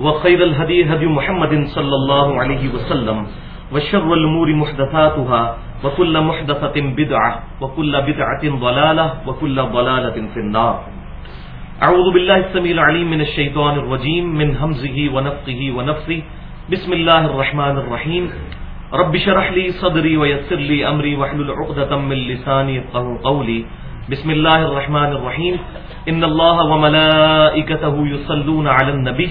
وخير الهدي هدي محمد صلى الله عليه وسلم، وشر الأمور محدثاتها، وكل محدثة بدعة، وكل بدعة ضلالة، وكل ضلالة في النار. أعوذ بالله السميع العليم من الشيطان الرجيم، من همزه ونفقه ونفثه بسم الله الرحمن الرحيم. رب شرح لي صدري ويسر لي أمري، واحلل عقدة من لساني يفقهوا قولي. بسم الله الرحمن الرحيم. إن الله وملائكته يصلون على النبي.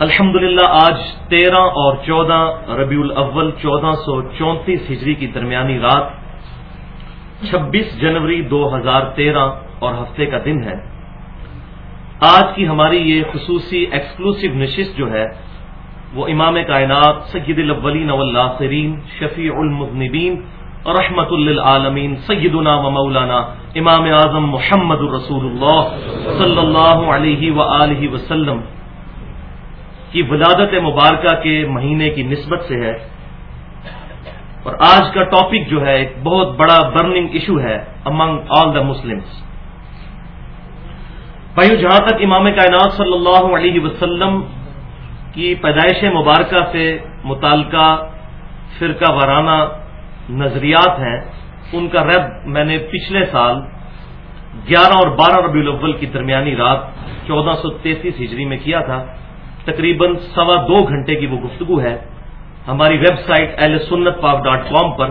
الحمد آج تیرہ اور چودہ، ربیع الاول، چودہ سو چونتیس ہجری کی درمیانی رات، چھبیس جنوری دو ہزار تیرہ اور ہفتے کا دن ہے۔ آج کی ہماری یہ خصوصی ایکسکلوسیو نشست جو ہے، وہ امام کائنات، سید الاولین والآخرین، شفیع المذنبین، رحمت للعالمین، سیدنا و مولانا امام اعظم محمد الرسول اللہ صلی اللہ علیہ وآلہ وسلم۔ کی ولادت مبارکہ کے مہینے کی نسبت سے ہے۔ اور آج کا ٹاپک جو ہے، ایک بہت بڑا برننگ ایشو ہے امنگ آل دا مسلمس بھائیو، جہاں تک امام کائنات صلی اللہ علیہ وسلم کی پیدائش مبارکہ سے متعلقہ فرقہ وارانہ نظریات ہیں، ان کا رب میں نے پچھلے سال گیارہ اور بارہ ربیع الاول کی درمیانی رات چودہ سو تینتیس ہجری میں کیا تھا۔ تقریباً سوا دو گھنٹے کی وہ گفتگو ہے۔ ہماری ویب سائٹ ایل سنت پاک ڈاٹ کام پر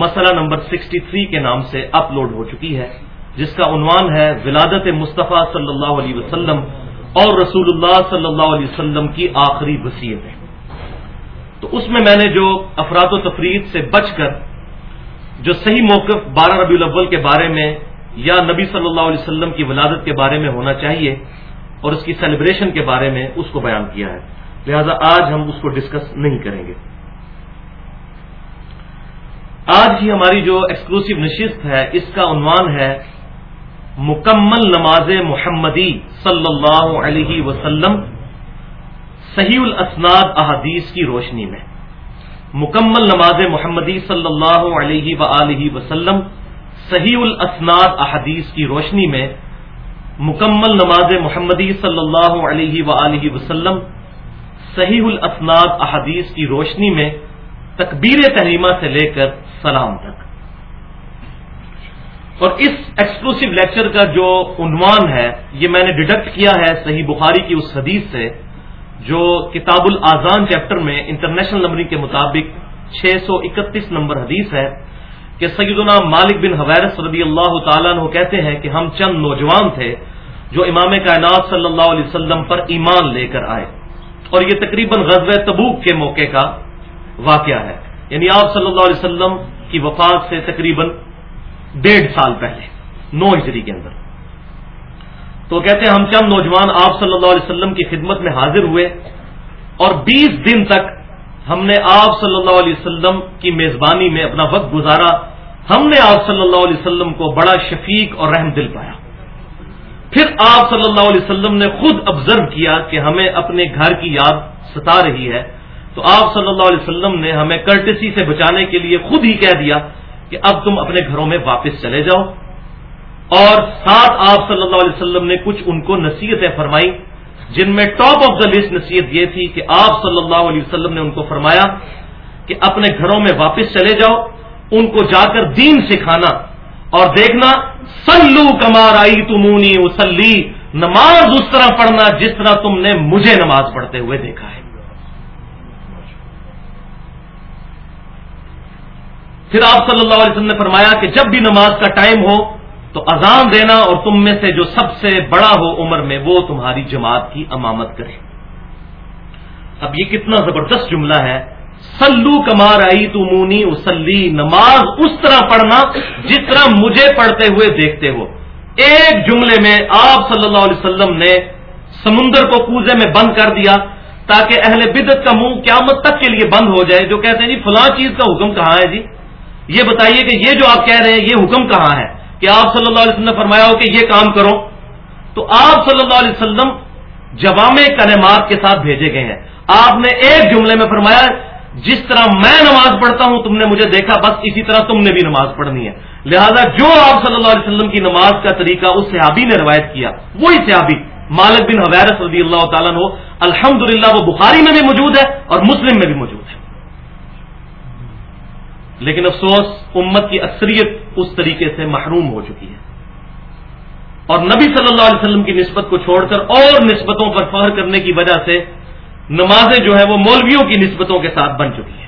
مسئلہ نمبر سکسٹی تھری کے نام سے اپلوڈ ہو چکی ہے، جس کا عنوان ہے ولادت مصطفیٰ صلی اللہ علیہ وسلم اور رسول اللہ صلی اللہ علیہ وسلم کی آخری وصیت ہے تو اس میں میں نے جو افراد و تفرید سے بچ کر، جو صحیح موقف بارہ ربیع الاول کے بارے میں یا نبی صلی اللہ علیہ وسلم کی ولادت کے بارے میں ہونا چاہیے اور اس کی سیلیبریشن کے بارے میں اس کو بیان کیا ہے۔ لہذا آج ہم اس کو ڈسکس نہیں کریں گے۔ آج ہی ہماری جو ایکسکلوسیو نشست ہے، اس کا عنوان ہے مکمل نماز محمدی صلی اللہ علیہ وسلم صحیح الاسناد احادیث کی روشنی میں۔ مکمل نماز محمدی صلی اللہ علیہ و وسلم صحیح الاسناد احادیث کی روشنی میں مکمل نماز محمدی صلی اللہ علیہ و وسلم صحیح الاسناد احادیث کی روشنی میں تکبیر تحریمہ سے لے کر سلام تک۔ اور اس ایکسکلوسو لیکچر کا جو عنوان ہے، یہ میں نے ڈیڈکٹ کیا ہے صحیح بخاری کی اس حدیث سے، جو کتاب الازان چیپٹر میں انٹرنیشنل نمبرنگ کے مطابق چھ سو اکتیس نمبر حدیث ہے۔ کہ سیدنا مالک بن حویرس رضی اللہ تعالیٰ عنہ کہتے ہیں کہ ہم چند نوجوان تھے جو امام کائنات صلی اللہ علیہ وسلم پر ایمان لے کر آئے۔ اور یہ تقریباً غزب تبوک کے موقع کا واقعہ ہے۔ یعنی آپ صلی اللہ علیہ وسلم کی وفات سے تقریباً ڈیڑھ سال پہلے، نو ہجری کے اندر۔ تو کہتے ہیں ہم چند نوجوان آپ صلی اللہ علیہ وسلم کی خدمت میں حاضر ہوئے اور بیس دن تک ہم نے آپ صلی اللہ علیہ وسلم کی میزبانی میں اپنا وقت گزارا، ہم نے آپ صلی اللہ علیہ وسلم کو بڑا شفیق اور رحم دل پایا۔ پھر آپ صلی اللہ علیہ وسلم نے خود آبزرو کیا کہ ہمیں اپنے گھر کی یاد ستا رہی ہے۔ تو آپ صلی اللہ علیہ وسلم نے ہمیں کرٹسی سے بچانے کے لیے خود ہی کہہ دیا کہ اب تم اپنے گھروں میں واپس چلے جاؤ۔ اور ساتھ آپ صلی اللہ علیہ وسلم نے کچھ ان کو نصیحتیں فرمائی جن میں ٹاپ آف دا لسٹ نصیحت یہ تھی کہ آپ صلی اللہ علیہ وسلم نے ان کو فرمایا کہ اپنے گھروں میں واپس چلے جاؤ، ان کو جا کر دین سکھانا اور دیکھنا سلو کمار آئی تمونی اسلی نماز اس طرح پڑھنا جس طرح تم نے مجھے نماز پڑھتے ہوئے دیکھا ہے۔ پھر آپ صلی اللہ علیہ وسلم نے فرمایا کہ جب بھی نماز کا ٹائم ہو تو اذان دینا اور تم میں سے جو سب سے بڑا ہو عمر میں وہ تمہاری جماعت کی امامت کرے۔ اب یہ کتنا زبردست جملہ ہے۔ سلو کمار آئی تو مونی اسلی نماز اس طرح پڑھنا جس طرح مجھے پڑھتے ہوئے دیکھتے ہو۔ ایک جملے میں آپ صلی اللہ علیہ وسلم نے سمندر کو کوزے میں بند کر دیا تاکہ اہل بدت کا منہ قیامت تک کے لیے بند ہو جائے، جو کہتے ہیں جی فلاں چیز کا حکم کہاں ہے جی؟ یہ بتائیے کہ یہ جو آپ کہہ رہے ہیں یہ حکم کہاں ہے؟ کہ آپ صلی اللہ علیہ وسلم نے فرمایا ہو کہ یہ کام کرو، تو آپ صلی اللہ علیہ وسلم جوام کلمات کے ساتھ بھیجے گئے ہیں۔ آپ نے ایک جملے میں فرمایا، جس طرح میں نماز پڑھتا ہوں، تم نے مجھے دیکھا، بس اسی طرح تم نے بھی نماز پڑھنی ہے۔ لہذا جو آپ صلی اللہ علیہ وسلم کی نماز کا طریقہ اس صحابی نے روایت کیا، وہی صحابی، مالک بن حویرس رضی اللہ تعالیٰ ہو الحمد وہ بخاری میں بھی موجود ہے اور مسلم میں بھی موجود ہے۔ لیکن افسوس، امت کی اکثریت اس طریقے سے محروم ہو چکی ہے۔ اور نبی صلی اللہ علیہ وسلم کی نسبت کو چھوڑ کر اور نسبتوں پر فخر کرنے کی وجہ سے نمازیں جو ہے وہ مولویوں کی نسبتوں کے ساتھ بن چکی ہیں۔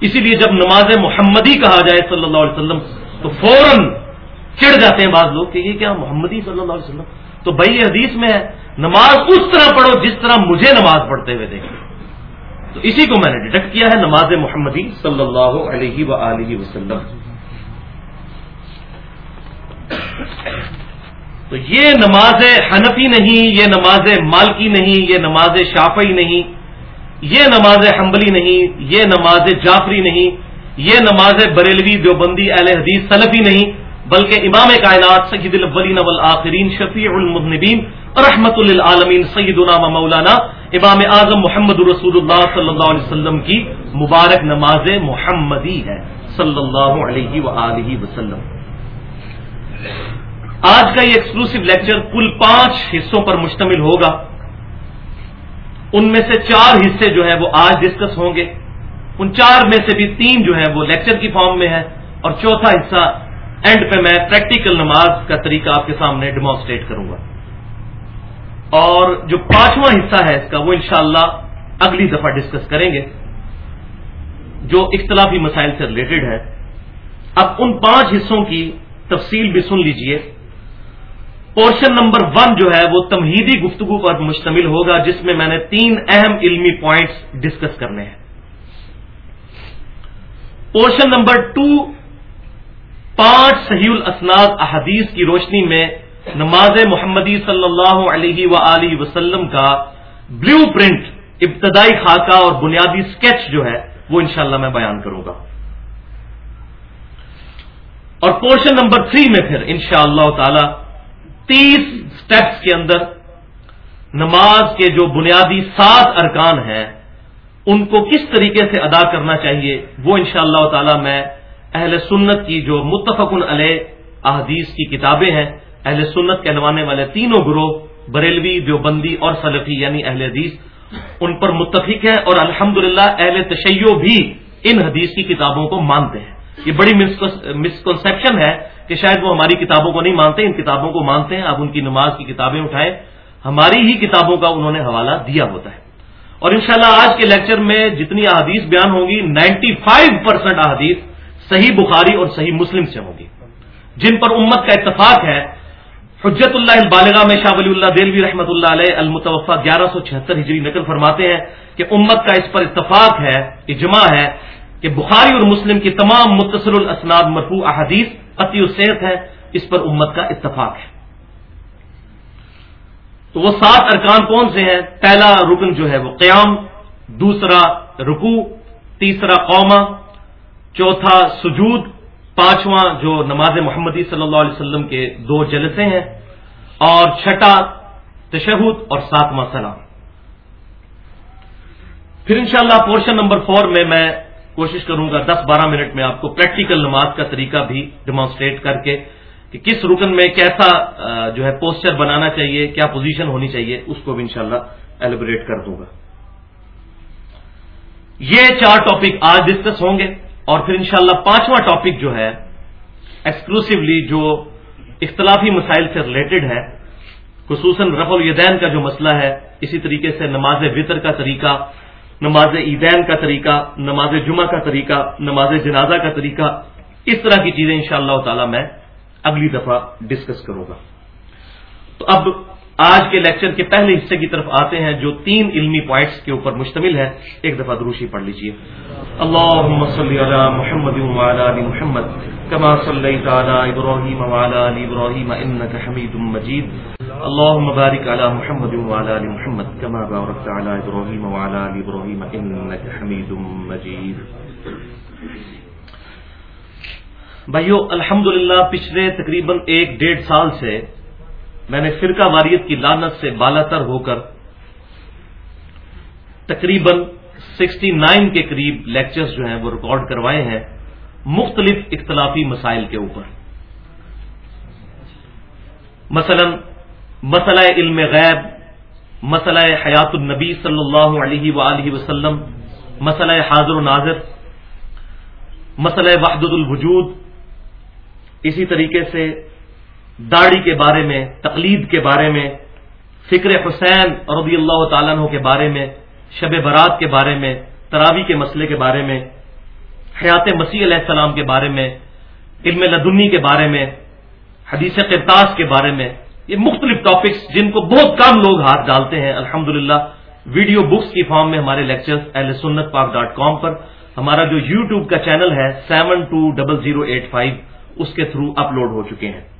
اسی لیے جب نماز محمدی کہا جائے صلی اللہ علیہ وسلم، تو فوراً چڑ جاتے ہیں بعض لوگ کہ یہ کیا محمدی صلی اللہ علیہ وسلم؟ تو بھائی یہ حدیث میں ہے، نماز اس طرح پڑھو جس طرح مجھے نماز پڑھتے ہوئے دیکھیں۔ تو اسی کو میں نے ڈیٹیکٹ کیا ہے نماز محمدی صلی اللہ علیہ و وسلم۔ تو یہ نماز حنفی نہیں، یہ نماز مالکی نہیں، یہ نماز شافعی نہیں، یہ نماز حنبلی نہیں، یہ نماز جعفری نہیں، یہ نماز بریلوی دیوبندی اہل حدیث سلفی نہیں، بلکہ امام کائنات سید الاولین والآخرین شفیع المذنبین رحمت للعالمین سیدنا و مولانا امام اعظم محمد رسول اللہ صلی اللہ علیہ وسلم کی مبارک نماز محمدی ہے، صلی اللہ علیہ وآلہ وسلم۔ آج کا یہ ایکسکلوسو لیکچر کل پانچ حصوں پر مشتمل ہوگا۔ ان میں سے چار حصے جو ہیں وہ آج ڈسکس ہوں گے۔ ان چار میں سے بھی تین جو ہیں وہ لیکچر کی فارم میں ہے اور چوتھا حصہ اینڈ پہ میں پریکٹیکل نماز کا طریقہ آپ کے سامنے ڈیمانسٹریٹ کروں گا۔ اور جو پانچواں حصہ ہے اس کا، وہ انشاءاللہ اگلی دفعہ ڈسکس کریں گے، جو اختلافی مسائل سے ریلیٹڈ ہے۔ اب ان پانچ حصوں کی تفصیل بھی سن لیجیے۔ پورشن نمبر ون جو ہے، وہ تمہیدی گفتگو پر مشتمل ہوگا، جس میں میں نے تین اہم علمی پوائنٹس ڈسکس کرنے ہیں۔ پورشن نمبر ٹو پانچ صحیح الاسناد احادیث کی روشنی میں نماز محمدی صلی اللہ علیہ و وسلم کا بلو پرنٹ، ابتدائی خاکہ اور بنیادی سکیچ جو ہے، وہ انشاءاللہ میں بیان کروں گا۔ اور پورشن نمبر تھری میں پھر انشاءاللہ اللہ تعالی تیس سٹیپس کے اندر نماز کے جو بنیادی سات ارکان ہیں، ان کو کس طریقے سے ادا کرنا چاہیے، وہ ان شاء اللہ تعالی میں اہل سنت کی جو متفقن علیہ احادیث کی کتابیں ہیں اہل سنت کہلوانے والے تینوں گروہ، بریلوی، دیوبندی اور سلفی یعنی اہل حدیث، ان پر متفق ہے اور الحمدللہ اہل تشیع بھی ان حدیث کی کتابوں کو مانتے ہیں۔ یہ بڑی مسکنسپشن ہے کہ شاید وہ ہماری کتابوں کو نہیں مانتے، ان کتابوں کو مانتے ہیں۔ آپ ان کی نماز کی کتابیں اٹھائیں۔ ہماری ہی کتابوں کا انہوں نے حوالہ دیا ہوتا ہے۔ اور انشاءاللہ آج کے لیکچر میں جتنی احادیث بیان ہوں گی، نائنٹی فائیو پرسینٹ احادیث صحیح بخاری اور صحیح مسلم سے ہوں گی۔ جن پر امت کا اتفاق ہے حجت اللہ البالغہ میں شاہ ولی اللہ دلوی رحمۃ اللہ علیہ المتوفہ گیارہ سو چھہتر ہجری نقل فرماتے ہیں کہ امت کا اس پر اتفاق ہے، اجماع ہے کہ بخاری اور مسلم کی تمام متصل الاسناد مرفوع احادیث عطی الصحت ہے اس پر امت کا اتفاق ہے۔ تو وہ سات ارکان کون سے ہیں؟ پہلا رکن جو ہے وہ قیام، دوسرا رکو تیسرا قوما چوتھا سجود پانچواں جو نماز محمدی صلی اللہ علیہ وسلم کے دو جلسے ہیں، اور چھٹا تشہد اور ساتواں سلام۔ پھر انشاءاللہ پورشن نمبر فور میں میں کوشش کروں گا دس بارہ منٹ میں آپ کو پریکٹیکل نماز کا طریقہ بھی ڈیمانسٹریٹ کر کے کہ کس رکن میں کیسا جو ہے پوسچر بنانا چاہیے، کیا پوزیشن ہونی چاہیے، اس کو بھی انشاءاللہ ایلیبریٹ کر دوں گا۔ یہ چار ٹاپک آج ڈسکس ہوں گے۔ اور پھر انشاءاللہ پانچواں ٹاپک جو ہے ایکسکلوسولی جو اختلافی مسائل سے ریلیٹڈ ہے، خصوصاً رف الیدین کا جو مسئلہ ہے، اسی طریقے سے نماز وطر کا طریقہ، نماز عیدین کا طریقہ، نماز جمعہ کا طریقہ، نماز جنازہ کا طریقہ، اس طرح کی چیزیں انشاءاللہ شاء اللہ تعالی میں اگلی دفعہ ڈسکس کروں گا۔ تو اب آج کے لیکچر کے پہلے حصے کی طرف آتے ہیں، جو تین علمی پوائنٹس کے اوپر مشتمل ہے ایک دفعہ دروشی پڑھ لیجیے اللہ صلی علی محمد علی محمد، کما صلی تعالی ابراہیم علی ابراہیم، انک حمید مجید۔ اللهم بارك على محمد وعلى ال محمد كما باركت على ابراهيم وعلى ال ابراهيم انك حميد مجيد بھائیو، الحمدللہ، پچھلے تقریباً ایک ڈیڑھ سال سے میں نے فرقہ واریت کی لانت سے بالا تر ہو کر تقریباً سکسٹی نائن کے قریب لیکچرز جو ہیں وہ ریکارڈ کروائے ہیں مختلف اختلافی مسائل کے اوپر۔ مثلا مسئلہ علم غیب، مسئلہ حیات النبی صلی اللہ علیہ و وسلم، مسئلہ حاضر و ناظر، مسئلہ وحد الوجود۔ اسی طریقے سے داڑھی کے بارے میں، تقلید کے بارے میں، فکر حسین رضی اللہ تعالیٰ عنہ کے بارے میں، شب برات کے بارے میں تراوی کے مسئلے کے بارے میں، حیات مسیح علیہ السلام کے بارے میں، علم لدنی کے بارے میں، حدیث قرطاس کے بارے میں، یہ مختلف ٹاپکس جن کو بہت کم لوگ ہاتھ ڈالتے ہیں۔ الحمد ویڈیو بکس کی فارم میں ہمارے لیکچر اہل سنت پاک ڈاٹ کام پر، ہمارا جو یو ٹیوب کا چینل ہے seven two double zero eight five اس کے تھرو اپلوڈ ہو چکے ہیں۔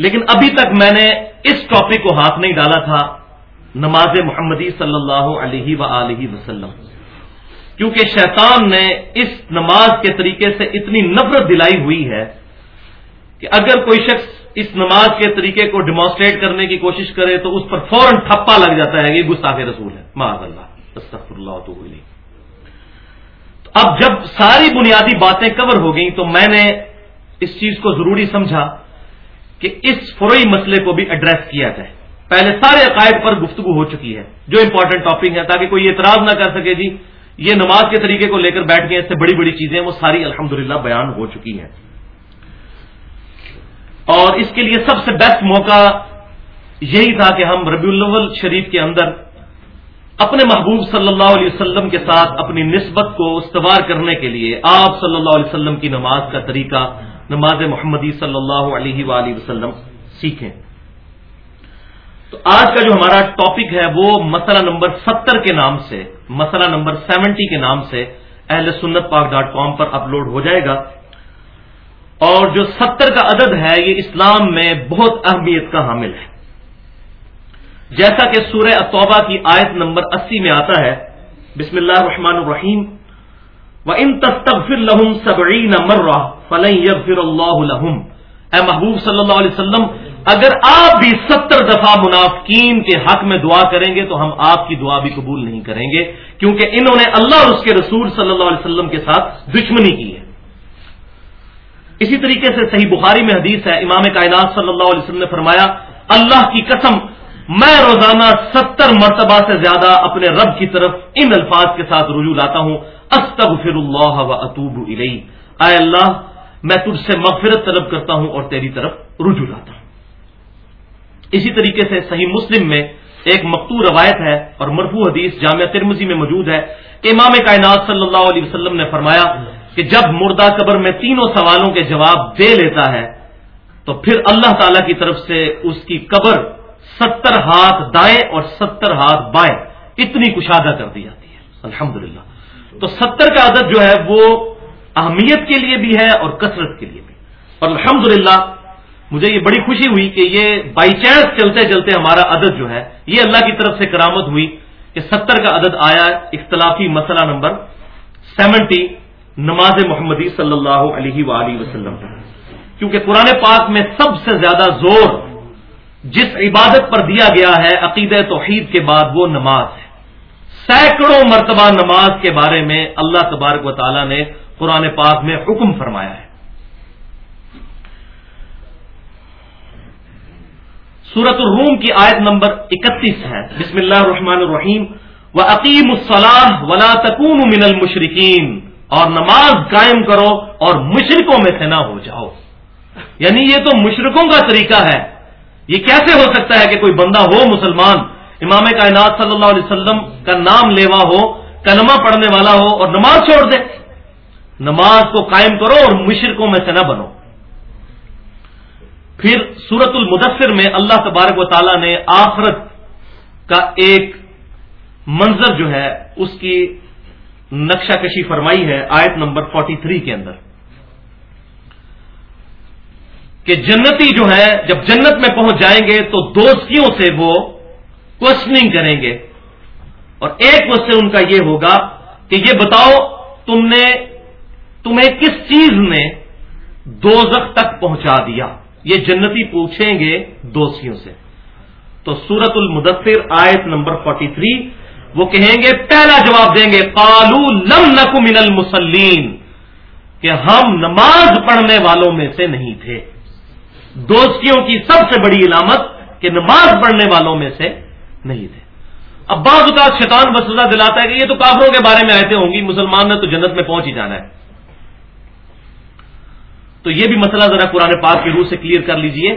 لیکن ابھی تک میں نے اس ٹاپک کو ہاتھ نہیں ڈالا تھا نماز محمدی صلی اللہ علیہ و وسلم۔ کیونکہ شیطان نے اس نماز کے طریقے سے اتنی نفرت دلائی ہوئی ہے کہ اگر کوئی شخص اس نماز کے طریقے کو ڈیمانسٹریٹ کرنے کی کوشش کرے تو اس پر فوراً ٹھپا لگ جاتا ہے یہ گستاخ رسول ہے۔ معاذ اللہ؟ اللہ تو اب جب ساری بنیادی باتیں کور ہو گئیں تو میں نے اس چیز کو ضروری سمجھا۔ کہ اس فروئی مسئلے کو بھی ایڈریس کیا جائے۔ پہلے سارے عقائد پر گفتگو ہو چکی ہے۔ جو امپورٹنٹ ٹاپک ہے تاکہ کوئی اعتراض نہ کر سکے جی۔ یہ نماز کے طریقے کو لے کر بیٹھ گئے اس سے بڑی بڑی چیزیں وہ ساری الحمد بیان ہو چکی ہیں۔ اور اس کے لیے سب سے بیسٹ موقع یہی تھا کہ ہم ربیع الاول شریف کے اندر اپنے محبوب صلی اللہ علیہ وسلم کے ساتھ اپنی نسبت کو استوار کرنے کے لیے آپ صلی اللہ علیہ وسلم کی نماز کا طریقہ نماز محمدی صلی اللہ علیہ وآلہ وسلم سیکھیں۔ تو آج کا جو ہمارا ٹاپک ہے وہ مسئلہ نمبر ستر کے نام سے، مسئلہ نمبر سیونٹی کے نام سے اہل سنت پاک ڈاٹ کام پر اپلوڈ ہو جائے گا۔ اور جو ستر کا عدد ہے، یہ اسلام میں بہت اہمیت کا حامل ہے۔ جیسا کہ سورہ التوبہ کی آیت نمبر اسی میں آتا ہے، بسم اللہ الرحمن الرحیم و ان تصطفر لہم سبعین مرہ فلن یغفر اللہ لہم اے محبوب صلی اللہ علیہ وسلم، اگر آپ بھی ستر دفعہ منافقین کے حق میں دعا کریں گے تو ہم آپ کی دعا بھی قبول نہیں کریں گے، کیونکہ انہوں نے اللہ اور اس کے رسول صلی اللہ علیہ وسلم کے ساتھ دشمنی کی ہے۔ اسی طریقے سے صحیح بخاری میں حدیث ہے، امام کائنات صلی اللہ علیہ وسلم نے فرمایا، اللہ کی قسم، میں روزانہ ستر مرتبہ سے زیادہ اپنے رب کی طرف ان الفاظ کے ساتھ رجوع لاتا ہوں۔ استغفر اللہ و اطوب اے اللہ میں تجھ سے مغفرت طلب کرتا ہوں اور تیری طرف رجوع لاتا ہوں۔ اسی طریقے سے صحیح مسلم میں ایک مقتو روایت ہے اور مرفوع حدیث جامعہ ترمزی میں موجود ہے۔ کہ امام کائنات صلی اللہ علیہ وسلم نے فرمایا کہ جب مردہ قبر میں تینوں سوالوں کے جواب دے لیتا ہے تو پھر اللہ تعالی کی طرف سے اس کی قبر ستر ہاتھ دائیں اور ستر ہاتھ بائیں اتنی کشادہ کر دی جاتی ہے۔ الحمد تو ستر کا عدد جو ہے وہ اہمیت کے لیے بھی ہے اور کثرت کے لیے بھی۔ اور الحمد مجھے یہ بڑی خوشی ہوئی کہ یہ بائی چانس چلتے چلتے ہمارا عدد جو ہے، یہ اللہ کی طرف سے کرامت ہوئی کہ ستر کا عدد آیا، اختلافی مسئلہ نمبر سیونٹی، نماز محمدی صلی اللہ علیہ وآلہ وسلم۔ کیونکہ قرآن پاک میں سب سے زیادہ زور جس عبادت پر دیا گیا ہے عقید توحید کے بعد وہ نماز ہے۔ سینکڑوں مرتبہ نماز کے بارے میں اللہ تبارک و تعالی نے قرآن پاک میں حکم فرمایا ہے۔ سورت الروم کی آیت نمبر اکتیس ہے۔ بسم اللہ الرحمن الرحیم۔ و عقیم الصلاح ولا تکون من المشرقین اور نماز قائم کرو اور مشرقوں میں سے نہ ہو جاؤ۔ یعنی یہ تو مشرقوں کا طریقہ ہے۔ یہ کیسے ہو سکتا ہے کہ کوئی بندہ ہو مسلمان، امام کائنات صلی اللہ علیہ وسلم کا نام لیوا ہو، کلمہ پڑھنے والا ہو اور نماز چھوڑ دے۔ نماز کو قائم کرو اور مشرقوں میں سے نہ بنو۔ پھر سورت المدثر میں اللہ تبارک و تعالیٰ نے آخرت کا ایک منظر جو ہے، اس کی نقشہ کشی فرمائی ہے آیت نمبر 43 کے اندر۔ کہ جنتی جو ہے، جب جنت میں پہنچ جائیں گے تو دوستیوں سے وہ کوشچننگ کریں گے۔ اور ایک کوشچن ان کا یہ ہوگا کہ یہ بتاؤ تم نے تمہیں کس چیز نے دوزخ تک پہنچا دیا؟ یہ جنتی پوچھیں گے دوستیوں سے۔ تو سورت المدثر آیت نمبر 43 وہ کہیں گے، پہلا جواب دیں گے، قالو لم نق من المسلین کہ ہم نماز پڑھنے والوں میں سے نہیں تھے۔ دوستیوں کی سب سے بڑی علامت کہ نماز پڑھنے والوں میں سے نہیں تھے۔ اب بعض اوقات شیطان وسوزہ دلاتا ہے کہ یہ تو کافروں کے بارے میں آئے ہوں گی، مسلمان نے تو جنت میں پہنچ ہی جانا ہے۔ تو یہ بھی مسئلہ ذرا قرآن پاک کی روح سے کلیئر کر لیجیے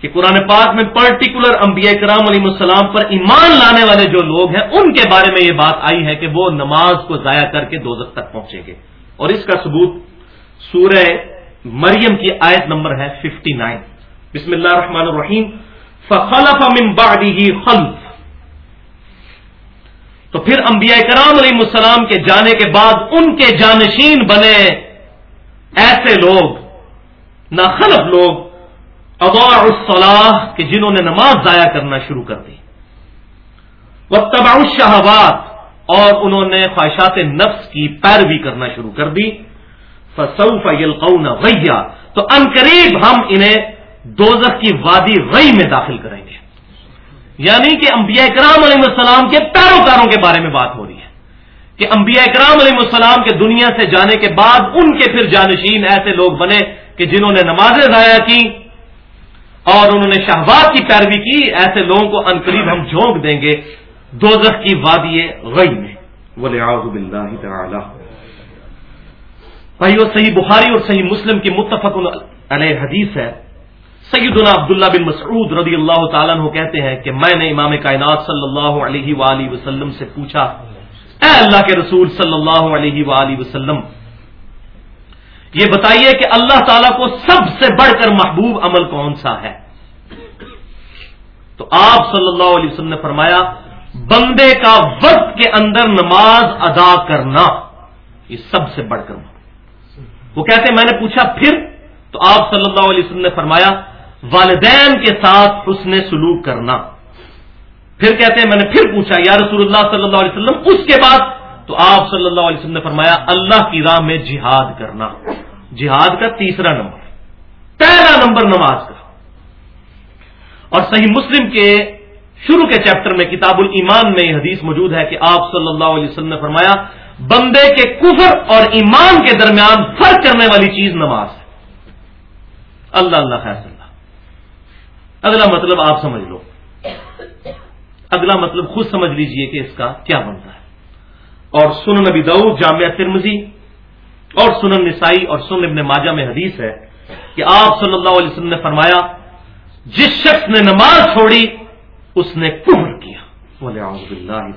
کہ قرآن پاک میں پرٹیکولر انبیاء کرام علیہ السلام پر ایمان لانے والے جو لوگ ہیں، ان کے بارے میں یہ بات آئی ہے کہ وہ نماز کو ضائع کر کے دوزخ تک پہنچیں گے۔ اور اس کا ثبوت سورہ مریم کی آیت نمبر ہے 59 بسم اللہ الرحمن الرحیم۔ فخلف من بعده خلف۔ تو پھر انبیاء کرام علیہ السلام کے جانے کے بعد ان کے جانشین بنے۔ ایسے لوگ ناخلف لوگ اغور الصلاح کہ جنہوں نے نماز ضائع کرنا شروع کر دی۔ وہ تباء شہبات اور انہوں نے خواہشات نفس کی پیروی کرنا شروع کر دی۔ فصوف یلقون غیا، تو ان قریب ہم انہیں دوزخ کی وادی غی میں داخل کریں گے۔ یعنی کہ انبیاء کرام علیہ السلام کے پیروکاروں کے بارے میں بات ہو رہی ہے۔ کہ انبیاء کرام علیہ السلام کے دنیا سے جانے کے بعد ان کے پھر جانشین ایسے لوگ بنے کہ جنہوں نے نمازیں ضائع کی اور انہوں نے شہباد کی پیروی کی، ایسے لوگوں کو انقریب ہم جھونک دیں گے۔ دوزخ کی وادی غی میں۔ تعالی بھائی وہ صحیح بخاری اور صحیح مسلم کی متفق علیہ حدیث ہے۔ سیدنا عبداللہ بن مسعود رضی اللہ تعالیٰ عنہ کہتے ہیں کہ میں نے امام کائنات صلی اللہ علیہ وآلہ وسلم سے پوچھا اے اللہ کے رسول صلی اللہ علیہ وآلہ وسلم، یہ بتائیے کہ اللہ تعالیٰ کو سب سے بڑھ کر محبوب عمل کون سا ہے؟ تو آپ صلی اللہ علیہ وسلم نے فرمایا، بندے کا وقت کے اندر نماز ادا کرنا، یہ سب سے بڑھ کر وہ کہتے ہیں، میں نے پوچھا، پھر؟ تو آپ صلی اللہ علیہ وسلم نے فرمایا، والدین کے ساتھ اس نے سلوک کرنا۔ پھر کہتے ہیں، میں نے پھر پوچھا، یا رسول اللہ صلی اللہ علیہ وسلم، اس کے بعد؟ تو آپ صلی اللہ علیہ وسلم نے فرمایا، اللہ کی راہ میں جہاد کرنا۔ جہاد کا تیسرا نمبر۔ پہلا نمبر نماز کا۔ اور صحیح مسلم کے شروع کے چیپٹر میں، کتاب الایمان میں یہ حدیث موجود ہے کہ آپ صلی اللہ علیہ وسلم نے فرمایا، بندے کے کفر اور ایمان کے درمیان فرق کرنے والی چیز نماز ہے۔ اللہ اللہ، خیر، اللہ۔ اگلا مطلب آپ سمجھ لو۔ اگلا مطلب خود سمجھ لیجیے کہ اس کا کیا بنتا ہے۔ اور سنن نبی دعود جامعہ ترمزی اور سنن نسائی اور سن ابن ماجہ میں حدیث ہے کہ آپ صلی اللہ علیہ وسلم نے فرمایا، جس شخص نے نماز چھوڑی، اس نے کفر کیا۔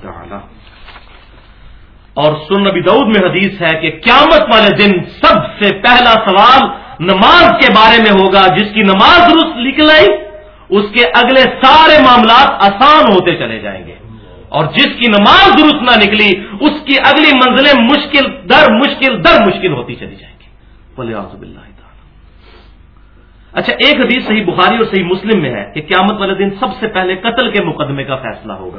تعالی۔ اور سن نبی دعود میں حدیث ہے کہ قیامت والے دن سب سے پہلا سوال نماز کے بارے میں ہوگا، جس کی نماز درست نکل اس کے اگلے سارے معاملات آسان ہوتے چلے جائیں گے۔ اور جس کی نماز درست نہ نکلی، اس کی اگلی منزلیں مشکل در مشکل در مشکل ہوتی چلی جائیں گی۔ بولے آزب اللہ اچھا ایک حدیث صحیح بخاری اور صحیح مسلم میں ہے کہ قیامت والے دن سب سے پہلے قتل کے مقدمے کا فیصلہ ہوگا۔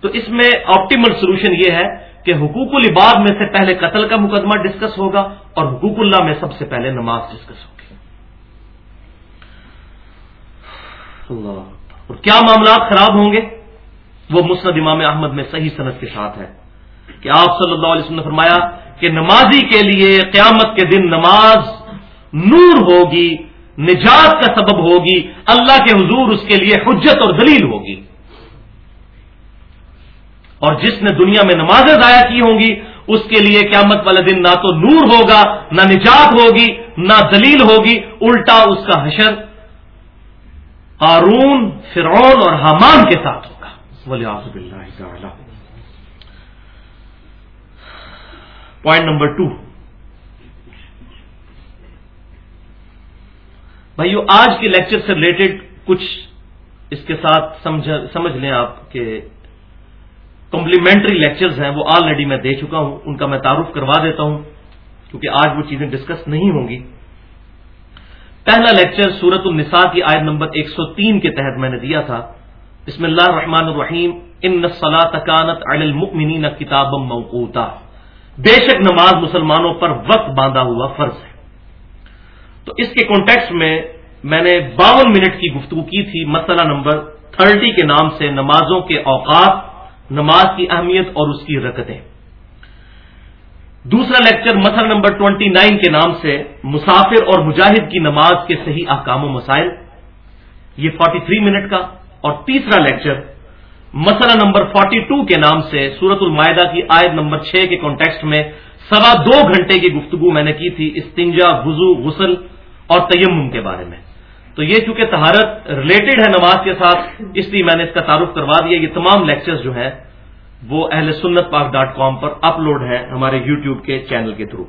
تو اس میں آپٹیمل سولوشن یہ ہے کہ حقوق العباد میں سے پہلے قتل کا مقدمہ ڈسکس ہوگا اور حقوق اللہ میں سب سے پہلے نماز ڈسکس ہوگی۔ اللہ۔ اور کیا معاملات خراب ہوں گے؟ وہ مسند امام احمد میں صحیح صنعت کے ساتھ ہے۔ کہ آپ صلی اللہ علیہ وسلم نے فرمایا کہ نمازی کے لیے قیامت کے دن نماز نور ہوگی، نجات کا سبب ہوگی، اللہ کے حضور اس کے لیے حجت اور دلیل ہوگی۔ اور جس نے دنیا میں نمازیں ضائع کی ہوں گی، اس کے لیے قیامت والے دن نہ تو نور ہوگا، نہ نجات ہوگی، نہ دلیل ہوگی، الٹا اس کا حشر قارون فرعون اور حمان کے ساتھ ہوگا۔ پوائنٹ نمبر ٹو بھائیو آج کے لیکچر سے ریلیٹڈ کچھ اس کے ساتھ سمجھ لیں آپ کہ کمپلیمنٹری لیکچرز ہیں وہ آلریڈی میں دے چکا ہوں ان کا میں تعارف کروا دیتا ہوں کیونکہ آج وہ چیزیں ڈسکس نہیں ہوں گی۔ پہلا لیکچر سورت النساء کی آیت نمبر 103 کے تحت میں نے دیا تھا۔ بسم اللہ الرحمن الرحیم۔ ان نسلا تکانت المؤمنین کتاب موقوتا۔ بے شک نماز مسلمانوں پر وقت باندھا ہوا فرض ہے۔ تو اس کے کانٹیکس میں میں نے باون منٹ کی گفتگو کی تھی۔ مسئلہ نمبر تھرٹی کے نام سے نمازوں کے اوقات، نماز کی اہمیت اور اس کی رکتیں۔ دوسرا لیکچر مسئلہ نمبر ٹوینٹی نائن کے نام سے مسافر اور مجاہد کی نماز کے صحیح احکام و مسائل۔ یہ فورٹی تھری منٹ کا۔ اور تیسرا لیکچر مسئلہ نمبر فورٹی ٹو کے نام سے سورت المائدہ کی آیت نمبر چھ کے کانٹیکسٹ میں سوا دو گھنٹے کی گفتگو میں نے کی تھی استنجا، وضو، غسل اور تیمم کے بارے میں۔ تو یہ چونکہ تہارت ریلیٹڈ ہے نماز کے ساتھ، اس لیے میں نے اس کا تعارف کروا دیا۔ یہ تمام لیکچرز جو ہیں وہ اہل سنت پاک ڈاٹ کام پر اپلوڈ ہے ہمارے یو ٹیوب کے چینل کے تھرو۔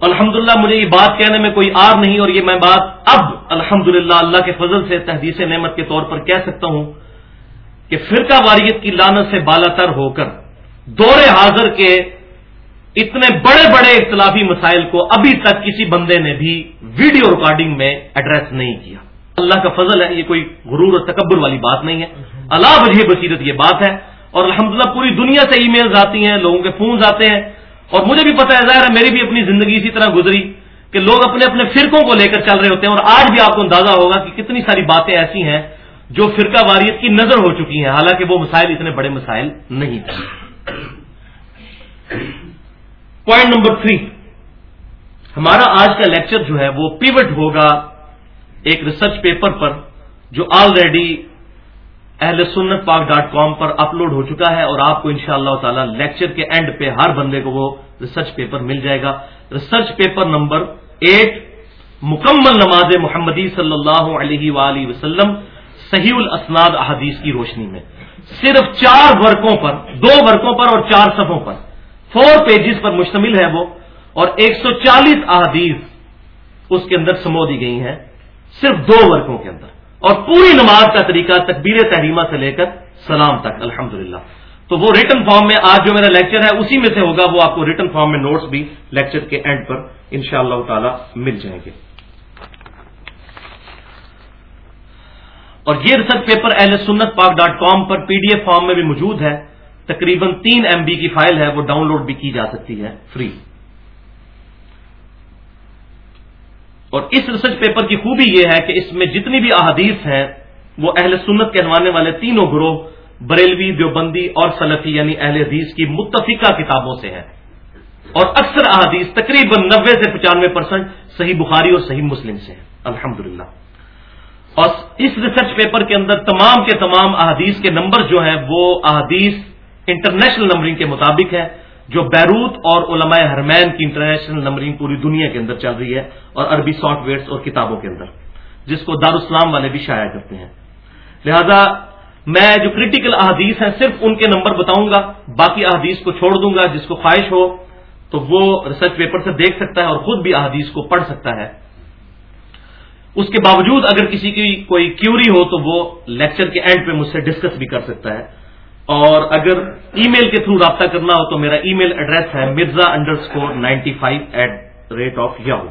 الحمد مجھے یہ بات کہنے میں کوئی آر نہیں اور یہ میں بات اب الحمد اللہ کے فضل سے، تحدیث نعمت کے طور پر کہہ سکتا ہوں کہ فرقہ واریت کی لانت سے بالا تر ہو کر دور حاضر کے اتنے بڑے بڑے اختلافی مسائل کو ابھی تک کسی بندے نے بھی ویڈیو ریکارڈنگ میں ایڈریس نہیں کیا۔ اللہ کا فضل ہے، یہ کوئی غرور اور تکبر والی بات نہیں ہے۔ اللہ وجہ بصیرت یہ بات ہے اور الحمدللہ پوری دنیا سے ای میلز آتی ہیں، لوگوں کے فونز آتے ہیں اور مجھے بھی پتا ہے، ظاہر ہے میری بھی اپنی زندگی اسی طرح گزری کہ لوگ اپنے اپنے فرقوں کو لے کر چل رہے ہوتے ہیں اور آج بھی آپ کو اندازہ ہوگا کہ کتنی ساری باتیں ایسی ہیں جو فرقہ واریت کی نظر ہو چکی ہیں۔ حالانکہ وہ مسائل اتنے بڑے مسائل نہیں تھے۔ پوائنٹ نمبر تھری ہمارا آج کا لیکچر جو ہے وہ پیوٹ ہوگا ایک ریسرچ پیپر پر جو آلریڈی اہل سنت پاک ڈاٹ کام پر اپلوڈ ہو چکا ہے اور آپ کو ان شاء اللہ تعالی لیکچر کے اینڈ پہ ہر بندے کو وہ ریسرچ پیپر مل جائے گا۔ ریسرچ پیپر نمبر ایٹ مکمل نماز محمدی صلی اللہ علیہ وآلہ وسلم صحیح الاسناد احادیث کی روشنی میں۔ صرف چار ورکوں پر، دو ورکوں پر اور چار صفوں پر۔ فور پیجز پر مشتمل ہے وہ اور ایک سو چالیس احادیث اس کے اندر سمو دی گئی ہیں صرف دو ورکوں کے اندر۔ اور پوری نماز کا طریقہ تکبیر تحریمہ سے لے کر سلام تک الحمد تو وہ ریٹن فارم میں آج جو میرا لیکچر ہے، اسی میں سے ہوگا وہ آپ کو ریٹن فارم میں نوٹس بھی لیکچر کے اینڈ پر ان شاء اللہ تعالی مل جائیں گے۔ اور یہ ریسرچ پیپر اہل سنت پاک ڈاٹ کام پر پی ڈی ایف فارم میں بھی موجود ہے۔ تقریباً تین ایم بی کی فائل ہے، وہ ڈاؤن لوڈ بھی کی جا سکتی ہے فری اور اس ریسرچ پیپر کی خوبی یہ ہے کہ اس میں جتنی بھی احادیث ہیں، وہ اہل سنت کہلوانے والے تینوں گروہ بریلوی، دیوبندی اور سلفی یعنی اہل حدیث کی متفقہ کتابوں سے ہیں۔ اور اکثر احادیث تقریباً نبے سے پچانوے پرسنٹ صحیح بخاری اور صحیح مسلم سے ہیں۔ الحمد اور اس ریسرچ پیپر کے اندر تمام کے تمام احادیث کے نمبر جو ہیں، وہ احادیث انٹرنیشنل نمبرنگ کے مطابق ہے جو بیروت اور علماء حرمین کی انٹرنیشنل نمبرنگ پوری دنیا کے اندر چل رہی ہے اور عربی سافٹ ویئرس اور کتابوں کے اندر، جس کو دارالسلام والے بھی شائع کرتے ہیں۔ لہذا میں جو کریٹیکل احادیث ہیں صرف ان کے نمبر بتاؤں گا، باقی احادیث کو چھوڑ دوں گا، جس کو خواہش ہو تو وہ ریسرچ پیپر سے دیکھ سکتا ہے اور خود بھی احادیث کو پڑھ سکتا ہے۔ اس کے باوجود اگر کسی کی کوئی کیوری ہو تو وہ لیکچر کے اینڈ پہ مجھ سے ڈسکس بھی کر سکتا ہے۔ اور اگر ای میل کے تھرو رابطہ کرنا ہو تو میرا ای میل ایڈریس ہے Mirza under score ninety five at rate of Yahoo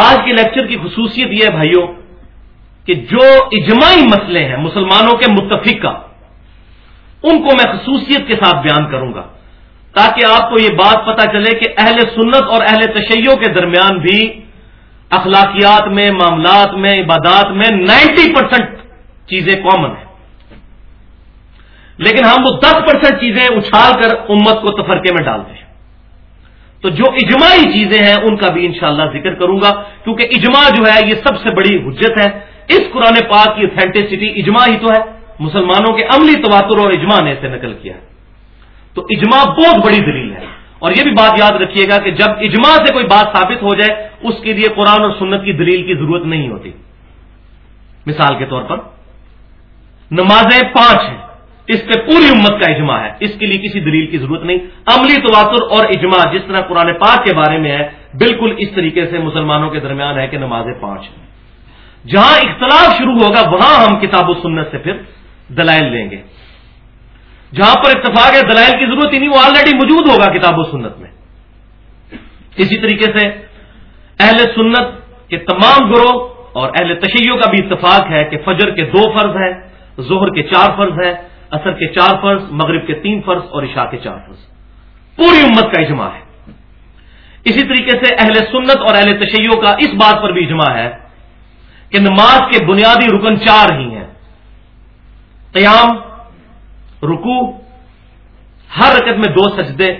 آج کے لیکچر کی خصوصیت یہ ہے بھائیوں کہ جو اجماعی مسئلے ہیں مسلمانوں کے متفقہ ان کو میں خصوصیت کے ساتھ بیان کروں گا تاکہ آپ کو یہ بات پتا چلے کہ اہل سنت اور اہل تشیعوں کے درمیان بھی اخلاقیات میں، معاملات میں، عبادات میں نائنٹی پرسینٹ چیزیں کامن ہیں۔ لیکن ہم وہ دس پرسینٹ چیزیں اچھال کر امت کو تفرقے میں ڈالتے ہیں تو جو اجماعی چیزیں ہیں، ان کا بھی انشاءاللہ ذکر کروں گا۔ کیونکہ اجماع جو ہے، یہ سب سے بڑی حجت ہے۔ اس قرآن پاک کی اتھینٹسٹی اجماع ہی تو ہے۔ مسلمانوں کے عملی تواتر اور اجماع نے اسے نقل کیا ہے۔ تو اجماع بہت بڑی دلیل ہے۔ اور یہ بھی بات یاد رکھیے گا کہ جب اجماع سے کوئی بات ثابت ہو جائے، اس کے لیے قرآن اور سنت کی دلیل کی ضرورت نہیں ہوتی۔ مثال کے طور پر نمازیں پانچ ہیں۔ اس پہ پوری امت کا اجماع ہے۔ اس کے لیے کسی دلیل کی ضرورت نہیں۔ عملی تواتر اور اجماع جس طرح قرآن پاک کے بارے میں ہے، بالکل اس طریقے سے مسلمانوں کے درمیان ہے کہ نمازیں پانچ ہیں۔ جہاں اختلاف شروع ہوگا، وہاں ہم کتاب و سنت سے پھر دلائل لیں گے۔ جہاں پر اتفاق ہے، دلائل کی ضرورت ہی نہیں، وہ آلریڈی موجود ہوگا کتاب و سنت میں۔ اسی طریقے سے اہل سنت کے تمام گروہ اور اہل تشیعوں کا بھی اتفاق ہے کہ فجر کے دو فرض ہیں۔ ظہر کے چار فرض ہیں اثر کے چار فرض، مغرب کے تین فرض اور عشاء کے چار فرض۔ پوری امت کا اجماع ہے۔ اسی طریقے سے اہل سنت اور اہل تشیعوں کا اس بات پر بھی اجماع ہے کہ نماز کے بنیادی رکن چار ہی ہیں۔ قیام رکو ہر رکت میں دو سجدے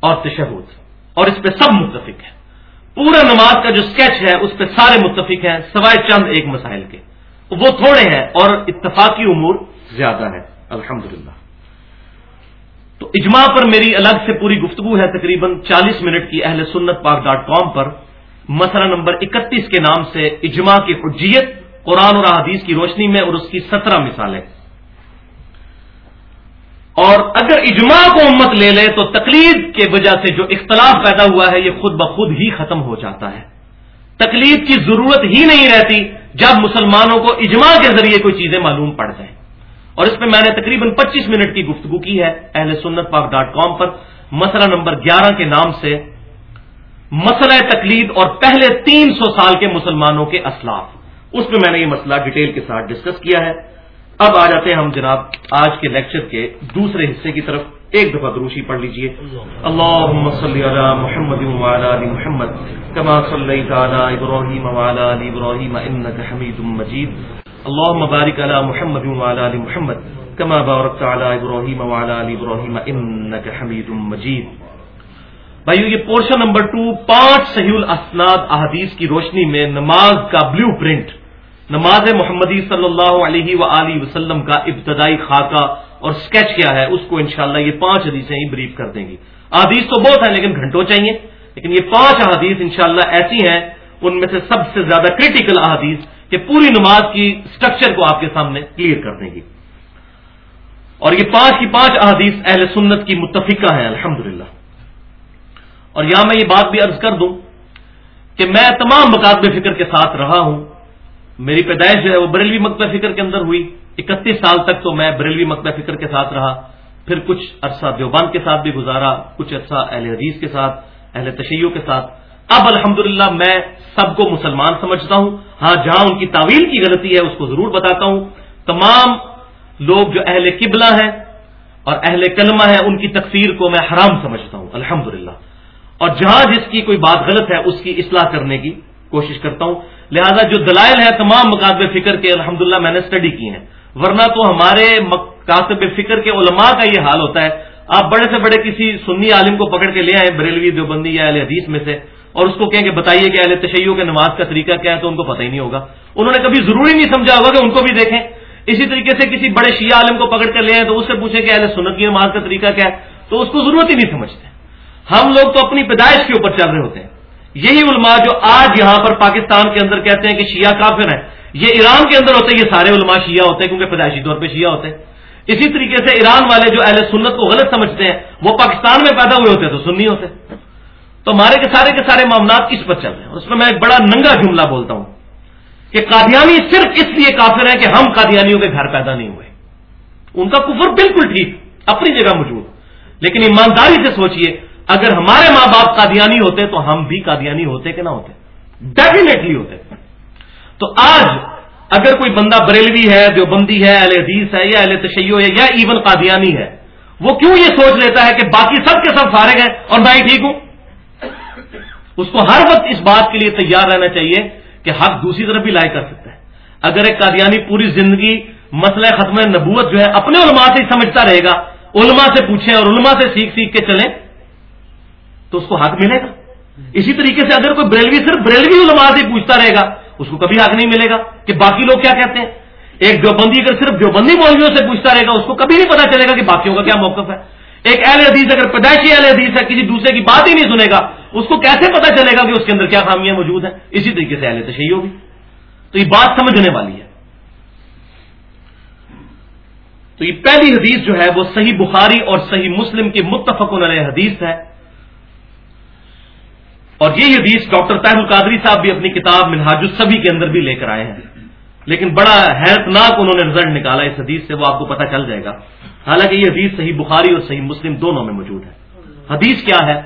اور تشہد۔ اور اس پہ سب متفق ہیں۔ پورا نماز کا جو سکیچ ہے، اس پہ سارے متفق ہیں، سوائے چند ایک مسائل کے۔ وہ تھوڑے ہیں اور اتفاقی امور زیادہ ہے الحمدللہ۔ تو اجماع پر میری الگ سے پوری گفتگو ہے تقریباً چالیس منٹ کی اہل سنت پاک ڈاٹ کام پر۔ مسئلہ نمبر اکتیس کے نام سے اجماع کی حجیت، قرآن اور حدیث کی روشنی میں اور اس کی سترہ مثالیں۔ اور اگر اجماع کو امت لے لے تو تقلید کی وجہ سے جو اختلاف پیدا ہوا ہے، یہ خود بخود ہی ختم ہو جاتا ہے۔ تقلید کی ضرورت ہی نہیں رہتی جب مسلمانوں کو اجماع کے ذریعے کوئی چیزیں معلوم پڑ جائیں۔ اور اس میں میں نے تقریباً پچیس منٹ کی گفتگو کی ہے اہل سنت پاک ڈاٹ کام پر۔ مسئلہ نمبر گیارہ کے نام سے مسئلہ تقلید اور پہلے تین سو سال کے مسلمانوں کے اسلاف۔ اس میں میں نے یہ مسئلہ ڈیٹیل کے ساتھ ڈسکس کیا ہے۔ اب آ جاتے ہیں ہم جناب آج کے لیکچر کے دوسرے حصے کی طرف۔ ایک دفعہ دروشی پڑھ لیجیے۔ اللہ محمد محمد، کما صلی ابراہیم ابراہیم انك حمید مجید۔ اللہ مبارک علی محمد علی محمد، کما بارکت علی ابراہیم علی ابراہیم انك حمید مجید۔ بھائیو، یہ پورشن نمبر ٹو، پانچ صحیح الاسناد احادیث کی روشنی میں نماز کا بلو پرنٹ، نماز محمدی صلی اللہ علیہ و وسلم کا ابتدائی خاکہ اور سکیچ کیا ہے، اس کو انشاءاللہ یہ پانچ حدیثیں ہی بریف کر دیں گی۔ حدیث تو بہت ہیں، لیکن گھنٹوں چاہیے۔ لیکن یہ پانچ احادیث انشاءاللہ ایسی ہیں، ان میں سے سب سے زیادہ کریٹیکل احادیث کہ پوری نماز کی سٹرکچر کو آپ کے سامنے کلیئر کر دیں گی۔ اور یہ پانچ کی پانچ احادیث اہل سنت کی متفقہ ہیں الحمد اور یہاں میں یہ بات بھی عرض کر دوں کہ میں تمام مقابل فکر کے ساتھ رہا ہوں۔ میری پیدائش جو ہے وہ بریلوی مکتہ فکر کے اندر ہوئی۔ اکتیس سال تک تو میں بریلوی مکتہ فکر کے ساتھ رہا۔ پھر کچھ عرصہ دیوبند کے ساتھ بھی گزارا، کچھ عرصہ اہل حدیث کے ساتھ، اہل تشیعوں کے ساتھ۔ اب الحمد میں سب کو مسلمان سمجھتا ہوں۔ ہاں جہاں ان کی تعویل کی غلطی ہے، اس کو ضرور بتاتا ہوں۔ تمام لوگ جو اہل قبلہ ہیں اور اہل کلمہ ہیں، ان کی تقسیر کو میں حرام سمجھتا ہوں۔ الحمد اور جہاں جس کی کوئی بات غلط ہے، اس کی اصلاح کرنے کی کوشش کرتا ہوں۔ لہذا جو دلائل ہے تمام مکاتب فکر کے، الحمدللہ میں نے اسٹڈی کی ہیں۔ ورنہ تو ہمارے مکاتب فکر کے علماء کا یہ حال ہوتا ہے۔ آپ بڑے سے بڑے کسی سنی عالم کو پکڑ کے لے آئے بریلوی دیوبندی یا اہل حدیث میں سے، اور اس کو کہیں کہ بتائیے کہ اہل تشیعوں کے نماز کا طریقہ کیا ہے، تو ان کو پتہ ہی نہیں ہوگا۔ انہوں نے کبھی ضروری نہیں سمجھا ہوگا کہ ان کو بھی دیکھیں۔ اسی طریقے سے کسی بڑے شیعہ عالم کو پکڑ کر لے آئے تو اس سے پوچھیں کہ اہل سنت کی نماز کا طریقہ کیا ہے، تو اس کو ضرورت ہی نہیں سمجھتے۔ ہم لوگ تو اپنی پیدائش کے اوپر چل رہے ہوتے ہیں۔ یہی علماء جو آج یہاں پر پاکستان کے اندر کہتے ہیں کہ شیعہ کافر ہیں، یہ ایران کے اندر ہوتے ہیں، یہ سارے علماء شیعہ ہوتے ہیں، کیونکہ پیدائشی طور پہ شیعہ ہوتے ہیں۔ اسی طریقے سے ایران والے جو اہل سنت کو غلط سمجھتے ہیں، وہ پاکستان میں پیدا ہوئے ہوتے تو سنی ہوتے تو ہمارے کے سارے کے سارے معاملات کس پر چل رہے ہیں۔ اس میں میں ایک بڑا ننگا جملہ بولتا ہوں۔ کہ قادیانی صرف اس لیے کافر ہیں کہ ہم قادیانیوں کے گھر پیدا نہیں ہوئے۔ ان کا کفر بالکل ٹھیک، اپنی جگہ موجود۔ لیکن ایمانداری سے سوچئے اگر ہمارے ماں باپ قادیانی ہوتے تو ہم بھی قادیانی ہوتے کہ نہ ہوتے؟ ڈیفینیٹلی ہوتے۔ تو آج اگر کوئی بندہ بریلوی ہے جو بندی ہے، اہل حدیث ہے، یا اہل تشیع ہے، یا ایون قادیانی ہے، وہ کیوں یہ سوچ لیتا ہے کہ باقی سب کے سب فارغ ہیں اور میں ہی ٹھیک ہوں؟ اس کو ہر وقت اس بات کے لیے تیار رہنا چاہیے کہ حق دوسری طرف بھی لائے کر سکتا ہے۔ اگر ایک قادیانی پوری زندگی مسئلہ ختم نبوت جو ہے اپنے علماء سے ہی سمجھتا رہے گا، علماء سے پوچھیں اور علماء سے سیکھ سیکھ کے چلیں تو اس کو حق ملے گا۔ اسی طریقے سے اگر کوئی بریلوی صرف بریلوی علماء سے پوچھتا رہے گا، اس کو کبھی حق نہیں ملے گا کہ باقی لوگ کیا کہتے ہیں۔ ایک دیوبندی اگر صرف دیوبندی مولویوں سے پوچھتا رہے گا، اس کو کبھی نہیں پتا چلے گا کہ باقیوں کا کیا موقف ہے۔ ایک اہل حدیث اگر پیدائشی اہل حدیث ہے، کسی دوسرے کی بات ہی نہیں سنے گا، اس کو کیسے پتا چلے گا کہ اس کے اندر کیا خامیاں موجود ہیں؟ اسی طریقے سے اہل تشہی ہوگی۔ تو یہ بات سمجھنے والی ہے۔ تو یہ پہلی حدیث جو ہے وہ صحیح بخاری اور صحیح مسلم کی متفق علیہ حدیث ہے۔ اور یہی حدیث ڈاکٹر طاہر القادری صاحب بھی اپنی کتاب منہاج السبی کے اندر بھی لے کر آئے ہیں۔ لیکن بڑا حیرتناک انہوں نے رزلٹ نکالا اس حدیث سے، وہ آپ کو پتہ چل جائے گا۔ حالانکہ یہ حدیث صحیح بخاری اور صحیح مسلم دونوں میں موجود ہے۔ حدیث کیا ہے؟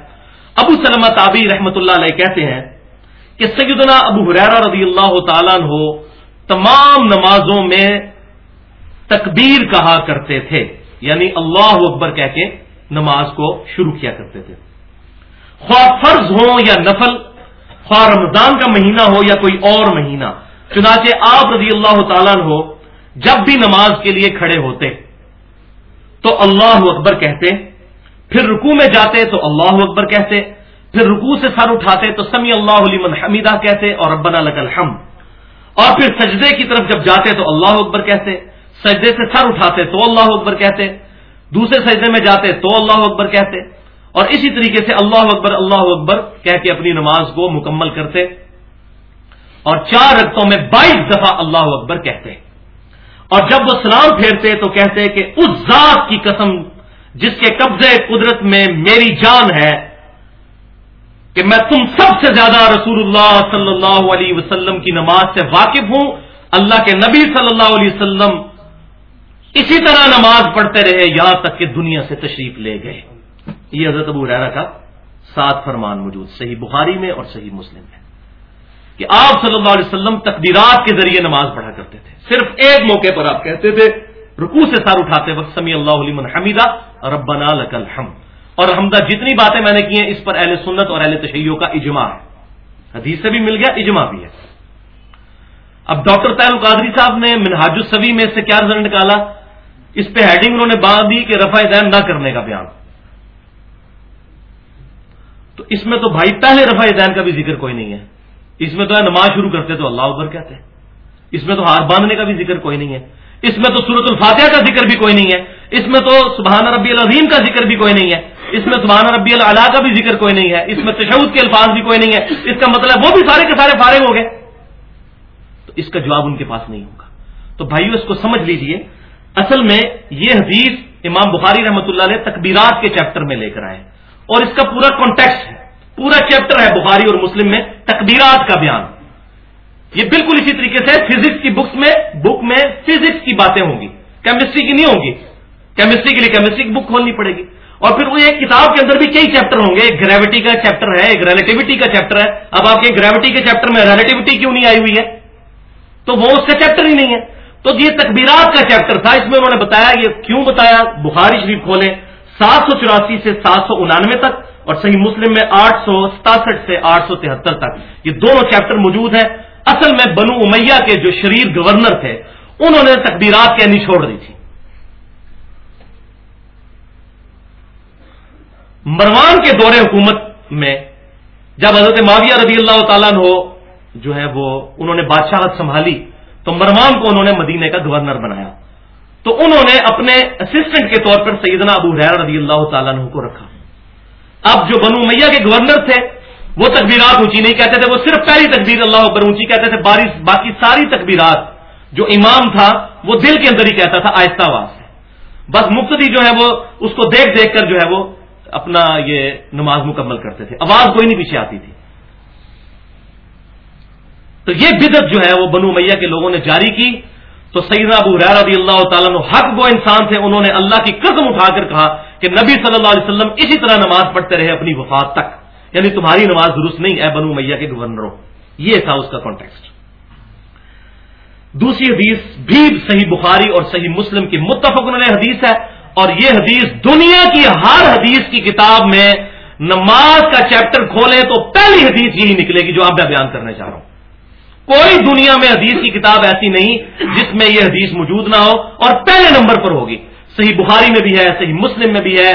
ابو سلمہ تابی رحمۃ اللہ علیہ کہتے ہیں کہ سیدنا ابو حریرہ رضی اللہ تعالیٰ ہو تمام نمازوں میں تکبیر کہا کرتے تھے۔ یعنی اللہ اکبر کہہ کے نماز کو شروع کیا کرتے تھے۔ خواہ فرض ہو یا نفل، خواہ رمضان کا مہینہ ہو یا کوئی اور مہینہ۔ چنانچہ آپ رضی اللہ تعالیٰ ہو جب بھی نماز کے لیے کھڑے ہوتے، تو اللہ اکبر کہتے، پھر رکو میں جاتے تو اللہ اکبر کہتے، پھر رکو سے سر اٹھاتے تو سمی اللہ علیمن حمیدہ کہتے، اور ربنا لک الحم اور پھر سجدے کی طرف جب جاتے تو اللہ اکبر کہتے، سجدے سے سر اٹھاتے تو اللہ اکبر کہتے، دوسرے سجدے میں جاتے تو اللہ اکبر کہتے۔ اور اسی طریقے سے اللہ اکبر اللہ اکبر کہہ کے اپنی نماز کو مکمل کرتے اور چار رقطوں میں بائیس دفعہ اللہ اکبر کہتے اور جب وہ سلام پھیرتے تو کہتے کہ اس ذات کی قسم جس کے قبضے قدرت میں میری جان ہے کہ میں تم سب سے زیادہ رسول اللہ صلی اللہ علیہ وسلم کی نماز سے واقف ہوں، اللہ کے نبی صلی اللہ علیہ وسلم اسی طرح نماز پڑھتے رہے، یہاں تک کہ دنیا سے تشریف لے گئے۔ یہ حضرت ابو ریرا کا سات فرمان موجود، صحیح بخاری میں اور صحیح مسلم میں، کہ آپ صلی اللہ علیہ وسلم تقدیرات کے ذریعے نماز پڑھا کرتے تھے۔ صرف ایک موقع پر آپ کہتے تھے رکو سے سار اٹھاتے وقت سمی اللہ علیہ حمیدہ، ربنا لک الحم اور حمدہ جتنی باتیں میں نے کی ہیں، اس پر اہل سنت اور اہل تشیعوں کا اجماع ہے۔ حدیث سے بھی مل گیا، اجماع بھی ہے۔ اب ڈاکٹر طاہر القادری صاحب نے منہاج السوی میں سے کیا رزلٹ نکالا؟ اس پہ ہیڈنگ انہوں نے باندھ دی کہ رفا دین نہ کرنے کا بیان۔ تو اس میں تو بھائی پہلے رفع دین کا بھی ذکر کوئی نہیں ہے۔ اس میں تو نماز شروع کرتے تو اللہ اکبر کہتے ہیں۔ اس میں تو ہار باندھنے کا بھی ذکر کوئی نہیں ہے۔ اس میں تو سورت الفاتحہ کا ذکر بھی کوئی نہیں ہے۔ اس میں تو سبحان ربی العظیم کا ذکر بھی کوئی نہیں ہے۔ اس میں سبحان ربی اللہ کا بھی ذکر کوئی نہیں ہے۔ اس میں تشود کے الفاظ بھی کوئی نہیں ہے۔ اس کا مطلب وہ بھی سارے کے سارے فارغ ہو گئے۔ تو اس کا جواب ان کے پاس نہیں ہوگا۔ تو بھائیو، اس کو سمجھ لیجیے۔ اصل میں یہ حدیث امام بخاری رحمۃ اللہ علیہ تکبیرات کے چیپٹر میں لے کر آئے۔ اور اس کا پورا کانٹیکس ہے۔ پورا چیپٹر ہے بخاری اور مسلم میں تقبیرات کا بیان۔ یہ بالکل اسی طریقے سے فزکس کی بکس میں بک میں فزکس کی باتیں ہوں گی۔ کیمسٹری کی نہیں ہوں گی۔ کیمسٹری کے لیے کیمسٹری کی بک کھولنی پڑے گی۔ اور پھر وہ ایک کتاب کے اندر بھی کئی چیپٹر ہوں گے۔ ایک گریوٹی کا چیپٹر ہے، ایک ریلیٹیوٹی کا چیپٹر ہے۔ اب آپ کے گریوٹی کے چیپٹر میں ریلیٹیوٹی کیوں نہیں آئی ہوئی ہے؟ تو وہ اس کا چیپٹر ہی نہیں ہے۔ تو یہ تکبیرات کا چیپٹر تھا، اس میں انہوں نے بتایا، یہ کیوں بتایا؟ بخاری شریف کھولیں۔ سات سو چوراسی سے سات سو انانوے تک اور صحیح مسلم میں آٹھ سو ستاسٹھ سے آٹھ سو تہتر تک۔ یہ دونوں چیپٹر موجود ہیں۔ اصل میں بنو امیہ کے جو شریر گورنر تھے، انہوں نے تقبیرات کہنی چھوڑ دی تھی۔ مروان کے دور حکومت میں جب حضرت معاویہ رضی اللہ تعالیٰ ہو جو ہے وہ، انہوں نے بادشاہت سنبھالی، تو مروان کو انہوں نے مدینے کا گورنر بنایا۔ تو انہوں نے اپنے اسسٹنٹ کے طور پر سیدنا ابو حیر رضی اللہ تعالیٰ عنہ کو رکھا۔ اب جو بنو میاں کے گورنر تھے، وہ تکبیرات اونچی نہیں کہتے تھے، وہ صرف پہلی تکبیر اللہ اکبر اونچی کہتے تھے، بارش، باقی ساری تکبیرات جو امام تھا، وہ دل کے اندر ہی کہتا تھا، آہستہ آواز سے۔ بس مقتدی جو ہے، وہ اس کو دیکھ دیکھ کر جو ہے، وہ اپنا یہ نماز مکمل کرتے تھے۔ آواز کوئی نہیں پیچھے آتی تھی۔ تو یہ بدت جو ہے، وہ بنو میاں کے لوگوں نے جاری کی۔ تو سیدنا ابو رضی اللہ تعالیٰ حق وہ انسان تھے، انہوں نے اللہ کی قدم اٹھا کر کہا کہ نبی صلی اللہ علیہ وسلم اسی طرح نماز پڑھتے رہے اپنی وفات تک۔ یعنی تمہاری نماز درست نہیں ہے بنو میاں کے گورنروں۔ یہ تھا اس کا کانٹیکسٹ دوسری حدیث بھی صحیح بخاری اور صحیح مسلم کی متفق حدیث ہے اور یہ حدیث دنیا کی ہر حدیث کی کتاب میں نماز کا چیپٹر کھولیں تو پہلی حدیث یہی نکلے گی جو آپ میں بیان کرنا چاہ رہا ہوں۔ کوئی دنیا میں حدیث کی کتاب ایسی نہیں جس میں یہ حدیث موجود نہ ہو اور پہلے نمبر پر ہوگی۔ صحیح بخاری میں بھی ہے، صحیح مسلم میں بھی ہے،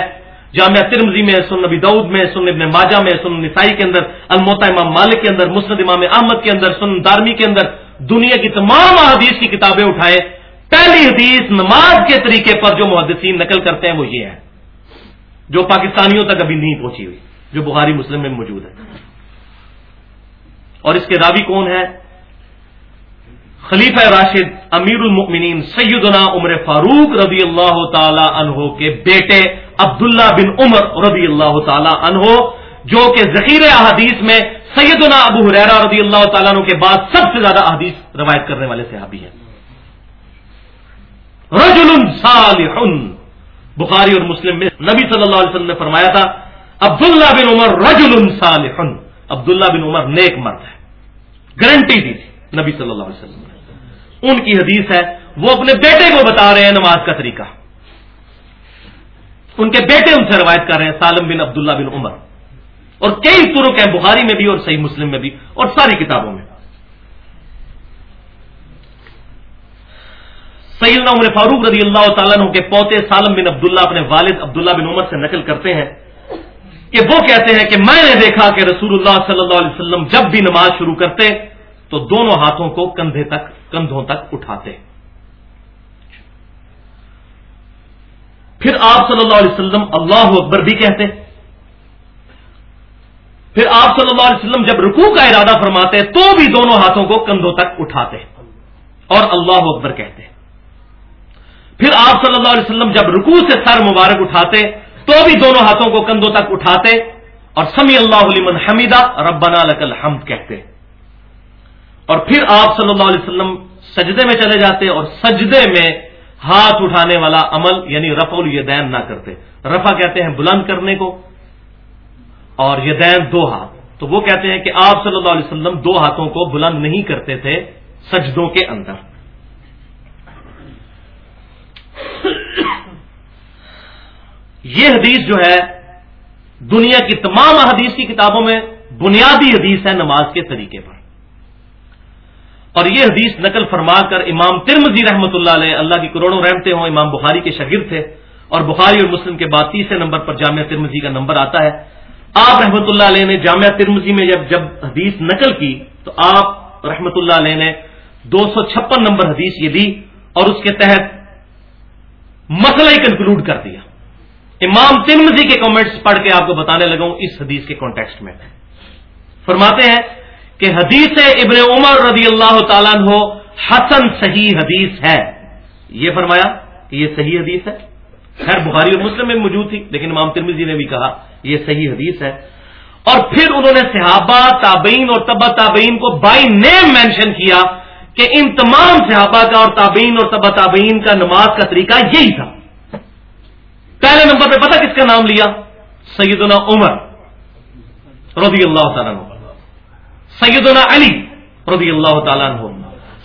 جامعہ ترمزی میں سن نبی دعود میں سن ابن ماجہ میں سن نسائی کے اندر الموتا امام مالک کے اندر، مسند امام احمد کے اندر سن دارمی کے اندر دنیا کی تمام حدیث کی کتابیں اٹھائے۔ پہلی حدیث نماز کے طریقے پر جو محدثین نقل کرتے ہیں وہ یہ ہے۔ جو پاکستانیوں تک ابھی نہیں پہنچی ہوئی، جو بخاری مسلم میں موجود ہے۔ اور اس کے راوی کون ہے؟ خلیفہ راشد امیر المؤمنین سیدنا عمر فاروق رضی اللہ تعالی عنہ کے بیٹے عبداللہ بن عمر رضی اللہ تعالی عنہ، جو کہ ذخیر احادیث میں سیدنا ابو حریرا رضی اللہ تعالیٰ عنہ کے بعد سب سے زیادہ احادیث روایت کرنے والے صحابی ہیں۔ رجل صالح، بخاری اور مسلم میں نبی صلی اللہ علیہ وسلم نے فرمایا تھا، عبداللہ بن عمر رجل صالح، عبداللہ بن عمر نیک مرد ہے۔ گارنٹی دی تھی نبی صلی اللہ علیہ وسلم۔ نے ان کی حدیث ہے، وہ اپنے بیٹے کو بتا رہے ہیں نماز کا طریقہ۔ ان کے بیٹے ان سے روایت کر رہے ہیں، سالم بن عبداللہ بن عمر۔ اور کئی ترک ہیں، بخاری میں بھی اور صحیح مسلم میں بھی، اور ساری کتابوں میں۔ سیدنا عمر فاروق رضی اللہ تعالیٰ عنہ کے پوتے سالم بن عبداللہ اپنے والد عبداللہ بن عمر سے نقل کرتے ہیں کہ وہ کہتے ہیں کہ میں نے دیکھا کہ رسول اللہ صلی اللہ علیہ وسلم جب بھی نماز شروع کرتے تو دونوں ہاتھوں کو کندھے تک، کندھوں تک اٹھاتے۔ پھر آپ صلی اللہ علیہ وسلم اللہ اکبر بھی کہتے۔ پھر آپ صلی اللہ علیہ وسلم جب رکوع کا ارادہ فرماتے تو بھی دونوں ہاتھوں کو کندھوں تک اٹھاتے۔ اور اللہ اکبر کہتے۔ پھر آپ صلی اللہ علیہ وسلم جب رکوع سے سر مبارک اٹھاتے تو بھی دونوں ہاتھوں کو کندھوں تک اٹھاتے۔ اور سمی اللہ علیہ حمیدہ ربنا لک الحمد کہتے۔ اور پھر آپ صلی اللہ علیہ وسلم سجدے میں چلے جاتے اور سجدے میں ہاتھ اٹھانے والا عمل یعنی رف الیدین نہ کرتے۔ رفع کہتے ہیں بلند کرنے کو اور یدین دو ہاتھ۔ تو وہ کہتے ہیں کہ آپ صلی اللہ علیہ وسلم دو ہاتھوں کو بلند نہیں کرتے تھے سجدوں کے اندر۔ یہ حدیث جو ہے، دنیا کی تمام حدیث کی کتابوں میں بنیادی حدیث ہے نماز کے طریقے پر۔ اور یہ حدیث نقل فرما کر امام ترمزی رحمۃ اللہ علیہ اللہ کی کروڑوں رحمتے ہوں، امام بخاری کے شاگرد تھے اور بخاری اور مسلم کے بعد تیسرے نمبر پر جامعہ ترمزی کا نمبر آتا ہے۔ آپ رحمۃ اللہ علیہ نے جامعہ ترمزی میں جب جب حدیث نقل کی تو آپ رحمۃ اللہ علیہ نے دو سو چھپن نمبر حدیث یہ دی اور اس کے تحت مسئلہ ہی کنکلوڈ کر دیا۔ امام ترمزی کے کامنٹس پڑھ کے آپ کو بتانے لگا ہوں اس حدیث کے کانٹیکسٹ میں۔ فرماتے ہیں کہ حدیث ابن عمر رضی اللہ تعالیٰ عنہ حسن صحیح حدیث ہے۔ یہ فرمایا کہ یہ صحیح حدیث ہے۔ خیر، بخاری اور مسلم میں موجود تھی، لیکن امام ترمزی نے بھی کہا یہ صحیح حدیث ہے۔ اور پھر انہوں نے صحابہ، تابعین اور تبا تابعین کو بائی نیم مینشن کیا کہ ان تمام صحابہ کا اور تابعین اور تبا تابعین کا نماز کا طریقہ یہی تھا۔ پہلے نمبر پہ پتہ کس کا نام لیا؟ سیدنا عمر رضی اللہ تعالیٰ عنہ۔ سیدنا علی رضی اللہ تعالیٰ عنہ.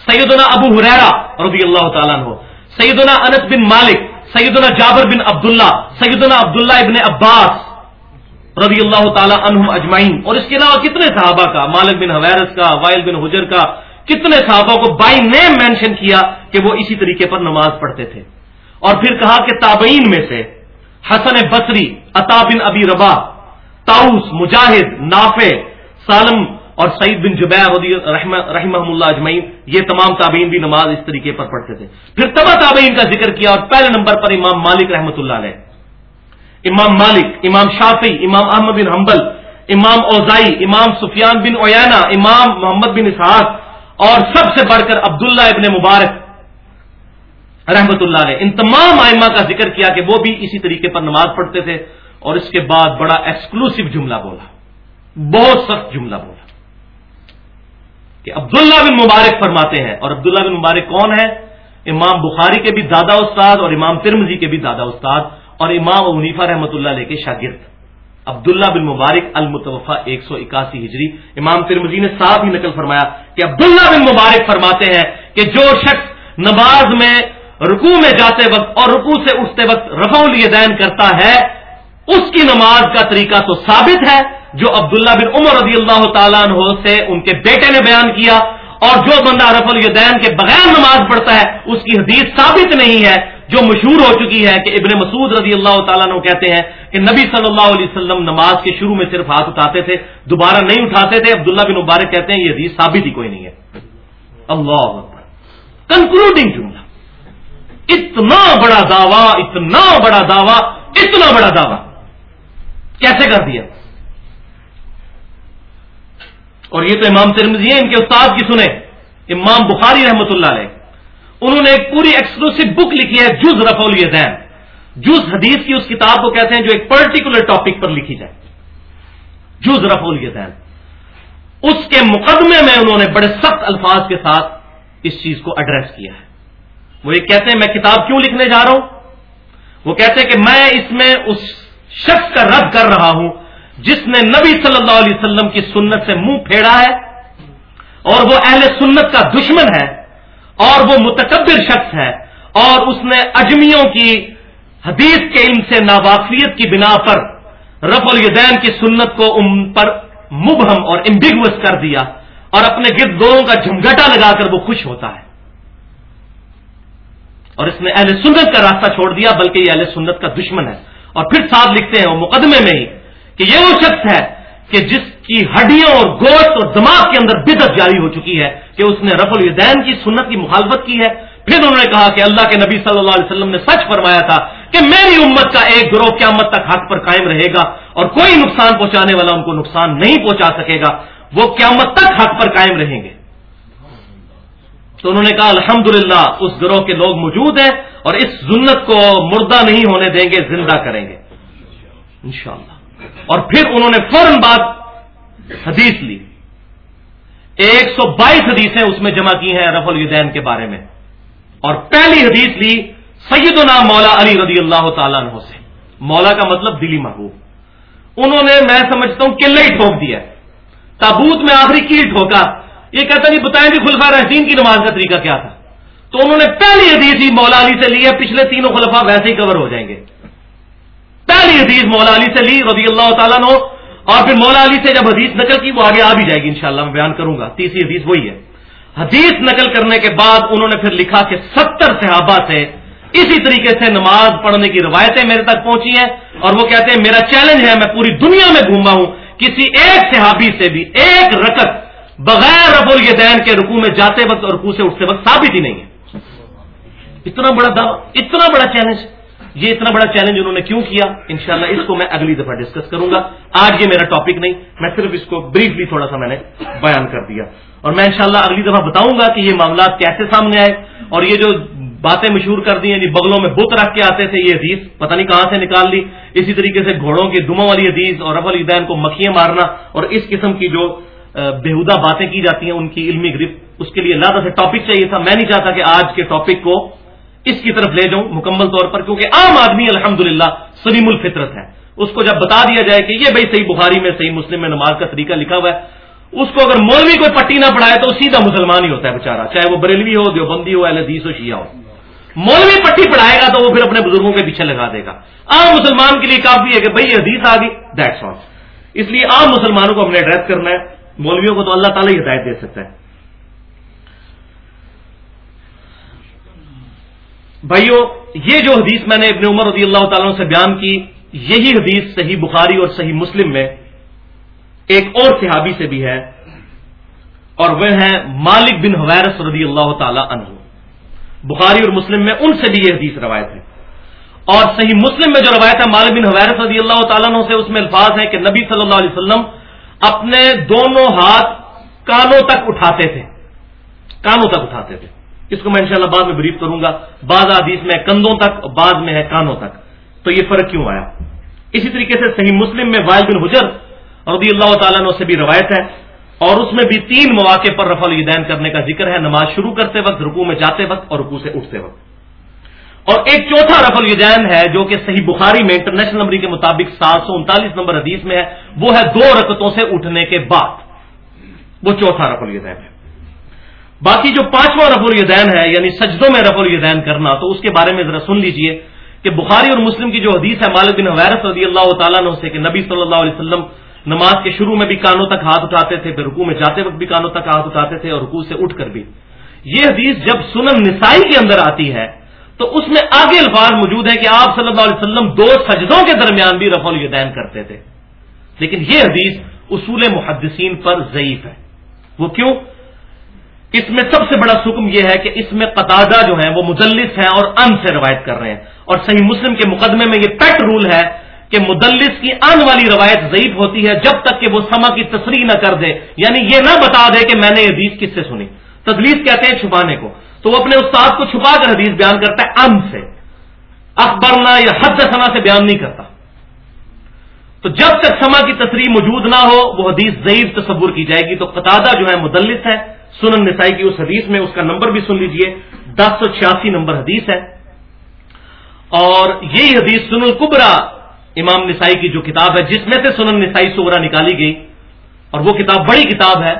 سیدنا ابو حریرا رضی اللہ تعالیٰ عنہ. سیدنا انس بن مالک، سیدنا جابر بن عبداللہ، سیدنا عبداللہ ابن عباس رضی اللہ تعالیٰ عنہم اجمعین. اور اس کے علاوہ کتنے صحابہ کا، مالک بن حویرس کا، وائل بن حجر کا، کتنے صحابہ کو بائی نیم مینشن کیا کہ وہ اسی طریقے پر نماز پڑھتے تھے. اور پھر کہا کہ تابعین میں سے حسن بصری، عطا بن ابی ربا تاؤس مجاہد، نافع، سالم اور سعید بن جبیر رحمہ اللہ اجمعین، یہ تمام تابعین بھی نماز اس طریقے پر پڑھتے تھے۔ پھر تبا تابعین کا ذکر کیا اور پہلے نمبر پر امام مالک رحمۃ اللہ علیہ۔ امام مالک، امام شافی امام احمد بن حنبل، امام اوزائی، امام سفیان بن اویانا امام محمد بن اسحاق اور سب سے بڑھ کر عبداللہ ابن مبارک رحمت اللہ علیہ۔ ان تمام آئمہ کا ذکر کیا کہ وہ بھی اسی طریقے پر نماز پڑھتے تھے اور اس کے بعد بڑا ایکسکلوسو جملہ بولا۔ بہت سخت جملہ بولا۔ کہ عبداللہ بن مبارک فرماتے ہیں اور عبداللہ بن مبارک کون ہے امام بخاری کے بھی دادا استاد اور امام ترمزی کے بھی دادا استاد اور امام عنیفا رحمۃ اللہ علیہ کے شاگرد۔ عبداللہ بن مبارک المتوفا ایک سو اکاسی ہجری۔ امام ترمزی نے صاف ہی نقل فرمایا کہ عبداللہ بن مبارک فرماتے ہیں کہ جو شخص نماز میں رکو میں جاتے وقت اور رکو سے اٹھتے وقت رفع الیدین کرتا ہے، اس کی نماز کا طریقہ تو ثابت ہے۔ جو عبداللہ بن عمر رضی اللہ تعالیٰ عنہ سے ان کے بیٹے نے بیان کیا اور جو بندہ رف الیدین کے بغیر نماز پڑھتا ہے، اس کی حدیث ثابت نہیں ہے، جو مشہور ہو چکی ہے کہ ابن مسعود رضی اللہ تعالیٰ عنہ کہتے ہیں کہ نبی صلی اللہ علیہ وسلم نماز کے شروع میں صرف ہاتھ اٹھاتے تھے، دوبارہ نہیں اٹھاتے تھے، عبداللہ بن مبارک کہتے ہیں یہ حدیث ثابت ہی کوئی نہیں ہے۔ اللہ کنکلوڈنگ جملہ۔ اتنا بڑا دعویٰ، اتنا بڑا دعویٰ، اتنا بڑا دعویٰ۔ کیسے کر دیا؟ اور یہ تو امام ترمزی ہیں، ان کے استاد کی سنیں۔ امام بخاری رحمت اللہ علیہ۔ انہوں نے ایک پوری ایکسکلوسو بک لکھی ہے، جز رف جز حدیث کی اس کتاب کو کہتے ہیں جو ایک پرٹیکولر ٹاپک پر لکھی جائے۔ جز رف الیدین اس کے مقدمے میں انہوں نے بڑے سخت الفاظ کے ساتھ اس چیز کو ایڈریس کیا ہے۔ وہ یہ کہتے ہیں، میں کتاب کیوں لکھنے جا رہا ہوں؟ وہ کہتے ہیں کہ میں اس میں اس شخص کا رد کر رہا ہوں۔ جس نے نبی صلی اللہ علیہ وسلم کی سنت سے منہ پھیڑا ہے اور وہ اہل سنت کا دشمن ہے اور وہ متکبر شخص ہے اور اس نے اجمیوں کی حدیث کے علم سے ناواقفیت کی بنا پر رف الدین کی سنت کو ان پر مبہم اور امبیگوس کر دیا اور اپنے گرد لوگوں کا جھمگٹا لگا کر وہ خوش ہوتا ہے اور اس نے اہل سنت کا راستہ چھوڑ دیا، بلکہ یہ اہل سنت کا دشمن ہے۔ اور پھر ساتھ لکھتے ہیں، وہ مقدمے میں ہی کہ یہ وہ شخص ہے کہ جس کی ہڈیوں اور گوشت اور دماغ کے اندر بدت جاری ہو چکی ہے کہ اس نے رف الدین کی سنت کی مخالفت کی ہے۔ پھر انہوں نے کہا کہ اللہ کے نبی صلی اللہ علیہ وسلم نے سچ فرمایا تھا کہ میری امت کا ایک گروہ قیامت تک حق پر قائم رہے گا اور کوئی نقصان پہنچانے والا ان کو نقصان نہیں پہنچا سکے گا۔ وہ قیامت تک حق پر قائم رہیں گے۔ تو انہوں نے کہا الحمد اس گروہ کے لوگ موجود ہیں اور اس سنت کو مردہ نہیں ہونے دیں گے، زندہ کریں گے۔ انشاءاللہ۔ اور پھر انہوں نے فوراً بعد حدیث لی۔ ایک سو بائیس حدیثیں اس میں جمع کی ہیں رف الدین کے بارے میں۔ اور پہلی حدیث لی سید مولا علی رضی اللہ تعالیٰ عنہ سے۔ مولا کا مطلب دلی محبوب۔ انہوں نے میں سمجھتا ہوں قلعہ ہی ٹھوک دیا تابوت میں آخری کی ٹھوکا۔ یہ کہتا نہیں جی بتائیں جی بھی خلفا رحسین کی نماز کا طریقہ کیا تھا؟ تو انہوں نے پہلی حدیث ہی مولا علی سے لی ہے۔ پچھلے تینوں خلفا ویسے ہی کور ہو جائیں گے۔ پہلی حدیث مولا علی سے لی رضی اللہ تعالیٰ نو اور پھر مولا علی سے جب حدیث نقل کی، وہ آگے آ بھی جائے گی انشاءاللہ، میں بیان کروں گا۔ تیسری حدیث وہی ہے۔ حدیث نقل کرنے کے بعد انہوں نے پھر لکھا کہ ستر صحابہ سے اسی طریقے سے نماز پڑھنے کی روایتیں میرے تک پہنچی ہیں، اور وہ کہتے ہیں، میرا چیلنج ہے، میں پوری دنیا میں گھوما ہوں، کسی ایک صحابی سے بھی ایک رکت بغیر رف الیدین کے رکوع میں جاتے وقت اور رکوع سے اٹھتے وقت ثابت ہی نہیں ہے۔ اتنا بڑا دعوی، اتنا بڑا چیلنج۔ یہ اتنا بڑا چیلنج انہوں نے کیوں کیا؟ انشاءاللہ اس کو میں اگلی دفعہ ڈسکس کروں گا۔ آج یہ میرا ٹاپک نہیں، میں صرف اس کو بریفلی تھوڑا سا میں نے بیان کر دیا۔ اور میں انشاءاللہ اگلی دفعہ بتاؤں گا کہ یہ معاملات کیسے سامنے آئے۔ اور یہ جو باتیں مشہور کر دی ہیں جی بغلوں میں بت رکھ کے آتے تھے، یہ حدیث پتہ نہیں کہاں سے نکال لی۔ اسی طریقے سے گھوڑوں کی دموں والی حدیث اور رف الدین کو مکھیاں مارنا اور اس قسم کی جو بےحدہ باتیں کی جاتی ہیں، ان کی علمی گرفت۔ اس کے لیے اللہ سے ٹاپک چاہیے تھا۔ میں نہیں چاہتا کہ آج کے ٹاپک کو اس کی طرف لے جاؤں مکمل طور پر، کیونکہ عام آدمی الحمد للہ سلیم الفطرت ہے اس کو جب بتا دیا جائے کہ یہ بھائی صحیح بخاری میں، صحیح مسلم میں نماز کا طریقہ لکھا ہوا ہے، اس کو اگر مولوی کوئی پٹی نہ پڑھائے تو سیدھا مسلمان ہی ہوتا ہے بےچارا چاہے وہ بریلوی ہو، دیوبندی ہو حدیث ہو، شیعہ ہو۔ مولوی پٹی پڑھائے گا تو وہ پھر اپنے بزرگوں کے پیچھے لگا دے گا۔ عام مسلمان کے لیے کافی ہے کہ بھائی یہ حدیث آ گئی دیٹس آل اس لیے عام مسلمانوں کو ہم نے ایڈریس کرنا ہے، مولویوں کو تو اللہ تعالیٰ ہی ہدایت دے سکتا ہے۔ بھائیو، یہ جو حدیث میں نے ابن عمر رضی اللہ تعالیٰ سے بیان کی، یہی حدیث صحیح بخاری اور صحیح مسلم میں ایک اور صحابی سے بھی ہے، اور وہ ہیں مالک بن حویرس رضی اللہ تعالی عنہ۔ بخاری اور مسلم میں ان سے بھی یہ حدیث روایت ہے۔ اور صحیح مسلم میں جو روایت ہے، مالک بن حویرس رضی اللہ تعالیٰ عنہ سے، اس میں الفاظ ہیں کہ نبی صلی اللہ علیہ وسلم اپنے دونوں ہاتھ کانوں تک اٹھاتے تھے۔ کانوں تک اٹھاتے تھے۔ اس کو میں انشاءاللہ بعد میں بریف کروں گا. بعض حدیث میں کندھوں تک بعض میں ہے کانوں تک. تو یہ فرق کیوں آیا؟ اسی طریقے سے صحیح مسلم میں وائل بن حجر رضی اللہ تعالیٰ عنہ سے بھی روایت ہے اور اس میں بھی تین مواقع پر رفع الدین کرنے کا ذکر ہے، نماز شروع کرتے وقت رکو میں جاتے وقت اور رکو سے اٹھتے وقت. اور ایک چوتھا رف الدین ہے جو کہ صحیح بخاری میں انٹرنیشنل نمبر کے مطابق سات سو انتالیس نمبر حدیث میں ہے، وہ ہے دو رکتوں سے اٹھنے کے بعد. وہ چوتھا رف الدین ہے۔ باقی جو پانچواں رف الدین ہے یعنی سجدوں میں رف الدین کرنا، تو اس کے بارے میں ذرا سن لیجیے کہ بخاری اور مسلم کی جو حدیث ہے، مالک بن ویرس رضی اللہ تعالیٰ عنہ سے کہ نبی صلی اللہ علیہ وسلم نماز کے شروع میں بھی کانوں تک ہاتھ اٹھاتے تھے، پھر رکو میں جاتے وقت بھی کانوں تک ہاتھ اٹھاتے تھے اور رکو سے اٹھ کر بھی۔ یہ حدیث جب سنن نسائی کے اندر آتی ہے، تو اس میں آگے الفاظ موجود ہے کہ آپ صلی اللہ علیہ وسلم دو سجدوں کے درمیان بھی رف الدین کرتے تھے۔ لیکن یہ حدیث اصول محدثین پر ضعیف ہے۔ وہ کیوں؟ اس میں سب سے بڑا سکم یہ ہے کہ اس میں قطادہ جو ہیں وہ مدلس ہیں اور ان سے روایت کر رہے ہیں۔ اور صحیح مسلم کے مقدمے میں یہ پیٹ رول ہے کہ مدلس کی ان والی روایت ضعیف ہوتی ہے جب تک کہ وہ سما کی تصریح نہ کر دے۔ یعنی یہ نہ بتا دے کہ میں نے یہ حدیث کس سے سنی۔ تدلیس کہتے ہیں چھپانے کو۔ تو وہ اپنے استاد کو چھپا کر حدیث بیان کرتا ہے ام سے۔ اخبرنا یا حد ثنا سے بیان نہیں کرتا۔ تو جب تک سما کی تصریح موجود نہ ہو، وہ حدیث ضعیف تصور کی جائے گی۔ تو قطع جو ہے مدلس ہے۔ سنن نسائی کی اس حدیث میں اس کا نمبر بھی سن لیجیے۔ دس سو چھیاسی نمبر حدیث ہے۔ اور یہی حدیث سن القبرا امام نسائی کی جو کتاب ہے، جس میں سے سنن نسائی سورا نکالی گئی۔ اور وہ کتاب بڑی کتاب ہے۔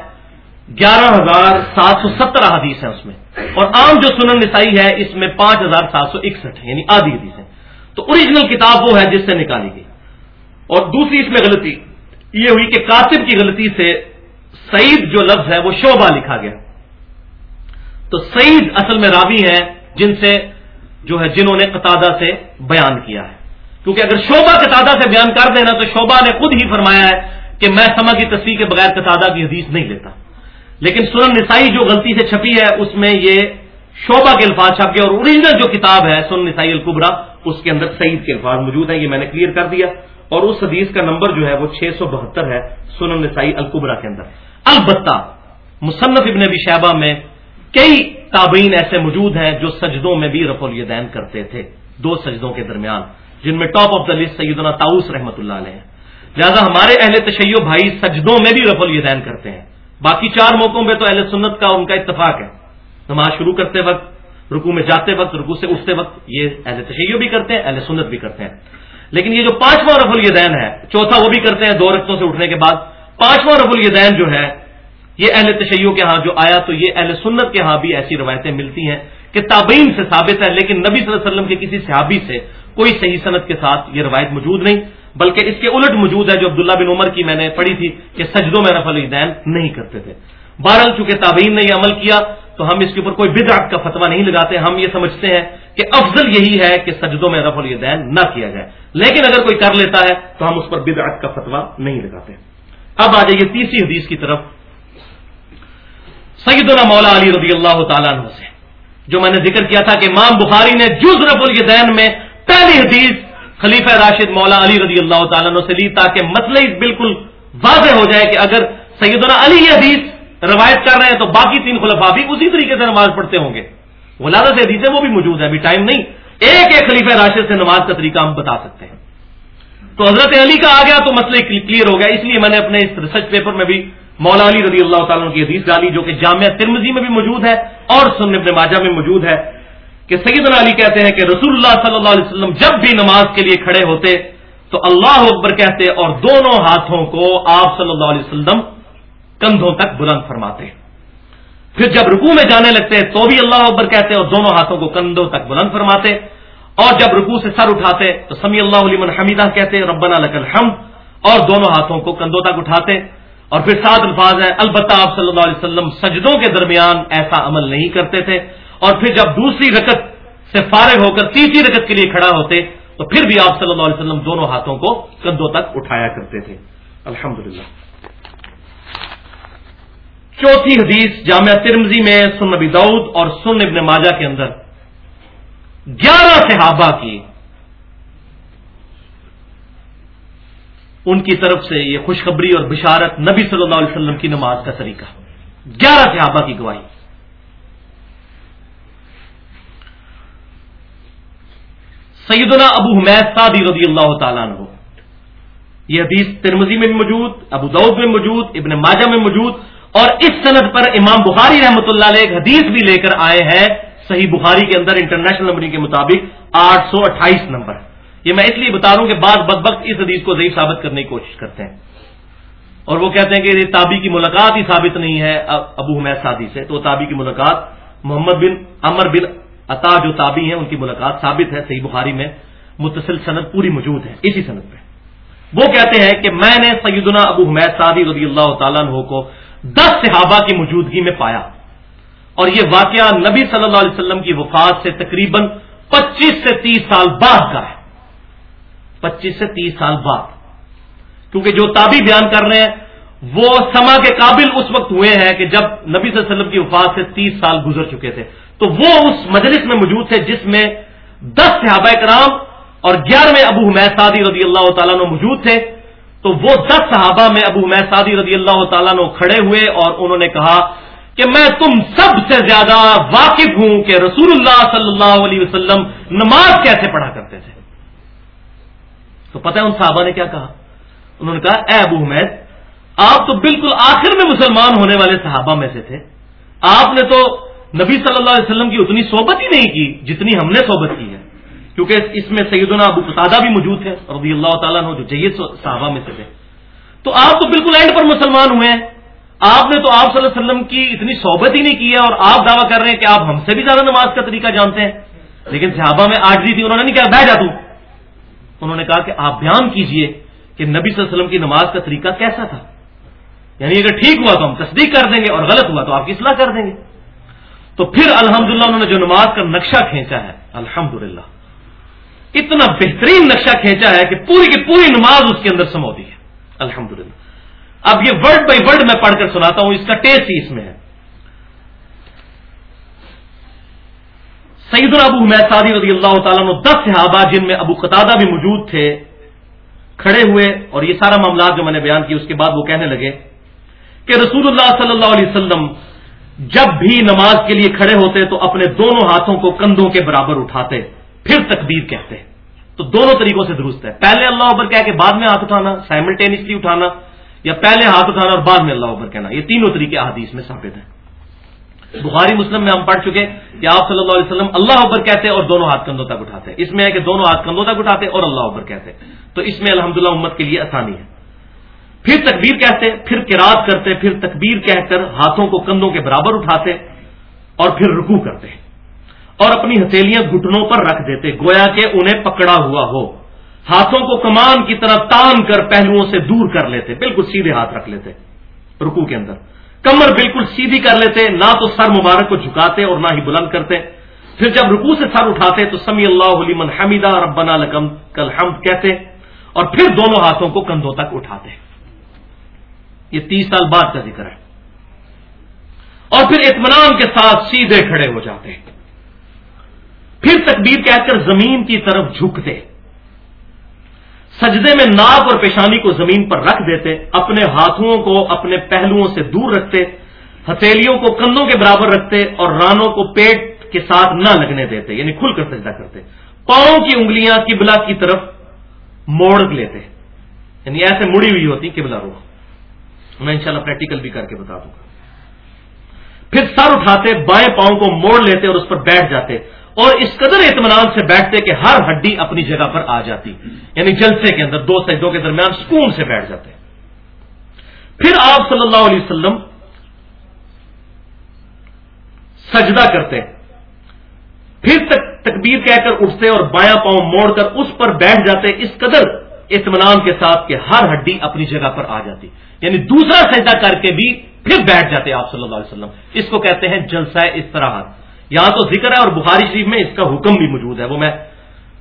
گیارہ ہزار سات سو ستر حدیث ہے اس میں۔ اور عام جو سنن نسائی ہے، اس میں پانچ ہزار سات سو اکسٹھ ہے یعنی آدھی حدیث ہے تو اوریجنل کتاب وہ ہے جس سے نکالی گئی۔ اور دوسری اس میں غلطی۔ یہ ہوئی کہ کاتب کی غلطی سے سعید جو لفظ ہے وہ شعبہ لکھا گیا۔ تو سعید اصل میں راوی ہیں جن سے جو ہے جنہوں نے قطادہ سے بیان کیا ہے۔ کیونکہ اگر شعبہ قطادہ سے بیان کر دینا تو شعبہ نے خود ہی فرمایا ہے کہ میں سما کی تصویر کے بغیر قطادہ کی حدیث نہیں لیتا۔ لیکن سنن نسائی جو غلطی سے چھپی ہے اس میں یہ شعبہ کے الفاظ چھپ گئے اور اوریجنل جو کتاب ہے سنن نسائی القبرا اس کے اندر سعید کے الفاظ موجود ہیں، یہ میں نے کلیئر کر دیا۔ اور اس حدیث کا نمبر جو ہے وہ چھ سو بہتر ہے سنن نسائی القبرا کے اندر۔ البتہ مصنف ابن ابی شہبہ میں کئی تابعین ایسے موجود ہیں جو سجدوں میں بھی رف الیدین کرتے تھے، دو سجدوں کے درمیان، جن میں ٹاپ آف دا لسٹ سیدنا تاؤس رحمۃ اللہ علیہ لہٰذا ہمارے اہل تشیع بھائی سجدوں میں بھی رف الیدین کرتے ہیں۔ باقی چار موقعوں پہ تو اہل سنت کا ان کا اتفاق ہے۔ نماز شروع کرتے وقت رکو میں جاتے وقت رکو سے اٹھتے وقت یہ اہل تشیع بھی کرتے ہیں، اہل سنت بھی کرتے ہیں۔ لیکن یہ جو پانچواں رف الیدین ہے، چوتھا وہ بھی کرتے ہیں، دو رقطوں سے اٹھنے کے بعد۔ پانچواں رف الیدین جو ہے، یہ اہل تشیع کے ہاں جو آیا تو یہ اہل سنت کے ہاں بھی ایسی روایتیں ملتی ہیں کہ تابعین سے ثابت ہے، لیکن نبی صلی اللہ علیہ وسلم کے کسی صحابی سے کوئی صحیح صنعت کے ساتھ یہ روایت موجود نہیں، بلکہ اس کے الٹ موجود ہے جو عبداللہ بن عمر کی میں نے پڑھی تھی کہ سجدوں میں رف الدین نہیں کرتے تھے۔ بہرحال چونکہ تابعین نے یہ عمل کیا تو ہم اس کے اوپر کوئی بدعت کا فتوا نہیں لگاتے، ہم یہ سمجھتے ہیں کہ افضل یہی ہے کہ سجدوں میں رف الدین نہ کیا جائے۔ لیکن اگر کوئی کر لیتا ہے تو ہم اس پر بدعت کا فتوا نہیں لگاتے۔ اب آ جائیے تیسری حدیث کی طرف۔ سیدنا مولا علی رضی اللہ تعالیٰ عنہ سے، جو میں نے ذکر کیا تھا کہ امام بخاری نے جز رف الدین میں پہلی حدیث خلیفہ راشد مولا علی رضی اللہ تعالیٰ عنہ سے لی تاکہ مسئلہ بالکل واضح ہو جائے کہ اگر سیدنا علی یہ حدیث روایت کر رہے ہیں تو باقی تین خلفا بھی اسی طریقے سے نماز پڑھتے ہوں گے۔ ولادہ سے حدیث ہے وہ بھی موجود ہے ابھی ٹائم نہیں۔ ایک ایک خلیفہ راشد سے نماز کا طریقہ ہم بتا سکتے ہیں۔ تو حضرت علی کا آ گیا تو مسئلہ کلیئر ہو گیا، اس لیے میں نے اپنے اس ریسرچ پیپر میں بھی مولا علی رضی اللہ تعالیٰ کی حدیث ڈالی، جو کہ جامعہ ترمزی میں بھی موجود ہے اور سنن ابن ماجہ میں موجود ہے، کہ سیدنا علی کہتے ہیں کہ رسول اللہ صلی اللہ علیہ وسلم جب بھی نماز کے لیے کھڑے ہوتے، تو اللہ اکبر کہتے اور دونوں ہاتھوں کو آپ صلی اللہ علیہ وسلم کندھوں تک بلند فرماتے۔ پھر جب رکو میں جانے لگتے، تو بھی اللہ اکبر کہتے اور دونوں ہاتھوں کو کندھوں تک بلند فرماتے۔ اور جب رکو سے سر اٹھاتے تو سمی اللہ علیہ حمیدہ کہتے، ربنا لک الحمد، اور دونوں ہاتھوں کو کندھوں تک اٹھاتے۔ اور پھر سات الفاظ ہیں، البتہ آپ صلی اللہ علیہ وسلم سجدوں کے درمیان ایسا عمل نہیں کرتے تھے۔ اور پھر جب دوسری رکت سے فارغ ہو کر تیسری رکت کے لیے کھڑا ہوتے، تو پھر بھی آپ صلی اللہ علیہ وسلم دونوں ہاتھوں کو کندھوں تک اٹھایا کرتے تھے۔ الحمد چوتھی حدیث جامعہ ترمزی میں سن نبی دعود اور سن ابن ماجہ کے اندر۔ گیارہ صحابہ کی ان کی طرف سے یہ خوشخبری اور بشارت نبی صلی اللہ علیہ وسلم کی نماز کا طریقہ گیارہ صحابہ کی گواہی۔ سیدنا ابو حمید سعدی رضی اللہ تعالیٰ عنہ۔ یہ حدیث ترمزی میں بھی موجود، ابو دعود میں موجود، ابن ماجہ میں موجود اور اس صنعت پر امام بخاری رحمۃ اللہ علیہ ایک حدیث بھی لے کر آئے ہیں۔ صحیح بخاری کے اندر انٹرنیشنل نمبر کے مطابق آٹھ سو اٹھائیس نمبر یہ میں اس لیے بتا رہا ہوں کہ بعض بد وقت اس حدیث کو ضعیف ثابت کرنے کی کوشش کرتے ہیں۔ اور وہ کہتے ہیں کہ یہ تابی کی ملاقات ہی ثابت نہیں ہے ابو حمید سادی سے۔ تو تابی کی ملاقات محمد بن امر بن عطا جو تابی ہیں، ان کی ملاقات ثابت ہے۔ صحیح بخاری میں متصل صنعت پوری موجود ہے، اسی صنعت پہ۔ وہ کہتے ہیں کہ میں نے سیدنا ابو حمید سعدی رضی اللہ تعالیٰ عنہ کو دس صحابہ کی موجودگی میں پایا۔ اور یہ واقعہ نبی صلی اللہ علیہ وسلم کی وفات سے تقریباً پچیس سے تیس سال بعد کا ہے۔ پچیس سے تیس سال بعد۔ کیونکہ جو تابی بیان کر رہے ہیں، وہ سما کے قابل اس وقت ہوئے ہیں کہ جب نبی صلی اللہ علیہ وسلم کی وفات سے تیس سال گزر چکے تھے۔ تو وہ اس مجلس میں موجود تھے جس میں دس صحابہ کرام اور گیارہویں ابو حمید سعدی رضی اللہ تعالیٰ نے موجود تھے۔ تو وہ دس صحابہ میں ابو حمید سعدی رضی اللہ تعالیٰ نے کھڑے ہوئے اور انہوں نے کہا کہ میں تم سب سے زیادہ واقف ہوں کہ رسول اللہ صلی اللہ علیہ وسلم نماز کیسے پڑھا کرتے تھے۔ تو پتہ ہے ان صحابہ نے کیا کہا؟ انہوں نے کہا، اے ابو حمید، آپ تو بالکل آخر میں مسلمان ہونے والے صحابہ میں سے تھے۔ آپ نے تو نبی صلی اللہ علیہ وسلم کی اتنی صحبت ہی نہیں کی جتنی ہم نے صحبت کی ہے۔ کیونکہ اس میں سیدنا ابو قطادہ بھی موجود ہے رضی اللہ تعالیٰ جو جید صحابہ میں سے تھے۔ تو آپ تو بالکل اینڈ پر مسلمان ہوئے ہیں۔ آپ نے تو آپ صلی اللہ علیہ وسلم کی اتنی صحبت ہی نہیں کی ہے اور آپ دعویٰ کر رہے ہیں کہ آپ ہم سے بھی زیادہ نماز کا طریقہ جانتے ہیں۔ لیکن صحابہ میں آج تھی، انہوں نے نہیں کہا، بہ جا انہوں نے کہا کہ آپ بیان کیجیے کہ نبی صلی اللہ علیہ وسلم کی نماز کا طریقہ کیسا تھا۔ یعنی اگر ٹھیک ہوا تو ہم تصدیق کر دیں گے اور غلط ہوا تو آپ کی اصلاح کر دیں گے۔ تو پھر الحمدللہ انہوں نے جو نماز کا نقشہ کھینچا ہے، الحمدللہ۔ اتنا بہترین نقشہ کھینچا ہے کہ پوری کی پوری نماز اس کے اندر سمودی ہے۔ الحمدللہ۔ اب یہ ورڈ بائی ورڈ میں پڑھ کر سناتا ہوں، اس کا ٹیسٹ ہی اس میں ہے۔ سعید ابو سعدی رضی اللہ تعالیٰ نے دس صحابہ جن میں ابو قطادہ بھی موجود تھے، کھڑے ہوئے، اور یہ سارا معاملات جو میں نے بیان کی اس کے بعد وہ کہنے لگے کہ رسول اللہ صلی اللہ علیہ وسلم جب بھی نماز کے لیے کھڑے ہوتے تو اپنے دونوں ہاتھوں کو کندھوں کے برابر اٹھاتے، پھر تکبیر کہتے۔ تو دونوں طریقوں سے درست ہے۔ پہلے اللہ اوپر کہہ کے بعد میں ہاتھ اٹھانا سائملٹینسلی اٹھانا یا پہلے ہاتھ اٹھانا اور بعد میں اللہ اوپر کہنا، یہ تینوں طریقے حدیث میں ثابت ہیں۔ بخاری، مسلم میں ہم پڑھ چکے کہ آپ صلی اللہ علیہ وسلم اللہ اوپر کہتے اور دونوں ہاتھ کندھوں تک اٹھاتے۔ اس میں ہے کہ دونوں ہاتھ کندھوں تک اٹھاتے اور اللہ اوپر کہتے۔ تو اس میں الحمدللہ امت کے لیے آسانی ہے۔ پھر تکبیر کہتے، پھر کراط کرتے، پھر تکبیر کہہ کر ہاتھوں کو کندھوں کے برابر اٹھاتے اور پھر رکو کرتے۔ اور اپنی ہتھیلیاں گھٹنوں پر رکھ دیتے، گویا کہ انہیں پکڑا ہوا ہو۔ ہاتھوں کو کمان کی طرح تان کر پہلوؤں سے دور کر لیتے، بالکل سیدھے ہاتھ رکھ لیتے رکو کے اندر۔ کمر بالکل سیدھی کر لیتے، نہ تو سر مبارک کو جھکاتے اور نہ ہی بلند کرتے۔ پھر جب رکو سے سر اٹھاتے تو سمی اللہ علیمن حمیدہ ربنا لکم کل حمد کہتے اور پھر دونوں ہاتھوں کو کندھوں تک اٹھاتے۔ یہ تیس سال بعد کا ذکر ہے۔ اور پھر اطمینان کے ساتھ سیدھے کھڑے ہو جاتے۔ پھر تکبیر کہہ کر زمین کی طرف جھکتے۔ سجدے میں ناک اور پیشانی کو زمین پر رکھ دیتے، اپنے ہاتھوں کو اپنے پہلوؤں سے دور رکھتے، ہتھیلیوں کو کندھوں کے برابر رکھتے اور رانوں کو پیٹ کے ساتھ نہ لگنے دیتے یعنی کھل کر سجدہ کرتے۔ پاؤں کی انگلیاں قبلہ کی طرف موڑ لیتے۔ یعنی ایسے مڑی ہوئی ہوتی، قبلہ روح۔ میں انشاءاللہ پریکٹیکل بھی کر کے بتا دوں گا۔ پھر سر اٹھاتے، بائیں پاؤں کو موڑ لیتے اور اس پر بیٹھ جاتے۔ اور اس قدر اطمینان سے بیٹھتے کہ ہر ہڈی اپنی جگہ پر آ جاتی۔ یعنی جلسے کے اندر، دو سجدوں کے درمیان سکون سے بیٹھ جاتے۔ پھر آپ صلی اللہ علیہ وسلم سجدہ کرتے۔ پھر تک تکبیر کہہ کر اٹھتے اور بایاں پاؤں موڑ کر اس پر بیٹھ جاتے۔ اس قدر اطمینان کے ساتھ کہ ہر ہڈی اپنی جگہ پر آ جاتی۔ یعنی دوسرا سجدہ کر کے بھی پھر بیٹھ جاتے آپ صلی اللہ علیہ وسلم۔ اس کو کہتے ہیں جلسہ اس استراحت۔ یہاں تو ذکر ہے اور بخاری شریف میں اس کا حکم بھی موجود ہے۔ وہ میں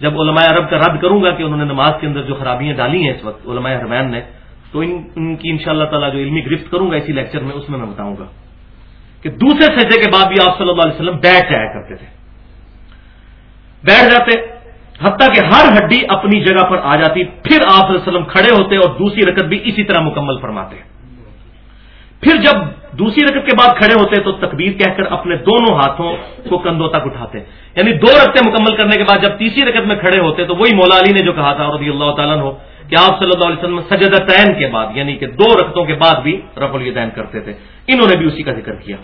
جب علماء عرب کا رد کروں گا کہ انہوں نے نماز کے اندر جو خرابیاں ڈالی ہیں اس وقت علماء حرمین نے، تو ان ان کی ان شاء اللہ تعالیٰ جو علمی گرفت کروں گا اسی لیکچر میں اس میں میں بتاؤں گا کہ دوسرے سجدے کے بعد بھی آپ صلی اللہ علیہ وسلم بیٹھ جایا کرتے تھے۔ بیٹھ جاتے، حتیٰ کہ ہر ہڈی اپنی جگہ پر آ جاتی، پھر آپ صلی اللہ علیہ وسلم کھڑے ہوتے اور دوسری رکت بھی اسی طرح مکمل فرماتے۔ ہیں پھر جب دوسری رکت کے بعد کھڑے ہوتے تو تکبیر کہہ کر اپنے دونوں ہاتھوں کو کندھوں تک اٹھاتے یعنی دو رکھتے مکمل کرنے کے بعد جب تیسری رکت میں کھڑے ہوتے تو وہی مولا علی نے جو کہا تھا رضی اللہ تعالیٰ ہو کہ آپ صلی اللہ علیہ وسلم سجد تعین کے بعد یعنی کہ دو رختوں کے بعد بھی رف الدین کرتے تھے۔ انہوں نے بھی اسی کا ذکر کیا۔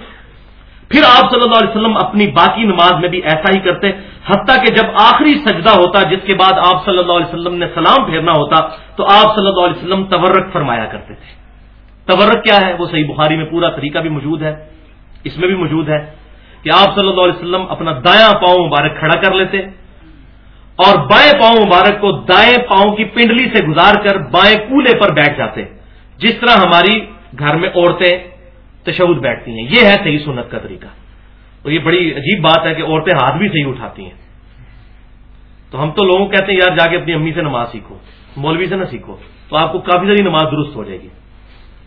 پھر آپ صلی اللہ علیہ وسلم اپنی باقی نماز میں بھی ایسا ہی کرتے حتیٰ کہ جب آخری سجدہ ہوتا جس کے بعد آپ صلی اللہ علیہ وسلم نے سلام پھیرنا ہوتا تو آپ صلی اللہ علیہ وسلم تورک فرمایا کرتے تھے۔ تورک کیا ہے؟ وہ صحیح بخاری میں پورا طریقہ بھی موجود ہے، اس میں بھی موجود ہے کہ آپ صلی اللہ علیہ وسلم اپنا دایاں پاؤں مبارک کھڑا کر لیتے اور بائیں پاؤں مبارک کو دائیں پاؤں کی پنڈلی سے گزار کر بائیں کولے پر بیٹھ جاتے، جس طرح ہماری گھر میں عورتیں تشود بیٹھتی ہیں۔ یہ ہے صحیح سنت کا طریقہ۔ تو یہ بڑی عجیب بات ہے کہ عورتیں ہاتھ بھی صحیح اٹھاتی ہیں۔ تو ہم تو لوگوں کہتے ہیں، یار جا کے اپنی امی سے نماز سیکھو، مولوی سے نہ سیکھو، تو آپ کو کافی ساری نماز درست ہو جائے گی۔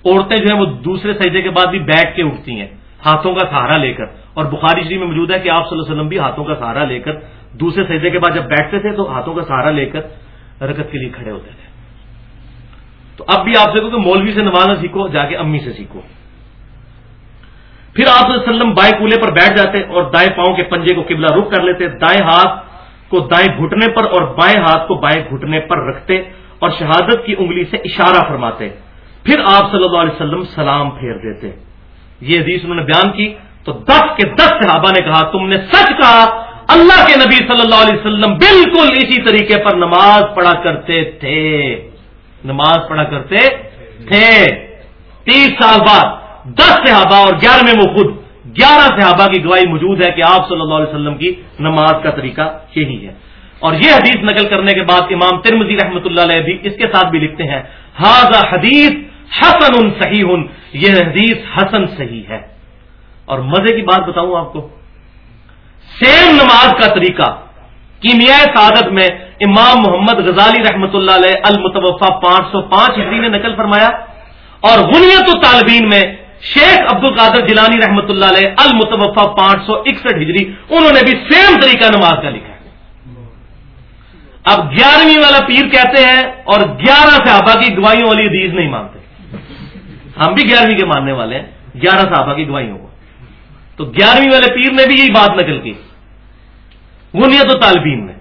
عورتیں جو ہیں وہ دوسرے سجدے کے بعد بھی بیٹھ کے اٹھتی ہیں، ہاتھوں کا سہارا لے کر۔ اور بخاری شریف میں موجود ہے کہ آپ صلی اللہ علیہ وسلم بھی ہاتھوں کا سہارا لے کر دوسرے سجدے کے بعد جب بیٹھتے تھے تو ہاتھوں کا سہارا لے کر رکت کے لیے کھڑے ہوتے تھے۔ تو اب بھی آپ سے کہ مولوی سے نماز نہ سیکھو، جا کے امی سے سیکھو۔ پھر آپ صلی اللہ وسلم بائیں کولے پر بیٹھ جاتے اور دائیں پاؤں کے پنجے کو قبلہ رخ کر لیتے، دائیں ہاتھ کو دائیں گھٹنے پر اور بائیں ہاتھ کو بائیں گھٹنے پر رکھتے اور شہادت کی انگلی سے اشارہ فرماتے۔ پھر آپ صلی اللہ علیہ وسلم سلام پھیر دیتے۔ یہ حدیث انہوں نے بیان کی، تو دس کے دس صحابہ نے کہا، تم نے سچ کہا، اللہ کے نبی صلی اللہ علیہ وسلم بالکل اسی طریقے پر نماز پڑھا کرتے تھے۔ نماز پڑھا کرتے تھے۔ تیس سال بعد دس صحابہ اور گیارہویں وہ خود گیارہ صحابہ کی گواہی موجود ہے کہ آپ صلی اللہ علیہ وسلم کی نماز کا طریقہ یہی ہے۔ اور یہ حدیث نقل کرنے کے بعد امام ترمزی رحمۃ اللہ علیہ بھی اس کے ساتھ بھی لکھتے ہیں حاضہ حدیث حسن ان صحیح، یہ حدیث حسن صحیح ہے۔ اور مزے کی بات بتاؤں آپ کو۔ سیم نماز کا طریقہ، کیمیا سعادت میں امام محمد غزالی رحمۃ اللہ علیہ المتوفا پانچ سو پانچ ہجری نے نقل فرمایا، اور غنیت الطالبین میں شیخ عبد القادر جیلانی رحمۃ اللہ علیہ المتوفا پانچ سو اکسٹھ ہجری، انہوں نے بھی سیم طریقہ نماز کا لکھا ہے۔ اب گیارہویں والا پیر کہتے ہیں، اور گیارہ صحابہ کی گواہیوں والی حدیث نہیں مانتے۔ ہم بھی گیارہویں کے ماننے والے ہیں، گیارہ صحابہ کی گواہیوں کو۔ تو گیارہویں والے پیر نے بھی یہی بات نقل کی۔ غنیت و طالبین میں۔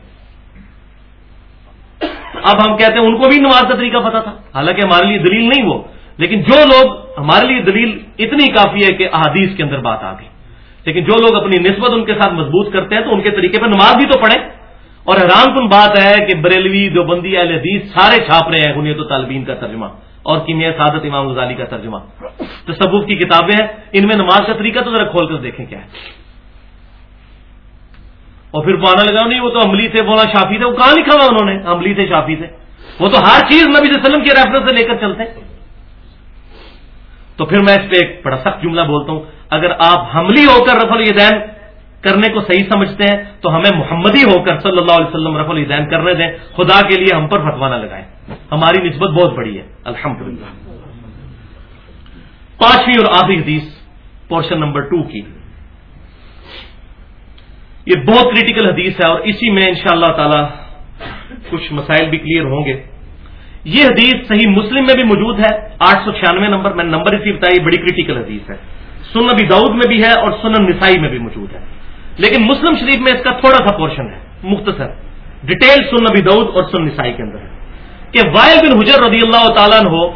اب ہم کہتے ہیں ان کو بھی نماز کا طریقہ پتا تھا۔ حالانکہ ہمارے لیے دلیل نہیں وہ، لیکن جو لوگ، ہمارے لیے دلیل اتنی کافی ہے کہ احادیث کے اندر بات آ گئی۔ لیکن جو لوگ اپنی نسبت ان کے ساتھ مضبوط کرتے ہیں تو ان کے طریقے پر نماز بھی تو پڑھیں۔ اور حیران کن بات ہے کہ بریلوی جو بندی اہل حدیث سارے چھاپ رہے ہیں غنیت و طالبین کا ترجمہ۔ اور کیمیا سعادت امام غزالی کا ترجمہ۔ تصوف کی کتابیں ہیں، ان میں نماز کا طریقہ تو ذرا کھول کر دیکھیں کیا ہے۔ اور پھر پانا لگا نہیں، وہ تو عملی تھے بولا شافی تھے، وہ کہاں لکھا ہوا انہوں نے؟ عملی تھے، شافی تھے۔ وہ تو ہر چیز نبی صلی اللہ علیہ وسلم کے ریفرنس سے لے کر چلتے تو پھر میں اس پہ ایک بڑا سخت جملہ بولتا ہوں۔ اگر آپ حملی ہو کر رفل الدین کرنے کو صحیح سمجھتے ہیں، تو ہمیں محمدی ہو کر صلی اللہ علیہ وسلم رفل الدین کرنے دیں۔ خدا کے لیے ہم پر فتوا نہ لگائیں۔ ہماری نسبت بہت بڑی ہے۔ الحمد پانچویں اور آخری حدیث، پورشن نمبر ٹو کی۔ یہ بہت کریٹیکل حدیث ہے اور اسی میں انشاءاللہ اللہ تعالی کچھ مسائل بھی کلیئر ہوں گے۔ یہ حدیث صحیح مسلم میں بھی موجود ہے۔ آٹھ سو چھیانوے نمبر، میں نمبر اسی بتائی بڑی کریٹیکل حدیث ہے۔ سن نبی دعود میں بھی ہے اور سنن نسائی میں بھی موجود ہے۔ لیکن مسلم شریف میں اس کا تھوڑا سا پورشن ہے، مختصر۔ ڈیٹیل سن نبی دعود اور سن نسائی کے اندر ہے۔ کہ وائل بن حجر رضی اللہ تعالیٰ ہو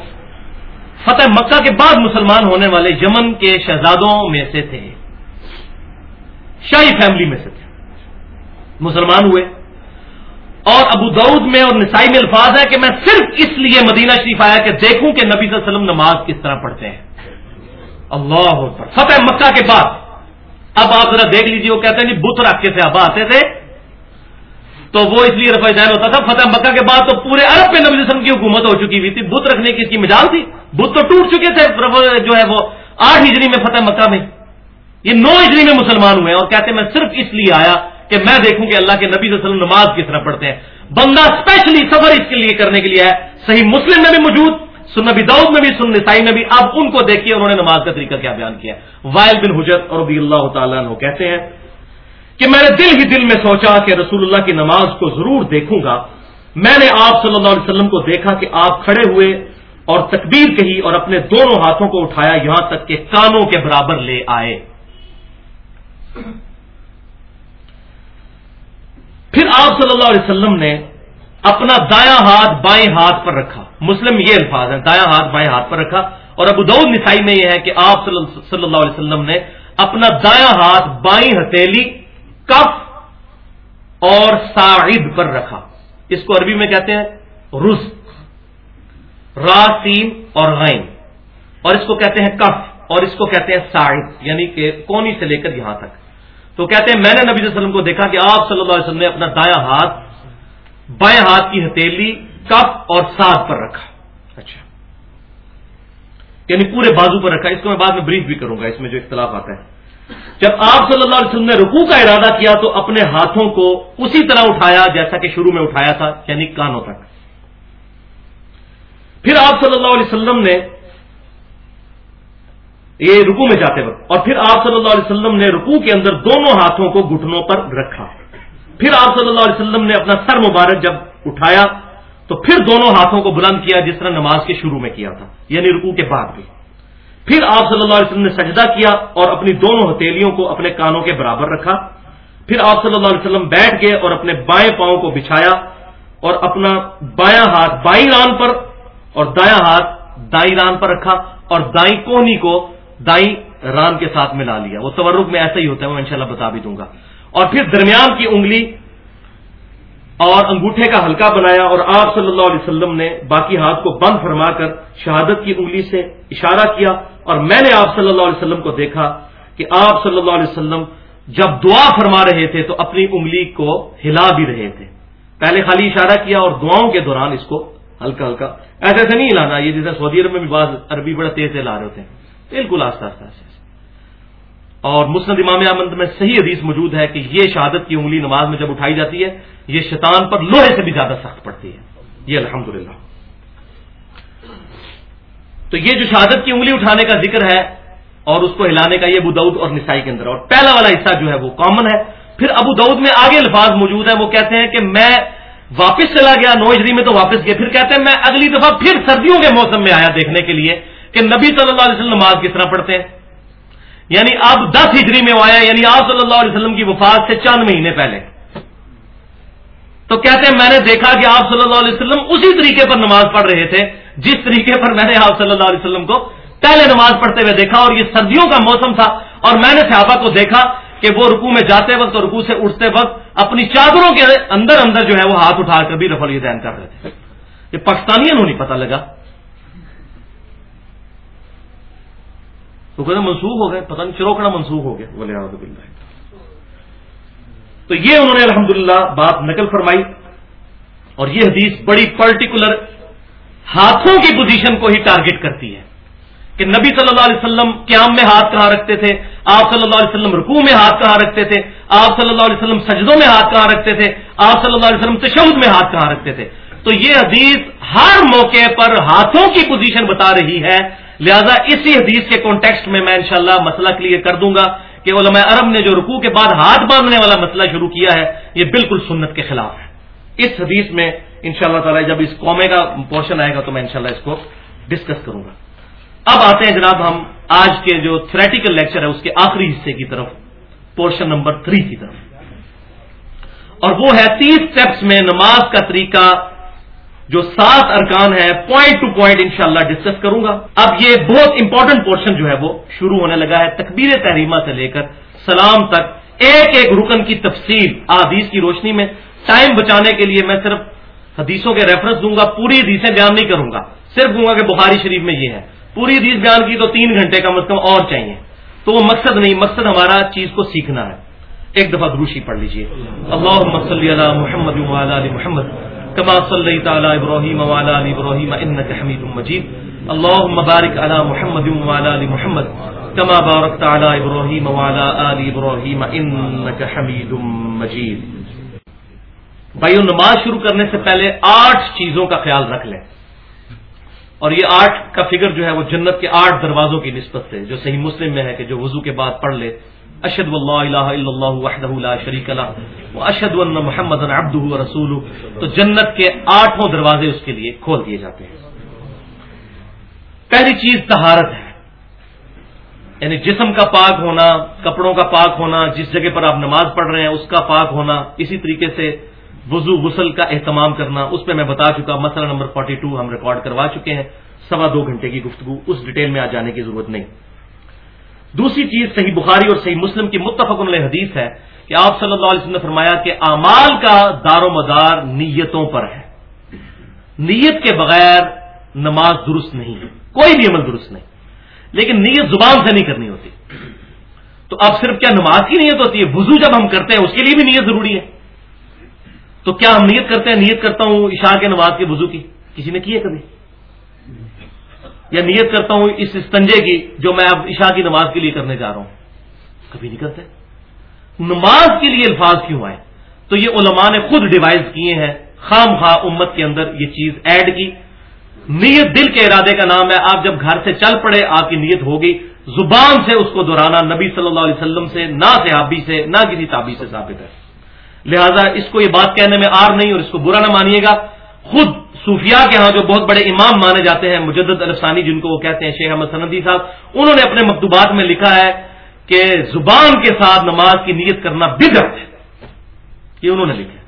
فتح مکہ کے بعد مسلمان ہونے والے یمن کے شہزادوں میں سے تھے۔ شاہی فیملی میں سے تھے۔ مسلمان ہوئے۔ اور ابو دعود میں اور نسائی میں الفاظ ہے کہ میں صرف اس لیے مدینہ شریف آیا کہ دیکھوں کہ نبی صلی اللہ علیہ وسلم نماز کس طرح پڑھتے ہیں۔ اللہ فتح مکہ کے بعد۔ اب آپ ذرا دیکھ لیجیے وہ کہتے ہیں جی، بت رکھ کے صحابہ آتے تھے۔ تو وہ اس لیے رفع جائن ہوتا تھا، فتح مکہ کے بعد تو پورے عرب پہ نبی وسلم کی حکومت ہو چکی ہوئی تھی۔ بت رکھنے کی اس کی مجال تھی۔ بت تو ٹوٹ چکے تھے جو ہے وہ آٹھ ہجری میں فتح مکہ میں۔ یہ نو ہجری میں مسلمان ہوئے اور کہتے ہیں، میں صرف اس لیے آیا کہ میں دیکھوں کہ اللہ کے نبی صلی اللہ علیہ وسلم نماز کس طرح پڑھتے ہیں۔ بندہ اسپیشلی سفر اس کے لیے کرنے کے لیے ہے صحیح مسلم میں بھی موجود۔ سن نبی دعود میں بھی سن نسائی میں بھی۔ اب ان کو دیکھیے، انہوں نے نماز کا طریقہ کیا بیان کیا وائل بن حجر اور رضی اللہ تعالیٰ عنہ کہتے ہیں کہ میں نے دل ہی دل میں سوچا کہ رسول اللہ کی نماز کو ضرور دیکھوں گا۔ میں نے آپ صلی اللہ علیہ وسلم کو دیکھا کہ آپ کھڑے ہوئے اور تکبیر کہی اور اپنے دونوں ہاتھوں کو اٹھایا، یہاں تک کہ کانوں کے برابر لے آئے۔ پھر آپ صلی اللہ علیہ وسلم نے اپنا دایاں ہاتھ بائیں ہاتھ پر رکھا۔ مسلم یہ الفاظ ہے دایاں ہاتھ بائیں ہاتھ پر رکھا۔ اور ابو دعود نسائی میں یہ ہے کہ آپ صلی اللہ علیہ وسلم نے اپنا دایاں ہاتھ بائیں ہتھیلی کف اور ساعد پر رکھا۔ اس کو عربی میں کہتے ہیں رز راسین اور غین۔ اور اس کو کہتے ہیں کف اور اس کو کہتے ہیں ساعد یعنی کہ کونی سے لے کر یہاں تک۔ تو کہتے ہیں، میں نے نبی صلی اللہ علیہ وسلم کو دیکھا کہ آپ صلی اللہ علیہ وسلم نے اپنا دایاں ہاتھ بائیں ہاتھ کی ہتھیلی کف اور ساتھ پر رکھا۔ اچھا۔ یعنی پورے بازو پر رکھا۔ اس کو میں بعد میں بریف بھی کروں گا اس میں جو اختلاف آتا ہے۔ جب آپ صلی اللہ علیہ وسلم نے رکوع کا ارادہ کیا تو اپنے ہاتھوں کو اسی طرح اٹھایا جیسا کہ شروع میں اٹھایا تھا یعنی کانوں تک۔ پھر آپ صلی اللہ علیہ وسلم نے یہ رکو میں جاتے وقت اور پھر آپ صلی اللہ علیہ وسلم نے رکو کے اندر دونوں ہاتھوں کو گھٹنوں پر رکھا۔ پھر آپ صلی اللہ علیہ وسلم نے اپنا سر مبارک جب اٹھایا، تو پھر دونوں ہاتھوں کو بلند کیا جس طرح نماز کے شروع میں کیا تھا یعنی رکو کے بعد بھی۔ پھر آپ صلی اللہ علیہ وسلم نے سجدہ کیا اور اپنی دونوں ہتھیلیوں کو اپنے کانوں کے برابر رکھا۔ پھر آپ صلی اللہ علیہ وسلم بیٹھ گئے اور اپنے بائیں پاؤں کو بچھایا اور اپنا بایاں ہاتھ بائیں ران پر اور دایاں ہاتھ دائیں ران پر رکھا اور دائیں کونی کو دائیں ران کے ساتھ ملا لیا۔ وہ تورک میں ایسا ہی ہوتا ہے میں انشاءاللہ بتا بھی دوں گا۔ اور پھر درمیان کی انگلی اور انگوٹھے کا ہلکا بنایا اور آپ صلی اللہ علیہ وسلم نے باقی ہاتھ کو بند فرما کر شہادت کی انگلی سے اشارہ کیا اور میں نے آپ صلی اللہ علیہ وسلم کو دیکھا کہ آپ صلی اللہ علیہ وسلم جب دعا فرما رہے تھے تو اپنی انگلی کو ہلا بھی رہے تھے۔ پہلے خالی اشارہ کیا اور دعاؤں کے دوران اس کو ہلکا ہلکا، ایسے ایسے نہیں ہلانا، یہ جیسے سعودی عرب میں بھی بعض عربی بڑا تیز سے لا رہے ہوتے ہیں۔ بالکل آستہ آستہ آستہ۔ اور مسند امام احمد میں صحیح حدیث موجود ہے کہ یہ شہادت کی انگلی نماز میں جب اٹھائی جاتی ہے، یہ شیطان پر لوہے سے بھی زیادہ سخت پڑتی ہے۔ یہ الحمد تو یہ جو شہادت کی انگلی اٹھانے کا ذکر ہے اور اس کو ہلانے کا یہ ابو دعود اور نسائی کے اندر اور پہلا والا حصہ جو ہے وہ کامن ہے۔ پھر ابو دعود میں آگے الفاظ موجود ہیں، وہ کہتے ہیں کہ میں واپس چلا گیا، نو ہجری میں تو واپس گیا پھر کہتے ہیں میں اگلی دفعہ پھر سردیوں کے موسم میں آیا دیکھنے کے لیے کہ نبی صلی اللہ علیہ وسلم نماز کس طرح پڑھتے ہیں۔ یعنی اب دس ہجری میں آیا یعنی آپ صلی اللہ علیہ وسلم کی وفات سے چند مہینے پہلے۔ تو کہتے ہیں، میں نے دیکھا کہ آپ صلی اللہ علیہ وسلم اسی طریقے پر نماز پڑھ رہے تھے، جس طریقے پر میں نے آپ صلی اللہ علیہ وسلم کو پہلے نماز پڑھتے ہوئے دیکھا، اور یہ سردیوں کا موسم تھا، اور میں نے صحابہ کو دیکھا کہ وہ رکو میں جاتے وقت اور رکو سے اٹھتے وقت اپنی چادروں کے اندر اندر جو ہے وہ ہاتھ اٹھا کر بھی رفل دین کر رہے تھے۔ یہ پاکستانیوں نہیں پتا لگا۔ تو کہتے منسوخ ہو گئے پتہ نہیں چروکڑا منسوخ ہو گیا۔ بولے بلّہ تو یہ انہوں نے الحمدللہ بات نقل فرمائی اور یہ حدیث بڑی پرٹیکولر ہاتھوں کی پوزیشن کو ہی ٹارگٹ کرتی ہے کہ نبی صلی اللہ علیہ وسلم قیام میں ہاتھ کہاں رکھتے تھے آپ صلی اللہ علیہ وسلم رکوع میں ہاتھ کہاں رکھتے تھے آپ صلی اللہ علیہ وسلم سجدوں میں ہاتھ کہاں رکھتے تھے آپ صلی اللہ علیہ وسلم تشود میں ہاتھ کہاں رکھتے تھے۔ تو یہ حدیث ہر موقع پر ہاتھوں کی پوزیشن بتا رہی ہے لہذا اسی حدیث کے کانٹیکسٹ میں میں انشاءاللہ مسئلہ کلیئر کر دوں گا کہ علماء عرب نے جو رکوع کے بعد ہاتھ باندھنے والا مسئلہ شروع کیا ہے، یہ بالکل سنت کے خلاف ہے۔ اس حدیث میں ان شاء اللہ تعالی جب اس قومے کا پورشن آئے گا تو میں انشاءاللہ اس کو ڈسکس کروں گا۔ اب آتے ہیں جناب ہم آج کے جو تھریٹیکل لیکچر ہے، اس کے آخری حصے کی طرف پورشن نمبر تھری کی طرف۔ اور وہ ہے تیس سٹیپس میں نماز کا طریقہ جو سات ارکان ہے پوائنٹ ٹو پوائنٹ انشاءاللہ ڈسکس کروں گا۔ اب یہ بہت امپورٹنٹ پورشن جو ہے وہ شروع ہونے لگا ہے تکبیر تحریمہ سے لے کر سلام تک۔ ایک ایک رکن کی تفصیل حدیث کی روشنی میں۔ ٹائم بچانے کے لیے میں صرف حدیثوں کے ریفرنس دوں گا پوری حدیثیں بیان نہیں کروں گا۔ صرف دوں گا کہ بخاری شریف میں یہ ہے۔ پوری حدیث بیان کی تو تین گھنٹے کم از کم اور چاہیے۔ تو وہ مقصد نہیں مقصد ہمارا چیز کو سیکھنا ہے۔ ایک دفعہ دروشی پڑھ لیجیے اللہ۔ محمد محمد۔ کما صلی تعالی ابراہیم وعلی علی ابراہیم انک حمید مجید اللہ مبارک علی محمد وعلی علی محمد کما بارکت علی ابراہیم وعلی علی ابراہیم انک حمید مجید بھائیو نماز شروع کرنے سے پہلے آٹھ چیزوں کا خیال رکھ لیں۔ اور یہ آٹھ کا فگر جو ہے وہ جنت کے آٹھ دروازوں کی نسبت سے جو صحیح مسلم میں ہے کہ جو وضو کے بعد پڑھ لے۔ اشد اللہ الہ الا اللہ وحدہ لا شریک اللہ اشد اللہ محمد عبدہ رسول تو جنت کے آٹھوں دروازے اس کے لیے کھول دیے جاتے ہیں۔ پہلی چیز تہارت ہے۔ یعنی جسم کا پاک ہونا، کپڑوں کا پاک ہونا، جس جگہ پر آپ نماز پڑھ رہے ہیں اس کا پاک ہونا، اسی طریقے سے وضو، غسل کا اہتمام کرنا۔ اس پہ میں بتا چکا مسئلہ نمبر 42 ہم ریکارڈ کروا چکے ہیں، سوا دو گھنٹے کی گفتگو، اس ڈیٹیل میں آ جانے کی ضرورت نہیں۔ دوسری چیز صحیح بخاری اور صحیح مسلم کی متفق علیہ حدیث ہے کہ آپ صلی اللہ علیہ وسلم نے فرمایا کہ اعمال کا دار و مدار نیتوں پر ہے۔ نیت کے بغیر نماز درست نہیں ہے۔ کوئی بھی عمل درست نہیں۔ لیکن نیت زبان سے نہیں کرنی ہوتی۔ تو اب صرف کیا نماز کی نیت ہوتی ہے؟ وضو جب ہم کرتے ہیں، اس کے لیے بھی نیت ضروری ہے۔ تو کیا ہم نیت کرتے ہیں؟ نیت کرتا ہوں عشاء کے نماز کے وضو کی۔ کسی نے کی ہے کبھی؟ یا نیت کرتا ہوں اس استنجے کی جو میں اب عشاء کی نماز کے لیے کرنے جا رہا ہوں۔ کبھی نہیں کرتے۔ نماز کے لیے الفاظ کیوں آئے؟ تو یہ علماء نے خود ڈیوائز کیے ہیں۔ خام خواہ امت کے اندر یہ چیز ایڈ کی۔ نیت دل کے ارادے کا نام ہے۔ آپ جب گھر سے چل پڑے، آپ کی نیت ہوگی۔ زبان سے اس کو دہرانا، نبی صلی اللہ علیہ وسلم سے، نہ صحابی سے، نہ کسی تابی سے ثابت ہے۔ لہذا اس کو یہ بات کہنے میں آر نہیں اور اس کو برا نہ مانیے گا۔ خود صوفیاء کے ہاں جو بہت بڑے امام مانے جاتے ہیں، مجدد الفسانی جن کو وہ کہتے ہیں، شیخ احمد سندی صاحب، انہوں نے اپنے مکتوبات میں لکھا ہے کہ زبان کے ساتھ نماز کی نیت کرنا بدعت ہے۔ یہ انہوں نے لکھا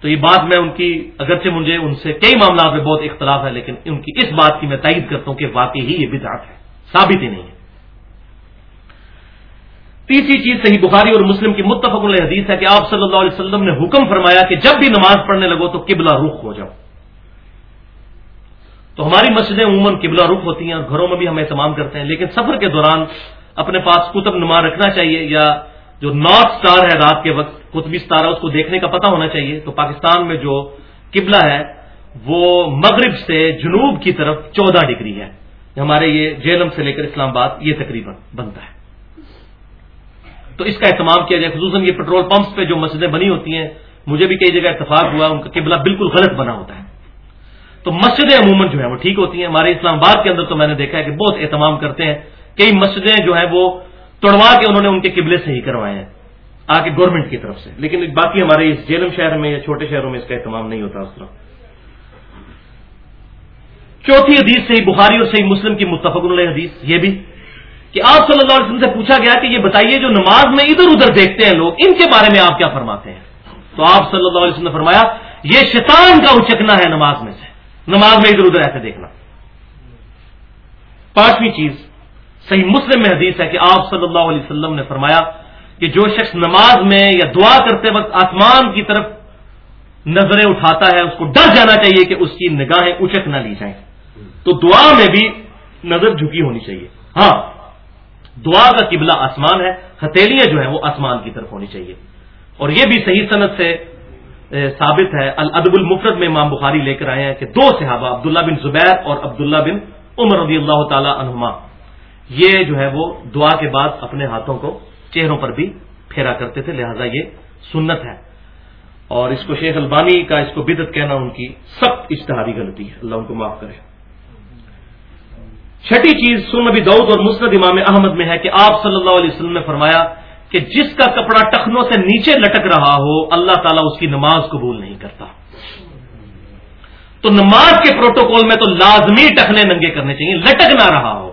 تو یہ بات میں ان کی، اگرچہ مجھے ان سے کئی معاملات میں بہت اختلاف ہے، لیکن ان کی اس بات کی میں تائید کرتا ہوں کہ واقعی ہی یہ بدعت ہے، ثابت ہی نہیں ہے۔ تیسری چیز صحیح بخاری اور مسلم کی متفق علیہ حدیث ہے کہ آپ صلی اللہ علیہ وسلم نے حکم فرمایا کہ جب بھی نماز پڑھنے لگو تو قبلہ رخ ہو جاؤ۔ تو ہماری مسجدیں عموماً قبلہ رخ ہوتی ہیں اور گھروں میں بھی ہم اہتمام کرتے ہیں، لیکن سفر کے دوران اپنے پاس کتب نما رکھنا چاہیے یا جو نارتھ سٹار ہے رات کے وقت، قطبی ستارہ، اس کو دیکھنے کا پتہ ہونا چاہیے۔ تو پاکستان میں جو قبلہ ہے، وہ مغرب سے جنوب کی طرف چودہ ڈگری ہے۔ ہمارے یہ جیلم سے لے کر اسلام آباد یہ تقریباً بنتا ہے۔ تو اس کا اہتمام کیا جائے، خصوصاً یہ پیٹرول پمپس پہ جو مسجدیں بنی ہوتی ہیں، مجھے بھی کئی جگہ اتفاق ہوا، ان کا قبلہ بالکل غلط بنا ہوتا ہے۔ تو مسجدیں عموماً جو ہے وہ ٹھیک ہوتی ہیں۔ ہمارے اسلام آباد کے اندر تو میں نے دیکھا ہے کہ بہت اہتمام کرتے ہیں۔ کئی مسجدیں جو ہیں، وہ توڑوا کے انہوں نے ان کے قبلے سے ہی کروائے ہیں آ کے گورنمنٹ کی طرف سے۔ لیکن باقی ہمارے اس جیلم شہر میں یا چھوٹے شہروں میں اس کا اہتمام نہیں ہوتا اس طرح۔ چوتھی حدیث صحیح بخاری اور صحیح مسلم کی متفق علیہ حدیث، یہ بھی۔ کہ آپ صلی اللہ علیہ وسلم سے پوچھا گیا کہ یہ بتائیے جو نماز میں ادھر ادھر دیکھتے ہیں لوگ، ان کے بارے میں آپ کیا فرماتے ہیں؟ تو آپ صلی اللہ علیہ وسلم نے فرمایا، یہ شیطان کا اچکنا ہے نماز میں سے، نماز میں ادھر ادھر ایسے دیکھنا۔ پانچویں چیز، صحیح مسلم میں حدیث ہے کہ آپ صلی اللہ علیہ وسلم نے فرمایا کہ جو شخص نماز میں یا دعا کرتے وقت آسمان کی طرف نظریں اٹھاتا ہے، اس کو ڈر جانا چاہیے کہ اس کی نگاہیں اچک نہ لی جائیں۔ تو دعا میں بھی نظر جھکی ہونی چاہیے۔ ہاں دعا کا قبلہ آسمان ہے، ہتھیلیاں جو ہیں وہ آسمان کی طرف ہونی چاہیے۔ اور یہ بھی صحیح صنعت سے ثابت ہے۔ الادب المفرد میں امام بخاری لے کر آئے ہیں کہ دو صحابہ، عبداللہ بن زبیر اور عبداللہ بن عمر رضی اللہ تعالی عنہما، یہ جو ہے وہ دعا کے بعد اپنے ہاتھوں کو چہروں پر بھی پھیرا کرتے تھے، لہذا یہ سنت ہے۔ اور اس کو شیخ البانی کا اس کو بدت کہنا ان کی سخت اشتہاری غلطی ہے۔ اللہ ان کو معاف کرے۔ چھٹی چیز سن نبی دعود اور مسند امام احمد میں ہے کہ آپ صلی اللہ علیہ وسلم نے فرمایا کہ جس کا کپڑا ٹخنوں سے نیچے لٹک رہا ہو، اللہ تعالیٰ اس کی نماز قبول نہیں کرتا۔ تو نماز کے پروٹوکول میں تو لازمی ٹخنے ننگے کرنے چاہیے، لٹک نہ رہا ہو۔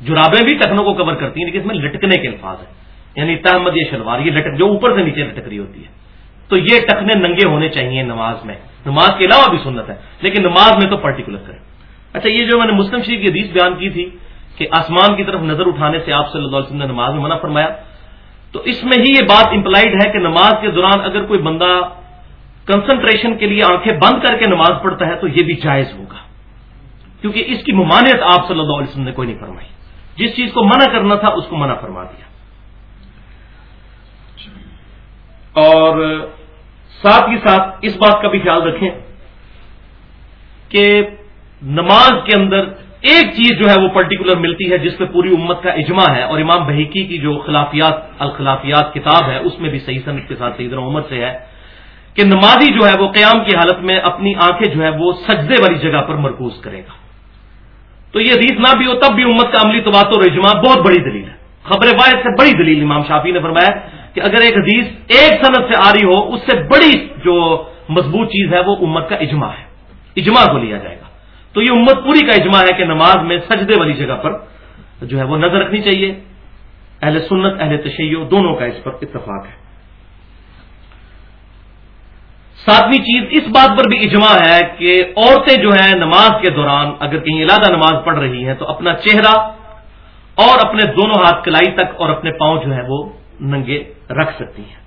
جرابیں بھی ٹخنوں کو کور کرتی ہیں، لیکن اس میں لٹکنے کے الفاظ ہیں۔ یعنی تحمد یا شلوار، یہ لٹک، جو اوپر سے نیچے لٹک رہی ہوتی ہے۔ تو یہ ٹخنے ننگے ہونے چاہیے نماز میں۔ نماز کے علاوہ بھی سنت ہے، لیکن نماز میں تو پرٹیکولر کریں۔ اچھا یہ جو میں نے مسلم شریف کی حدیث بیان کی تھی کہ آسمان کی طرف نظر اٹھانے سے آپ صلی اللہ علیہ وسلم نے نماز میں منع فرمایا، تو اس میں ہی یہ بات امپلائڈ ہے کہ نماز کے دوران اگر کوئی بندہ کنسنٹریشن کے لیے آنکھیں بند کر کے نماز پڑھتا ہے تو یہ بھی جائز ہوگا۔ کیونکہ اس کی ممانعت آپ صلی اللہ علیہ وسلم نے کوئی نہیں فرمائی۔ جس چیز کو منع کرنا تھا اس کو منع فرما دیا۔ اور ساتھ ہی ساتھ اس بات کا بھی خیال رکھیں کہ نماز کے اندر ایک چیز جو ہے وہ پرٹیکولر ملتی ہے جس پہ پوری امت کا اجماع ہے اور امام بحیکی کی جو خلافیات، الخلافیات کتاب ہے، اس میں بھی صحیح صنعت کے ساتھ سیدنا عمر سے ہے کہ نمازی جو ہے وہ قیام کی حالت میں اپنی آنکھیں جو ہے وہ سجدے والی جگہ پر مرکوز کرے گا۔ تو یہ حدیث نہ بھی ہو تب بھی امت کا عملی تواتر و اجماع بہت بڑی دلیل ہے۔ خبر واحد سے بڑی دلیل امام شافی نے فرمایا کہ اگر ایک حدیث ایک صنعت سے آ رہی ہو، اس سے بڑی جو مضبوط چیز ہے وہ امت کا اجماع ہے۔ اجماع کو لیا جائے گا۔ تو یہ امت پوری کا اجماع ہے کہ نماز میں سجدے والی جگہ پر جو ہے وہ نظر رکھنی چاہیے۔ اہل سنت، اہل تشیع، دونوں کا اس پر اتفاق ہے۔ ساتویں چیز، اس بات پر بھی اجماع ہے کہ عورتیں جو ہیں نماز کے دوران اگر کہیں علادہ نماز پڑھ رہی ہیں تو اپنا چہرہ اور اپنے دونوں ہاتھ کلائی تک اور اپنے پاؤں جو ہے وہ ننگے رکھ سکتی ہیں۔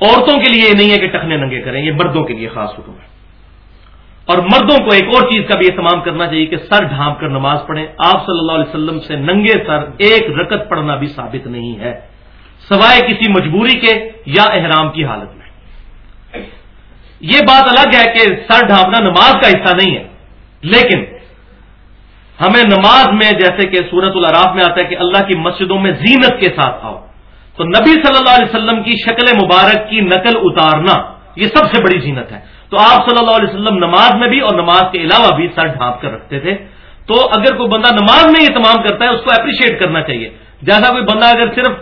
عورتوں کے لیے یہ نہیں ہے کہ ٹخنے ننگے کریں، یہ مردوں کے لیے خاص حکم ہے۔ اور مردوں کو ایک اور چیز کا بھی اہتمام کرنا چاہیے کہ سر ڈھانپ کر نماز پڑھیں۔ آپ صلی اللہ علیہ وسلم سے ننگے سر ایک رکت پڑھنا بھی ثابت نہیں ہے۔ سوائے کسی مجبوری کے یا احرام کی حالت میں۔ یہ بات الگ ہے کہ سر ڈھانپنا نماز کا حصہ نہیں ہے۔ لیکن ہمیں نماز میں جیسے کہ سورت العراف میں آتا ہے کہ اللہ کی مسجدوں میں زینت کے ساتھ آؤ۔ تو نبی صلی اللہ علیہ وسلم کی شکل مبارک کی نقل اتارنا یہ سب سے بڑی زینت ہے۔ تو آپ صلی اللہ علیہ وسلم نماز میں بھی اور نماز کے علاوہ بھی سر ڈھانپ کر رکھتے تھے۔ تو اگر کوئی بندہ نماز میں یہ تمام کرتا ہے، اس کو اپریشیٹ کرنا چاہیے۔ جیسا کوئی بندہ اگر صرف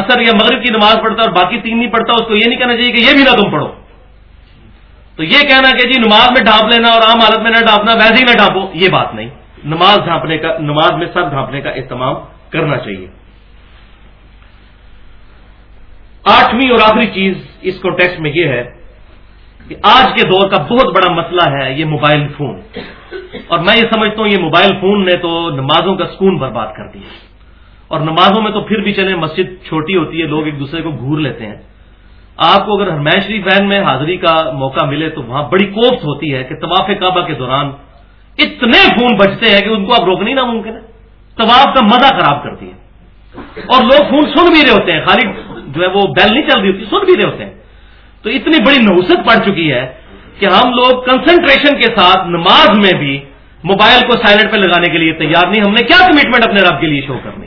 اثر یا مغرب کی نماز پڑھتا ہے اور باقی تین نہیں پڑھتا، اس کو یہ نہیں کہنا چاہیے کہ یہ بھی نہ تم پڑھو۔ تو یہ کہنا کہ جی نماز میں ڈھانپ لینا اور عام حالت میں نہ ڈھانپنا، ویسے ہی نہ ڈھانپو یہ بات نہیں۔ نماز ڈھانپنے کا، نماز میں سر ڈھانپنے کا اہتمام کرنا چاہیے۔ آٹھویں اور آخری چیز اس کو ٹیکسٹ میں یہ ہے کہ آج کے دور کا بہت بڑا مسئلہ ہے یہ موبائل فون۔ اور میں یہ سمجھتا ہوں یہ موبائل فون نے تو نمازوں کا سکون برباد کر دیا۔ اور نمازوں میں تو پھر بھی چلے مسجد چھوٹی ہوتی ہے، لوگ ایک دوسرے کو گور لیتے ہیں۔ آپ کو اگر ہرمیشری بین میں حاضری کا موقع ملے تو وہاں بڑی کوفت ہوتی ہے کہ طواف کعبہ کے دوران اتنے فون بچتے ہیں کہ ان کو آپ روکنی ناممکن ہے۔ طواف کا مزہ خراب کرتی ہے اور لوگ فون سن بھی رہے ہوتے ہیں، خالی جو ہے وہ بیل نہیں چل رہی ہوتی، سن بھی رہے ہوتے ہیں۔ تو اتنی بڑی نوسط پڑ چکی ہے کہ ہم لوگ کنسنٹریشن کے ساتھ نماز میں بھی موبائل کو سائلنٹ پہ لگانے کے لیے تیار نہیں، ہم نے کیا کمٹمنٹ اپنے رب کے لیے شو کرنی؟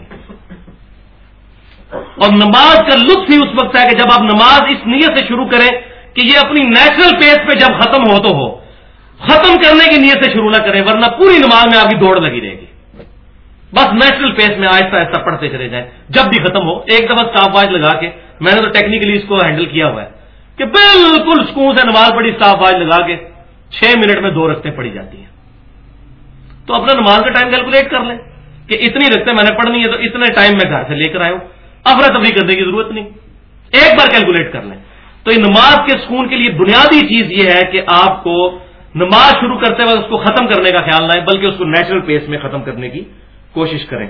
اور نماز کا لطف ہی اس وقت ہے کہ جب آپ نماز اس نیت سے شروع کریں کہ یہ اپنی نیچرل پیس پہ جب ختم ہو تو ہو، ختم کرنے کی نیت سے شروع نہ کریں، ورنہ پوری نماز میں آپ کی دوڑ لگی رہے گی۔ بس نیچرل پیس میں آہستہ آہستہ پڑھتے چلے جائیں، جب بھی ختم ہو، ایک دفعہ اسٹاف واچ لگا کے، میں نے تو ٹیکنیکلی اس کو ہینڈل کیا ہوا ہے۔ کہ بالکل سکون سے نماز پڑھی اسٹاف واچ لگا کے چھ منٹ میں دو رکھتے پڑی جاتی ہیں۔ تو اپنا نماز کا ٹائم کیلکولیٹ کر لیں کہ اتنی رکھتے میں نے پڑھنی ہے تو اتنے ٹائم میں گھر سے لے کر آئے ہوں افراتفری کرنے کی ضرورت نہیں۔ ایک بار کیلکولیٹ کر لیں۔ تو یہ نماز کے سکون کے لیے بنیادی چیز یہ ہے کہ آپ کو نماز شروع کرتے وقت اس کو ختم کرنے کا خیال نہ ہے بلکہ اس کو نیچرل پیس میں ختم کرنے کی کوشش کریں۔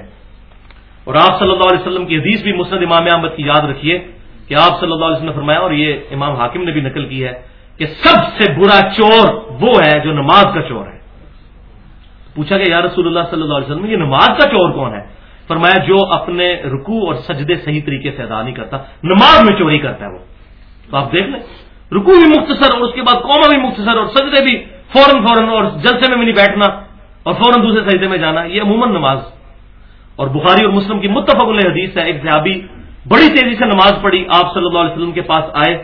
اور آپ صلی اللہ علیہ وسلم کی حدیث بھی مسند امام احمد کی یاد رکھیے۔ کہ آپ صلی اللہ علیہ وسلم نے فرمایا اور یہ امام حاکم نے بھی نقل کی ہے کہ سب سے برا چور وہ ہے جو نماز کا چور ہے۔ پوچھا کہ یا رسول اللہ صلی اللہ علیہ وسلم، یہ نماز کا چور کون ہے؟ فرمایا جو اپنے رکوع اور سجدے صحیح طریقے سے ادا نہیں کرتا، نماز میں چوری کرتا ہے وہ۔ تو آپ دیکھ لیں، رکوع بھی مختصر اور اس کے بعد قوما بھی مختصر اور سجدے بھی فوراً فوراً اور جلسے میں بھی نہیں بیٹھنا اور فوراً دوسرے سجدے میں جانا، یہ عموماً نماز۔ اور بخاری اور مسلم کی متفق حدیث ہے، ایک صحابی بڑی تیزی سے نماز پڑھی، آپ صلی اللہ علیہ وسلم کے پاس آئے۔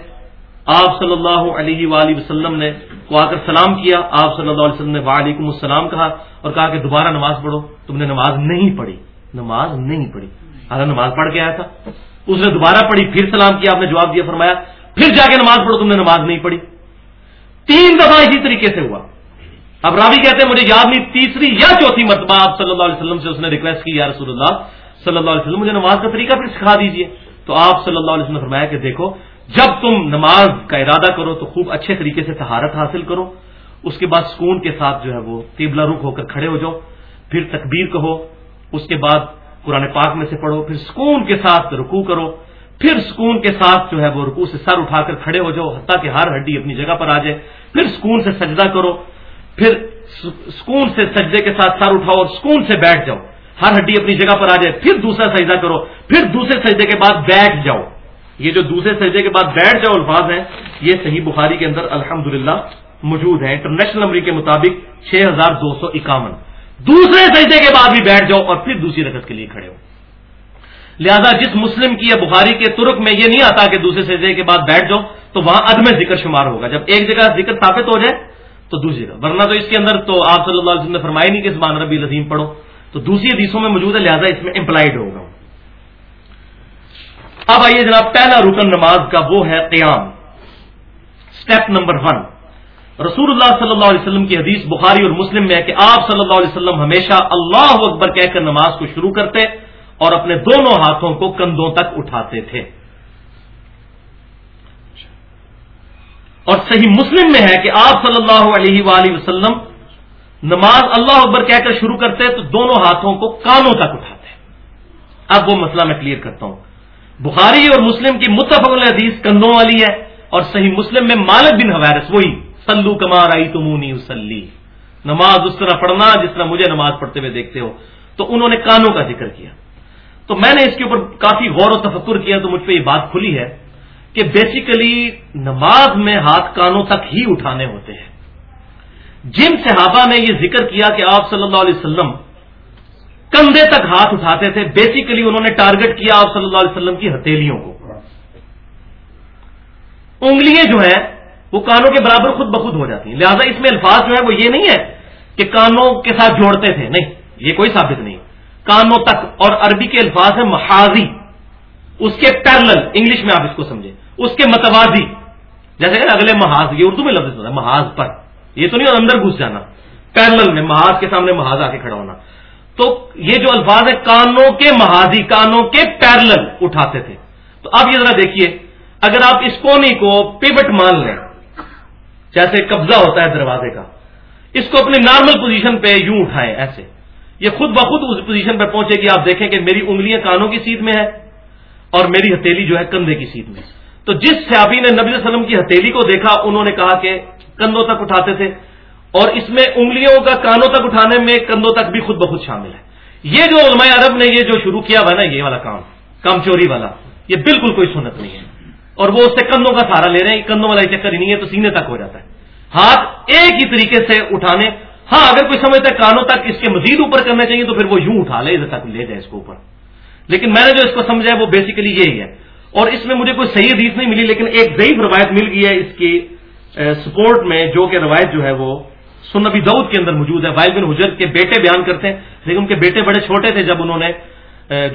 آپ صلی اللہ علیہ وآلہ وسلم نے کو آ کر سلام کیا۔ آپ صلی اللہ علیہ وسلم نے وعلیکم السلام کہا اور کہا کہ دوبارہ نماز پڑھو، تم نے نماز نہیں پڑھی۔ نماز نہیں پڑھی۔ حالانکہ نماز پڑھ کے آیا تھا۔ اس نے دوبارہ پڑھی، پھر سلام کیا، آپ نے جواب دیا، فرمایا، پھر جا کے نماز پڑھو، تم نے نماز نہیں پڑھی۔ تین دفعہ اسی طریقے سے ہوا۔ اب راوی کہتے ہیں، مجھے یاد نہیں، تیسری یا چوتھی مرتبہ آپ صلی اللہ علیہ وسلم سے اس نے ریکویسٹ کی، یا رسول اللہ صلی اللہ علیہ وسلم، مجھے نماز کا طریقہ پھر سکھا دیجیے تو آپ صلی اللہ علیہ وسلم نے فرمایا کہ دیکھو، جب تم نماز کا ارادہ کرو تو خوب اچھے طریقے سے تہارت حاصل کرو۔ اس کے بعد سکون کے ساتھ جو ہے وہ قبلہ رخ ہو کر کھڑے ہو جاؤ۔ پھر تکبیر کہو۔ اس کے بعد قرآن پاک میں سے پڑھو۔ پھر سکون کے ساتھ رکو کرو۔ پھر سکون کے ساتھ جو ہے وہ رکو سے سر اٹھا کر کھڑے ہو جاؤ، حتیٰ کہ ہر ہڈی اپنی جگہ پر آ جائے۔ پھر سکون سے سجدہ کرو۔ پھر سکون سے سجدے کے ساتھ سر اٹھاؤ اور سکون سے بیٹھ جاؤ۔ ہر ہڈی اپنی جگہ پر آ جائے، پھر دوسرا سجدہ کرو، پھر دوسرے سجدے کے بعد بیٹھ جاؤ۔ یہ جو دوسرے سجدے کے بعد بیٹھ جاؤ الفاظ ہیں، یہ صحیح بخاری کے اندر الحمد موجود ہیں۔ انٹرنیشنل نمبر کے مطابق چھ ہزار دو سو اکاون۔ دوسرے سجدے کے بعد بھی بیٹھ جاؤ اور پھر دوسری رقط کے لیے کھڑے ہو۔ لہذا جس مسلم کی یا بخاری کے ترک میں یہ نہیں آتا کہ دوسرے سجدے کے بعد بیٹھ جاؤ، تو وہاں عدم ذکر شمار ہوگا۔ جب ایک جگہ ذکر ثابت ہو جائے، تو دوسری جگہ۔ ورنہ تو اس کے اندر تو آپ صلی اللہ علیہ وسلم نے فرمائی نہیں کہ اس بان ربی لذیم پڑھو۔ تو دوسری حدیثوں میں موجود ہے، لہذا اس میں امپلائڈ ہوگا۔ اب آئیے جناب، پہلا رکن نماز کا وہ ہے قیام۔ سٹیپ نمبر ون رسول اللہ صلی اللہ علیہ وسلم کی حدیث بخاری اور مسلم میں ہے کہ آپ صلی اللہ علیہ وسلم ہمیشہ اللہ اکبر کہہ کر نماز کو شروع کرتے اور اپنے دونوں ہاتھوں کو کندھوں تک اٹھاتے تھے۔ اور صحیح مسلم میں ہے کہ آپ صلی اللہ علیہ وآلہ وسلم نماز اللہ اکبر کہہ کر شروع کرتے تو دونوں ہاتھوں کو کانوں تک اٹھاتے اب وہ مسئلہ میں کلیئر کرتا ہوں۔ بخاری اور مسلم کی متفق حدیث کندھوں والی ہے اور صحیح مسلم میں مالک بن حویرس وہی سلو کمار آئی تمونی اسلی نماز اس طرح پڑھنا جس طرح مجھے نماز پڑھتے ہوئے دیکھتے ہو۔ تو انہوں نے کانوں کا ذکر کیا۔ تو میں نے اس کے اوپر کافی غور و تفکر کیا، تو مجھ پہ یہ بات کھلی ہے کہ بیسیکلی نماز میں ہاتھ کانوں تک ہی اٹھانے ہوتے ہیں۔ جن صحابہ نے یہ ذکر کیا کہ آپ صلی اللہ علیہ وسلم کندھے تک ہاتھ اٹھاتے تھے بیسیکلی انہوں نے ٹارگٹ کیا آپ صلی اللہ علیہ وسلم کی ہتھیلیوں کو۔ انگلیاں جو ہیں، وہ کانوں کے برابر خود بخود ہو جاتی ہیں۔ لہذا اس میں الفاظ جو ہے وہ یہ نہیں ہے کہ کانوں کے ساتھ جوڑتے تھے۔ نہیں، یہ کوئی ثابت نہیں۔ کانوں تک، اور عربی کے الفاظ ہیں محاذی۔ اس کے پیرل انگلش میں آپ اس کو سمجھیں۔ اس کے متوازی، جیسے کہ اگلے محاذ، یہ اردو میں لفظ ہوتا ہے، محاذ پر۔ یہ تو نہیں اندر گھس جانا پیرل میں، محاذ کے سامنے محاذ آ کے کھڑا ہونا۔ تو یہ جو الفاظ ہے کانوں کے محاذی، کانوں کے پیرل اٹھاتے تھے۔ تو اب یہ ذرا دیکھیے، اگر آپ اس کونی کو پیوٹ مان لیں، جیسے قبضہ ہوتا ہے دروازے کا، اس کو اپنی نارمل پوزیشن پہ یوں اٹھائیں، ایسے۔ یہ خود بخود اس پوزیشن پہ پہنچے گی آپ دیکھیں کہ میری انگلیاں کانوں کی سیٹ میں ہے اور میری ہتھیلی جو ہے کندھے کی سیٹ میں تو جس صحابی نے نبی علیہ وسلم کی ہتھیلی کو دیکھا، انہوں نے کہا کہ کندھوں تک اٹھاتے تھے۔ اور اس میں انگلیوں کا کانوں تک اٹھانے میں کندھوں تک بھی خود بخود شامل ہے۔ یہ جو علماء عرب نے یہ جو شروع کیا ہوا نا یہ والا کام کام چوری والا، یہ بالکل کوئی سنت نہیں ہے۔ اور وہ اس سے کندھوں کا سہارا لے رہے ہیں، کندھوں والا چکر ہی نہیں ہے، تو سینے تک ہو جاتا ہے۔ ہاتھ ایک ہی طریقے سے اٹھانے ہاں اگر کوئی سمجھتا ہے کانوں تک اس کے مزید اوپر کرنا چاہیے، تو پھر وہ یوں اٹھا لے ادھر تک لے جائے اس کو اوپر۔ لیکن میں نے جو اس کو سمجھا ہے، وہ بیسیکلی یہی ہے۔ اور اس میں مجھے کوئی صحیح حدیث نہیں ملی، لیکن ایک ضعیف روایت مل گئی ہے۔ اس کی سپورٹ میں جو کہ روایت جو ہے وہ سنبی دعود کے اندر موجود ہے۔ وائل بن حجر کے بیٹے بیان کرتے ہیں، لیکن ان کے بیٹے بڑے چھوٹے تھے جب انہوں نے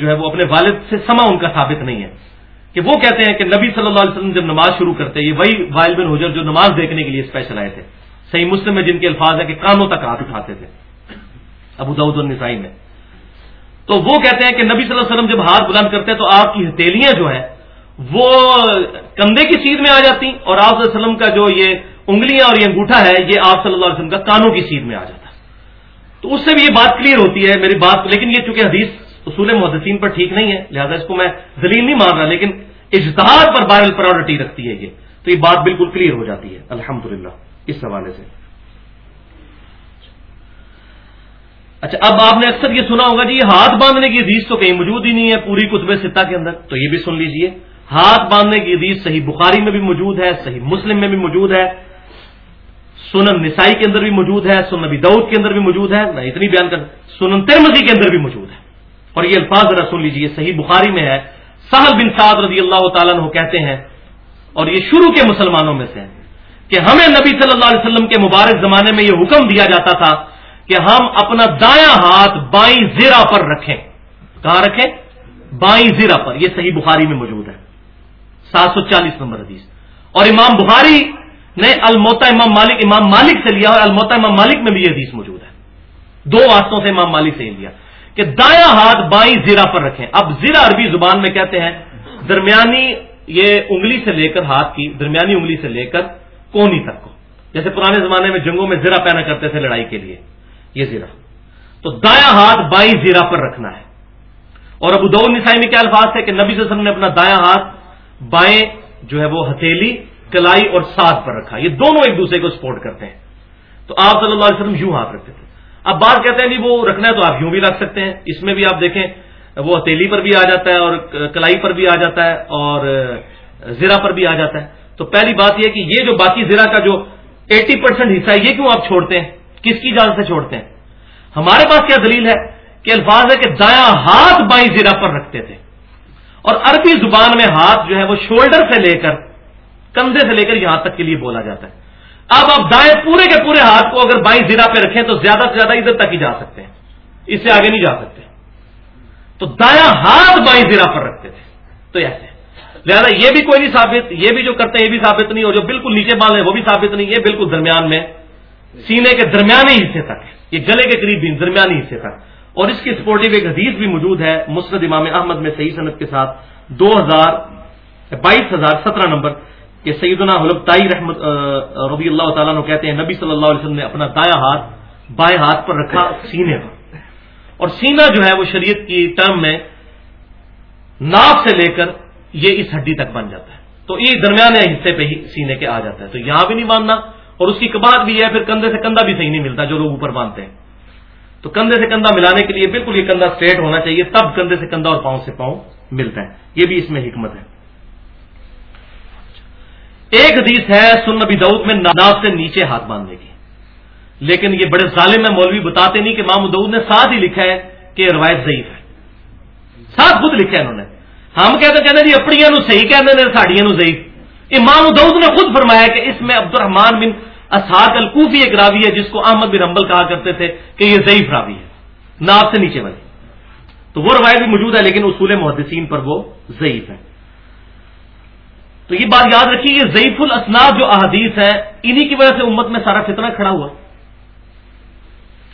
جو ہے وہ اپنے والد سے سما ان کا ثابت نہیں ہے۔ کہ وہ کہتے ہیں کہ نبی صلی اللہ علیہ وسلم جب نماز شروع کرتے، یہ وہی وائل بن حجر جو نماز دیکھنے کے لیے اسپیشل آئے تھے۔ صحیح مسلم میں جن کے الفاظ ہے کہ کانوں تک ہاتھ اٹھاتے تھے۔ ابو دعود النسائی میں۔ تو وہ کہتے ہیں کہ نبی صلی اللہ علیہ وسلم جب ہاتھ بلند کرتے ہیں تو آپ کی ہتیلیاں جو ہیں وہ کندھے کی سیدھ میں آ جاتی اور آپ صلی اللہ علیہ وسلم کا جو یہ انگلیاں اور یہ انگوٹھا ہے، یہ آپ صلی اللہ علیہ وسلم کا کانوں کی سیدھ میں آ جاتا تو اس سے بھی یہ بات کلیئر ہوتی ہے، میری بات، لیکن یہ چونکہ حدیث اصول محدثین پر ٹھیک نہیں ہے، لہٰذا اس کو میں دلیل نہیں مان رہا، لیکن اجتہاد پر بائرل پرائرٹی رکھتی ہے یہ۔ تو یہ بات بالکل کلیئر ہو جاتی ہے۔ الحمد اس حوالے سے۔ اچھا اب آپ نے اکثر یہ سنا ہوگا جی ہاتھ باندھنے کی حدیث تو کہیں موجود ہی نہیں ہے، پوری کتب سطح کے اندر، تو یہ بھی سن لیجیے۔ ہاتھ باندھنے کی حدیث صحیح بخاری میں بھی موجود ہے، صحیح مسلم میں بھی موجود ہے، سنن نسائی کے اندر بھی موجود ہے، سنن نبی دعود کے اندر بھی موجود ہے، میں اتنی بیان کر سنن ترمزی کے اندر بھی موجود ہے۔ اور یہ الفاظ ذرا سن لیجیے صحیح بخاری میں ہے۔ سہل بن سعد رضی اللہ تعالیٰ عنہ کہتے ہیں، اور یہ شروع کے مسلمانوں میں سے کہ ہمیں نبی صلی اللہ علیہ وسلم کے مبارک زمانے میں یہ حکم دیا جاتا تھا کہ ہم اپنا دایاں ہاتھ بائیں زیرا پر رکھیں۔ کہاں رکھیں؟ بائیں زیرا پر۔ یہ صحیح بخاری میں موجود ہے۔ سات سو چالیس نمبر حدیث۔ اور امام بخاری نے الموتا امام مالک امام مالک سے لیا اور الموتا امام مالک میں بھی یہ حدیث موجود ہے۔ دو واسطوں سے امام مالک سے ہی لیا کہ دایاں ہاتھ بائیں زیرا پر رکھیں۔ اب زیرا عربی زبان میں کہتے ہیں، درمیانی یہ انگلی سے لے کر ہاتھ کی، درمیانی انگلی سے لے کر کونی تک کو۔ جیسے پرانے زمانے میں جنگوں میں زیرا پہنا کرتے تھے لڑائی کے لیے، یہ زیرا تو دایاں ہاتھ بائیں زیرا پر رکھنا ہے۔ اور ابو دو نسائی میں کیا الفاظ ہے کہ نبی صلی اللہ علیہ وسلم نے اپنا دایاں ہاتھ بائیں جو ہے وہ ہتھیلی، کلائی اور ساتھ پر رکھا۔ یہ دونوں ایک دوسرے کو سپورٹ کرتے ہیں۔ تو آپ صلی اللہ علیہ وسلم یوں ہاتھ رکھتے تھے۔ اب بات کہتے ہیں جی وہ رکھنا ہے تو آپ یوں بھی رکھ سکتے ہیں۔ اس میں بھی آپ دیکھیں، وہ ہتھیلی پر بھی آ جاتا ہے اور کلائی پر بھی آ جاتا ہے اور زیرا پر بھی آ جاتا ہے۔ تو پہلی بات یہ کہ یہ جو باقی زیرا کا جو ایٹی پرسینٹ حصہ ہے، یہ کیوں آپ چھوڑتے ہیں؟ کس کی جان سے چھوڑتے ہیں؟ ہمارے پاس کیا دلیل ہے؟ کہ الفاظ ہے کہ دایاں ہاتھ بائیں زیرا پر رکھتے تھے۔ اور عربی زبان میں ہاتھ جو ہے وہ شولڈر سے لے کر کندھے سے لے کر یہاں تک کے لیے بولا جاتا ہے۔ اب آپ دائیں پورے کے پورے ہاتھ کو اگر بائیں زیرا پہ رکھیں تو زیادہ سے زیادہ ادھر تک ہی جا سکتے ہیں۔ اس سے آگے نہیں جا سکتے۔ تو دایاں ہاتھ بائیں زیرا پر رکھتے تھے۔ تو ایسے لہٰذا یہ بھی کوئی نہیں ثابت، یہ بھی جو کرتے ہیں یہ بھی ثابت نہیں، اور جو بالکل نیچے باندھ ہیں وہ بھی ثابت نہیں، یہ بالکل درمیان میں، سینے کے درمیانی حصے تک یہ گلے کے قریب بھی درمیانی حصے تک۔ اور اس کی سپورٹو ایک حدیث بھی موجود ہے مسرد امام احمد میں صحیح صنعت کے ساتھ، دو ہزار بائیس ہزار سترہ نمبر، کہ سیدنا حلب رحمت ربی اللہ تعالیٰ نے کہتے ہیں، نبی صلی اللہ علیہ وسلم نے اپنا دایاں ہاتھ بائیں ہاتھ پر رکھا سینے پر۔ اور سینہ جو ہے وہ شریعت کی ٹرم میں ناف سے لے کر یہ اس ہڈی تک بن جاتا ہے۔ تو یہ درمیانے حصے پہ ہی سینے کے آ جاتا ہے۔ تو یہاں بھی نہیں باندھنا، اور اس کی کباط بھی ہے، پھر کندھے سے کندھا بھی صحیح نہیں ملتا جو لوگ اوپر باندھتے ہیں۔ تو کندھے سے کندھا ملانے کے لیے بالکل یہ کندھا اسٹریٹ ہونا چاہیے، تب کندھے سے کندھا اور پاؤں سے پاؤں ملتا ہے یہ بھی اس میں حکمت ہے۔ ایک حدیث ہے سن نبی دعود میں ناز سے نیچے ہاتھ باندھنے کی۔ لیکن یہ بڑے ظالم میں مولوی بتاتے نہیں کہ مام دعود نے ساتھ ہی لکھا ہے کہ روایت ضعیف ہے۔ ساتھ خود لکھا ہے انہوں نے۔ ہم کہتے کہتے جی اپنی صحیح کہتے ہیں ساڑیاں ضعیف۔ امام دعود نے خود فرمایا کہ اس میں عبد الرحمان بن اسحاق الکوفی ایک راوی ہے جس کو احمد بن امبل کہا کرتے تھے کہ یہ ضعیف راوی ہے۔ ناف سے نیچے والی تو وہ روایت بھی موجود ہے لیکن اصول محدثین پر وہ ضعیف ہے تو یہ بات یاد رکھیے یہ ضعیف الاسناد جو احادیث ہے، انہی کی وجہ سے امت میں سارا فتنہ کھڑا ہوا۔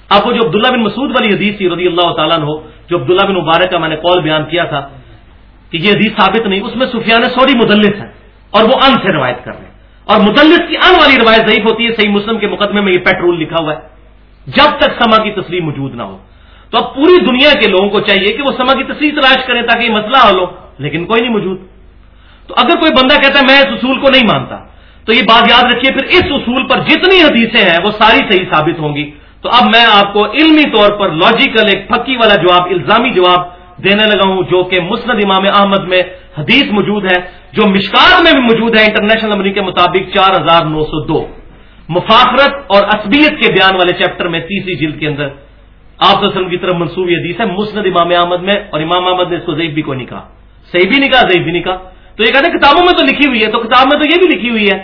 آپ کو جو عبداللہ بن مسعود والی حدیث تھی رضی اللہ تعالیٰ ہو جو عبداللہ بن مبارک کا میں نے کال بیان کیا تھا کہ یہ حدیث ثابت نہیں، اس میں سفیان سوری مدلس ہے اور وہ ان سے روایت کر رہے ہیں۔ اور مدلس کی ان والی روایت ضعیف ہوتی ہے، صحیح مسلم کے مقدمے میں یہ پیٹرول لکھا ہوا ہے۔ جب تک سما کی تصویر موجود نہ ہو۔ تو اب پوری دنیا کے لوگوں کو چاہیے کہ وہ سما کی تصویر تلاش کریں تاکہ یہ مسئلہ حل ہو، لیکن کوئی نہیں موجود۔ تو اگر کوئی بندہ کہتا ہے، میں اس اصول کو نہیں مانتا تو یہ بات یاد رکھیے، پھر اس اصول پر جتنی حدیثیں ہیں، وہ ساری صحیح ثابت ہوں گی۔ تو اب میں آپ کو علمی طور پر لاجیکل ایک پکی والا جواب، الزامی جواب دینے لگا ہوں، جو کہ مسند امام احمد میں حدیث موجود ہے، جو مشکار میں بھی موجود ہے انٹرنیشنل نمبر کے مطابق چار ہزار نو سو دو۔ مفاخرت اور اسبیت کے بیان والے چیپٹر میں تیسری جلد کے اندر آپ وسلم کی طرف منصوبی حدیث ہے، مسند امام احمد میں اور امام احمد نے اس کو ضعیف بھی کو نہیں کہا۔ صحیح بھی نہیں کہا، ضعیف بھی نہیں کہا۔ تو یہ کہتے ہیں کتابوں میں تو لکھی ہوئی ہے، تو کتاب میں تو یہ بھی لکھی ہوئی ہے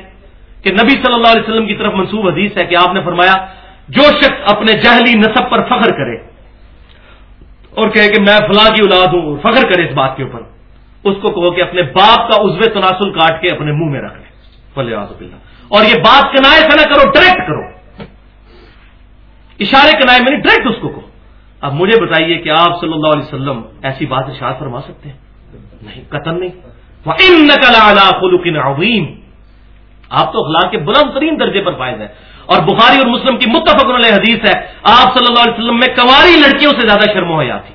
کہ نبی صلی اللہ علیہ وسلم کی طرف منصوب حدیث ہے کہ آپ نے فرمایا، جو شخص اپنے جہلی نصب پر فخر کرے اور کہے کہ میں فلاں کی اولاد ہوں، فخر کرے اس بات کے اوپر۔ اس کو کہو کہ اپنے باپ کا عزو تناسل کاٹ کے اپنے منہ میں رکھ لے۔ فل اور یہ بات کنائے سے نہ کرو ڈائریکٹ کرو۔ اشارے کنائے میں نہیں ڈائریکٹ اس کو کہو۔ اب مجھے بتائیے کہ آپ صلی اللہ علیہ وسلم ایسی بات اشار فرما سکتے ہیں؟ نہیں قتل نہیں۔ ان نقل خلوق عظیم آپ تو اخلاق کے بلند ترین درجے پر فائز ہیں۔ اور بخاری اور مسلم کی متفق علیہ حدیث ہے، آپ صلی اللہ علیہ وسلم میں کنواری لڑکیوں سے زیادہ شرم و حیا تھی۔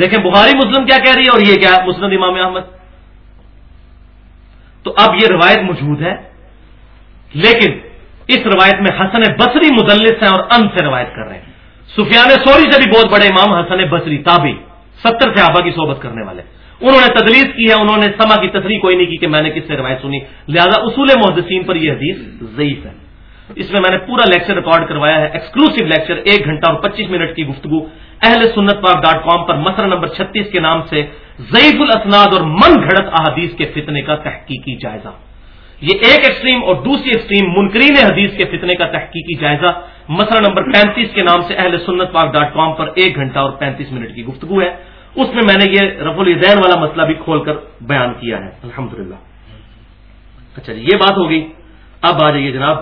دیکھیں بخاری مسلم کیا کہہ رہی ہے اور یہ کیا مسلم امام احمد؟ تو اب یہ روایت موجود ہے، لیکن اس روایت میں حسن بصری مدلس ہیں اور ان سے روایت کر رہے ہیں۔ سفیان سوری سے بھی بہت بڑے امام حسن بصری تابی ستر صحابہ کی صحبت کرنے والے۔ انہوں نے تدلیس کی ہے، انہوں نے سما کی تصریح کوئی نہیں کی کہ میں نے کس سے روایت سنی۔ لہذا اصول محدثین پر یہ حدیث ضعیف ہے۔ اس میں میں نے پورا لیکچر ریکارڈ کروایا ہے ایکسکلوسو لیکچر ایک گھنٹہ اور پچیس منٹ کی گفتگو. اہل سنت پاک ڈاٹ کام پر مسئلہ نمبر چھتیس کے نام سے ضعیف الاسناد اور من گھڑت احادیث کے فتنے کا تحقیقی جائزہ. یہ ایک ایکسٹریم اور دوسری ایکسٹریم منکرین حدیث کے فتنے کا تحقیقی جائزہ. مسئلہ نمبر پینتیس کے نام سے اہل سنت پاک ڈاٹ کام پر ایک گھنٹہ اور پینتیس منٹ کی گفتگو ہے. اس میں میں نے یہ رف الدین والا مسئلہ بھی کھول کر بیان کیا ہے. الحمد اچھا جی یہ بات ہو گئی. اب آ جائیے جناب.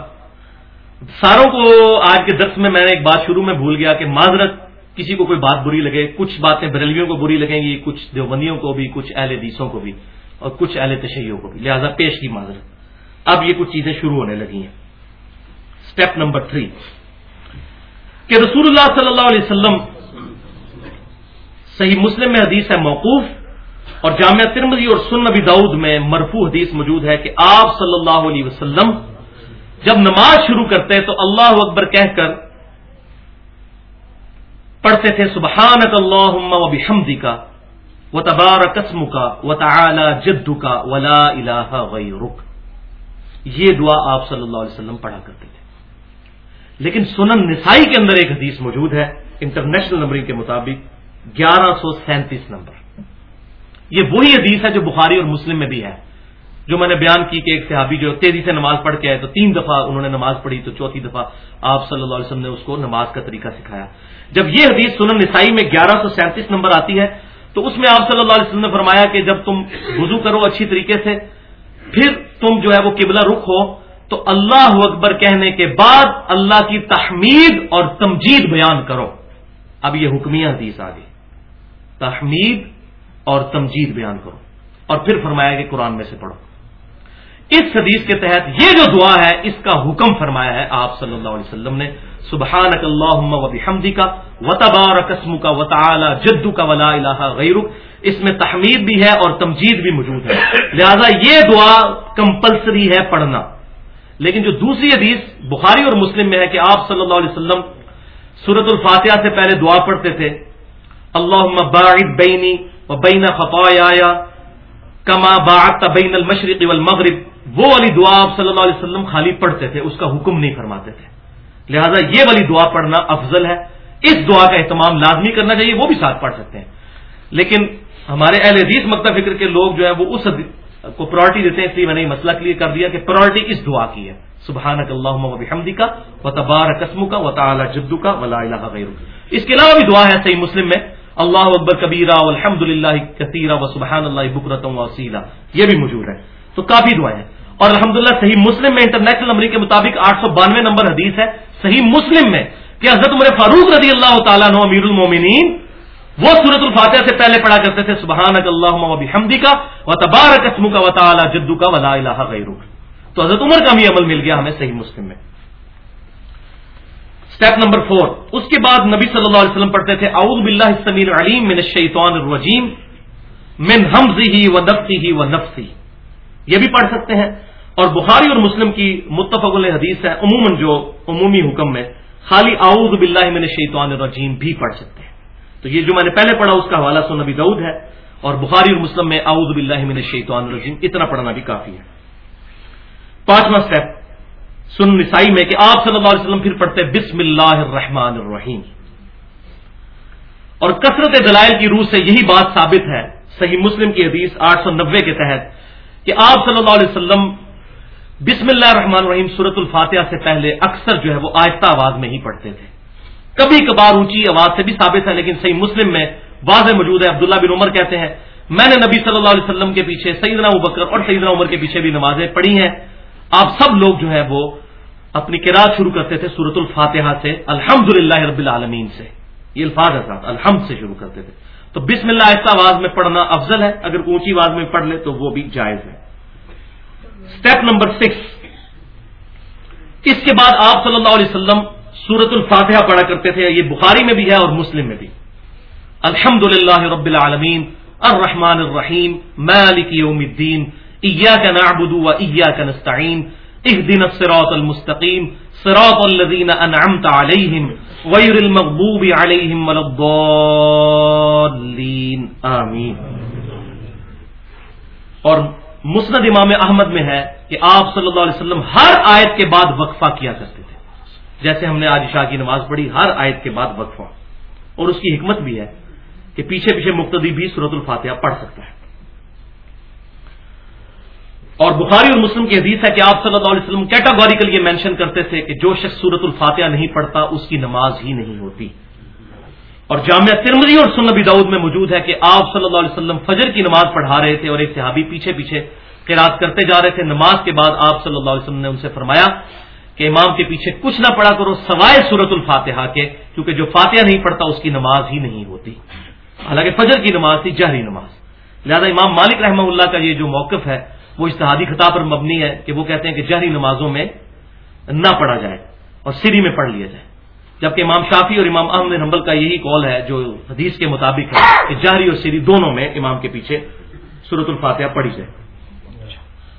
ساروں کو آج کے درس میں میں نے ایک بات شروع میں بھول گیا کہ معذرت کسی کو کوئی بات بری لگے، کچھ باتیں بریلویوں کو بری لگیں گی، کچھ دیوبندیوں کو بھی، کچھ اہل حدیثوں کو بھی، اور کچھ اہل تشہیوں کو بھی۔ لہذا پیش کی معذرت۔ اب یہ کچھ چیزیں شروع ہونے لگی ہیں۔ اسٹیپ نمبر تھری کہ رسول اللہ صلی اللہ علیہ وسلم صحیح مسلم میں حدیث ہے موقوف، اور جامعہ ترمزی اور سن نبی داؤد میں مرفو حدیث موجود ہے کہ آپ صلی اللہ علیہ وسلم جب نماز شروع کرتے تو اللہ اکبر کہہ کر پڑھتے تھے سبحان اللہ و بحمدی کا و تبار قسم کا و تعلی جدو کا ولا الہ غیرک۔ یہ دعا آپ صلی اللہ علیہ وسلم پڑھا کرتے تھے۔ لیکن سنن نسائی کے اندر ایک حدیث موجود ہے، انٹرنیشنل نمبرنگ کے مطابق گیارہ سو سینتیس نمبر۔ یہ وہی حدیث ہے جو بخاری اور مسلم میں بھی ہے۔ جو میں نے بیان کی کہ ایک صحابی جو تیزی سے نماز پڑھ کے آئے تو تین دفعہ انہوں نے نماز پڑھی تو چوتھی دفعہ آپ صلی اللہ علیہ وسلم نے اس کو نماز کا طریقہ سکھایا۔ جب یہ حدیث سنن نسائی میں گیارہ سو سینتیس نمبر آتی ہے تو اس میں آپ صلی اللہ علیہ وسلم نے فرمایا کہ جب تم وضو کرو اچھی طریقے سے، پھر تم جو ہے وہ قبلہ رخ ہو تو اللہ اکبر کہنے کے بعد اللہ کی تحمید اور تمجید بیان کرو۔ اب یہ حکمیہ حدیث آ گئی۔ تحمید اور تمجید بیان کرو۔ اور پھر فرمایا کہ قرآن میں سے پڑھو۔ اس حدیث کے تحت یہ جو دعا ہے، اس کا حکم فرمایا ہے آپ صلی اللہ علیہ وسلم نے۔ سبحان اللہ حمدی کا وطبار قسم کا وطلا جدو کا ولا الہ غیر اس میں تحمید بھی ہے اور تمجید بھی موجود ہے۔ لہذا یہ دعا کمپلسری ہے پڑھنا۔ لیکن جو دوسری حدیث بخاری اور مسلم میں ہے کہ آپ صلی اللہ علیہ وسلم سورت الفاتحہ سے پہلے دعا پڑھتے تھے۔ اللہ باعد بینی و بین خطایا کما باعت بین المشرق والمغرب۔ وہ والی دعا آپ صلی اللہ علیہ وسلم خالی پڑھتے تھے، اس کا حکم نہیں فرماتے تھے۔ لہذا یہ والی دعا پڑھنا افضل ہے۔ اس دعا کا اہتمام لازمی کرنا چاہیے، وہ بھی ساتھ پڑھ سکتے ہیں۔ لیکن ہمارے اہل حدیث مکتب فکر کے لوگ جو ہے وہ اس کو پرائرٹی دیتے ہیں، اس لیے میں نے یہ مسئلہ کلیئر کر دیا کہ پرائرٹی اس دعا کی ہے۔ سبحان اللہ حمدی کا و تبار قسم کا و تعالی جدو کا ولا الہ غیر اس کے علاوہ بھی دعا ہے صحیح مسلم میں۔ اللہ اکبر کبیرہ الحمد للہ کثیرہ و سبحان اللہ بکرتم وسیلہ یہ بھی موجود ہے۔ تو کافی دعائیں ہیں۔ اور الحمدللہ صحیح مسلم میں انٹرنیشنل نمبر کے مطابق آٹھ سو بانوے نمبر حدیث ہے۔ صحیح مسلم میں کہ حضرت عمر فاروق رضی اللہ تعالیٰ نو امیر المومنین وہ صورت الفاتحہ سے پہلے پڑھا کرتے تھے سبحان اللہ حمدی کا و تبار قسم کا و تعالی جدو کا ولا الہ غیر تو حضرت عمر کا بھی عمل مل گیا ہمیں صحیح مسلم میں۔ اسٹیپ نمبر فور اس کے بعد نبی صلی اللہ علیہ وسلم پڑھتے تھے، اعوذ باللہ السمیر علیم من الشیطان الرجیم، من حمزی و نفسی ہی و نفسی۔ یہ بھی پڑھ سکتے ہیں۔ اور بخاری اور مسلم کی متفق حدیث ہے، عموماً جو عمومی حکم میں خالی اعوذ باللہ من الشیطان الرجیم بھی پڑھ سکتے ہیں۔ تو یہ جو میں نے پہلے پڑھا، اس کا حوالہ سو نبی دعود ہے۔ اور بخاری اور مسلم میں اعوذ باللہ من الشیطان الرجیم، اتنا پڑھنا بھی کافی ہے۔ پانچواں اسٹیپ سن نسائی میں کہ آپ صلی اللہ علیہ وسلم پھر پڑھتے بسم اللہ الرحمن الرحیم۔ اور کثرت دلائل کی روح سے یہی بات ثابت ہے، صحیح مسلم کی حدیث آٹھ سو نبے کے تحت۔ کہ آپ صلی اللہ علیہ وسلم بسم اللہ الرحمن الرحیم سورت الفاتحہ سے پہلے اکثر جو ہے وہ آہستہ آواز میں ہی پڑھتے تھے۔ کبھی کبھار اونچی آواز سے بھی ثابت ہے لیکن صحیح مسلم میں واضح موجود ہے۔ عبداللہ بن عمر کہتے ہیں، میں نے نبی صلی اللہ علیہ وسلم کے پیچھے سیدنا بکر اور سیدنا عمر کے پیچھے بھی نمازیں پڑھی ہیں۔ آپ سب لوگ جو ہے وہ اپنی کراط شروع کرتے تھے سورت الفاتحہ سے الحمد رب العالمین سے۔ یہ الفاظ ہے الحمد سے شروع کرتے تھے۔ تو بسم اللہ آہستہ آواز میں پڑھنا افضل ہے، اگر اونچی آواز میں پڑھ لے تو وہ بھی جائز ہے۔ اسٹیپ نمبر سکس اس کے بعد آپ صلی اللہ علیہ وسلم سورت الفاتحہ پڑھا کرتے تھے، یہ بخاری میں بھی ہے اور مسلم میں بھی۔ الحمد للہ رب العالمین، الرحمن الرحیم، مالک یوم الدین، ایاک نعبد و ایاک نستعین اهدنا الصراط المستقیم، صراط الذین انعمت علیہم غیر المغضوب علیہم ولا الضالین آمین۔ اور مسند امام احمد میں ہے کہ آپ صلی اللہ علیہ وسلم ہر آیت کے بعد وقفہ کیا کرتے تھے۔ جیسے ہم نے آج شاہ کی نماز پڑھی، ہر آیت کے بعد وقفہ۔ اور اس کی حکمت بھی ہے کہ پیچھے پیچھے مقتدی بھی صورت الفاتحہ پڑھ سکتا ہے۔ اور بخاری اور مسلم کی حدیث ہے کہ آپ صلی اللہ علیہ وسلم کیٹاگوریکل یہ مینشن کرتے تھے کہ جو شخص صورت الفاتحہ نہیں پڑھتا، اس کی نماز ہی نہیں ہوتی۔ اور جامعہ ترمزی اور سنبی دعود میں موجود ہے کہ آپ صلی اللہ علیہ وسلم فجر کی نماز پڑھا رہے تھے اور ایک صحابی پیچھے پیچھے قرآد کرتے جا رہے تھے۔ نماز کے بعد آپ صلی اللہ علیہ وسلم نے ان سے فرمایا کہ امام کے پیچھے کچھ نہ پڑھا کرو سوائے صورت الفاتحہ کے، کیونکہ جو فاتحہ نہیں پڑھتا، اس کی نماز ہی نہیں ہوتی۔ حالانکہ فجر کی نماز تھی، جہری نماز۔ لہذا امام مالک رحمہ اللہ کا یہ جو موقف ہے وہ اشتہادی خطاب پر مبنی ہے کہ وہ کہتے ہیں کہ جہری نمازوں میں نہ پڑھا جائے اور سری میں پڑھ لیا جائے۔ جبکہ امام شافی اور امام احمد نمبل کا یہی قول ہے جو حدیث کے مطابق ہے کہ جہری اور سری دونوں میں امام کے پیچھے صورت الفاتحہ پڑھی جائے۔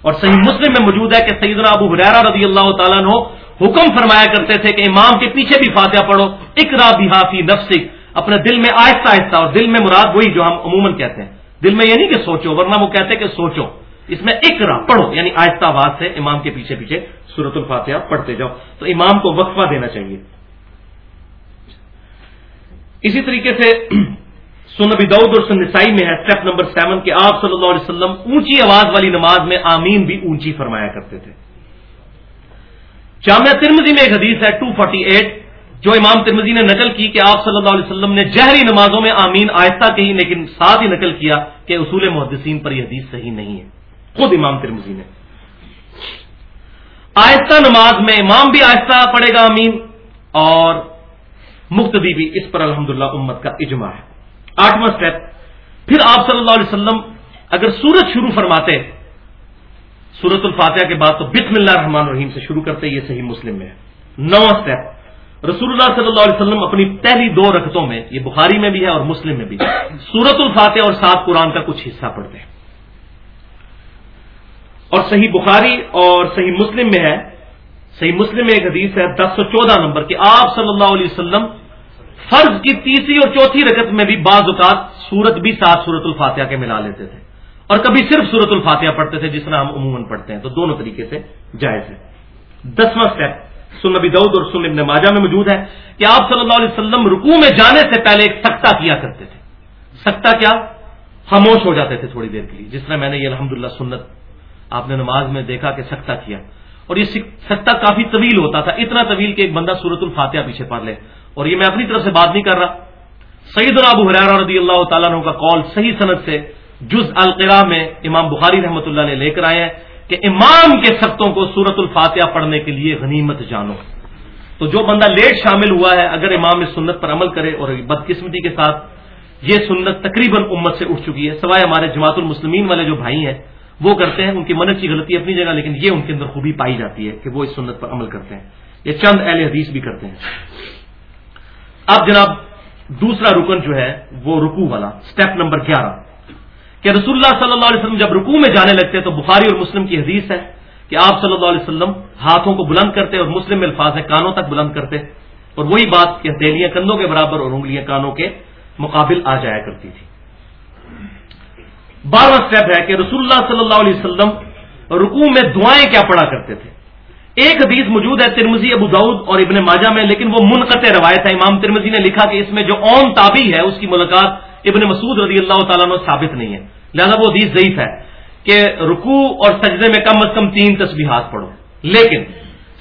اور صحیح مسلم میں موجود ہے کہ سیدنا ابو حریرا رضی اللہ تعالیٰ نے حکم فرمایا کرتے تھے کہ امام کے پیچھے بھی فاتحہ پڑھو اکرا بھی حافی نفسک، اپنے دل میں آہستہ آہستہ، اور دل میں مراد وہی جو ہم عموماً کہتے ہیں۔ دل میں یہ نہیں کہ سوچو، ورنہ وہ کہتے ہیں کہ سوچو۔ اس میں اکرا پڑھو یعنی آہستہ آواز سے امام کے پیچھے پیچھے سورت الفاتحہ پڑھتے جاؤ۔ تو امام کو وقفہ دینا چاہیے۔ اسی طریقے سے سن ابی دعود اور سن نسائی میں ہے اسٹیپ نمبر سیون کہ آپ صلی اللہ علیہ وسلم اونچی آواز والی نماز میں آمین بھی اونچی فرمایا کرتے تھے۔ جامعہ ترمزی میں ایک حدیث ہے 248 جو امام ترمزی نے نقل کی کہ آپ صلی اللہ علیہ وسلم نے جہری نمازوں میں آمین آہستہ کہی لیکن ساتھ ہی نقل کیا کہ اصول محدثین پر یہ حدیث صحیح نہیں ہے۔ خود امام ترمزی نے۔ آہستہ نماز میں امام بھی آہستہ پڑے گا امین، اور مقتدی بھی اس پر الحمدللہ امت کا اجماع ہے۔ آٹھواں اسٹیپ پھر آپ صلی اللہ علیہ وسلم اگر سورت شروع فرماتے سورت الفاتحہ کے بعد تو بسم اللہ الرحمن الرحیم سے شروع کرتے، یہ صحیح مسلم میں ہے۔ نواں اسٹیپ رسول اللہ صلی اللہ علیہ وسلم اپنی پہلی دو رکھتوں میں، یہ بخاری میں بھی ہے اور مسلم میں بھی سورت الفاتحہ اور سات قرآن کا کچھ حصہ پڑھتے ہیں۔ اور صحیح بخاری اور صحیح مسلم میں ہے۔ صحیح مسلم میں ایک حدیث ہے دس سو چودہ نمبر کہ آپ صلی اللہ علیہ وسلم فرض کی تیسری اور چوتھی رکت میں بھی بعض اوقات سورت بھی سات سورت الفاتحہ کے ملا لیتے تھے۔ اور کبھی صرف سورت الفاتحہ پڑھتے تھے جس طرح ہم عموماً پڑھتے ہیں، تو دونوں طریقے سے جائز ہے۔ دسواں اسٹیپ سن نبی دعود اور سن ابن ماجہ میں موجود ہے کہ آپ صلی اللہ علیہ وسلم رکوع میں جانے سے پہلے ایک سکتا کیا کرتے تھے۔ سکتا کیا؟ خاموش ہو جاتے تھے تھوڑی دیر کے لیے، جس طرح میں نے یہ الحمد سنت آپ نے نماز میں دیکھا کہ سکتا کیا۔ اور یہ سکتا کافی طویل ہوتا تھا، اتنا طویل کہ ایک بندہ سورت الفاتحہ پیچھے پڑھ لے۔ اور یہ میں اپنی طرف سے بات نہیں کر رہا۔ سعید ابو حرار رضی اللہ تعالیٰ کا قول صحیح صنعت سے جز القرا میں امام بخاری رحمۃ اللہ نے لے کر آئے ہیں کہ امام کے سختوں کو سورت الفاتحہ پڑھنے کے لیے غنیمت جانو۔ تو جو بندہ لیٹ شامل ہوا ہے، اگر امام اس سنت پر عمل کرے اور بدقسمتی کے ساتھ، یہ سنت تقریباً امت سے اٹھ چکی ہے۔ سوائے ہمارے جماعت المسلمین والے جو بھائی ہیں وہ کرتے ہیں، ان کی منت کی غلطی اپنی جگہ، لیکن یہ ان کے اندر خوبی پائی جاتی ہے کہ وہ اس سنت پر عمل کرتے ہیں۔ یہ چند اہل حدیث بھی کرتے ہیں۔ اب جناب، دوسرا رکن جو ہے، وہ رکو والا سٹیپ نمبر گیارہ۔ کہ رسول اللہ صلی اللہ علیہ وسلم جب رکو میں جانے لگتے ہیں تو بخاری اور مسلم کی حدیث ہے کہ آپ صلی اللہ علیہ وسلم ہاتھوں کو بلند کرتے اور مسلم الفاظ ہے کانوں تک بلند کرتے۔ اور وہی بات کہ دہلیاں کندھوں کے برابر اور انگلیاں کانوں کے مقابل آ جایا کرتی تھی۔ بارہواں اسٹیپ ہے کہ رسول اللہ صلی اللہ علیہ وسلم رکوع میں دعائیں کیا پڑھا کرتے تھے۔ ایک حدیث موجود ہے ترمزی ابو داود اور ابن ماجہ میں، لیکن وہ منقطع روایت ہے۔ امام ترمزی نے لکھا کہ اس میں جو اون تابی ہے، اس کی ملاقات ابن مسعود رضی اللہ تعالیٰ نے ثابت نہیں ہے۔ لہذا وہ حدیث ضعیف ہے کہ رکوع اور سجدے میں کم از کم تین تصویرات پڑھو۔ لیکن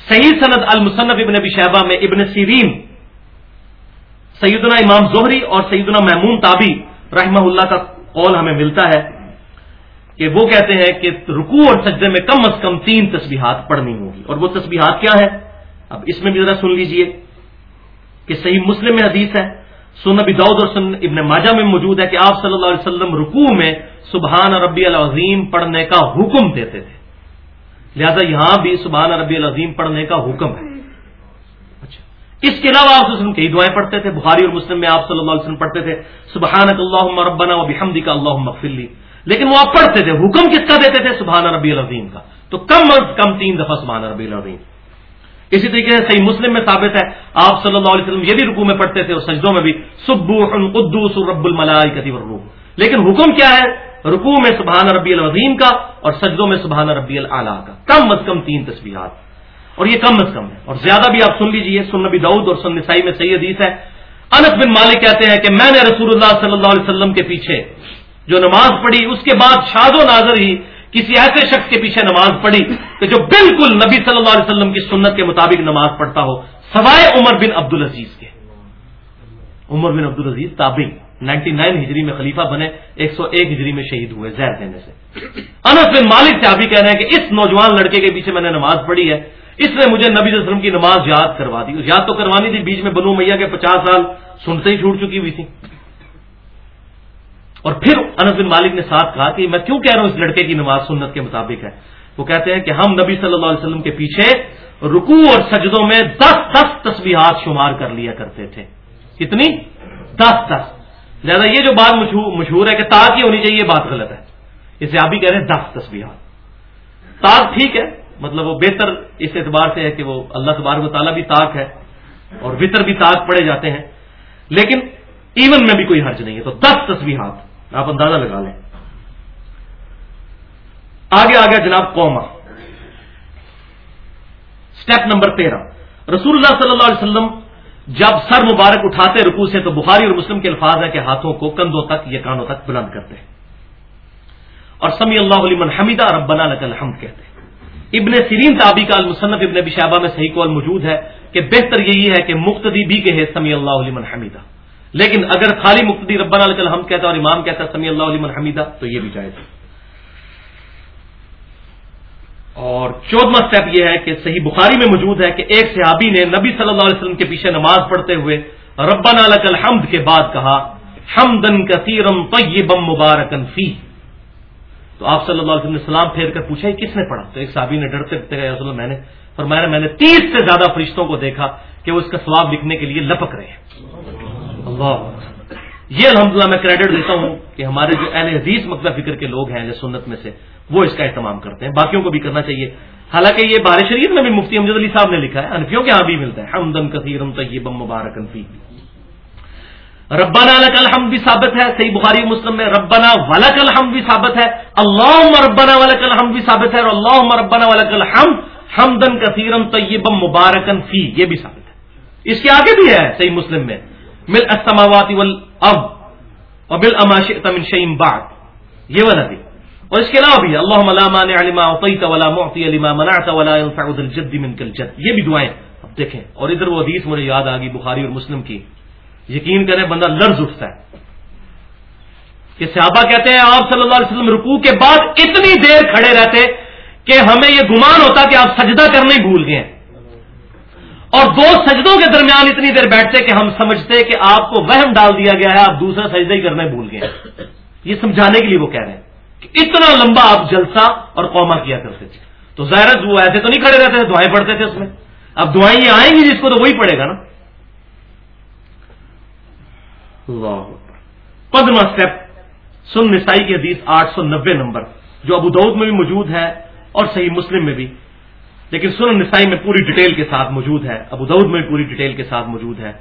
صحیح سند المصنف ابن ابی شہبہ میں ابن سیرین، سیدنا امام زہری اور سیدنا محمون تابی رحمہ اللہ کا قول ہمیں ملتا ہے کہ وہ کہتے ہیں کہ رکوع اور سجدے میں کم از کم تین تسبیحات پڑھنی ہوگی۔ اور وہ تسبیحات کیا ہے اب اس میں بھی ذرا سن لیجیے کہ صحیح مسلم میں حدیث ہے۔ سن نبی دعود اور سن ابن ماجہ میں موجود ہے کہ آپ صلی اللہ علیہ وسلم رکوع میں سبحان ربی العظیم پڑھنے کا حکم دیتے تھے۔ لہذا یہاں بھی سبحان ربی العظیم پڑھنے کا حکم ہے۔ اس کے علاوہ آپ وسلم کئی دعائیں پڑھتے تھے، بخاری اور مسلم میں آپ صلی اللہ علیہ وسلم پڑھتے تھے سبحان اللہ ربنا و بحمدی کا اللہ مغفلی لیکن وہ آپ پڑھتے تھے، حکم کس کا دیتے تھے؟ سبحان ربی العظیم کا۔ تو کم از کم تین دفعہ سبحان ربی العظیم۔ اسی طریقے سے صحیح مسلم میں ثابت ہے، آپ صلی اللہ علیہ وسلم یہ بھی رکو میں پڑھتے تھے اور سجدوں میں بھی سبو قدوس رب الملائی کتی لیکن حکم کیا ہے؟ رکوع میں سبحان ربی العظیم کا اور سجدوں میں سبحان ربی العلیٰ کا۔ کم از کم تین تصویرات اور یہ کم از کم ہے۔ اور زیادہ بھی آپ سن لیجیے، سن نبی دعود اور سن نسائی میں صحیح حدیث ہے۔ انس بن مالک کہتے ہیں کہ میں نے رسول اللہ صلی اللہ علیہ وسلم کے پیچھے جو نماز پڑھی، اس کے بعد شاد و ناظر ہی کسی ایسے شخص کے پیچھے نماز پڑھی کہ جو بالکل نبی صلی اللہ علیہ وسلم کی سنت کے مطابق نماز پڑھتا ہو، سوائے عمر بن عبد العزیز کے۔ عمر بن عبد العزیز تابعی نائنٹی نائن ہجری میں خلیفہ بنے، ایک سو ایک ہجری میں شہید ہوئے زہر دینے سے۔ انس بن مالک سے ابھی کہہ رہے ہیں کہ اس نوجوان لڑکے کے پیچھے میں نے نماز پڑھی ہے۔ اس نے مجھے نبی صلی اللہ علیہ وسلم کی نماز یاد کروا دی۔ یاد تو کروانی تھی، بیچ میں بنو میاں کے پچاس سال سنتے ہی چھوٹ چکی ہوئی تھی۔ اور پھر انس بن مالک نے ساتھ کہا کہ میں کیوں کہہ رہا ہوں اس لڑکے کی نماز سنت کے مطابق ہے؟ وہ کہتے ہیں کہ ہم نبی صلی اللہ علیہ وسلم کے پیچھے رکوع اور سجدوں میں دس دس تصویرات شمار کر لیا کرتے تھے۔ کتنی؟ دس دس۔ لہٰذا یہ جو بات مشہور ہے کہ تاک ہی ہونی چاہیے، یہ بات غلط ہے۔ اسے آپ ہی کہہ رہے ہیں دس تصویرات تاک ٹھیک ہے مطلب وہ بہتر اس اعتبار سے ہے کہ وہ اللہ تبارک و تعالیٰ بھی تاک ہے اور وطر بھی تاک پڑے جاتے ہیں۔ لیکن ایون میں بھی کوئی حرج نہیں ہے۔ تو دس تصویرات آپ اندازہ لگا لیں۔ آگے آگے جناب قوما سٹیپ نمبر تیرہ۔ رسول اللہ صلی اللہ علیہ وسلم جب سر مبارک اٹھاتے رکو سے تو بخاری اور مسلم کے الفاظ ہیں کہ ہاتھوں کو کندھوں تک یا کانوں تک بلند کرتے ہیں۔ اور سمی اللہ علیہ حمیدہ ربنا لک الحمد کہتے ہیں۔ ابن سرین تابی کا المصنف ابن ابی شہبہ میں صحیح قول موجود ہے کہ بہتر یہی ہے کہ مقتدی بھی کہے سمی اللہ علیہ حمیدہ۔ لیکن اگر خالی مقتدی ربنا لک الحمد کہتا اور امام کہتا ہے سمی اللہ علیہ حمیدہ، تو یہ بھی جائز ہے۔ اور چودواں اسٹیپ یہ ہے کہ صحیح بخاری میں موجود ہے کہ ایک صحابی نے نبی صلی اللہ علیہ وسلم کے پیچھے نماز پڑھتے ہوئے ربنا لک الحمد کے بعد کہا، حمدن کثیرم طیبم مبارکن فی تو آپ صلی اللہ علیہ وسلم نے سلام پھیر کر پوچھا کس نے پڑھا؟ تو ایک صحابی نے ڈرتے ڈرتے رسول میں نے فرمایا میں نے تیس سے زیادہ فرشتوں کو دیکھا کہ وہ اس کا ثواب لکھنے کے لیے لپک رہے ہیں۔ اللہ۔ یہ الحمدللہ میں کریڈٹ دیتا ہوں کہ ہمارے جو اہل حدیث مقدہ فکر کے لوگ ہیں سنت میں سے، وہ اس کا اہتمام کرتے ہیں۔ باقیوں کو بھی کرنا چاہیے۔ حالانکہ یہ بار شریف میں بھی مفتی امجد علی صاحب نے لکھا ہے، انفیوں کے یہاں بھی ملتا ہے۔ حمدن کثیرم طیبم مبارک انفی ربنا لک الحمد بھی ثابت ہے، صحیح بخاری مسلم میں ربنا ولک الحمد بھی ثابت ہے اللہ ربنا ولک الحمد بھی ثابت ہے، اور اللہ ربنا ولک الحمد حمدن کثیرم طیبم مبارکن فی، یہ بھی ثابت ہے۔ اس کے آگے بھی ہے، صحیح مسلم میں، مل السماوات والارض وبال اماشئت من شيء بعد، یہ والا بھی۔ اور اس کے علاوہ بھی اللہ ملامہ علما اطیت ولا معطی علما منعت ولا ينفع ذا الجد منك الجد، یہ بھی دعائیں۔ اب دیکھیں، اور ادھر وہ حدیث مجھے یاد آ گئی بخاری اور مسلم کی۔ یقین کریں بندہ لرز اٹھتا ہے۔ کہ صحابہ کہتے ہیں آپ صلی اللہ علیہ وسلم رکوع کے بعد اتنی دیر کھڑے رہتے کہ ہمیں یہ گمان ہوتا کہ آپ سجدہ کرنے ہی بھول گئے۔ اور دو سجدوں کے درمیان اتنی دیر بیٹھتے کہ ہم سمجھتے کہ آپ کو وہم ڈال دیا گیا ہے، آپ دوسرا سجدہ ہی کرنے بھول گئے۔ یہ سمجھانے کے لیے وہ کہہ رہے ہیں کہ اتنا لمبا آپ جلسہ اور قوما کیا کرتے تھے۔ تو ظاہر وہ ایسے تو نہیں کھڑے رہتے تھے، دعائیں پڑھتے تھے اس میں۔ اب دعائیں یہ آئیں گی جس کو تو وہی پڑے گا نا۔ پندرہ اسٹیپ سن نسائی کی حدیث آٹھ سو نبے نمبر، جو ابو دعود میں بھی موجود ہے اور صحیح مسلم میں بھی۔ لیکن سن نسائی میں پوری ڈیٹیل کے ساتھ موجود ہے، ابو دعود میں بھی پوری ڈیٹیل کے ساتھ موجود ہے۔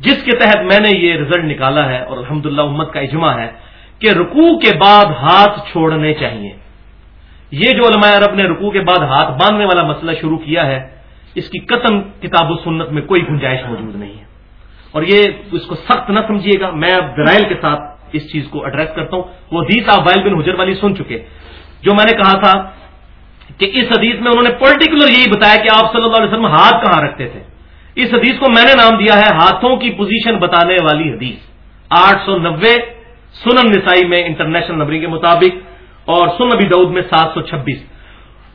جس کے تحت میں نے یہ رزلٹ نکالا ہے اور الحمدللہ امت کا اجماع ہے کہ رکوع کے بعد ہاتھ چھوڑنے چاہیے۔ یہ جو علماء عرب نے رکوع کے بعد ہاتھ باندھنے والا مسئلہ شروع کیا ہے، اس کی قتم کتاب و سنت میں کوئی گنجائش موجود نہیں ہے۔ اور یہ اس کو سخت نہ سمجھیے گا۔ میں اب درائل کے ساتھ اس چیز کو ایڈریس کرتا ہوں۔ وہ حدیث آپ وائل بن حجر والی سن چکے۔ جو میں نے کہا تھا کہ اس حدیث میں انہوں نے پرٹیکولر یہی بتایا کہ آپ صلی اللہ علیہ وسلم ہاتھ کہاں رکھتے تھے۔ اس حدیث کو میں نے نام دیا ہے ہاتھوں کی پوزیشن بتانے والی حدیث۔ آٹھ سو نبے سنن نسائی میں انٹرنیشنل نمبرنگ کے مطابق اور سن نبی دعود میں سات سو چھبیس۔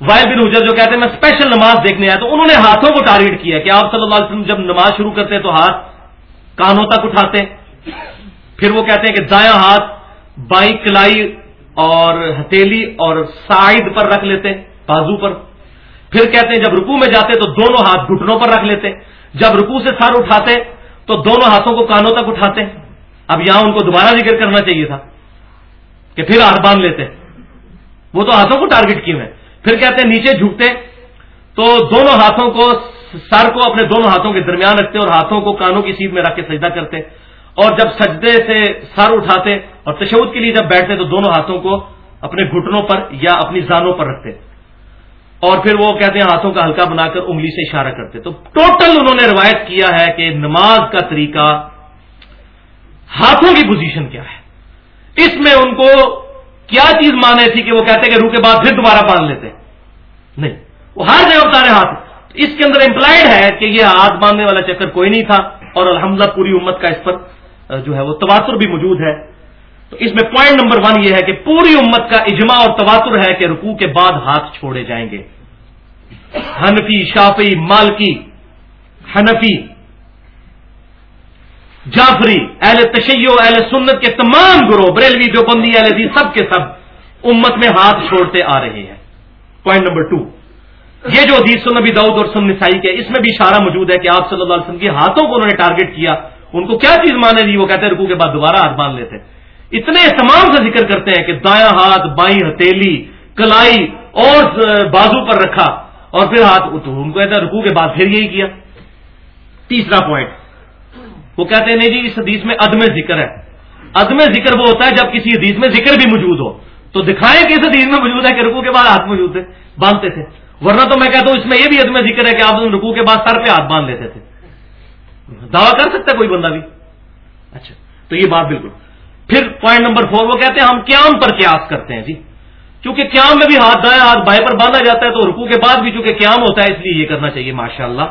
وائل بن حجر جو کہتے ہیں، میں اسپیشل نماز دیکھنے آیا تو انہوں نے ہاتھوں کو ٹارگیٹ کیا کہ آپ صلی اللہ علیہ وسلم جب نماز شروع کرتے تو ہاتھ کانوں تک اٹھاتے ہیں۔ پھر وہ کہتے ہیں کہ دایاں ہاتھ بائیں کلائی اور ہتھیلی اور سائڈ پر رکھ لیتے بازو پر۔ پھر کہتے ہیں جب رکو میں جاتے تو دونوں ہاتھ گھٹنوں پر رکھ لیتے جب رکو سے سر اٹھاتے تو دونوں ہاتھوں کو کانوں تک اٹھاتے اب یہاں ان کو دوبارہ ذکر کرنا چاہیے تھا کہ پھر ہاتھ باندھ لیتے وہ تو ہاتھوں کو ٹارگٹ کیے ہیں پھر کہتے ہیں نیچے جھکتے تو دونوں ہاتھوں کو سر کو اپنے دونوں ہاتھوں کے درمیان رکھتے اور ہاتھوں کو کانوں کی سیٹ میں رکھ کے سجدہ کرتے اور جب سجدے سے سر اٹھاتے اور تشود کے لیے جب بیٹھتے تو دونوں ہاتھوں کو اپنے گھٹنوں پر یا اپنی زانوں پر رکھتے اور پھر وہ کہتے ہیں ہاتھوں کا ہلکا بنا کر انگلی سے اشارہ کرتے تو ٹوٹل انہوں نے روایت کیا ہے کہ نماز کا طریقہ ہاتھوں کی پوزیشن کیا ہے اس میں ان کو کیا چیز مانے تھی کہ وہ کہتے کہ روح کے بعد پھر دوبارہ باندھ لیتے نہیں وہ ہر جگہ اتارے ہاتھ اس کے اندر امپلائڈ ہے کہ یہ ہاتھ باندھنے والا چکر کوئی نہیں تھا اور الحمدہ پوری امت کا اس پر جو ہے وہ تواتر بھی موجود ہے۔ تو اس میں پوائنٹ نمبر ون یہ ہے کہ پوری امت کا اجماع اور تواتر ہے کہ رکوع کے بعد ہاتھ چھوڑے جائیں گے۔ حنفی شافی مالکی، حنفی، جعفری، اہل تشیع اہل سنت کے تمام گروہ، بریلوی جو بندی اہل دی سب کے سب امت میں ہاتھ چھوڑتے آ رہے ہیں۔ پوائنٹ نمبر ٹو یہ جو حدیث سن نبی دعود اور سن نسائی کے، اس میں بھی اشارہ موجود ہے کہ آپ صلی اللہ علیہ وسلم کے ہاتھوں کو انہوں نے ٹارگٹ کیا۔ ان کو کیا چیز مانے دی وہ کہتے ہیں رکو کے بعد دوبارہ ہاتھ باندھ لیتے اتنے تمام سے ذکر کرتے ہیں کہ دایاں ہاتھ، بائیں ہتیلی کلائی اور بازو پر رکھا اور پھر ہاتھ ان کو کہتے ہیں رکو کے بعد پھر یہی کیا۔ تیسرا پوائنٹ وہ کہتے ہیں نہیں جی اس حدیث میں عدم ذکر ہے۔ عدم ذکر وہ ہوتا ہے جب کسی حدیث میں ذکر بھی موجود ہو۔ تو دکھائیں کہ اس حدیث میں موجود ہے کہ رکو کے بعد ہاتھ موجود تھے باندھتے تھے۔ ورنہ تو میں کہتا ہوں اس میں یہ بھی عدم ذکر ہے کہ آپ رکو کے بعد سر پہ ہاتھ باندھ لیتے تھے۔ دعویٰ کر سکتا ہے کوئی بندہ بھی؟ اچھا تو یہ بات بالکل۔ پھر پوائنٹ نمبر فور وہ کہتے ہیں ہم قیام پر قیاس کرتے ہیں جی۔ کیونکہ قیام میں بھی ہاتھ دائیں ہاتھ بائیں پر باندھا جاتا ہے تو رکو کے بعد بھی چونکہ قیام ہوتا ہے، اس لیے یہ کرنا چاہیے ماشاء اللہ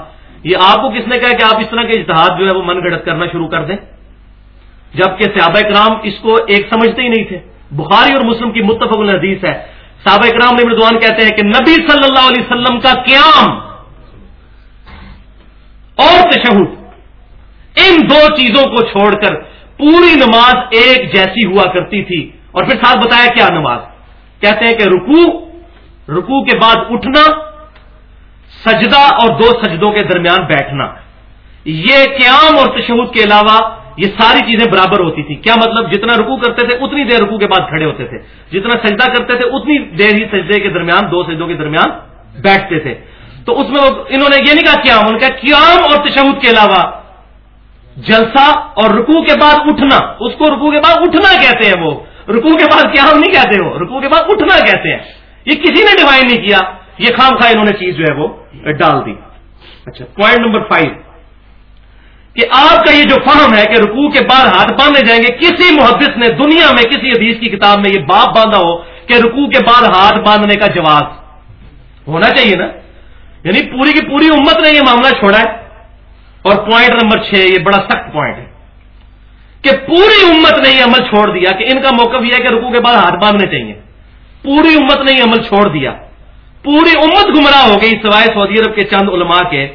یہ آپ کو کس نے کہا کہ آپ اس طرح کے اتحاد جو ہے وہ من گڑت کرنا شروع کر دیں؟ جبکہ صحابہ کرام اس کو ایک سمجھتے ہی نہیں تھے۔ بخاری اور مسلم کی متفق الحدیث ہے۔ صحابہ اکرام نے مردوان کہتے ہیں کہ نبی صلی اللہ علیہ وسلم کا قیام اور تشہد، ان دو چیزوں کو چھوڑ کر پوری نماز ایک جیسی ہوا کرتی تھی۔ اور پھر ساتھ بتایا کیا نماز؟ کہتے ہیں کہ رکو رکو کے بعد اٹھنا، سجدہ اور دو سجدوں کے درمیان بیٹھنا۔ یہ قیام اور تشہد کے علاوہ یہ ساری چیزیں برابر ہوتی تھی۔ کیا مطلب؟ جتنا رکو کرتے تھے، اتنی دیر رکو کے بعد کھڑے ہوتے تھے۔ جتنا سجدہ کرتے تھے، اتنی دیر ہی سجدے کے درمیان، دو سجدوں کے درمیان بیٹھتے تھے۔ تو اس میں انہوں نے یہ نہیں کہا قیام ان کا قیام اور تشہد کے علاوہ جلسہ اور رکو کے بعد اٹھنا۔ اس کو رکو کے بعد اٹھنا کہتے ہیں وہ۔ رکو کے بعد قیام نہیں کہتے ہو رکو کے بعد اٹھنا کہتے ہیں۔ یہ کسی نے ڈیفائن نہیں کیا۔ یہ خام خواہ انہوں نے چیز جو ہے وہ ڈال دی۔ اچھا پوائنٹ نمبر فائیو کہ آپ کا یہ جو فہم ہے کہ رکوع کے بعد ہاتھ باندھے جائیں گے، کسی محدث نے دنیا میں کسی حدیث کی کتاب میں یہ باپ باندھا ہو کہ رکوع کے بعد ہاتھ باندھنے کا جواز ہونا چاہیے نا؟ یعنی پوری کی پوری امت نے یہ معاملہ چھوڑا ہے۔ اور پوائنٹ نمبر چھ، یہ بڑا سخت پوائنٹ ہے کہ پوری امت نے یہ عمل چھوڑ دیا کہ ان کا موقف یہ ہے کہ رکوع کے بعد ہاتھ باندھنے چاہیے۔ پوری امت نے یہ عمل چھوڑ دیا۔ پوری امت گمراہ ہو گئی سوائے سعودی عرب کے چند علماء کے۔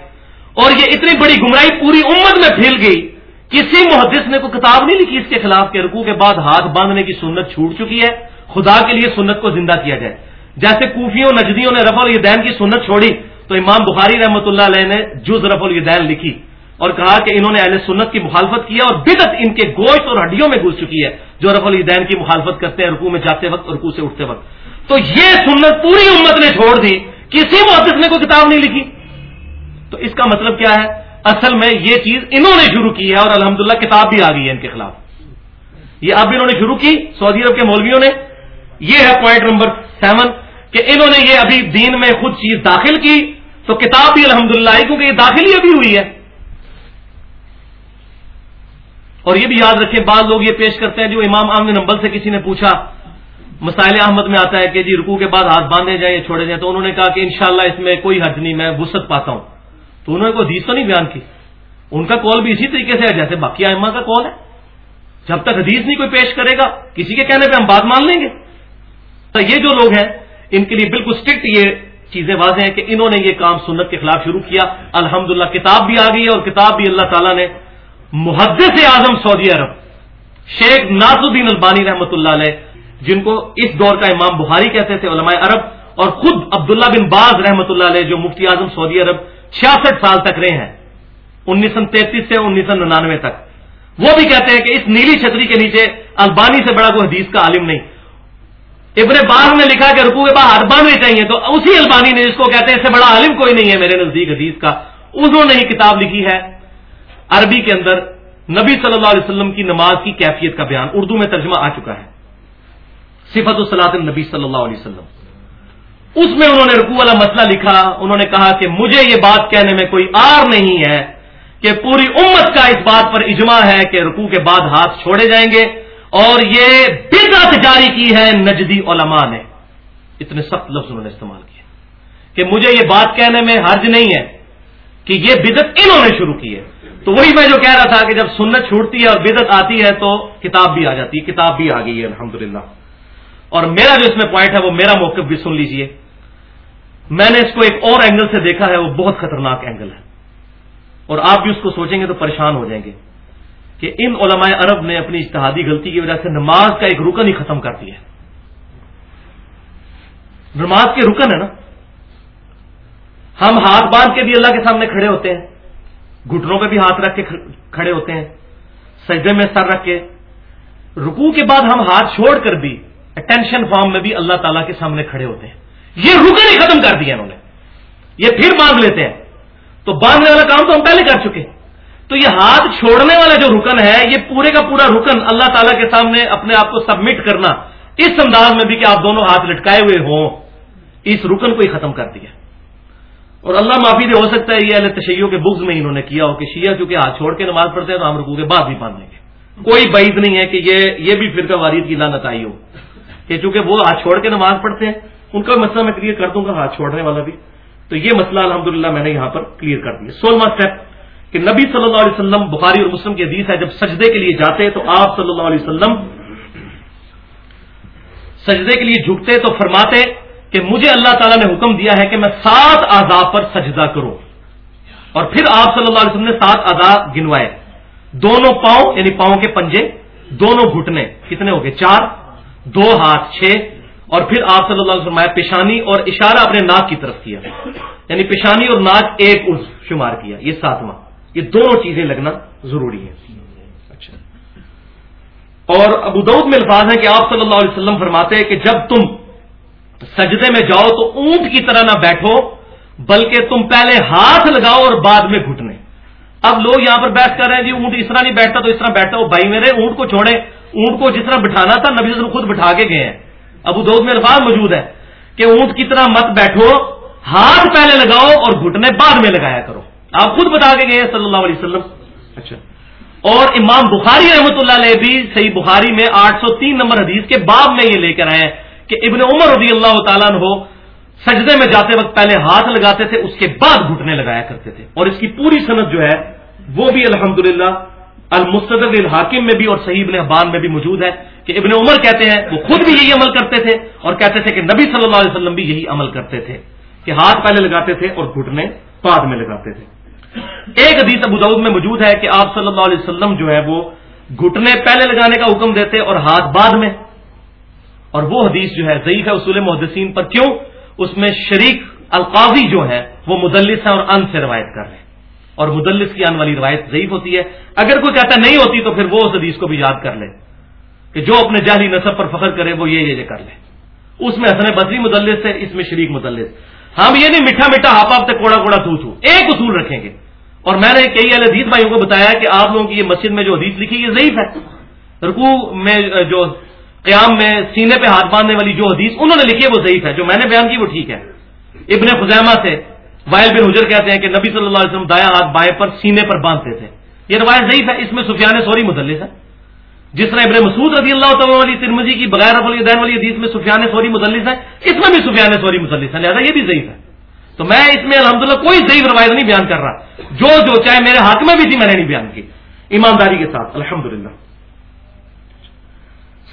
اور یہ اتنی بڑی گمراہی پوری امت میں پھیل گئی کسی محدث نے کوئی کتاب نہیں لکھی اس کے خلاف کہ رکوع کے بعد ہاتھ باندھنے کی سنت چھوٹ چکی ہے، خدا کے لیے سنت کو زندہ کیا جائے۔ جیسے کوفیوں، نجدیوں نے رف الدین کی سنت چھوڑی، تو امام بخاری رحمۃ اللہ علیہ نے جز رف الدین لکھی اور کہا کہ انہوں نے اہل سنت کی مخالفت کیا اور بدت ان کے گوشت اور ہڈیوں میں گھس چکی ہے جو رف الدین کی مخالفت کرتے ہیں رکوع میں جاتے وقت رکوع سے اٹھتے وقت۔ تو یہ سنت پوری امت نے چھوڑ دی، کسی محدث نے کوئی کتاب نہیں لکھی۔ تو اس کا مطلب کیا ہے؟ اصل میں یہ چیز انہوں نے شروع کی ہے اور الحمدللہ کتاب بھی آ گئی ہے ان کے خلاف۔ یہ اب انہوں نے شروع کی، سعودی عرب کے مولویوں نے۔ یہ ہے پوائنٹ نمبر سیون کہ انہوں نے یہ ابھی دین میں خود چیز داخل کی۔ تو کتاب بھی الحمدللہ آئی کیونکہ یہ داخل ہی ابھی ہوئی ہے۔ اور یہ بھی یاد رکھیں، بعض لوگ یہ پیش کرتے ہیں جو امام احمد نمبل سے کسی نے پوچھا، مسائل احمد میں آتا ہے کہ جی رکو کے بعد ہاتھ باندھے جائیں چھوڑے جائیں، تو انہوں نے کہا کہ انشاءاللہ اس میں کوئی حرج نہیں، میں وسط پاتا ہوں۔ تو انہوں نے کوئی حدیث تو نہیں بیان کی؟ ان کا کال بھی اسی طریقے سے ہے، جیسے باقی اما کا کال ہے۔ جب تک حدیث نہیں کوئی پیش کرے گا، کسی کے کہنے پہ ہم بات مان لیں گے۔ تو یہ جو لوگ ہیں، ان کے لیے بالکل اسٹرکٹ یہ چیزیں واضح ہیں کہ انہوں نے یہ کام سنت کے خلاف شروع کیا۔ الحمدللہ کتاب بھی آ گئی ہے اور کتاب بھی اللہ تعالیٰ نے محدث اعظم سعودی عرب، شیخ ناز الدین البانی رحمۃ اللہ علیہ، جن کو اس دور کا امام بخاری کہتے تھے علماء عرب، اور خود عبداللہ بن باز رحمۃ اللہ علیہ، جو مفتی اعظم سعودی عرب چھیاسٹھ سال تک رہے ہیں، انیس سو تینتیس سے انیس سو ننانوے تک۔ وہ بھی کہتے ہیں کہ اس نیلی چھتری کے نیچے البانی سے بڑا کوئی حدیث کا عالم نہیں۔ ابن باز نے لکھا کہ رکو کے بعد ہاتھ چاہیے تو اسی البانی نے جس کو کہتے ہیں، اس سے بڑا عالم کوئی نہیں ہے میرے نزدیک حدیث کا۔ انہوں نے ہی کتاب لکھی ہے۔ عربی کے اندر نبی صلی اللہ علیہ وسلم کی نماز کی کیفیت کا بیان اردو میں ترجمہ آ چکا ہے۔ صفت الصلاط نبی صلی اللہ علیہ وسلم۔ اس میں انہوں نے رکوع والا مسئلہ لکھا، انہوں نے کہا کہ مجھے یہ بات کہنے میں کوئی آر نہیں ہے کہ پوری امت کا اس بات پر اجماع ہے کہ رکوع کے بعد ہاتھ چھوڑے جائیں گے۔ اور یہ بدعت جاری کی ہے نجدی علماء نے۔ اتنے سخت لفظ انہوں نے استعمال کیا کہ مجھے یہ بات کہنے میں حرج نہیں ہے کہ یہ بدت انہوں نے شروع کی ہے۔ تو وہی میں جو کہہ رہا تھا کہ جب سنت چھوٹتی ہے اور بدت آتی ہے تو کتاب بھی آ جاتی ہے، کتاب بھی آ گئی ہے الحمد اور میرا جو اس میں پوائنٹ ہے وہ میرا موقف بھی سن لیجیے۔ میں نے اس کو ایک اور اینگل سے دیکھا ہے، وہ بہت خطرناک اینگل ہے۔ اور آپ بھی اس کو سوچیں گے تو پریشان ہو جائیں گے کہ ان علماء عرب نے اپنی اشتہادی غلطی کی وجہ سے نماز کا ایک رکن ہی ختم کر دیا نماز کے رکن ہے نا۔ ہم ہاتھ باندھ کے بھی اللہ کے سامنے کھڑے ہوتے ہیں۔ گھٹنوں پہ بھی ہاتھ رکھ کے کھڑے ہوتے ہیں۔ سجدے میں سر رکھ کے۔ رکو کے بعد ہم ہاتھ چھوڑ کر بھی اٹینشن فارم میں بھی اللہ تعالیٰ کے سامنے کھڑے ہوتے ہیں۔ یہ رکن ہی ختم کر دیا انہوں نے۔ یہ پھر باندھ لیتے ہیں۔ تو باندھنے والا کام تو ہم پہلے کر چکے۔ تو یہ ہاتھ چھوڑنے والا جو رکن ہے، یہ پورے کا پورا رکن اللہ تعالیٰ کے سامنے اپنے آپ کو سبمٹ کرنا، اس انداز میں بھی کہ آپ دونوں ہاتھ لٹکائے ہوئے ہوں، اس رکن کو ہی ختم کر دیا۔ اور اللہ معافی دے ہو سکتا ہے، یہ اہل تشیعوں کے بغض میں انہوں نے کیا ہو کہ شیعہ چونکہ ہاتھ چھوڑ کے نماز پڑھتے ہیں، تو ہم رکو کے بعد بھی باندھ لیں گے۔ کوئی بعید نہیں ہے کہ یہ یہ بھی فرقہ وارید کی لانت آئی ہو۔ کہ چونکہ وہ ہاتھ چھوڑ کے نماز پڑھتے ہیں ان کا مسئلہ میں کلیئر کر دوں گا، ہاتھ چھوڑنے والا بھی۔ تو یہ مسئلہ الحمد میں نے یہاں پر کلیئر کر دیا۔ سولہواں اسٹیپ کہ نبی صلی اللہ علیہ وسلم، بخاری اور مسلم کی حدیث ہے، جب سجدے کے لیے جاتے تو آپ صلی اللہ علیہ وسلم سجدے کے لیے جھکتے تو فرماتے کہ مجھے اللہ تعالیٰ نے حکم دیا ہے کہ میں سات آزاد پر سجدہ کروں۔ اور پھر آپ صلی اللہ علیہ وسلم نے سات آزاد گنوائے۔ دونوں پاؤں یعنی پاؤں کے پنجے، دونوں گھٹنے، کتنے ہو گئے؟ چار۔ دو ہاتھ، چھ۔ اور پھر آپ صلی اللہ علیہ وسلم پیشانی اور اشارہ اپنے ناک کی طرف کیا۔ یعنی پیشانی اور ناک ایک عرض شمار کیا۔ یہ ساتواں۔ یہ دونوں چیزیں لگنا ضروری ہے اچھا۔ اور ابو دعود میں الفاظ ہے کہ آپ صلی اللہ علیہ وسلم فرماتے ہیں کہ جب تم سجدے میں جاؤ تو اونٹ کی طرح نہ بیٹھو، بلکہ تم پہلے ہاتھ لگاؤ اور بعد میں گھٹنے۔ اب لوگ یہاں پر بیٹھ کر رہے ہیں جی اونٹ اس طرح نہیں بیٹھتا تو اس طرح بیٹھتا ہو بھائی میرے اونٹ کو چھوڑے اونٹ کو جس طرح بٹھانا تھا، نبی صلی خود بٹھا کے گئے ہیں۔ ابو دود میں الفاظ موجود ہے کہ اونٹ کی طرح مت بیٹھو، ہاتھ پہلے لگاؤ اور گھٹنے بعد میں لگایا کرو۔ آپ خود بتا کے گئے صلی اللہ علیہ وسلم۔ اچھا۔ اور امام بخاری رحمۃ اللہ علیہ بھی صحیح بخاری میں آٹھ سو تین نمبر حدیث کے باب میں یہ لے کر آئے کہ ابن عمر رضی اللہ تعالیٰ ہو سجدے میں جاتے وقت پہلے ہاتھ لگاتے تھے، اس کے بعد گھٹنے لگایا کرتے تھے۔ اور اس کی پوری صنعت جو ہے، وہ بھی الحمد للہ الحاکم میں بھی اور صحیح ابن حبان میں بھی موجود ہے۔ کہ ابن عمر کہتے ہیں، وہ خود بھی یہی عمل کرتے تھے اور کہتے تھے کہ نبی صلی اللہ علیہ وسلم بھی یہی عمل کرتے تھے کہ ہاتھ پہلے لگاتے تھے اور گھٹنے بعد میں لگاتے تھے۔ ایک حدیث ابو دعود میں موجود ہے کہ آپ صلی اللہ علیہ وسلم جو ہے وہ گھٹنے پہلے لگانے کا حکم دیتے اور ہاتھ بعد میں۔ اور وہ حدیث جو ہے، ضعیف ہے اصول محدثین پر۔ کیوں؟ اس میں شریک القاضی جو ہے وہ مدلس ہے اور ان سے روایت کر رہے ہیں۔ اور مدلس کی ان والی روایت ضعیف ہوتی ہے۔ اگر کوئی کہتا نہیں ہوتی تو پھر وہ اس حدیث کو بھی یاد کر لے۔ کہ جو اپنے جہلی نصب پر فخر کرے وہ یہ یہ کر لے۔ اس میں حسن بصری مدلس ہے، اس میں شریک مدلس۔ ہم یہ نہیں میٹھا میٹھا ہاپ آپ کوڑا کوڑا تھو تھو ایک اصول رکھیں گے۔ اور میں نے کئی حدیث بھائیوں کو بتایا کہ آپ لوگوں کی یہ مسجد میں جو حدیث لکھی یہ ضعیف ہے۔ رکو میں، جو قیام میں سینے پہ ہاتھ باندھنے والی جو حدیث انہوں نے لکھی ہے، وہ ضعیف ہے۔ جو میں نے بیان کی وہ ٹھیک ہے۔ ابن خزیمہ سے وائل بن حجر کہتے ہیں کہ نبی صلی اللہ علیہ وسلم دایاں ہاتھ بائیں پر سینے پر باندھتے تھے۔ یہ روایت ضعیف ہے، اس میں سفیان سوری مدلس ہے۔ جس طرح ابن مسعود رضی اللہ تعالیٰ والی ترمزی کی بغیر الدین والی حدیث میں سفیان سوری مدلس ہے اس میں بھی سفیان سوری مدلس ہے لہٰذا یہ بھی ضعیف ہے۔ تو میں اس میں الحمدللہ کوئی ضعیف روایت نہیں بیان کر رہا۔ جو جو چاہے میرے ہاتھ میں بھی تھی، میں نے نہیں بیان کی۔ ایمانداری کے ساتھ، الحمدللہ۔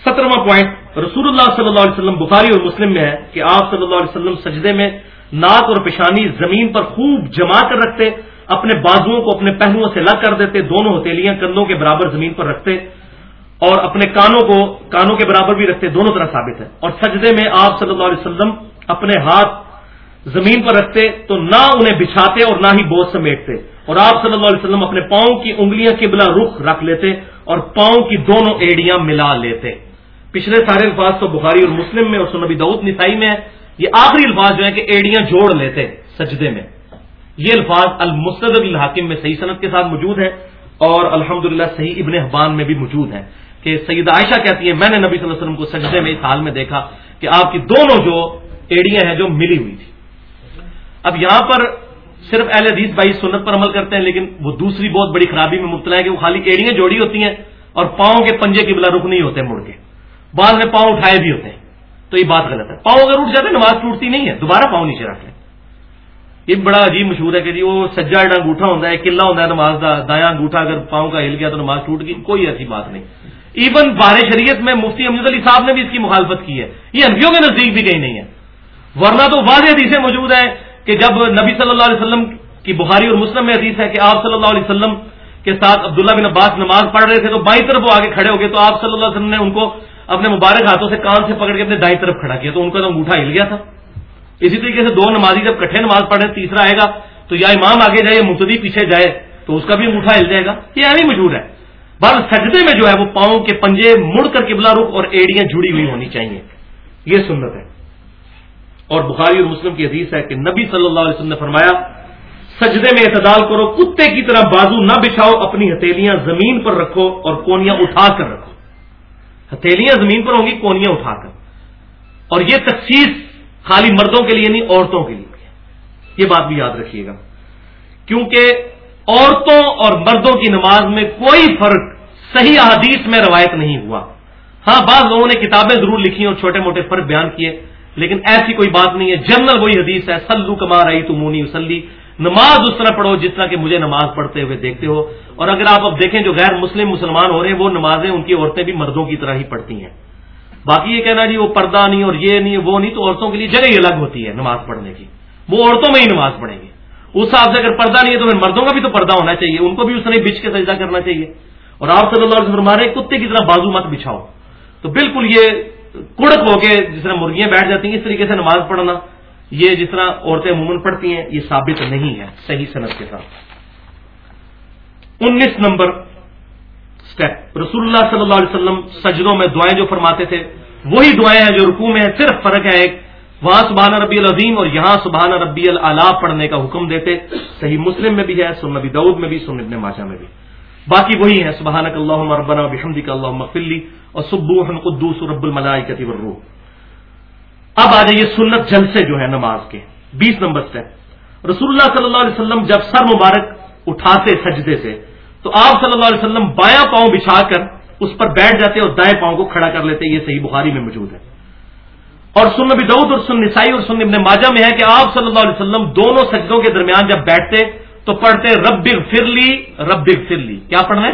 سترواں پوائنٹ رسول اللہ صلی اللہ علیہ وسلم بخاری اور مسلم میں ہے کہ آپ صلی اللہ علیہ وسلم سجدے میں ناک اور پیشانی زمین پر خوب جما کر رکھتے، اپنے بازوؤں کو اپنے پہلوؤں سے لگ کر دیتے، دونوں ہتھیلیاں کندھوں کے برابر زمین پر رکھتے اور اپنے کانوں کو کانوں کے برابر بھی رکھتے، دونوں طرح ثابت ہے۔ اور سجدے میں آپ صلی اللہ علیہ وسلم اپنے ہاتھ زمین پر رکھتے تو نہ انہیں بچھاتے اور نہ ہی بوجھ سمیٹتے۔ اور آپ صلی اللہ علیہ وسلم اپنے پاؤں کی انگلیاں قبلہ رخ رکھ لیتے اور پاؤں کی دونوں ایڑیاں ملا لیتے۔ پچھلے سارے الفاظ تو بخاری اور مسلم میں اور سنبی دعود نسائی میں یہ آخری الفاظ جو ہے کہ ایڑیاں جوڑ لیتے سجدے میں۔ یہ الفاظ المسد الحاکم میں صحیح صنعت کے ساتھ موجود ہے اور الحمد صحیح ابن حبان میں بھی موجود ہے کہ سید عائشہ کہتی ہے میں نے نبی صلی اللہ علیہ وسلم کو سجدے میں اس حال میں دیکھا کہ آپ کی دونوں جو ایڑیاں ہیں جو ملی ہوئی تھی اب یہاں پر صرف اہل حدیث بھائی سنت پر عمل کرتے ہیں، لیکن وہ دوسری بہت بڑی خرابی میں مبتلا ہے کہ وہ خالی ایڑیاں جوڑی ہوتی ہیں اور پاؤں کے پنجے کی بلا رک نہیں ہوتے مڑ کے۔ بعد میں پاؤں اٹھائے بھی ہوتے ہیں۔ تو یہ بات غلط ہے۔ پاؤں اگر اٹھ جاتے نماز ٹوٹتی نہیں ہے۔ دوبارہ پاؤں نیچے رکھ لیں۔ یہ بڑا عجیب مشہور ہے کہ جی وہ سجا جڑا انگوٹھا ہوتا ہے قلعہ ہوتا ہے نماز کا دایاں انگوٹھا اگر پاؤں کا ہل گیا تو نماز ٹوٹ گئی، کوئی ایسی بات نہیں۔ ایون بار شریعت میں مفتی امجد علی صاحب نے بھی اس کی مخالفت کی ہے۔ یہ انفیوں کے نزدیک بھی کہیں نہیں ہے۔ ورنہ تو واضح حدیثیں موجود ہیں کہ جب نبی صلی اللہ علیہ وسلم کی بخاری اور مسلم میں حدیث ہے کہ آپ صلی اللہ علیہ وسلم کے ساتھ عبداللہ بن عباس نماز پڑھ رہے تھے تو بائیں طرف وہ آگے کھڑے ہو گئے تو آپ صلی اللہ علیہ وسلم نے ان کو اپنے مبارک ہاتھوں سے کان سے پکڑ کے اپنے دائیں طرف کھڑا کیا تو ان کا تو انگوٹھا ہل گیا تھا۔ اسی طریقے سے دو نمازی جب کٹھے نماز پڑھے تیسرا آئے گا تو یا امام آگے جائے یا متدی پیچھے جائے تو اس کا بھی انگوٹھا ہل جائے گا۔ یہ یعنی ابھی مشہور ہے۔ بس سجدے میں جو ہے وہ پاؤں کے پنجے مڑ کر قبلہ رخ اور ایڑیاں جڑی ہوئی ہونی چاہیے۔ یہ سنت ہے۔ اور بخاری اور مسلم کی حدیث ہے کہ نبی صلی اللہ علیہ وسلم نے فرمایا، سجدے میں اعتدال کرو، کتے کی طرح بازو نہ بچھاؤ، اپنی ہتھیلیاں زمین پر رکھو اور کونیاں اٹھا کر رکھو۔ ہتھیلیاں زمین پر ہوں گی، کونیاں اٹھا کر۔ اور یہ تخصیص خالی مردوں کے لیے نہیں، عورتوں کے لیے۔ یہ بات بھی یاد رکھیے گا۔ کیونکہ عورتوں اور مردوں کی نماز میں کوئی فرق صحیح احادیث میں روایت نہیں ہوا۔ ہاں بعض لوگوں نے کتابیں ضرور لکھی اور چھوٹے موٹے فرق بیان کیے، لیکن ایسی کوئی بات نہیں ہے۔ جنرل وہی حدیث ہے سلو کمار آئی تو مونی وسلی نماز اس طرح پڑھو جس طرح کہ مجھے نماز پڑھتے ہوئے دیکھتے ہو۔ اور اگر آپ اب دیکھیں جو غیر مسلم مسلمان ہو رہے ہیں، وہ نمازیں ان کی عورتیں بھی مردوں کی طرح ہی پڑھتی ہیں۔ باقی یہ کہنا جی وہ پردہ نہیں اور یہ نہیں، وہ نہیں، تو عورتوں کے لیے جگہ ہی الگ ہوتی ہے نماز پڑھنے کی۔ وہ عورتوں میں ہی نماز پڑھیں گے۔ اس حساب سے اگر پردہ نہیں ہے تو پھر مردوں کا بھی تو پردہ ہونا چاہیے، ان کو بھی اس نے بچ کے سجدہ کرنا چاہیے۔ اور آپ صلی اللہ علیہ وسلم ہمارے کتے کی طرح بازو مت بچھاؤ۔ تو بالکل یہ کڑک ہو کے جس طرح مرغیاں بیٹھ جاتی ہیں، اس طریقے سے نماز پڑھنا، یہ جس طرح عورتیں عموماً پڑھتی ہیں، یہ ثابت نہیں ہے، صحیح صنعت کے ساتھ۔ انیس نمبر اسٹیپ رسول اللہ صلی اللہ علیہ وسلم سجدوں میں دعائیں جو فرماتے تھے، وہی دعائیں ہیں جو رکوع میں ہیں، صرف فرق ہے ایک وہاں سبحانہ ربی العظیم اور یہاں سبحانہ ربی العلا پڑھنے کا حکم دیتے۔ صحیح مسلم میں بھی ہے سن نبی دعود میں بھی سن ابن ماجہ میں بھی۔ باقی وہی ہے سبحانہ اللہ ربنا بحمدی کا اللہ مفلی اور سبو قدوس رب الملائکتی والروح۔ اب آ جائیے سنت جلسے جو ہے نماز کے۔ بیس نمبر اسٹیپ رسول اللہ صلی اللہ علیہ وسلم جب سر مبارک اٹھاتے سجدے سے، تو آپ صلی اللہ علیہ وسلم بایاں پاؤں بچھا کر اس پر بیٹھ جاتے اور دائیں پاؤں کو کھڑا کر لیتے، یہ صحیح بخاری میں موجود ہے۔ اور سن نبی دعود اور سن نسائی اور سن ابن ماجہ میں ہے کہ آپ صلی اللہ علیہ وسلم دونوں سجدوں کے درمیان جب بیٹھتے تو پڑھتے رب فرلی رب فرلی کیا پڑھنا ہے؟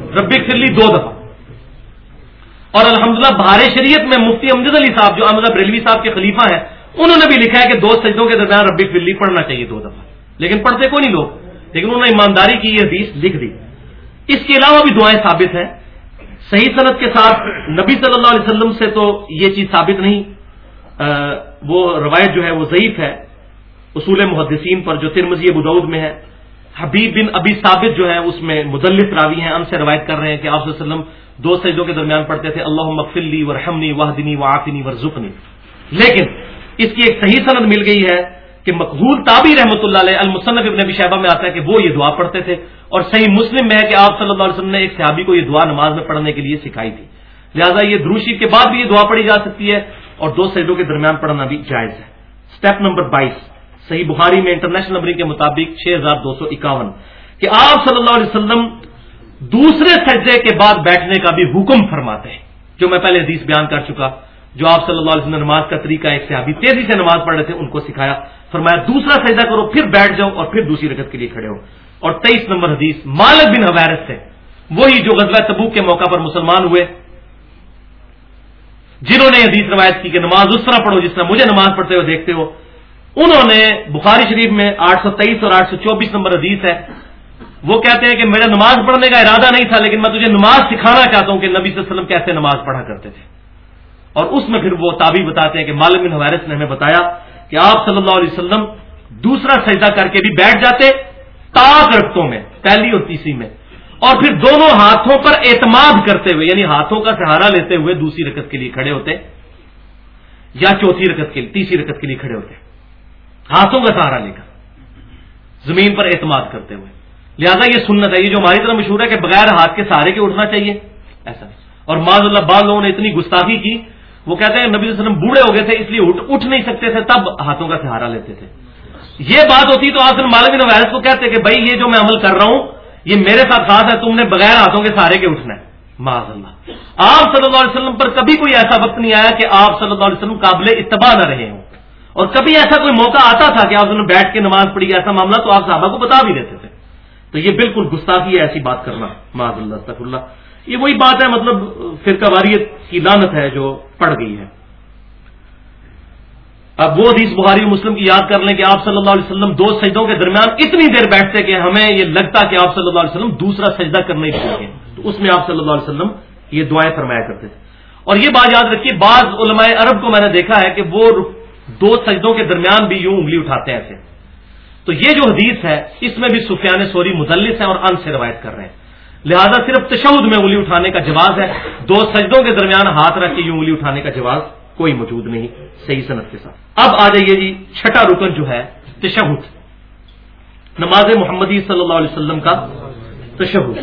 رب فرلی دو دفعہ۔ اور الحمدللہ بہار شریعت میں مفتی امجد علی صاحب جو احمد بریلوی صاحب کے خلیفہ ہیں، انہوں نے بھی لکھا ہے کہ دو سجدوں کے درمیان ربی فلی پڑھنا چاہیے دو دفعہ۔ لیکن پڑھتے کو نہیں لوگ، لیکن انہوں نے ایمانداری کی، یہ حدیث لکھ دی۔ اس کے علاوہ بھی دعائیں ثابت ہیں۔ صحیح صنعت کے ساتھ نبی صلی اللہ علیہ وسلم سے تو یہ چیز ثابت نہیں۔ وہ روایت جو ہے وہ ضعیف ہے۔ اصول محدثین پر جو ترمزی بدعود میں ہے۔ حبیب بن ابی ثابت جو ہے اس میں مدلف راوی ہیں۔ ان سے روایت کر رہے ہیں کہ آپ وسلم دو سجدوں کے درمیان پڑھتے تھے۔ اللہ مغفلی ورحمنی واہدنی واطنی ورژنی لیکن اس کی ایک صحیح صنعت مل گئی ہے کہ مقبول تابی رحمۃ اللہ علیہ المصنف ابن شہبہ میں آتا ہے کہ وہ یہ دعا پڑھتے تھے۔ اور صحیح مسلم میں ہے کہ آپ صلی اللہ علیہ وسلم نے ایک صحابی کو یہ دعا نماز میں پڑھنے کے لیے سکھائی تھی۔ لہٰذا یہ دروشی کے بعد بھی یہ دعا پڑھی جا سکتی ہے۔ اور دو سجدوں کے درمیان پڑھنا بھی جائز ہے۔ اسٹیپ نمبر بائیس۔ صحیح بخاری میں انٹرنیشنل نمبر کے مطابق چھ ہزار دو سو اکاون۔ کہ آپ صلی اللہ علیہ وسلم دوسرے سجدے کے بعد بیٹھنے کا بھی حکم فرماتے ہیں، جو میں پہلے حدیث بیان کر چکا، جو آپ صلی اللہ علیہ وسلم نماز کا طریقہ ایک صحابی تیزی سے نماز پڑھ رہے تھے، ان کو سکھایا، فرمایا، دوسرا سجدہ کرو، پھر بیٹھ جاؤ اور پھر دوسری رکت کے لیے کھڑے ہو۔ اور تیئیس نمبر حدیث، مالک بن حویرت سے وہی جو غزلہ تبوک کے موقع پر مسلمان ہوئے جنہوں نے حدیث روایت کی کہ نماز اس طرح پڑھو جس طرح مجھے نماز پڑھتے ہوئے دیکھتے ہو، انہوں نے بخاری شریف میں آٹھ سو تیئیس اور آٹھ سو چوبیس نمبر حدیث ہے۔ وہ کہتے ہیں کہ میرا نماز پڑھنے کا ارادہ نہیں تھا، لیکن میں تجھے نماز سکھانا چاہتا ہوں کہ نبی صلی اللہ علیہ وسلم کیسے نماز پڑھا کرتے تھے۔ اور اس میں پھر وہ تابی بتاتے ہیں کہ مالک بن حویرس نے ہمیں بتایا کہ آپ صلی اللہ علیہ وسلم دوسرا سجدہ کر کے بھی بیٹھ جاتے تاک رقطوں میں، پہلی اور تیسری میں۔ اور پھر دونوں ہاتھوں پر اعتماد کرتے ہوئے یعنی ہاتھوں کا سہارا لیتے ہوئے دوسری رکت کے لیے کھڑے ہوتے، یا چوتھی رکت کے لیے، تیسری رکت کے لیے کھڑے ہوتے، ہاتھوں کا سہارا لے کر، زمین پر اعتماد کرتے ہوئے۔ لہذا یہ سنت ہے، یہ جو ہماری طرح مشہور ہے کہ بغیر ہاتھ کے سہارے کے اٹھنا چاہیے، ایسا اور معذ اللہ، بعض لوگوں نے اتنی گستاخی کی، وہ کہتے ہیں نبی وسلم بوڑھے ہو گئے تھے، اس لیے اٹھ نہیں سکتے تھے، تب ہاتھوں کا سہارا لیتے تھے۔ یہ بات ہوتی تو آسن مالک وائرس کو کہتے کہ بھائی یہ جو میں عمل کر رہا ہوں یہ میرے ساتھ خاص ہے، تم نے بغیر ہاتھوں کے سہارے کے اٹھنا ہے۔ معذ اللہ آپ صلی اللہ علیہ وسلم پر کبھی کوئی ایسا وقت نہیں آیا کہ آپ صلی اللہ علیہ وسلم قابل اتباع نہ رہے ہوں۔ اور کبھی ایسا کوئی موقع آتا تھا کہ آپ نے بیٹھ کے نماز پڑھی، ایسا معاملہ تو آپ صحابہ کو بتا بھی دیتے تھے۔ تو یہ بالکل گستاخی ہے ایسی بات کرنا۔ معذ اللہ تف اللہ۔ یہ وہی بات ہے مطلب فرقہ واریت کی لانت ہے جو پڑ گئی ہے۔ اب وہ حدیث بخاری مسلم کی یاد کر لیں کہ آپ صلی اللہ علیہ وسلم دو سجدوں کے درمیان اتنی دیر بیٹھتے کہ ہمیں یہ لگتا کہ آپ صلی اللہ علیہ وسلم دوسرا سجدہ کرنے ہی تو اس میں آپ صلی اللہ علیہ وسلم یہ دعائیں فرمایا کرتے تھے۔ اور یہ بات یاد رکھیے، بعض علماء عرب کو میں نے دیکھا ہے کہ وہ دو سجدوں کے درمیان بھی یوں انگلی اٹھاتے ہیں ایسے تو یہ جو حدیث ہے، اس میں بھی سفیان سوری مدلس ہیں اور ان سے روایت کر رہے ہیں۔ لہذا صرف تشود میں انگلی اٹھانے کا جواز ہے۔ دو سجدوں کے درمیان ہاتھ رکھ کے یوں انگلی اٹھانے کا جواز کوئی موجود نہیں صحیح صنعت کے ساتھ۔ اب آ جائیے جی چھٹا رکن جو ہے، تشہد۔ نماز محمدی صلی اللہ علیہ وسلم کا تشہد۔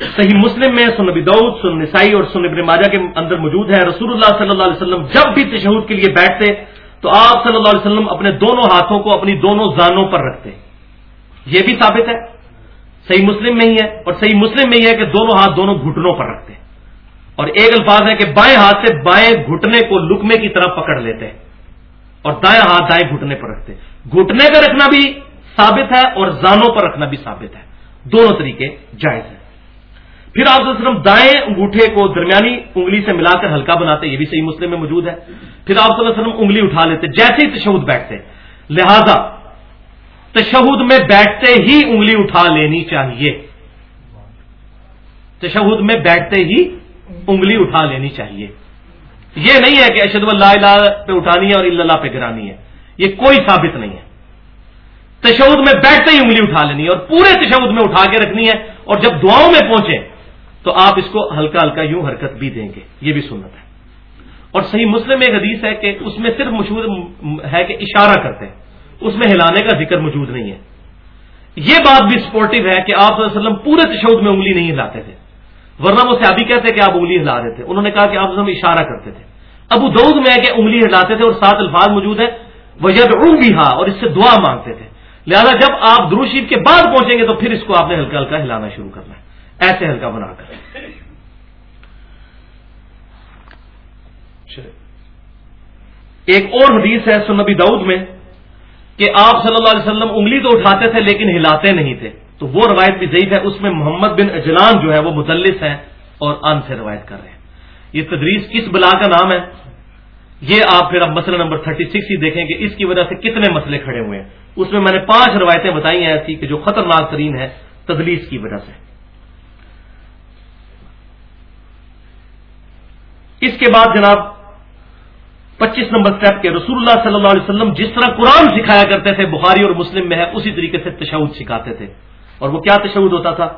صحیح مسلم میں سن نبی دعود سن نسائی اور سن ابن ماجہ کے اندر موجود ہے۔ رسول اللہ صلی اللہ علیہ وسلم جب بھی تشہد کے لیے بیٹھتے، تو آپ صلی اللہ علیہ وسلم اپنے دونوں ہاتھوں کو اپنی دونوں زانوں پر رکھتے۔ یہ بھی ثابت ہے۔ صحیح مسلم میں ہی ہے اور صحیح مسلم میں ہی ہے کہ دونوں ہاتھ دونوں گھٹنوں پر رکھتے۔ اور ایک الفاظ ہے کہ بائیں ہاتھ سے بائیں گھٹنے کو لکمے کی طرف پکڑ لیتے ہیں اور دائیں ہاتھ دائیں گھٹنے پر رکھتے گھٹنے کا رکھنا بھی ثابت ہے اور زانوں پر رکھنا بھی ثابت ہے۔ دونوں طریقے جائز ہیں۔ پھر آپ وسلم دائیں انگوٹھے کو درمیانی انگلی سے ملا کر ہلکا بناتے یہ بھی صحیح مسلم میں موجود ہے۔ پھر آپ صلی اللہ علیہ وسلم انگلی اٹھا لیتے جیسے ہی تشہد بیٹھتے لہذا تشہد میں بیٹھتے ہی انگلی اٹھا لینی چاہیے۔ تشہد میں بیٹھتے ہی انگلی اٹھا لینی چاہیے۔ یہ نہیں ہے کہ اشد اللہ پہ اٹھانی ہے اور اللہ پہ گرانی ہے۔ یہ کوئی ثابت نہیں ہے۔ تشود میں بیٹھتے ہی انگلی اٹھا لینی ہے اور پورے تشود میں اٹھا کے رکھنی ہے اور جب دعاؤں میں پہنچے تو آپ اس کو ہلکا ہلکا یوں حرکت بھی دیں گے۔ یہ بھی سنت ہے۔ اور صحیح مسلم ایک حدیث ہے کہ اس میں صرف مشہور ہے کہ اشارہ کرتے ہیں۔ اس میں ہلانے کا ذکر موجود نہیں ہے۔ یہ بات بھی سپورٹو ہے کہ آپ وسلم پورے تشود میں انگلی نہیں ہلاتے تھے۔ ورنہ وہ صحابی کہتے کہ آپ انگلی ہلا رہے تھے انہوں نے کہا کہ آپ ہم اشارہ کرتے تھے۔ ابو دعود میں ہے کہ انگلی ہلاتے تھے اور سات الفاظ موجود ہیں۔ وہ جب بھی ہاں اور اس سے دعا مانگتے تھے۔ لہذا جب آپ دروشیب کے بعد پہنچیں گے تو پھر اس کو آپ نے ہلکا ہلکا ہلانا شروع کرنا ہے۔ ایسے ہلکا بنا کر۔ اچھا۔ ایک اور حدیث ہے سنبی دعود میں کہ آپ صلی اللہ علیہ وسلم انگلی تو اٹھاتے تھے لیکن ہلاتے نہیں تھے۔ تو وہ روایت بھی ضعیف ہے، اس میں محمد بن اجلان جو ہے وہ مدلس ہیں اور ان سے روایت کر رہے ہیں۔ یہ تدریس کس بلا کا نام ہے؟ یہ آپ پھر اب مسئلہ نمبر 36 ہی دیکھیں کہ اس کی وجہ سے کتنے مسئلے کھڑے ہوئے ہیں۔ اس میں میں نے پانچ روایتیں بتائی ہیں ایسی کہ جو خطرناک ترین ہے تدلیس کی وجہ سے۔ اس کے بعد جناب پچیس نمبر اسٹیپ کے رسول اللہ صلی اللہ علیہ وسلم جس طرح قرآن سکھایا کرتے تھے، بخاری اور مسلم میں ہے، اسی طریقے سے تشود سکھاتے تھے۔ اور وہ کیا تشود ہوتا تھا؟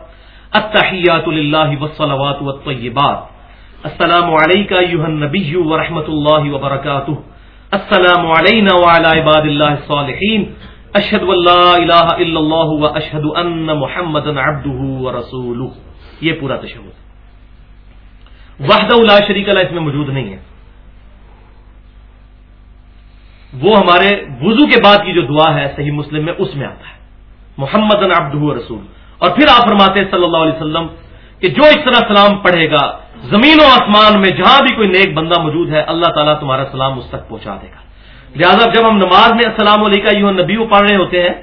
اتحیات اللہ وسلوات والطیبات. السلام علیکم نبی و رحمۃ اللہ وبرکاتہ. السلام علینا وعلى عباد اللہ الصالحین. اشهد اللہ الہ الا اللہ و اشهد ان محمد عبده ورسولہ. یہ پورا تشہد. وحدہ لا شریک اللہ اس میں موجود نہیں ہے. وہ ہمارے وضو کے بعد کی جو دعا ہے صحیح مسلم میں اس میں آتا ہے. محمد عبدہ رسول۔ اور پھر آپ فرماتے ہیں صلی اللہ علیہ وسلم کہ جو اس طرح سلام پڑھے گا، زمین و آسمان میں جہاں بھی کوئی نیک بندہ موجود ہے، اللہ تعالیٰ تمہارا سلام اس تک پہنچا دے گا۔ لہٰذا جب ہم نماز میں السلام علیکم یوں نبی پڑھ رہے ہوتے ہیں،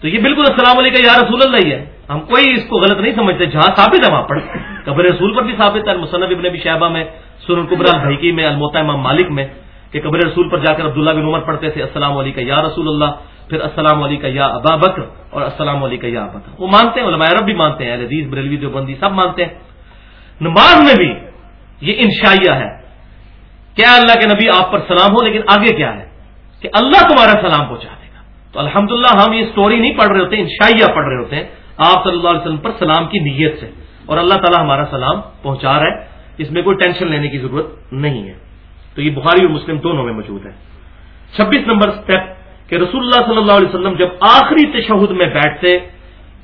تو یہ بالکل السلام علیکم یا رسول اللہ ہی ہے۔ ہم کوئی اس کو غلط نہیں سمجھتے، جہاں ثابت ہے وہاں پڑھ قبر رسول پر بھی ثابت ہے مصنف ابن ابی شہبہ میں سر القبر الحقی میں الموتا امام مالک میں، کہ قبر رسول پر جا کر عبداللہ بن عمر پڑھتے تھے، السلام علیکم یا رسول اللہ۔ پھر السلام علیکم یا ابا بکر اور السلام علیکم یا بکر۔ وہ مانتے ہیں، علماء عرب بھی مانتے ہیں عزیز بریلوی، دیوبندی سب مانتے ہیں۔ نماز میں بھی یہ انشائیہ ہے کیا اللہ کے نبی آپ پر سلام ہو، لیکن آگے کیا ہے؟ کہ اللہ تمہارا سلام پہنچا دے گا۔ تو الحمدللہ ہم یہ سٹوری نہیں پڑھ رہے ہوتے، انشائیہ پڑھ رہے ہوتے ہیں۔ آپ صلی اللہ علیہ وسلم پر سلام کی نیت سے۔ اور اللہ تعالیٰ ہمارا سلام پہنچا رہا ہے۔ اس میں کوئی ٹینشن لینے کی ضرورت نہیں ہے۔ تو یہ بخاری اور مسلم دونوں میں موجود ہے۔ چھبیس نمبر اسٹیپ کہ رسول اللہ صلی اللہ علیہ وسلم جب آخری تشہد میں بیٹھتے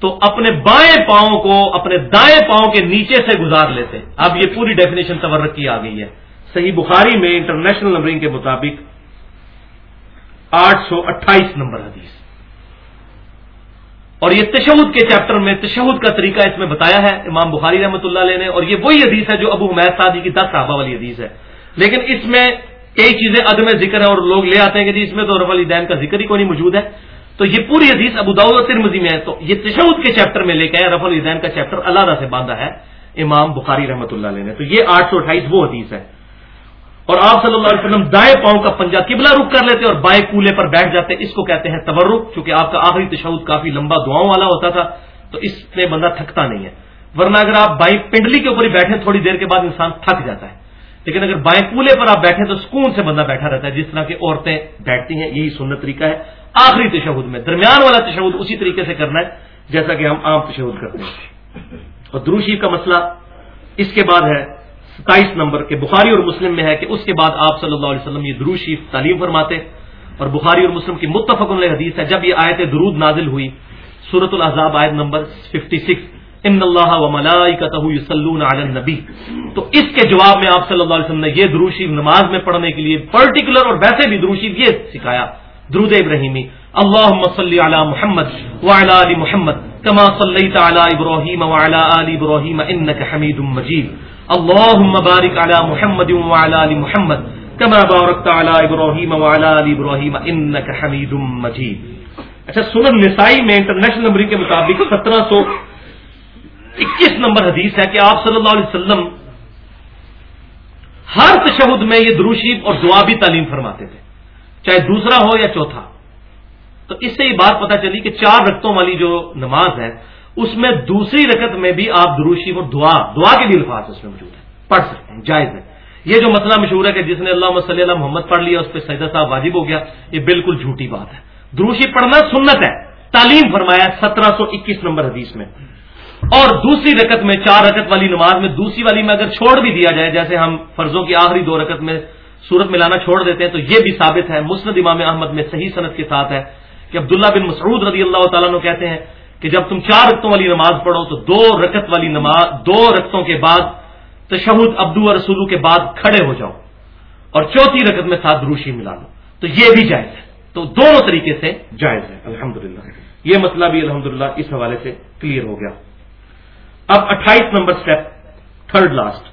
تو اپنے بائیں پاؤں کو اپنے دائیں پاؤں کے نیچے سے گزار لیتے۔ اب یہ پوری ڈیفینیشن تورک کی آ گئی ہے۔ صحیح بخاری میں انٹرنیشنل نمبرنگ کے مطابق آٹھ سو اٹھائیس نمبر حدیث۔ اور یہ تشہد کے چیپٹر میں تشہد کا طریقہ اس میں بتایا ہے، امام بخاری رحمۃ اللہ علیہ نے، اور یہ وہی حدیث ہے جو ابو حمید سعدی کی دس صحابہ والی حدیث ہے۔ لیکن اس میں کئی چیزیں عدم ذکر ہے اور لوگ لے آتے ہیں کہ جی اس میں تو رف الدین کا ذکر ہی کوئی نہیں موجود ہے۔ تو یہ پوری حدیث ابو داود ترمزی میں ہے۔ تو یہ تشود کے چیپٹر میں لے کے رف الدین کا چیپٹر اللہ سے باندھا ہے۔ امام بخاری رحمۃ اللہ علیہ نے۔ تو یہ آٹھ سو اٹھائیس وہ حدیث ہے۔ اور آپ صلی اللہ علیہ وسلم دائیں پاؤں کا پنجہ قبلہ رک کر لیتے اور بائیں کولے پر بیٹھ جاتے۔ اس کو کہتے ہیں تورک چونکہ آپ کا آخری تشود کافی لمبا دعاؤں والا ہوتا تھا۔ تو اس میں بندہ تھکتا نہیں ہے۔ ورنہ اگر آپ بائیں پنڈلی کے اوپر ہی بیٹھے، تھوڑی دیر کے بعد انسان تھک جاتا ہے۔ لیکن اگر بائیں کولے پر آپ بیٹھے تو سکون سے بندہ بیٹھا رہتا ہے، جس طرح کی عورتیں بیٹھتی ہیں، یہی سنت طریقہ ہے۔ آخری تشہد میں، درمیان والا تشہد اسی طریقے سے کرنا ہے، جیسا کہ ہم عام تشہد کرتے ہیں۔ اور دروشی کا مسئلہ اس کے بعد ہے، ستائیس نمبر کے بخاری اور مسلم میں ہے کہ اس کے بعد آپ صلی اللہ علیہ وسلم یہ دروشی تعلیم فرماتے اور بخاری اور مسلم کی متفق حدیث ہے، جب یہ آیت درود نازل ہوئی سورت الحضاب آیت نمبر 56 ان اللہ و ملائکتہ یصلون علی النبی۔ تو اس کے جواب میں آپ صلی اللہ علیہ وسلم نے یہ دروشی نماز میں پڑھنے کے لیے پرٹیکولر اور ویسے بھی دروشی یہ سکھایا۔ درود ابراہیمی۔ اللہ صلی علی محمد وعلی علی محمد کما صلیت علی ابراہیم وعلی آل ابراہیم انک حمید مجید۔ اللہم بارک علی محمد وعلی علی محمد کما بارکت علی ابراہیم وعلی آل ابراہیم انک حمید مجید۔ اچھا سنن نسائی میں انٹرنیشنل نمبر کے مطابق سترہ سو اکیس نمبر حدیث ہے کہ آپ صلی اللہ علیہ وسلم ہر تشہد میں یہ دروشیب اور دعا بھی تعلیم فرماتے تھے۔ چاہے دوسرا ہو یا چوتھا۔ تو اس سے یہ بات پتا چلی کہ چار رقطوں والی جو نماز ہے، اس میں دوسری رکت میں بھی آپ دروشی اور دعا دعا کے بھی الفاظ اس میں موجود ہے پڑھ سکتے ہیں، جائز ہے۔ یہ جو مسئلہ مشہور ہے کہ جس نے اللہ صلی اللہ محمد پڑھ لیا، اس پہ سیدہ صاحب واجب ہو گیا، یہ بالکل جھوٹی بات ہے۔ دروشی پڑھنا سنت ہے۔ تعلیم فرمایا سترہ سو اکیس نمبر حدیث میں۔ اور دوسری رکت میں چار رکت والی نماز میں دوسری والی میں اگر چھوڑ بھی دیا جائے جیسے ہم فرضوں کی آخری دو رکت میں صورت ملانا چھوڑ دیتے ہیں تو یہ بھی ثابت ہے مسند امام احمد میں صحیح صنعت کے ساتھ ہے کہ عبداللہ بن مسعود رضی اللہ تعالیٰ نے کہتے ہیں کہ جب تم چار رقطوں والی نماز پڑھو تو دو رکت والی نماز دو رقطوں کے بعد تشہد ابدو اور رسولو کے بعد کھڑے ہو جاؤ اور چوتھی رکت میں ساتھ روشی ملا لو۔ تو یہ بھی جائز ہے۔ تو دونوں طریقے سے جائز ہے۔ الحمد یہ مسئلہ بھی الحمد اس حوالے سے کلیئر ہو گیا۔ اب اٹھائیس نمبر اسٹیپ تھرڈ لاسٹ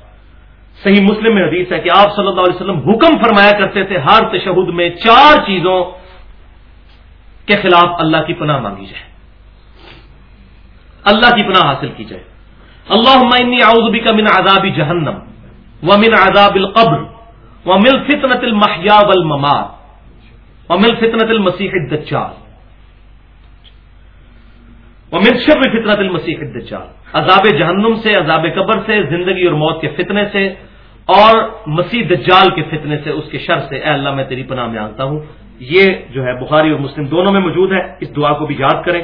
صحیح مسلم میں حدیث ہے کہ آپ صلی اللہ علیہ وسلم حکم فرمایا کرتے تھے، ہر تشہد میں چار چیزوں کے خلاف اللہ کی پناہ مانگی جائے۔ اللہ کی پناہ حاصل کی جائے۔ اللہ اعوذ کا من عذاب جہنم و من عذاب القبر و مل فطنت المحیا والممات و مل فطنت المسیح الدجال۔ اور منشب فطرت المسیح الدجال، عذاب جہنم سے، عذاب قبر سے، زندگی اور موت کے فتنے سے، اور مسیح دجال کے فتنے سے، اس کے شر سے۔ اے اللہ، میں تیری پناہ مانگتا ہوں۔ یہ جو ہے بخاری اور مسلم دونوں میں موجود ہے، اس دعا کو بھی یاد کریں۔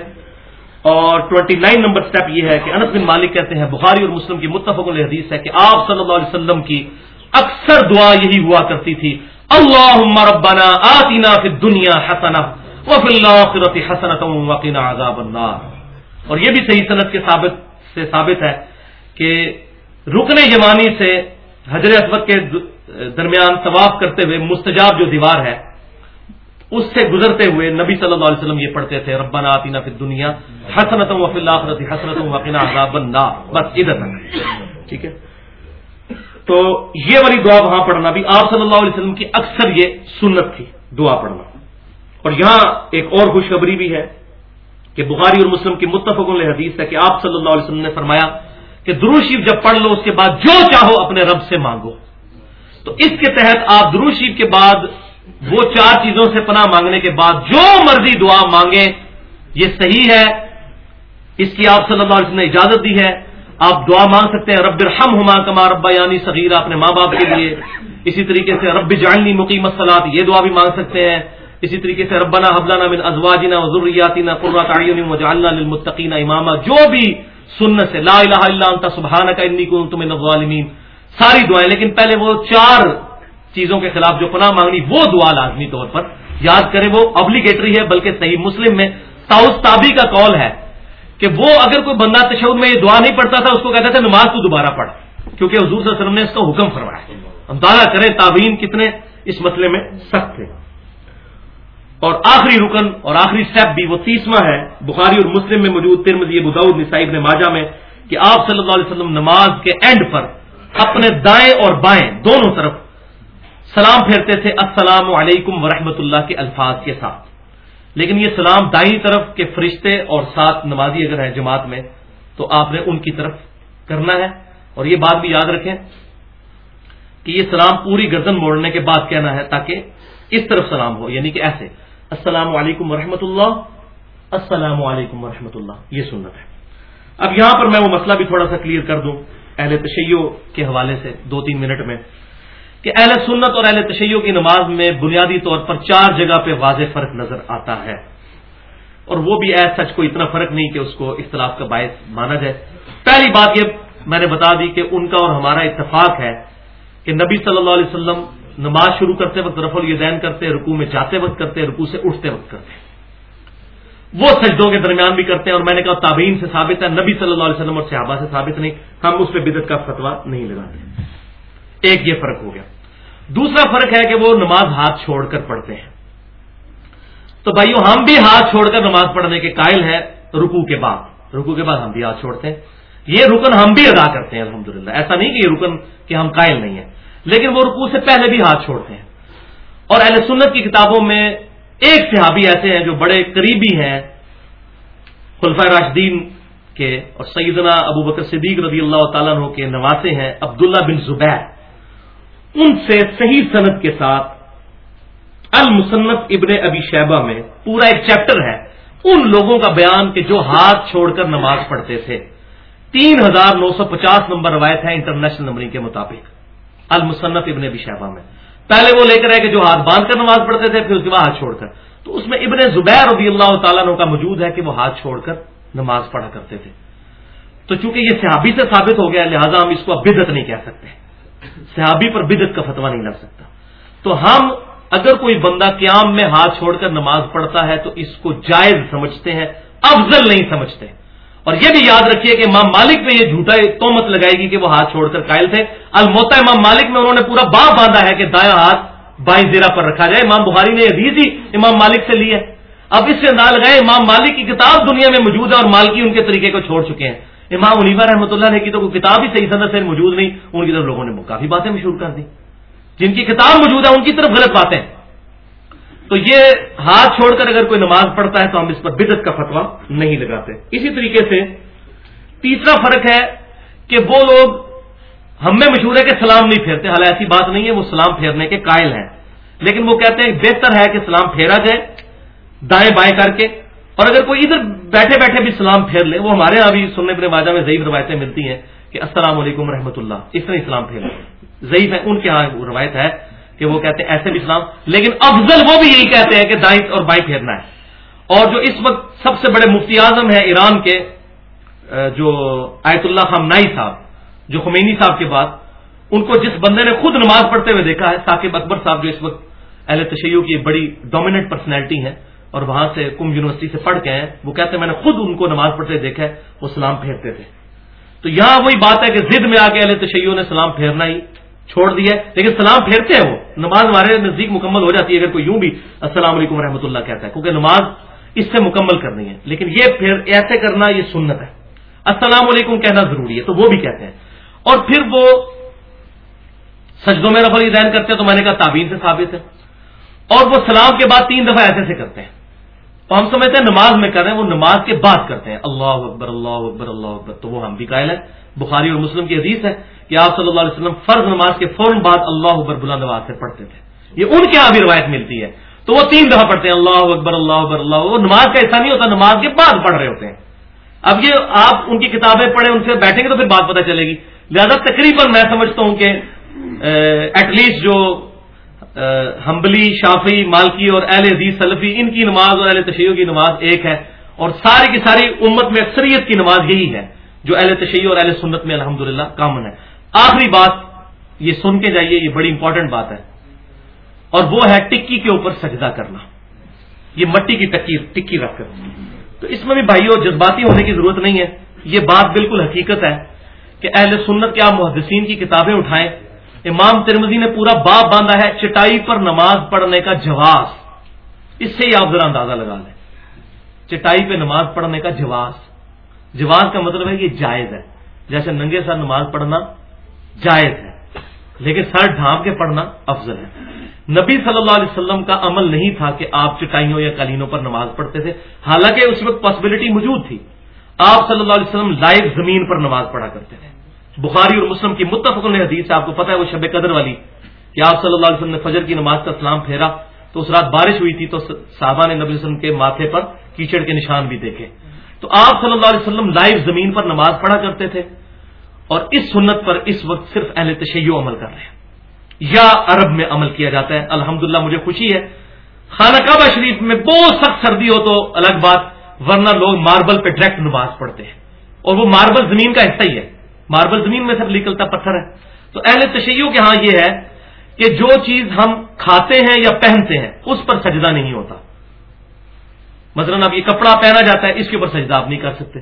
اور ٹوئنٹی نائن نمبر سٹیپ یہ ہے کہ انس بن مالک کہتے ہیں، بخاری اور مسلم کی متفق حدیث ہے کہ آپ صلی اللہ علیہ وسلم کی اکثر دعا یہی ہوا کرتی تھی اللہ ربنا آتنا فی الدنیا حسنہ وفی الاخرۃ حسنۃ وقنا عذاب النار. اور یہ بھی صحیح صنعت کے ثابت سے ثابت ہے کہ رکن یمانی سے حضرت اسود کے درمیان طواف کرتے ہوئے مستجاب جو دیوار ہے، اس سے گزرتے ہوئے نبی صلی اللہ علیہ وسلم یہ پڑھتے تھے، ربنا آتینا فی الدنیا حسنت وفی الاخرۃ حسنت وقنا عذاب النار۔ بس ادھر ٹھیک ہے؟ تو یہ والی دعا وہاں پڑھنا بھی آپ صلی اللہ علیہ وسلم کی اکثر یہ سنت تھی، دعا پڑھنا۔ اور یہاں ایک اور خوشخبری بھی ہے۔ کہ بخاری اور مسلم کی متفق حدیث ہے کہ آپ صلی اللہ علیہ وسلم نے فرمایا کہ دروشیف جب پڑھ لو، اس کے بعد جو چاہو اپنے رب سے مانگو۔ تو اس کے تحت آپ دروشیف کے بعد وہ چار چیزوں سے پناہ مانگنے کے بعد جو مرضی دعا مانگیں، یہ صحیح ہے۔ اس کی آپ صلی اللہ علیہ وسلم نے اجازت دی ہے۔ آپ دعا مانگ سکتے ہیں، رب الرحم ہما کما ربا یعنی صغیرہ اپنے ماں باپ کے لیے۔ اسی طریقے سے رب جاننی مقیم مسلات یہ دعا بھی مانگ سکتے ہیں۔ اسی طریقے سے ربنا حبلانہ من ازواجنا وذریاتنا قرۃ اعین وجعلنا للمتقین اماما، جو بھی سنت سے لا الہ الا انت، سبحانک انی کنت من الظالمین، ساری دعائیں، لیکن پہلے وہ چار چیزوں کے خلاف جو پناہ مانگنی، وہ دعا لازمی طور پر۔ یاد کرے وہ ابلیگیٹری ہے، بلکہ صحیح مسلم میں تاؤس تابی کا کال ہے کہ وہ اگر کوئی بندہ تشود میں یہ دعا نہیں پڑھتا تھا، اس کو کہتا تھا نماز تو دوبارہ پڑھ، کیونکہ حضور صلی اللہ علیہ وسلم نے اس کا حکم فرمایا۔ اندازہ کریں تعبین کتنے اس مسئلے میں سخت تھے۔ اور آخری رکن اور آخری سٹیپ بھی وہ تیسواں ہے۔ بخاری اور مسلم میں موجود ترمزی بداؤد نصائب نے ماجا میں کہ آپ صلی اللہ علیہ وسلم نماز کے اینڈ پر اپنے دائیں اور بائیں دونوں طرف سلام پھیرتے تھے، السلام علیکم ورحمۃ اللہ کے الفاظ کے ساتھ۔ لیکن یہ سلام دائیں طرف کے فرشتے اور ساتھ نمازی اگر ہے جماعت میں، تو آپ نے ان کی طرف کرنا ہے۔ اور یہ بات بھی یاد رکھیں کہ یہ سلام پوری گردن موڑنے کے بعد کہنا ہے تاکہ اس طرف سلام ہو یعنی کہ ایسے۔ السلام علیکم ورحمۃ اللہ۔ السلام علیکم ورحمۃ اللہ۔ یہ سنت ہے۔ اب یہاں پر میں وہ مسئلہ بھی تھوڑا سا کلیئر کر دوں اہل تشیع کے حوالے سے دو تین منٹ میں کہ اہل سنت اور اہل تشیع کی نماز میں بنیادی طور پر چار جگہ پہ واضح فرق نظر آتا ہے۔ اور وہ بھی ایس سچ کو اتنا فرق نہیں کہ اس کو اختلاف کا باعث مانا جائے۔ پہلی بات یہ میں نے بتا دی کہ ان کا اور ہمارا اتفاق ہے کہ نبی صلی اللہ علیہ وسلم نماز شروع کرتے وقت رف الدین کرتے رکو میں جاتے وقت کرتے رکو سے اٹھتے وقت کرتے۔ وہ سجدوں کے درمیان بھی کرتے ہیں اور میں نے کہا تابعین سے ثابت ہے، نبی صلی اللہ علیہ وسلم اور صحابہ سے ثابت نہیں، ہم اس پہ بدت کا فتوا نہیں لگاتے۔ ایک یہ فرق ہو گیا۔ دوسرا فرق ہے کہ وہ نماز ہاتھ چھوڑ کر پڑھتے ہیں۔ تو بھائیو، ہم بھی ہاتھ چھوڑ کر نماز پڑھنے کے قائل ہیں رکو کے بعد۔ رکو کے بعد ہم بھی ہاتھ چھوڑتے ہیں۔ یہ رکن ہم بھی ادا کرتے ہیں، الحمدللہ۔ ایسا نہیں کہ یہ رکن کہ ہم قائل نہیں ہیں۔ لیکن وہ رکو سے پہلے بھی ہاتھ چھوڑتے ہیں۔ اور اہل سنت کی کتابوں میں ایک صحابی ایسے ہیں جو بڑے قریبی ہیں، خلفۂ راشدین کے اور سیدنا ابو بکر صدیق رضی اللہ تعالیٰ عنہ کے نواسے ہیں، عبداللہ بن زبیر۔ ان سے صحیح صنعت کے ساتھ المصنف ابن ابی شیبہ میں پورا ایک چیپٹر ہے۔ ان لوگوں کا بیان کہ جو ہاتھ چھوڑ کر نماز پڑھتے تھے۔ تین ہزار نو سو پچاس نمبر روایت ہے انٹرنیشنل نمبرنگ کے مطابق۔ المصنف ابن ابی شہبہ میں۔ پہلے وہ لے کر آئے کہ جو ہاتھ باندھ کر نماز پڑھتے تھے، پھر اس کے بعد ہاتھ چھوڑ کر۔ تو اس میں ابن زبیر رضی اللہ تعالیٰ کا موجود ہے کہ وہ ہاتھ چھوڑ کر نماز پڑھا کرتے تھے۔ تو چونکہ یہ صحابی سے ثابت ہو گیا، لہذا ہم اس کو اب بدت نہیں کہہ سکتے۔ صحابی پر بدت کا فتوا نہیں لگ سکتا۔ تو ہم اگر کوئی بندہ قیام میں ہاتھ چھوڑ کر نماز پڑھتا ہے، تو اس کو جائز سمجھتے ہیں، افضل نہیں سمجھتے۔ اور یہ بھی یاد رکھیے کہ امام مالک میں یہ جھوٹا تومت لگائے گی کہ وہ ہاتھ چھوڑ کر قائل تھے۔ الموتا امام مالک میں انہوں نے پورا باپ باندھا ہے کہ دایاں ہاتھ بائیں زیرہ پر رکھا جائے۔ امام بخاری نے حدیث ہی امام مالک سے لی ہے۔ اب اس سے انداز لگائے، امام مالک کی کتاب دنیا میں موجود ہے اور مالکی ان کے طریقے کو چھوڑ چکے ہیں۔ امام علیفا رحمۃ اللہ نے کی تو کوئی کتاب ہی صحیح صنعت سے موجود نہیں، ان کی طرف لوگوں نے کافی باتیں مشہور کر دی جن کی کتاب موجود ہے، ان کی طرف غلط باتیں۔ تو یہ ہاتھ چھوڑ کر اگر کوئی نماز پڑھتا ہے تو ہم اس پر بدت کا فتوا نہیں لگاتے۔ اسی طریقے سے تیسرا فرق ہے کہ وہ لوگ ہم میں مشہور ہے کہ سلام نہیں پھیرتے، حالانکہ ایسی بات نہیں ہے، وہ سلام پھیرنے کے قائل ہیں۔ لیکن وہ کہتے ہیں بہتر ہے کہ سلام پھیرا جائے، دائیں بائیں کر کے۔ اور اگر کوئی ادھر بیٹھے بیٹھے بھی سلام پھیر لے، وہ ہمارے یہاں بھی سننے پر ماجہ میں ضعیف روایتیں ملتی ہیں کہ السلام علیکم رحمۃ اللہ، اس طرح اسلام پھیر ضعیف ہے، ان کے یہاں روایت ہے کہ وہ کہتے ہیں ایسے بھی اسلام لیکن افضل وہ بھی یہی کہتے ہیں کہ دائیں اور بائیں پھیرنا ہے۔ اور جو اس وقت سب سے بڑے مفتی اعظم ہیں ایران کے جو آیت اللہ خام نائی صاحب جو خمینی صاحب کے بعد، ان کو جس بندے نے خود نماز پڑھتے ہوئے دیکھا ہے، ثاقب اکبر صاحب جو اس وقت اہل تشیع کی بڑی ڈومیننٹ پرسنالٹی ہیں اور وہاں سے کم یونیورسٹی سے پڑھ کے ہیں، وہ کہتے ہیں، میں نے خود ان کو نماز پڑھتے دیکھا ہے، وہ سلام پھیرتے تھے۔ تو یہاں وہی بات ہے کہ ضد میں آ کے اہل تشیعوں نے سلام پھیرنا ہی چھوڑ دیا ہے۔ لیکن سلام پھیرتے ہیں وہ۔ نماز ہمارے نزدیک مکمل ہو جاتی ہے، اگر کوئی یوں بھی السلام علیکم رحمۃ اللہ کہتا ہے، کیونکہ نماز اس سے مکمل کرنی ہے۔ لیکن یہ پھر ایسے کرنا یہ سنت ہے۔ السلام علیکم کہنا ضروری ہے، تو وہ بھی کہتے ہیں۔ اور پھر وہ سجدوں میں رفل دین کرتے ہیں تو میں نے کہا تعبین سے ثابت ہے۔ اور وہ سلام کے بعد تین دفعہ ایسے سے کرتے ہیں۔ تو ہم سمجھتے ہیں نماز میں کر رہے ہیں، وہ نماز کے بعد کرتے ہیں۔ اللہ اکبر اللہ اکبر اللہ اکبر۔ تو وہ ہم بھی قائل ہیں۔ بخاری اور مسلم کی حدیث ہے کہ آپ صلی اللہ علیہ وسلم فرض نماز کے فوراً بعد اللہ اکبر بلند نواز سے پڑھتے تھے۔ یہ ان کے یہاں بھی روایت ملتی ہے۔ تو وہ تین دفعہ پڑھتے ہیں، اللہ اکبر اللہ اکبر، اللہ وہ نماز کا ایسا نہیں ہوتا، نماز کے بعد پڑھ رہے ہوتے ہیں۔ اب یہ آپ ان کی کتابیں پڑھیں، ان سے بیٹھیں گے تو پھر بات پتہ چلے گی۔ لہذا تقریباً میں سمجھتا ہوں کہ ایٹ لیسٹ جو ہمبلی شافی مالکی اور اہل حدیث، سلفی، ان کی نماز اور اہل تشیع کی نماز ایک ہے اور ساری کی ساری امت میں اکثریت کی نماز یہی ہے جو اہل تشیع اور اہل سنت میں الحمد للہ کامن ہے۔ آخری بات، یہ سن کے جائیے، یہ بڑی امپورٹنٹ بات ہے۔ اور وہ ہے ٹکی کے اوپر سجدہ کرنا۔ یہ مٹی کی ٹکی ٹکی رکھ کر۔ تو اس میں بھی بھائیوں جذباتی ہونے کی ضرورت نہیں ہے۔ یہ بات بالکل حقیقت ہے۔ کہ اہل سنت کے آپ محدثین کی کتابیں اٹھائیں۔ امام ترمزی نے پورا باپ باندھا ہے چٹائی پر نماز پڑھنے کا جواز۔ اس سے ہی آپ ذرا اندازہ لگا لیں۔ چٹائی پہ نماز پڑھنے کا جواز۔ جواز کا مطلب ہے یہ جائز ہے۔ جیسے ننگے سر نماز پڑھنا جائز ہے، لیکن سر ڈھانپ کے پڑھنا افضل ہے۔ نبی صلی اللہ علیہ وسلم کا عمل نہیں تھا کہ آپ چٹائیوں یا کالینوں پر نماز پڑھتے تھے۔ حالانکہ اس وقت پاسبلٹی موجود تھی۔ آپ صلی اللہ علیہ وسلم لائیو زمین پر نماز پڑھا کرتے تھے۔ بخاری اور مسلم کی متفق حدیث ہے، آپ کو پتا ہے وہ شب قدر والی، کہ آپ صلی اللہ علیہ وسلم نے فجر کی نماز کا سلام پھیرا، تو اس رات بارش ہوئی تھی، تو صحابہ نے نبی وسلم کے ماتھے پر کیچڑ کے نشان بھی دیکھے۔ تو آپ صلی اللہ علیہ وسلم لائیو زمین پر نماز پڑھا کرتے تھے، اور اس سنت پر اس وقت صرف اہل تشیع عمل کر رہے ہیں۔ یا عرب میں عمل کیا جاتا ہے الحمد مجھے خوشی ہے۔ خانہ کعبہ شریف میں بہت سخت سردی ہو تو الگ بات، ورنہ لوگ ماربل پہ ڈائریکٹ نماز پڑھتے ہیں۔ اور وہ ماربل زمین کا حصہ ہی ہے۔ ماربل زمین میں سے نکلتا پتھر ہے۔ تو اہل تشیعوں کے ہاں یہ ہے کہ جو چیز ہم کھاتے ہیں یا پہنتے ہیں، اس پر سجدہ نہیں ہوتا۔ مثلا اب یہ کپڑا پہنا جاتا ہے، اس کے اوپر سجدہ آپ نہیں کر سکتے۔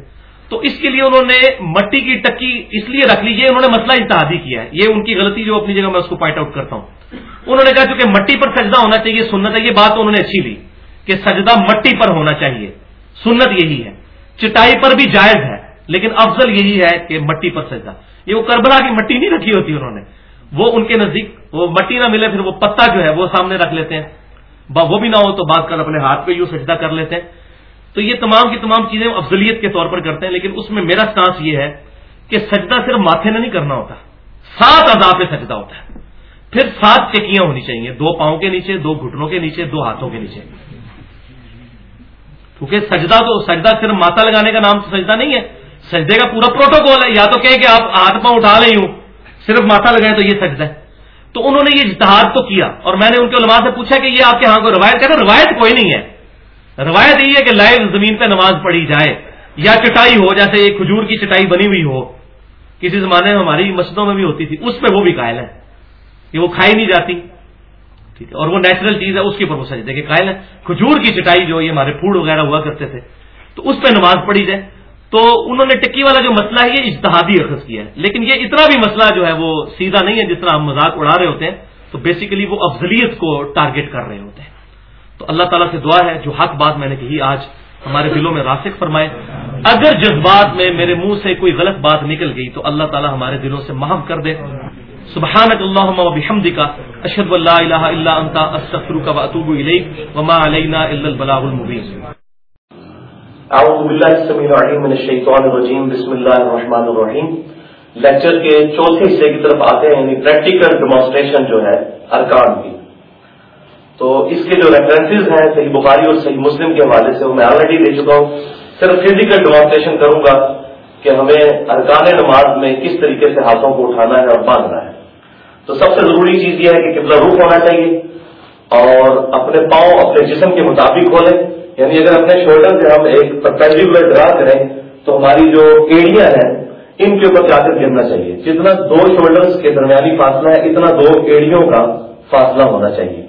تو اس کے لیے انہوں نے مٹی کی ٹکی اس لیے رکھ لی، یہ انہوں نے مسئلہ اتحادی کیا ہے۔ یہ ان کی غلطی جو اپنی جگہ میں اس کو پوائنٹ آؤٹ کرتا ہوں۔ انہوں نے کہا چونکہ مٹی پر سجدہ ہونا چاہیے، سنت ہے، یہ بات انہوں نے اچھی لی کہ سجدہ مٹی پر ہونا چاہیے۔ سنت یہی ہے۔ چٹائی پر بھی جائز ہے۔ لیکن افضل یہی ہے کہ مٹی پر سجدہ یہ وہ کربلا کی مٹی نہیں رکھی ہوتی انہوں نے۔ وہ ان کے نزدیک وہ مٹی نہ ملے پھر وہ پتا جو ہے وہ سامنے رکھ لیتے ہیں۔ وہ بھی نہ ہو تو بات کر اپنے ہاتھ پہ یوں سجدہ کر لیتے ہیں۔ تو یہ تمام کی تمام چیزیں افضلیت کے طور پر کرتے ہیں، لیکن اس میں میرا سانس یہ ہے کہ سجدہ صرف ماتھے میں نہیں کرنا ہوتا، سات ادا پہ سجدہ ہوتا ہے۔ پھر سات چکیاں ہونی چاہیے، دو پاؤں کے نیچے، دو گھٹنوں کے نیچے، دو ہاتھوں کے نیچے۔ کیونکہ سجدہ تو سجدہ صرف ماتا لگانے کا نام تو سجدہ نہیں ہے سجدے کا پورا پروٹوکول ہے، یا تو کہ آپ ہاتھ پاؤں اٹھا لیں ہوں، صرف ماتھا لگائیں تو یہ سجدہ ہے۔ تو انہوں نے یہ اجتہاد تو کیا، اور میں نے ان کے علماء سے پوچھا کہ یہ آپ کے ہاں کو روایت؟ کہتے روایت کوئی نہیں ہے۔ روایت یہی ہے کہ لائیو زمین پہ نماز پڑھی جائے، یا چٹائی ہو، جیسے ایک کھجور کی چٹائی بنی ہوئی ہو، کسی زمانے میں ہماری مسجدوں میں بھی ہوتی تھی، اس پہ وہ بھی قائل ہے کہ وہ کھائی نہیں جاتی۔ ٹھیک ہے، اور وہ نیچرل چیز ہے، اس کے اوپر وہ سجدے کہ قائل ہے کھجور کی چٹائی جو یہ ہمارے پھوڑ وغیرہ ہوا کرتے تھے، تو اس پہ نماز پڑھی جائے۔ تو انہوں نے ٹکی والا جو مسئلہ ہے، یہ اجتہادی اخذ کیا ہے۔ لیکن یہ اتنا بھی مسئلہ جو ہے، وہ سیدھا نہیں ہے جس طرح ہم مذاق اڑا رہے ہوتے ہیں۔ تو بیسیکلی وہ افضلیت کو ٹارگٹ کر رہے ہوتے ہیں۔ تو اللہ تعالیٰ سے دعا ہے، جو حق بات میں نے کہی آج ہمارے دلوں میں راسک فرمائے، اگر جذبات میں میرے منہ سے کوئی غلط بات نکل گئی تو اللہ تعالیٰ ہمارے دلوں سے محب کر دے۔ سبحان اللہ بحمد کا اشد اللہ الہ اللہ انتا استفر کا اطوب علیہ وما علینا البلاغ المبین۔ اعوذ باللہ السمیع العلیم من الشیطان الرجیم، بسم اللہ الرحمن الرحیم۔ لیکچر کے چوتھے حصے کی طرف آتے ہیں یعنی پریکٹیکل ڈیمانسٹریشن جو ہے، ارکان کی۔ تو اس کے جو ریفرنسز ہیں، صحیح بخاری اور صحیح مسلم کے حوالے سے، وہ میں آلریڈی دے چکا ہوں۔ صرف فزیکل ڈیمانسٹریشن کروں گا کہ ہمیں ارکان نماز میں کس طریقے سے ہاتھوں کو اٹھانا ہے اور باندھنا ہے۔ تو سب سے ضروری چیز یہ ہے کہ قبلہ روح ہونا چاہیے اور اپنے پاؤں اپنے جسم کے مطابق کھولیں۔ یعنی اگر اپنے شولڈر سے ہم ایک پرپینڈیکولر ڈرا کریں تو ہماری جو ایڑیاں ہیں، ان کے اوپر جا گرنا چاہیے۔ جتنا دو شولڈرز کے درمیانی فاصلہ ہے، اتنا دو ایڑیوں کا فاصلہ ہونا چاہیے۔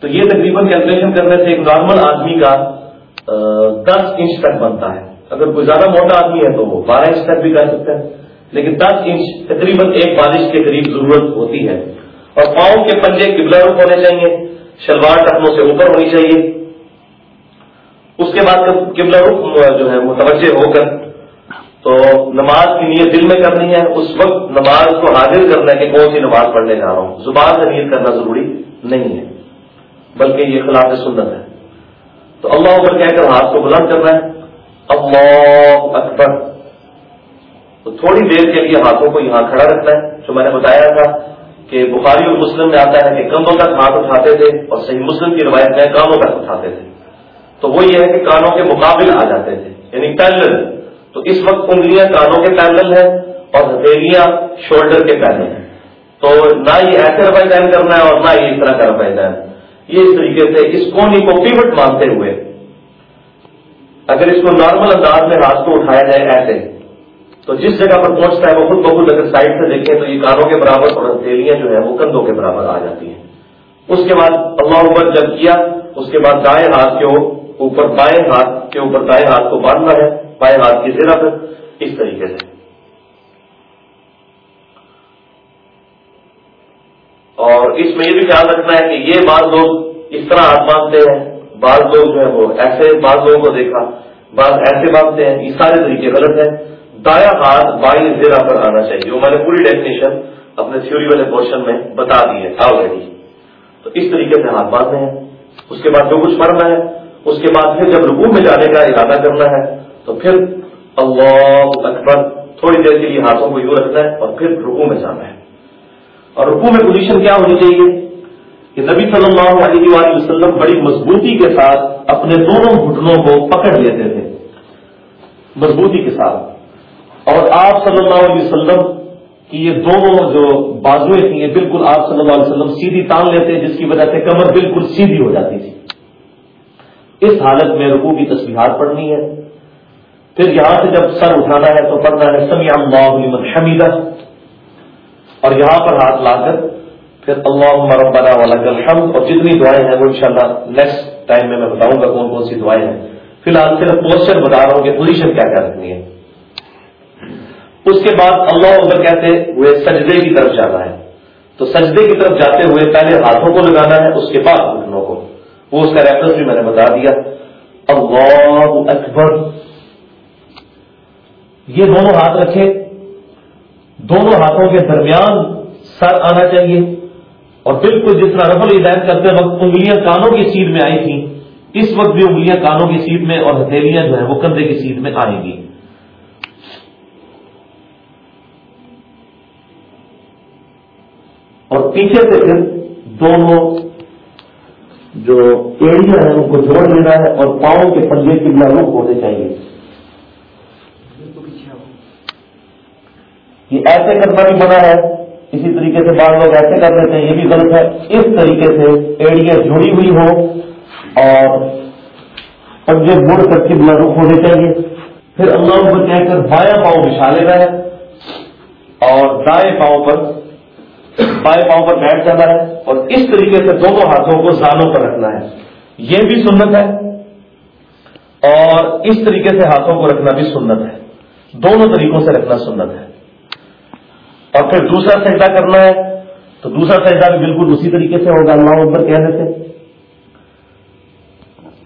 تو یہ تقریباً کیلکولیشن کرنے سے ایک نارمل آدمی کا دس انچ تک بنتا ہے۔ اگر کوئی زیادہ موٹا آدمی ہے تو وہ بارہ انچ تک بھی کر سکتا ہے۔ لیکن دس انچ تقریباً ایک بارش کے قریب ضرورت ہوتی ہے۔ اور پاؤں کے پنجے قبلہ رخ ہونے چاہیے، شلوار ٹخنوں سے اوپر ہونی چاہیے۔ اس کے بعد قبلہ رخ جو ہے متوجہ ہو کر تو نماز کی نیت دل میں کرنی ہے، اس وقت نماز کو حاضر کرنا ہے کہ کون سی نماز پڑھنے جا رہا ہوں؟ زبان سے نیت کرنا ضروری نہیں ہے، بلکہ یہ خلاف سنت ہے۔ تو اللہ اوپر کہہ کر ہاتھ کو بلند کرنا ہے، اللہ اکبر۔ تو تھوڑی دیر کے لیے ہاتھوں کو یہاں کھڑا رکھنا ہے، جو میں نے بتایا تھا کہ بخاری اور مسلم میں آتا ہے کہ کمبوں تک ہاتھ اٹھاتے تھے اور صحیح مسلم کی روایت میں کانوں تک اٹھاتے تھے۔ تو وہ یہ ہے کہ کانوں کے مقابل آ جاتے تھے یعنی پیرل تو اس وقت انگلیاں کانوں کے پیرل ہیں اور ہتھیلیاں شولڈر کے پیرل ہیں۔ تو نہ یہ ایسے رفائی دین کرنا ہے اور نہ یہ اس طرح کا رفائی دین یہ اس طریقے سے اس کونی کو پیوٹ مانتے ہوئے، اگر اس کو نارمل انداز میں ہاتھ کو اٹھایا جائے ایسے، تو جس جگہ پر پہنچتا ہے وہ خود بخود اگر سائڈ سے دیکھیں تو یہ کانوں کے برابر اور ہتھیلیاں جو ہیں وہ کندھوں کے برابر آ جاتی ہیں۔ اس کے بعد اللہ اوپر جب کیا، اس کے بعد دائیں ہاتھ کے اوپر بائیں ہاتھ کے اوپر دائیں ہاتھ کو باندھنا ہے، بائیں ہاتھ کی زیرہ پر، اس طریقے سے۔ اور اس میں یہ بھی خیال رکھنا ہے کہ یہ بعض لوگ اس طرح ہاتھ باندھتے ہیں، بعض لوگ جو ہے وہ ایسے بعض لوگوں کو دیکھا، بعض ایسے باندھتے ہیں، یہ سارے طریقے غلط ہیں۔ دایا ہاتھ بائی زیرہ پر آنا چاہیے۔ وہ میں نے پوری ڈیفینیشن اپنے تھیوری والے پورشن میں بتا دی ہے آلریڈی تو اس طریقے سے ہاتھ باندھنے ہیں۔ اس کے بعد جو کچھ پڑھنا ہے اس کے بعد پھر جب رکوع میں جانے کا ارادہ کرنا ہے، تو پھر اللہ اکبر تھوڑی دیر کے لیے ہاتھوں کو یوں رکھنا ہے اور پھر رکوع میں جانا ہے۔ اور رکوع میں پوزیشن کیا ہونی چاہیے؟ کہ نبی صلی اللہ علیہ وآلہ وسلم بڑی مضبوطی کے ساتھ اپنے دونوں گھٹنوں کو پکڑ لیتے تھے۔ مضبوطی کے ساتھ۔ اور آپ صلی اللہ علیہ وسلم کی یہ دونوں جو بازویں تھیں، یہ بالکل آپ صلی اللہ علیہ وسلم سیدھی تان لیتے، جس کی وجہ سے کمر بالکل سیدھی ہو جاتی تھی۔ اس حالت میں رکوع کی تصویرات پڑھنی ہے؟ پھر یہاں سے جب سر اٹھانا ہے تو پڑھنا ہے سمی اللہ لمن حمیدہ۔ اور یہاں پر ہاتھ لا کر پھر اللہ ربنا ولک الحمد، اور جتنی دعائیں ہیں وہ انشاءاللہ نیکسٹ ٹائم میں میں بتاؤں گا کون کون سی دعائیں ہیں۔ فی الحال صرف پوسچر بتا رہا ہوں کہ پوزیشن کیا کیا رکھنی ہے۔ اس کے بعد اللہ اکبر کہتے ہوئے سجدے کی طرف جانا ہے۔ تو سجدے کی طرف جاتے ہوئے پہلے ہاتھوں کو لگانا ہے، اس کے بعد گھٹنوں کو۔ وہ اس کا ریفرنس بھی میں نے بتا دیا، اللہ اکبر۔ یہ دونوں ہاتھ رکھے دونوں ہاتھوں کے درمیان سر آنا چاہیے۔ اور بالکل جس طرح رفل ہدایت کرتے وقت انگلیاں کانوں کی سیٹ میں آئی تھیں، اس وقت بھی انگلیاں کانوں کی سیٹ میں اور ہتھیلیاں جو ہیں وہ کندھے کی سیٹ میں آئیں گی اور پیچھے سے پھر دونوں جو ایڑیاں ہیں، ان کو جوڑ لینا ہے اور پاؤں کے پنجے کی لاگو ہونے چاہیے۔ یہ ایسے کرنا بھی منع ہے، اسی طریقے سے بعض لوگ ایسے کر لیتے ہیں، یہ بھی غلط ہے۔ اس طریقے سے ایڑیاں جڑی ہوئی ہو اور پنجے مڑ کر کے بلا رخ ہونے چاہیے۔ پھر اللہ کو کہہ کر بایاں پاؤں بچھا لینا ہے اور دائیں پاؤں پر بائیں پاؤں پر بیٹھ جانا ہے اور اس طریقے سے دونوں ہاتھوں کو زانوں پر رکھنا ہے۔ یہ بھی سنت ہے اور اس طریقے سے ہاتھوں کو رکھنا بھی سنت ہے۔ دونوں طریقوں سے رکھنا سنت ہے۔ اور پھر دوسرا سجدہ کرنا ہے تو دوسرا سجدہ بھی بالکل اسی طریقے سے ہوگا، اللہ اکبر کہنے سے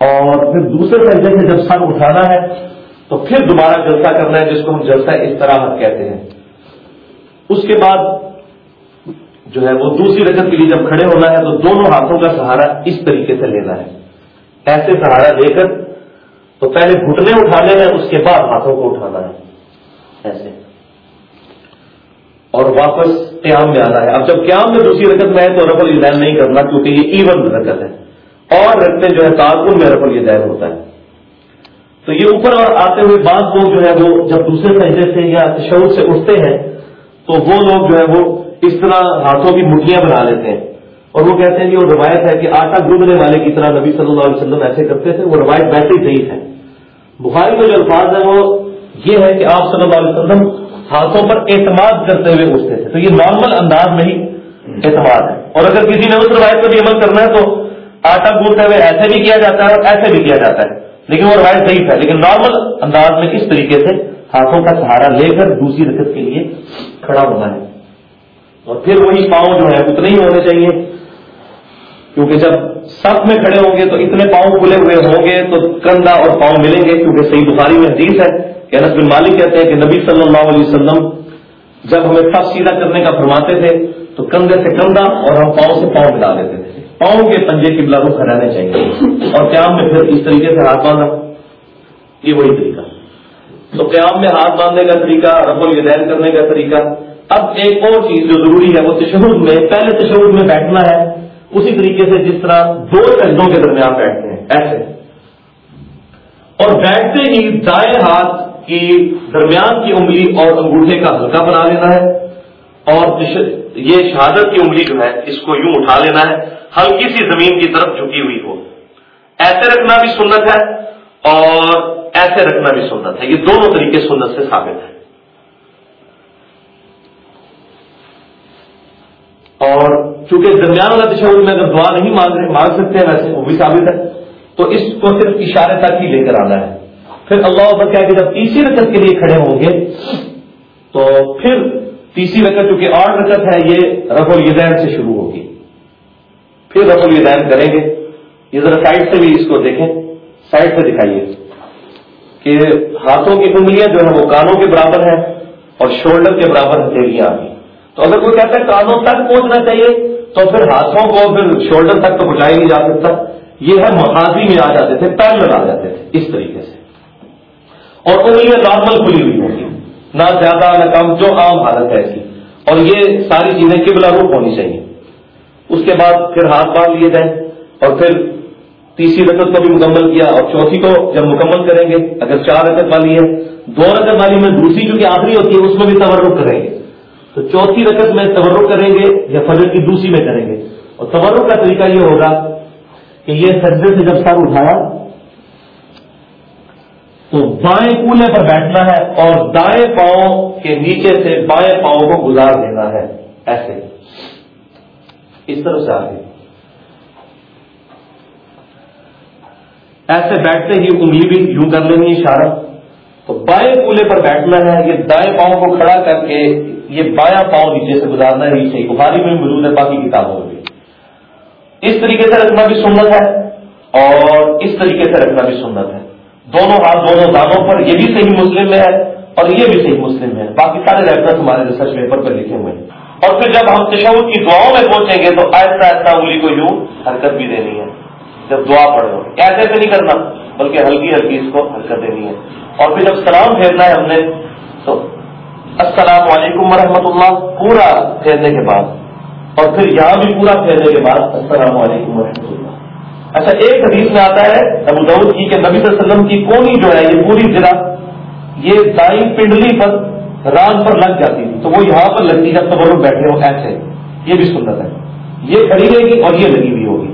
اور پھر دوسرے سجدے سے جب سر اٹھانا ہے تو پھر دوبارہ جلسہ کرنا ہے، جس کو ہم جلسہ اس طرح کہتے ہیں۔ اس کے بعد جو ہے وہ دوسری رقم کے لیے جب کھڑے ہونا ہے تو دونوں ہاتھوں کا سہارا اس طریقے سے لینا ہے۔ ایسے سہارا لے کر تو پہلے گھٹنے اٹھانے ہیں اس کے بعد ہاتھوں کو اٹھانا ہے۔ ایسے۔ اور واپس قیام میں آنا ہے۔ اب جب قیام میں دوسری رکت میں ہے تو رف الدین نہیں کرنا کیونکہ یہ ایون رکت ہے۔ اور رکھتے جو ہے تعاقن میں رفل یہ دین ہوتا ہے۔ تو یہ اوپر اور آتے ہوئے بعض لوگ جو ہے وہ جب دوسرے سہجے سے یا تشور سے اٹھتے ہیں تو وہ لوگ جو ہے وہ اس طرح ہاتھوں کی مٹھیاں بنا لیتے ہیں۔ اور وہ کہتے ہیں کہ وہ روایت ہے کہ آٹا گوندنے والے کی طرح نبی صلی اللہ علیہ وسلم ایسے کرتے تھے، وہ روایت ویسے ہی صحیح ہے۔ بخاری میں جو الفاظ ہے وہ یہ ہے کہ آپ صلی اللہ علیہ وسلم ہاتھوں پر اعتماد کرتے ہوئے اٹھتے تھے۔ تو یہ نارمل انداز میں ہی اعتماد ہے۔ اور اگر کسی نے اس روایت پر بھی عمل کرنا ہے تو آٹا گوندتے ہوئے ایسے بھی کیا جاتا ہے اور ایسے بھی کیا جاتا ہے۔ لیکن وہ روایت صحیح ہے، لیکن نارمل انداز میں اس طریقے سے ہاتھوں کا سہارا لے کر دوسری رکت کے لیے کھڑا ہونا ہے۔ اور پھر وہی پاؤں جو ہے اتنے ہی ہونے چاہیے۔ کیونکہ جب سب میں کھڑے ہوں گے تو اتنے پاؤں کھلے ہوئے ہوں گے تو کندھا اور پاؤں ملیں گے۔ کیونکہ صحیح بخاری میں حدیث ہے کہ انس بن مالک کہتے ہیں کہ نبی صلی اللہ علیہ وسلم جب ہمیں سب سیدھا کرنے کا فرماتے تھے تو کندھے سے کندھا اور ہم پاؤں سے پاؤں ملا دیتے تھے۔ پاؤں کے پنجے کی بلا رخ رہنے چاہیے اور قیام میں پھر اس طریقے سے ہاتھ باندھا۔ یہ وہی طریقہ۔ تو قیام میں ہاتھ باندھنے کا طریقہ، رب الدین کرنے کا طریقہ۔ اب ایک اور چیز جو ضروری ہے، وہ تشہد میں، پہلے تشہد میں بیٹھنا ہے۔ اسی طریقے سے جس طرح دو سجدوں کے درمیان بیٹھتے ہیں، ایسے۔ اور بیٹھتے ہی دائیں ہاتھ کی درمیان کی انگلی اور انگوٹھے کا ہلکا بنا لینا ہے۔ اور یہ شہادت کی انگلی جو ہے، اس کو یوں اٹھا لینا ہے، ہلکی سی زمین کی طرف جھکی ہوئی ہو۔ ایسے رکھنا بھی سنت ہے اور ایسے رکھنا بھی سنت ہے۔ یہ دونوں طریقے سنت سے ثابت ہے اور چونکہ درمیان والا تشہد میں اگر دعا نہیں مانگ رہے مانگ سکتے ہیں، ویسے وہ بھی ثابت ہے، تو اس کو صرف اشارے تک ہی لے کر آنا ہے۔ پھر اللہ ابر کیا کہ جب تیسری رکعت کے لیے کھڑے ہوں گے، تو پھر تیسری رکعت، چونکہ آٹھ رکعت ہے، یہ رف الدین سے شروع ہوگی۔ پھر رف الدین کریں گے۔ یہ ذرا سائڈ سے بھی اس کو دیکھیں۔ سائڈ سے دکھائیے کہ ہاتھوں کی انگلیاں جو ہے وہ کانوں کے برابر ہیں اور شولڈر کے برابر ہتھیلیاں آ گئی تو اگر کوئی کہتا ہے کانوں تک پہنچنا چاہیے، تو پھر ہاتھوں کو پھر شولڈر تک تو بچایا نہیں جا سکتا۔ یہ ہے محاذی میں آ جاتے تھے پیرل آ جاتے تھے، اس طریقے سے۔ اور انگلیاں نارمل کھلی ہوئی ہوں گی نہ زیادہ، نہ کم، جو عام حالت ہے ایسی اور یہ ساری چیزیں قبلہ روپ ہونی چاہیے۔ اس کے بعد پھر ہاتھ باندھ لیے جائیں۔ اور پھر تیسری رکت کو بھی مکمل کیا۔ اور چوتھی کو جب مکمل کریں گے، اگر چار رکت والی ہے، دو رکت والی میں دوسری جو کہ آخری ہوتی ہے، اس میں بھی تورک کریں گے۔ تو چوتھی رکت میں تورک کریں گے یا فجر کی دوسری میں کریں گے؟ اور تورک کا طریقہ یہ ہوگا کہ یہ سجدے سے جب سر اٹھایا، تو بائیں کولے پر بیٹھنا ہے اور دائیں پاؤں کے نیچے سے بائیں پاؤں کو گزار دینا ہے، ایسے۔ اس طرح سے آگے۔ ایسے بیٹھتے ہی انگلی بھی یوں کر لینی اشارہ۔ تو بائیں کولے پر بیٹھنا ہے، یہ دائیں پاؤں کو کھڑا کر کے یہ بایاں پاؤں نیچے سے گزارنا ہے، یہ صحیح بخاری میں موجود ہے، باقی کتابوں میں بھی۔ اس طریقے سے رکھنا بھی سنت ہے اور اس طریقے سے رکھنا بھی سنت ہے۔ دونوں ہاتھ، دونوں دانوں پر، یہ بھی صحیح مسلم میں ہے اور یہ بھی صحیح مسلم میں ہے۔ باقی سارے ریفرنس ہمارے ریسرچ پیپر پر لکھے ہوئے ہیں۔ اور پھر جب ہم تشہد کی دعاؤں میں پہنچیں گے تو ایسا ایسا انگلی کو یوں حرکت بھی دینی ہے۔ جب دعا پڑھ لو ایسے سے نہیں کرنا۔ بلکہ ہلکی ہلکی اس کو حرکت دینی ہے۔ اور پھر جب سلام پھیرنا ہے ہم نے، تو السلام علیکم ورحمۃ اللہ پورا پھیرنے کے بعد، اور پھر یہاں بھی پورا پھیرنے کے بعد السلام علیکم ورحمۃ اللہ اچھا ایک حدیث میں آتا ہے ابو دعود کی کہ نبی صلی اللہ علیہ وسلم کی کونی جو ہے، یہ پوری ضلع، یہ دائیں پنڈلی پر ران پر لگ جاتی تھی۔ تو وہ یہاں پر لگتی جب تک وہ بیٹھے ہو ایسے۔ یہ بھی سنت ہے۔ یہ کھڑی رہے گی اور یہ لگی ہوئی ہوگی۔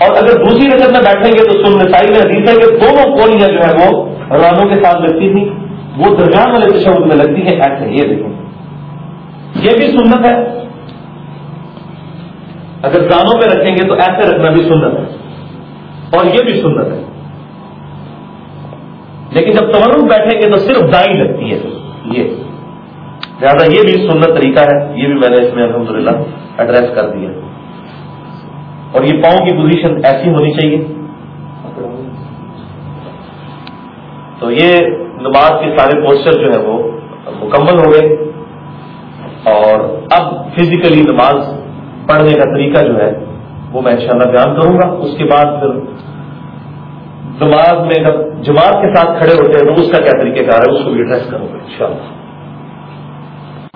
اور اگر دوسری نظر میں بیٹھیں گے تو سن نسائی میں حدیث ہے کہ دونوں کونیاں جو ہے وہ رانوں کے ساتھ لگتی تھی وہ درمیان والے تشہد میں لگتی ہے ایسے یہ دیکھیں یہ بھی سنت ہے۔ اگر دانوں پہ رکھیں گے تو ایسے رکھنا بھی سنت ہے۔ اور یہ بھی سنت ہے۔ لیکن جب تورن بیٹھیں گے تو صرف دائیں لگتی ہے۔ یہ۔ زیادہ یہ بھی سنت طریقہ ہے۔ یہ بھی میں نے اس میں الحمدللہ ایڈریس کر دیا۔ اور یہ پاؤں کی پوزیشن ایسی ہونی چاہیے۔ تو یہ نماز کے سارے پوسچر جو ہے وہ مکمل ہو گئے۔ اور اب فزیکلی نماز پڑھنے کا طریقہ جو ہے وہ میں انشاءاللہ بیان کروں گا۔ اس کے بعد پھر نماز میں جب جماعت کے ساتھ کھڑے ہوتے ہیں تو اس کا کیا طریقہ کار ہے؟ اس کو بھی ایڈریس کروں گا انشاءاللہ۔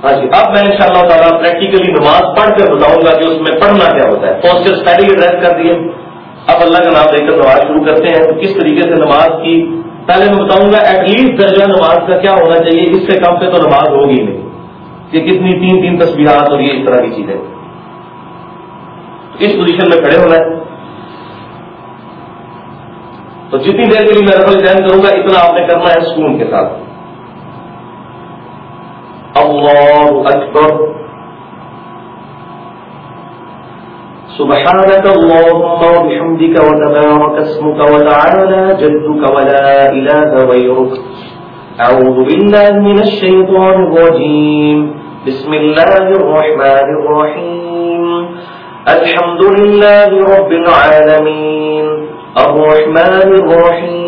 ہاں جی اب میں ان شاء اللہ تعالیٰ پریکٹیکلی نماز پڑھ کر بتاؤں گا کہ اس میں پڑھنا کیا ہوتا ہے۔ پوسچر پہلے ہی کر دیے۔ اب اللہ کا نام لے کر نماز شروع کرتے ہیں۔ تو کس طریقے سے نماز کی؟ پہلے میں بتاؤں گا ایٹ لیسٹ درجہ نماز کا کیا ہونا چاہیے۔ اس سے کم پہ تو نماز ہوگی نہیں۔ کہ کتنی تین تین تصویرات اور یہ اس طرح کی چیزیں۔ اس پوزیشن میں کھڑے ہونا ہے۔ تو جتنی دیر کے لیے میں رفل جائن کروں گا، اتنا آپ نے کرنا ہے سکون کے ساتھ۔ اللہ اکبر۔ سبحانك اللهم وبحمدك وتبارك اسمك وتعالى جدك ولا إله غيرك أعوذ بالله من الشيطان الرجيم بسم الله الرحمن الرحيم الحمد لله رب العالمين الرحمن الرحيم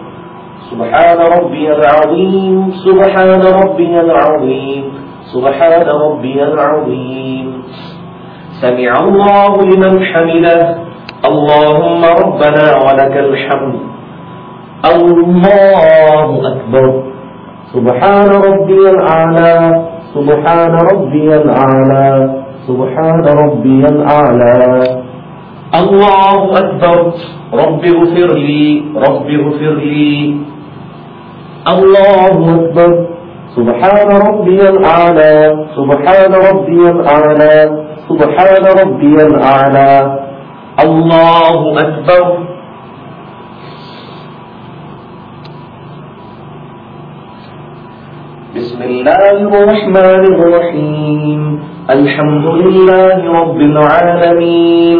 سبحان ربي العظيم سبحان ربي العظيم سبحان ربي العظيم سمع الله لمن حمده، اللهم ربنا ولك الحمد. الله أكبر سبحان ربي الأعلى سبحان ربي الأعلى سبحان ربي الأعلى الله أكبر رب اغفر لي رب اغفر لي الله أكبر. سبحان ربي الأعلى. سبحان ربي الأعلى. سبحان ربي الأعلى. الله أكبر. بسم الله الرحمن الرحيم. الحمد لله رب العالمين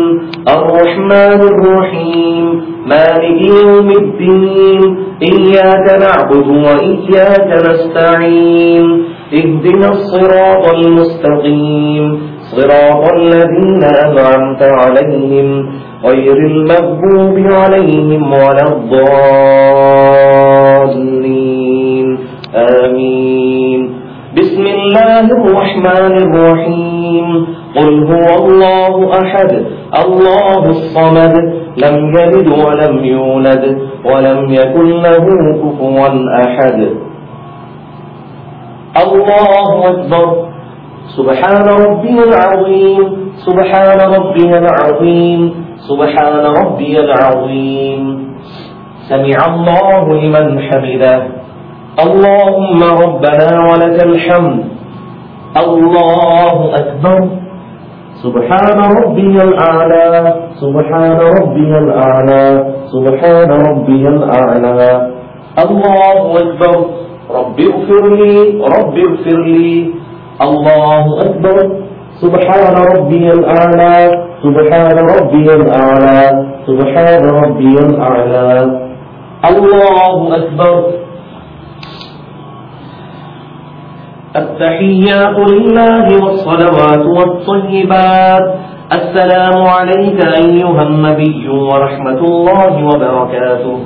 الرحمن الرحيم مالك يوم الدين إياك نعبد وإياك نستعين اهدنا الصراط المستقيم صراط الذين أنعمت عليهم غير المغضوب عليهم ولا الضالين آمين بسم الله الرحمن الرحيم. قل هو الله أحد. الله الصمد. لم يلد ولم يولد. ولم يكن له كفوا أحد. الله أكبر. سبحان ربي العظيم. سبحان ربي العظيم. سبحان ربي العظيم. سمع الله لمن حمده. اللهم ربنا ولك الحمد. الله أكبر سبحان ربي الأعلى سبحان ربي الأعلى سبحان ربي الأعلى الله أكبر رب اغفر لي رب اغفر لي الله أكبر سبحان ربي الأعلى سبحان ربي الأعلى سبحان ربي الأعلى الله أكبر التحيات لله والصلوات والطيبات. السلام عليك أيها النبي ورحمة الله وبركاته.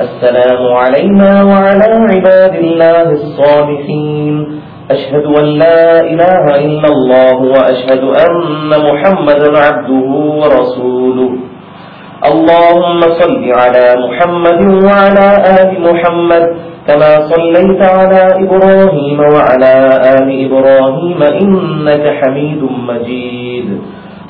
السلام علينا وعلى عباد الله الصالحين. أشهد أن لا إله إلا الله وأشهد أن محمد عبده ورسوله. اللهم صل على محمد وعلى آل محمد كما صليت على إبراهيم وعلى آل إبراهيم إنك حميد مجيد.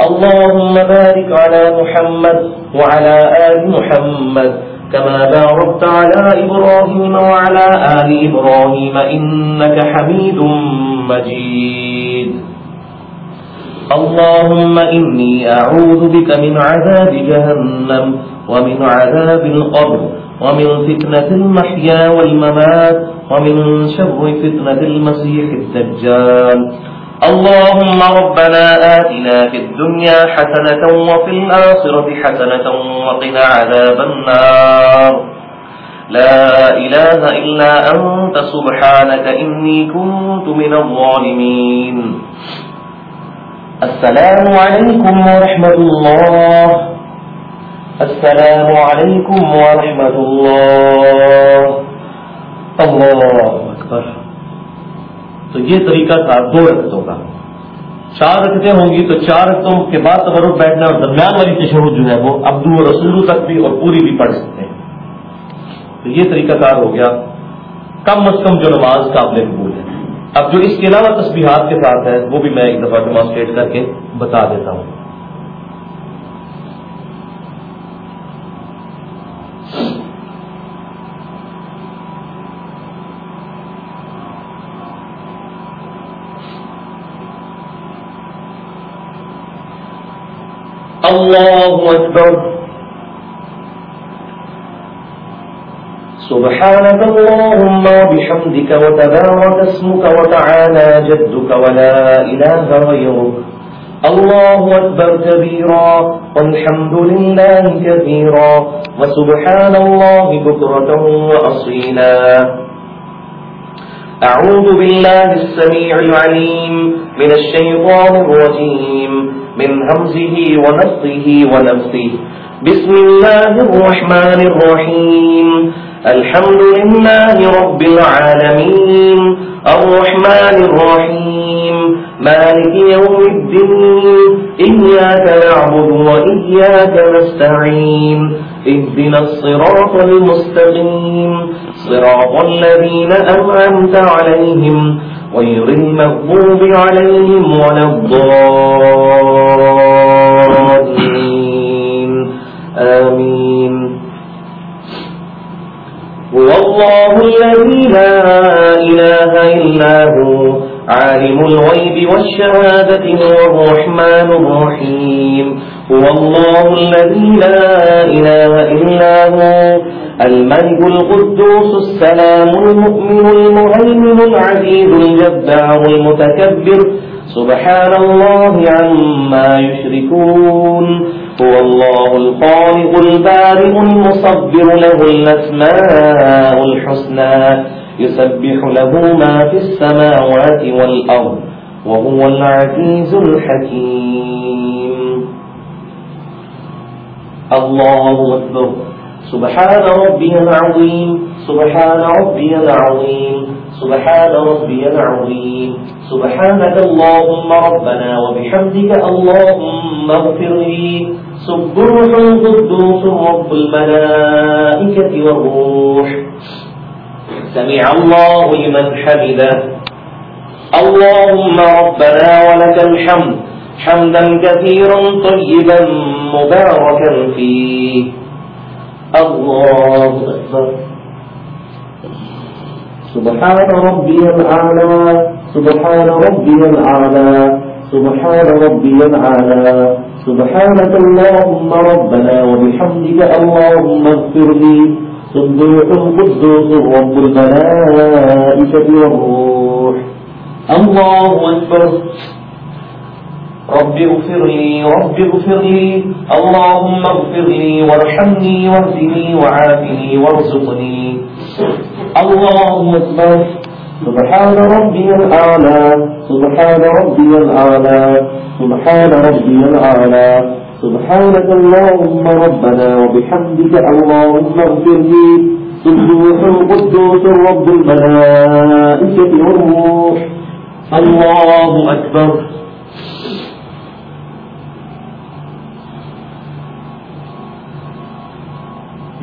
اللهم بارك على محمد وعلى آل محمد كما باركت على إبراهيم وعلى آل إبراهيم إنك حميد مجيد. اللهم إني أعوذ بك من عذاب جهنم ومن عذاب القبر ومن فتنة المحيا والممات ومن شر فتنة المسيح الدجال. اللهم ربنا آتنا في الدنيا حسنة وفي الآخرة حسنة وقنا عذاب النار. لا إله إلا أنت، سبحانك إني كنت من الظالمين. السلام عليكم ورحمة الله. السلام عليكم ورحمة الله. الله أكبر. تو یہ طریقہ تھا، دو رقطوں کا۔ چار رقطیں ہوں گی تو چار رقطوں کے بعد تبرک بیٹھنا اور درمیان والی تشہد جو ہے وہ ابدو اور رسولو تک بھی اور پوری بھی پڑھ سکتے ہیں۔ تو یہ طریقہ کار ہو گیا۔ کم از کم جو نماز قابل قبول ہے۔ اب جو اس کے علاوہ تصبیحات کے ساتھ ہے، وہ بھی میں ایک دفعہ ڈیمانسٹریٹ کر کے بتا دیتا ہوں۔ الله أكبر سبحانك اللهم وبحمدك وتبارك اسمك وتعالى جدك ولا إله غيرك الله أكبر كبيرا والحمد لله كثيرا وسبحان الله بكرة وأصيلا أعوذ بالله السميع العليم من الشيطان الرجيم من همزه ونفطه ونفثه بسم الله الرحمن الرحيم. الحمد لله رب العالمين. الرحمن الرحيم. مالك يوم الدين. إياك نعبد وإياك نستعين. اهدنا الصراط المستقيم. صراط الذين أنعمت عليهم. غير المغضوب عليهم ولا الضالين آمين هو الله الذي لا إله إلا هو، عالم الغيب والشهادة هو الرحمن الرحيم هو الله الذي لا إله إلا هو الملك القدوس السلام المؤمن المهيمن العزيز الجبار المتكبر. سبحان الله عما يشركون. هو الله الخالق البارئ المصبر له الأسماء الحسنى. يسبح له ما في السماوات والأرض وهو العزيز الحكيم. الله أكبر. سبحان ربي العظيم سبحان ربي العظيم سبحان ربي العظيم سبحانك اللهم ربنا وبحمدك اللهم اغفر لي سبح القدوس رب الملائكة والروح. سمع الله لمن حمده. اللهم ربنا ولك الحمد، حمدا كثيرا طيبا مباركا فيه الله أكبر. سبحان ربي الأعلى، سبحان ربي الأعلى، سبحان ربي الأعلى. سبحانك اللهم ربنا وبحمدك اللهم اغفر لي. سبح القدوس رب الملائكة والروح. الله أكبر. رب اغفر لي رب اغفر لي، اللهم اغفر لي وارحمني واهدني وعافني وارزقني. الله أكبر سبحان ربي الأعلى، سبحان ربي الأعلى، سبحان ربي الأعلى. سبحانك اللهم ربنا وبحمدك اللهم اغفر لي. سبح القدوس رب الملائكة والروح. الله أكبر.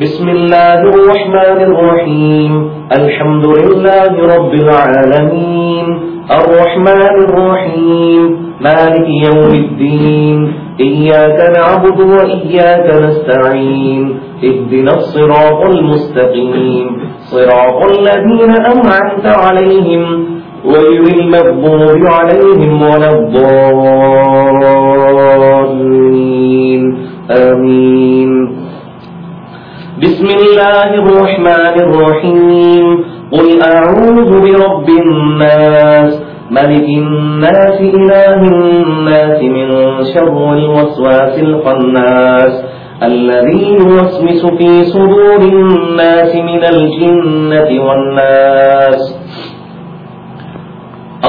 بسم الله الرحمن الرحيم. الحمد لله رب العالمين. الرحمن الرحيم. مالك يوم الدين. إياك نعبد وإياك نستعين. اهدنا الصراط المستقيم. صراط الذين أنعمت عليهم غير المغضوب عليهم ولا الضالين. آمين. بسم الله الرحمن الرحيم. قل أعوذ برب الناس. ملك الناس، إله الناس من شر الوسواس الخناس الذي يوسوس في صدور الناس من الجنة والناس.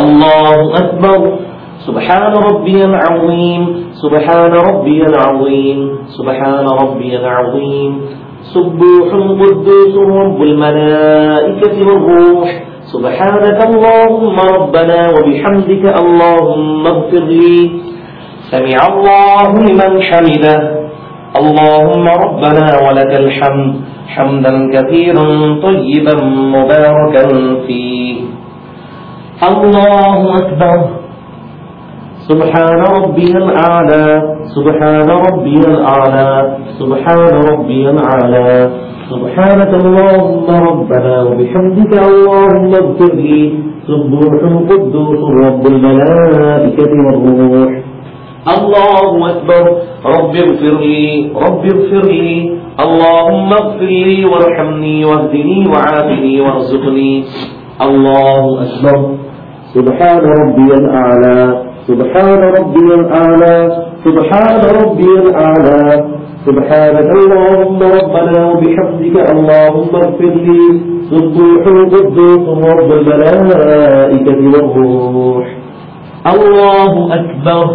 الله أكبر. سبحان ربي العظيم. سبحان ربي العظيم. سبحان ربي العظيم. سبوح قدوس رب الملائكة والروح. سبحانك اللهم ربنا وبحمدك اللهم اغفر لي. سمع الله لمن حمده. اللهم ربنا ولك الحمد. حمدا كثيرا طيبا مباركا فيه. الله أكبر. سبحان ربي الأعلى سبحان ربي الأعلى سبحان ربي الأعلى سبحانك اللهم ربنا وبحمدك اللهم اغفر لي. سبوح قدوس رب الملائكة والروح. الله أكبر رب اغفر لي. رب اغفر لي. اللهم اغفر لي وارحمني واهدني وعافني وارزقني. الله أكبر سبحان ربي الأعلى سبحان ربي الأعلى، سبحان ربي الأعلى. سبحانك اللهم ربنا وبحمدك اللهم اغفر لي سبوح قدوس رب الملائكة والروح. الله أكبر.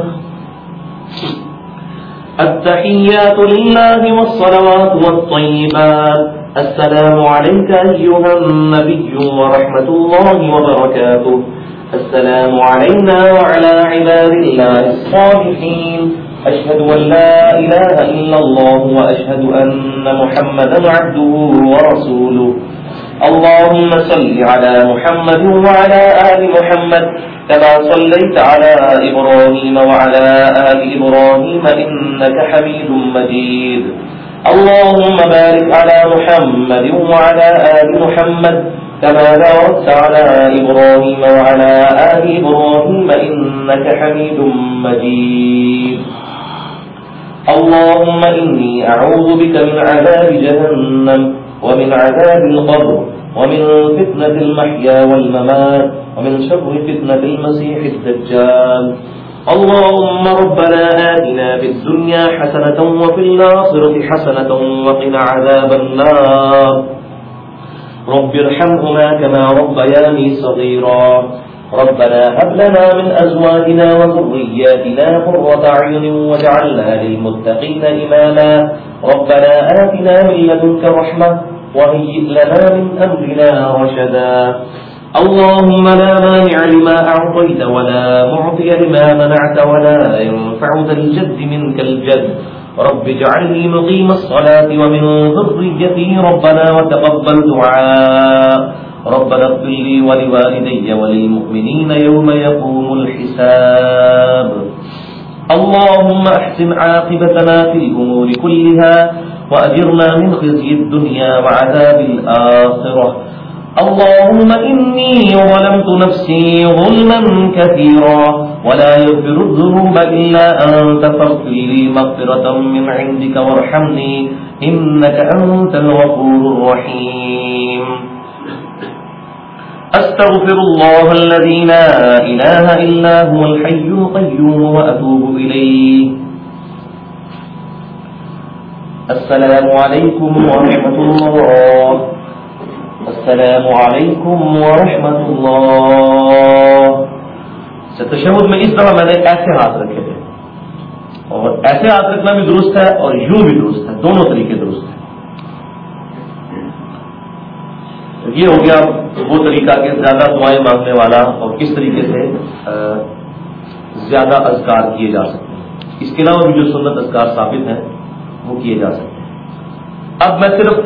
التحيات لله والصلوات والطيبات. السلام عليك أيها النبي ورحمة الله وبركاته. السلام علينا وعلى عباد الله الصالحين. أشهد أن لا إله إلا الله وأشهد أن محمدا عبده ورسوله. اللهم صل على محمد وعلى آل محمد كما صليت على إبراهيم وعلى آل إبراهيم إنك حميد مجيد. اللهم بارك على محمد وعلى آل محمد كما باركت على إبراهيم وعلى آل إبراهيم إنك حميد مجيد. اللهم إني أعوذ بك من عذاب جهنم ومن عذاب القبر ومن فتنة المحيا والممات ومن شر فتنة المسيح الدجال. اللهم ربنا آتنا في الدنيا حسنة وفي الآخرة حسنة وقنا عذاب النار. رب ارحمهما كما ربياني صغيرا. ربنا هب لنا من أزواجنا وذرياتنا قرة أعين واجعلنا للمتقين إماما. ربنا آتنا من لدنك رحمة وهيئ لنا من أمرنا رشدا. اللهم لا مانع لما أعطيت ولا معطي لما منعت ولا ينفع ذا الجد منك الجد. رب اجعلني مقيم الصلاة ومن ذريتي ربنا وتقبل دعاء. ربنا اغفر لي ولوالدي وللمؤمنين يوم يقوم الحساب. اللهم احسن عاقبتنا في الأمور كلها وأجرنا من خزي الدنيا وعذاب الآخرة. اللهم إني ظلمت نفسي ظلما كثيرا ولا يغفر الذنوب إلا أنت فاغفر لي مغفرة من عندك وارحمني إنك أنت الغفور الرحيم. أستغفر الله الذي لا إله إلا هو الحي القيوم وأتوب إليه. السلام عليكم ورحمة الله. السلام عليكم ورحمة الله تشہد میں اس طرح میں نے ایسے ہاتھ رکھے تھے۔ اور ایسے ہاتھ رکھنا بھی درست ہے اور یوں بھی درست ہے، دونوں طریقے درست ہیں۔ یہ ہو گیا وہ طریقہ کہ زیادہ دعائیں مانگنے والا اور کس طریقے سے زیادہ اذکار کیے جا سکتے ہیں۔ اس کے علاوہ بھی جو سنت اذکار ثابت ہیں، وہ کیے جا سکتے ہیں۔ اب میں صرف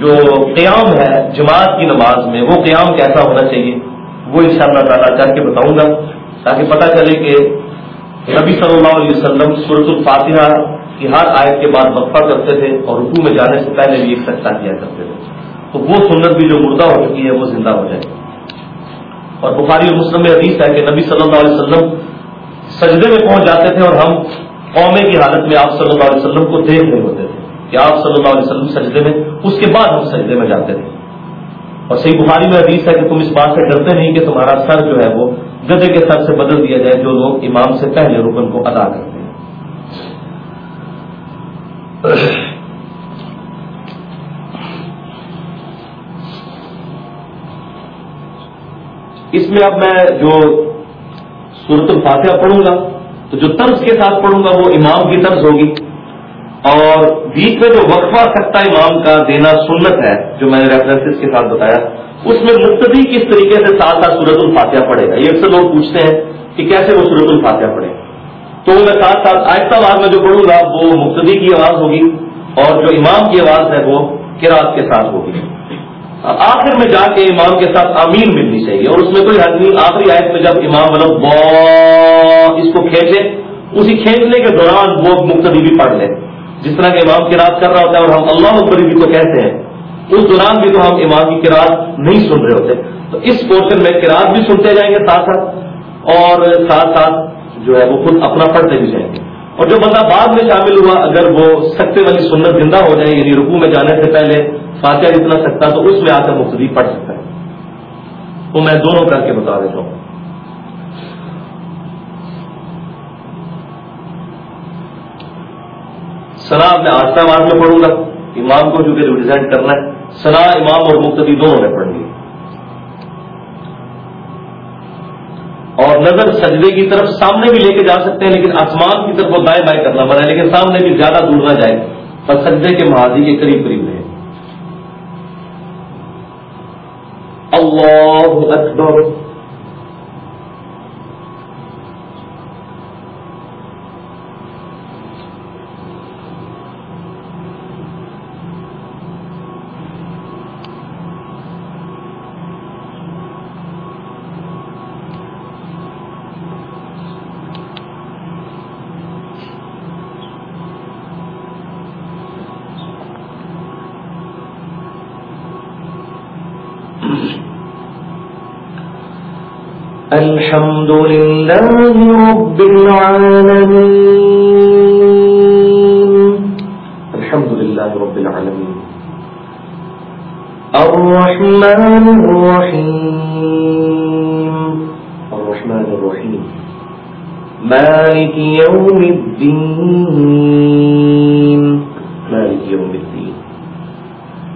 جو قیام ہے جماعت کی نماز میں، وہ قیام کیسا ہونا چاہیے؟ وہ ان شاء اللہ تعالیٰ کر کے بتاؤں گا، تاکہ پتہ چلے کہ نبی صلی اللہ علیہ وسلم صورت الفاتحہ کی ہر آیت کے بعد وقفہ کرتے تھے اور رکوع میں جانے سے پہلے بھی ایک سچا کیا کرتے تھے۔ تو وہ سنت بھی جو مردہ ہو چکی ہے، وہ زندہ ہو جائے اور بخاری اور مسلم میں حدیث ہے کہ نبی صلی اللہ علیہ وسلم سجدے میں پہنچ جاتے تھے اور ہم قومے کی حالت میں آپ صلی اللہ علیہ وسلم کو دیکھ رہے ہوتے تھے۔ کہ آپ صلی اللہ علیہ وسلم سجدے میں اس کے بعد ہم سجدے میں جاتے تھے۔ اور صحیح بخاری میں حدیث ہے کہ تم اس بات سے ڈرتے نہیں کہ تمہارا سر جو ہے وہ گدے کے سر سے بدل دیا جائے جو لوگ امام سے پہلے رکن کو ادا کرتے ہیں۔ اس میں اب میں جو صورت الفاتحہ پڑھوں گا، تو جو طرز کے ساتھ پڑھوں گا وہ امام کی طرز ہوگی۔ اور بیچ میں جو وقفہ سکتا امام کا دینا سنت ہے، جو میں نے ریفرنس کے ساتھ بتایا، اس میں مقتدی کس طریقے سے ساتھ ساتھ سورت الفاتحہ پڑھے گا؟ یہ اکثر لوگ پوچھتے ہیں کہ کیسے وہ سورت الفاتحہ پڑھے۔ تو میں ساتھ ساتھ آہستہ آواز میں جو پڑھوں گا، وہ مقتدی کی آواز ہوگی اور جو امام کی آواز ہے، وہ کراط کے ساتھ ہوگی۔ آخر میں جا کے امام کے ساتھ امین ملنی چاہیے اور اس میں کوئی حد نہیں، آخری آیت میں جب امام مطلب اس کو کھینچے، اسی کھینچنے کے دوران وہ مقتدی بھی پڑھ لے۔ جس طرح کے امام کی رات کر رہا ہوتا ہے اور ہم اللہ اکبری بھی تو کہتے ہیں، اس دوران بھی تو ہم امام کی کراط نہیں سن رہے ہوتے۔ تو اس پورشن میں کراط بھی سنتے جائیں گے ساتھ ساتھ، اور ساتھ ساتھ جو ہے وہ خود اپنا پڑھتے بھی جائیں گے۔ اور جو بندہ بعد میں شامل ہوا، اگر وہ سکتے والی سنت زندہ ہو جائے یعنی رکو میں جانے سے پہلے فاتحہ اتنا سکتا تو اس میں آ کر مختلف پڑھ سکتا ہے۔ تو میں دونوں کر کے بتا دیتا ہوں۔ سنا میں آستہ آواز میں پڑھوں گا۔ امام کو چونکہ ریپرزینٹ کرنا ہے۔ سنا امام اور مقتدی دونوں نے پڑھنی اور نظر سجدے کی طرف سامنے بھی لے کے جا سکتے ہیں، لیکن آسمان کی طرف وہ دائیں بائیں کرنا پڑا ہے، لیکن سامنے بھی زیادہ دور نہ جائے پر سجدے کے مہادی کے قریب قریب رہے۔ اللہ اکبر۔ الحمد لله رب العالمين الحمد لله رب العالمين الرحمن الرحيم الرحمن الرحيم مالك يوم الدين مالك يوم الدين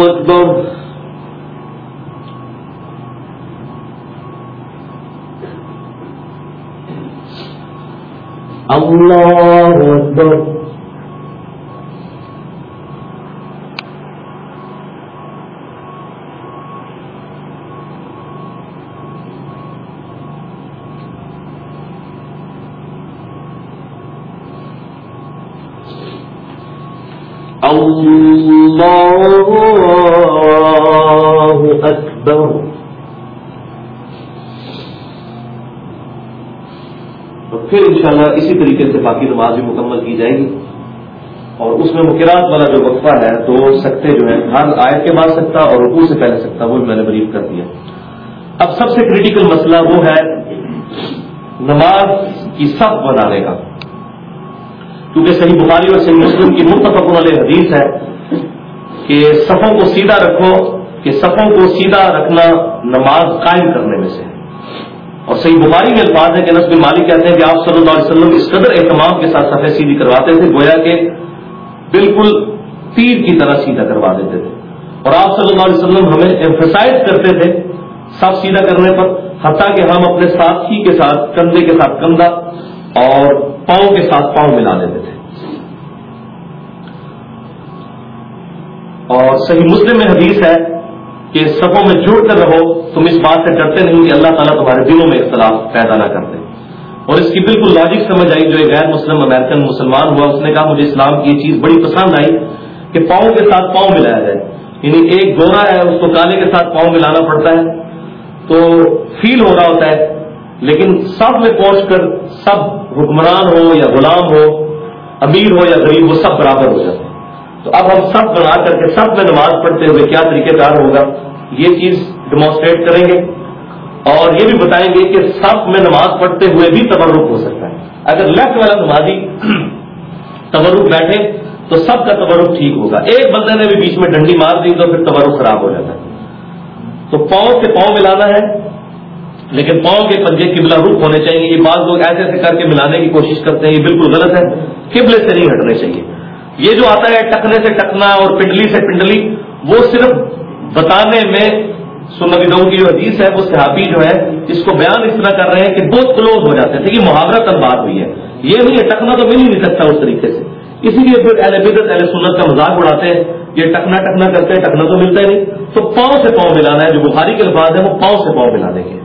اکبر اللہ اکبر۔ انشاءاللہ اسی طریقے سے باقی نماز بھی مکمل کی جائے گی۔ اور اس میں مکرات والا جو وقفہ ہے دو سکتے جو ہے ہر آیت کے بعد سکتا اور رکوع سے پہلے سکتا، وہ میں نے بریف کر دیا۔ اب سب سے کریٹیکل مسئلہ وہ ہے نماز کی سب بنانے کا۔ کیونکہ صحیح بخاری اور صحیح مسلم کی متفق والے حدیث ہے کہ صفوں کو سیدھا رکھو، کہ صفوں کو سیدھا رکھنا نماز قائم کرنے میں سے۔ صحیح بخاری میں الفاظ ہے کہ نسب مالک کہتے ہیں کہ آپ صلی اللہ علیہ وسلم اس قدر اہتمام کے ساتھ صفحے سیدھی کرواتے تھے، گویا کہ بالکل تیر کی طرح سیدھا کروا دیتے تھے۔ اور آپ صلی اللہ علیہ وسلم ہمیں ایمفسائز کرتے تھے سب سیدھا کرنے پر، حتیٰ کہ ہم اپنے ساتھی کے ساتھ، کندھے کے ساتھ کندھا اور پاؤں کے ساتھ پاؤں ملا دیتے تھے۔ اور صحیح مسلم میں حدیث ہے کہ سبوں میں جڑ کر رہو تم اس بات سے ڈرتے نہیں کہ اللہ تعالیٰ تمہارے دلوں میں اختلاف پیدا نہ کرتے اور اس کی بالکل لاجک سمجھ آئی جو ایک غیر مسلم امریکن مسلمان ہوا، اس نے کہا، مجھے اسلام کی یہ چیز بڑی پسند آئی کہ پاؤں کے ساتھ پاؤں ملایا جائے۔ یعنی ایک گورا ہے، اس کو کالے کے ساتھ پاؤں ملانا پڑتا ہے۔ تو فیل ہو رہا ہوتا ہے، لیکن سب میں پہنچ کر سب حکمران ہو یا غلام ہو، امیر ہو یا غریب ہو، سب برابر ہو جاتے ہیں۔ تو اب ہم سب بنا کر کے سب میں نماز پڑھتے ہوئے کیا طریقہ کار ہوگا؟ یہ چیز ڈیمانسٹریٹ کریں گے اور یہ بھی بتائیں گے کہ سب میں نماز پڑھتے ہوئے بھی تبرک ہو سکتا ہے۔ اگر لیفٹ والا نمازی تبرک بیٹھے تو سب کا تبرک ٹھیک ہوگا۔ ایک بندے نے بھی بیچ میں ڈنڈی مار دی تو پھر تبرک خراب ہو جاتا ہے۔ تو پاؤں سے پاؤں ملانا ہے، لیکن پاؤں کے پنجے قبلہ رخ ہونے چاہیے۔ یہ بعض لوگ ایسے ایسے کر کے ملانے کی کوشش کرتے ہیں، یہ بالکل غلط ہے۔ قبلے سے نہیں ہٹنے چاہیے۔ یہ جو آتا ہے ٹکنے سے ٹکنا اور پنڈلی سے پنڈلی، وہ صرف بتانے میں سنتوں کی جو حدیث ہے، وہ صحابی جو ہے، اس کو بیان اس طرح کر رہے ہیں کہ بہت کلوز ہو جاتے تھے کہ محاورہ تب بات ہوئی ہے۔ یہ نہیں ہے ٹکنا تو مل ہی نہیں سکتا اس طریقے سے۔ اسی لیے پھر اہل بدت اہل سنت کا مذاق اڑاتے ہیں، یہ ٹکنا ٹکنا کرتے ہیں، ٹکنا تو ملتا ہی نہیں۔ تو پاؤں سے پاؤں ملانا ہے، جو بخاری کے الفاظ ہیں، وہ پاؤں سے پاؤں ملانے کے۔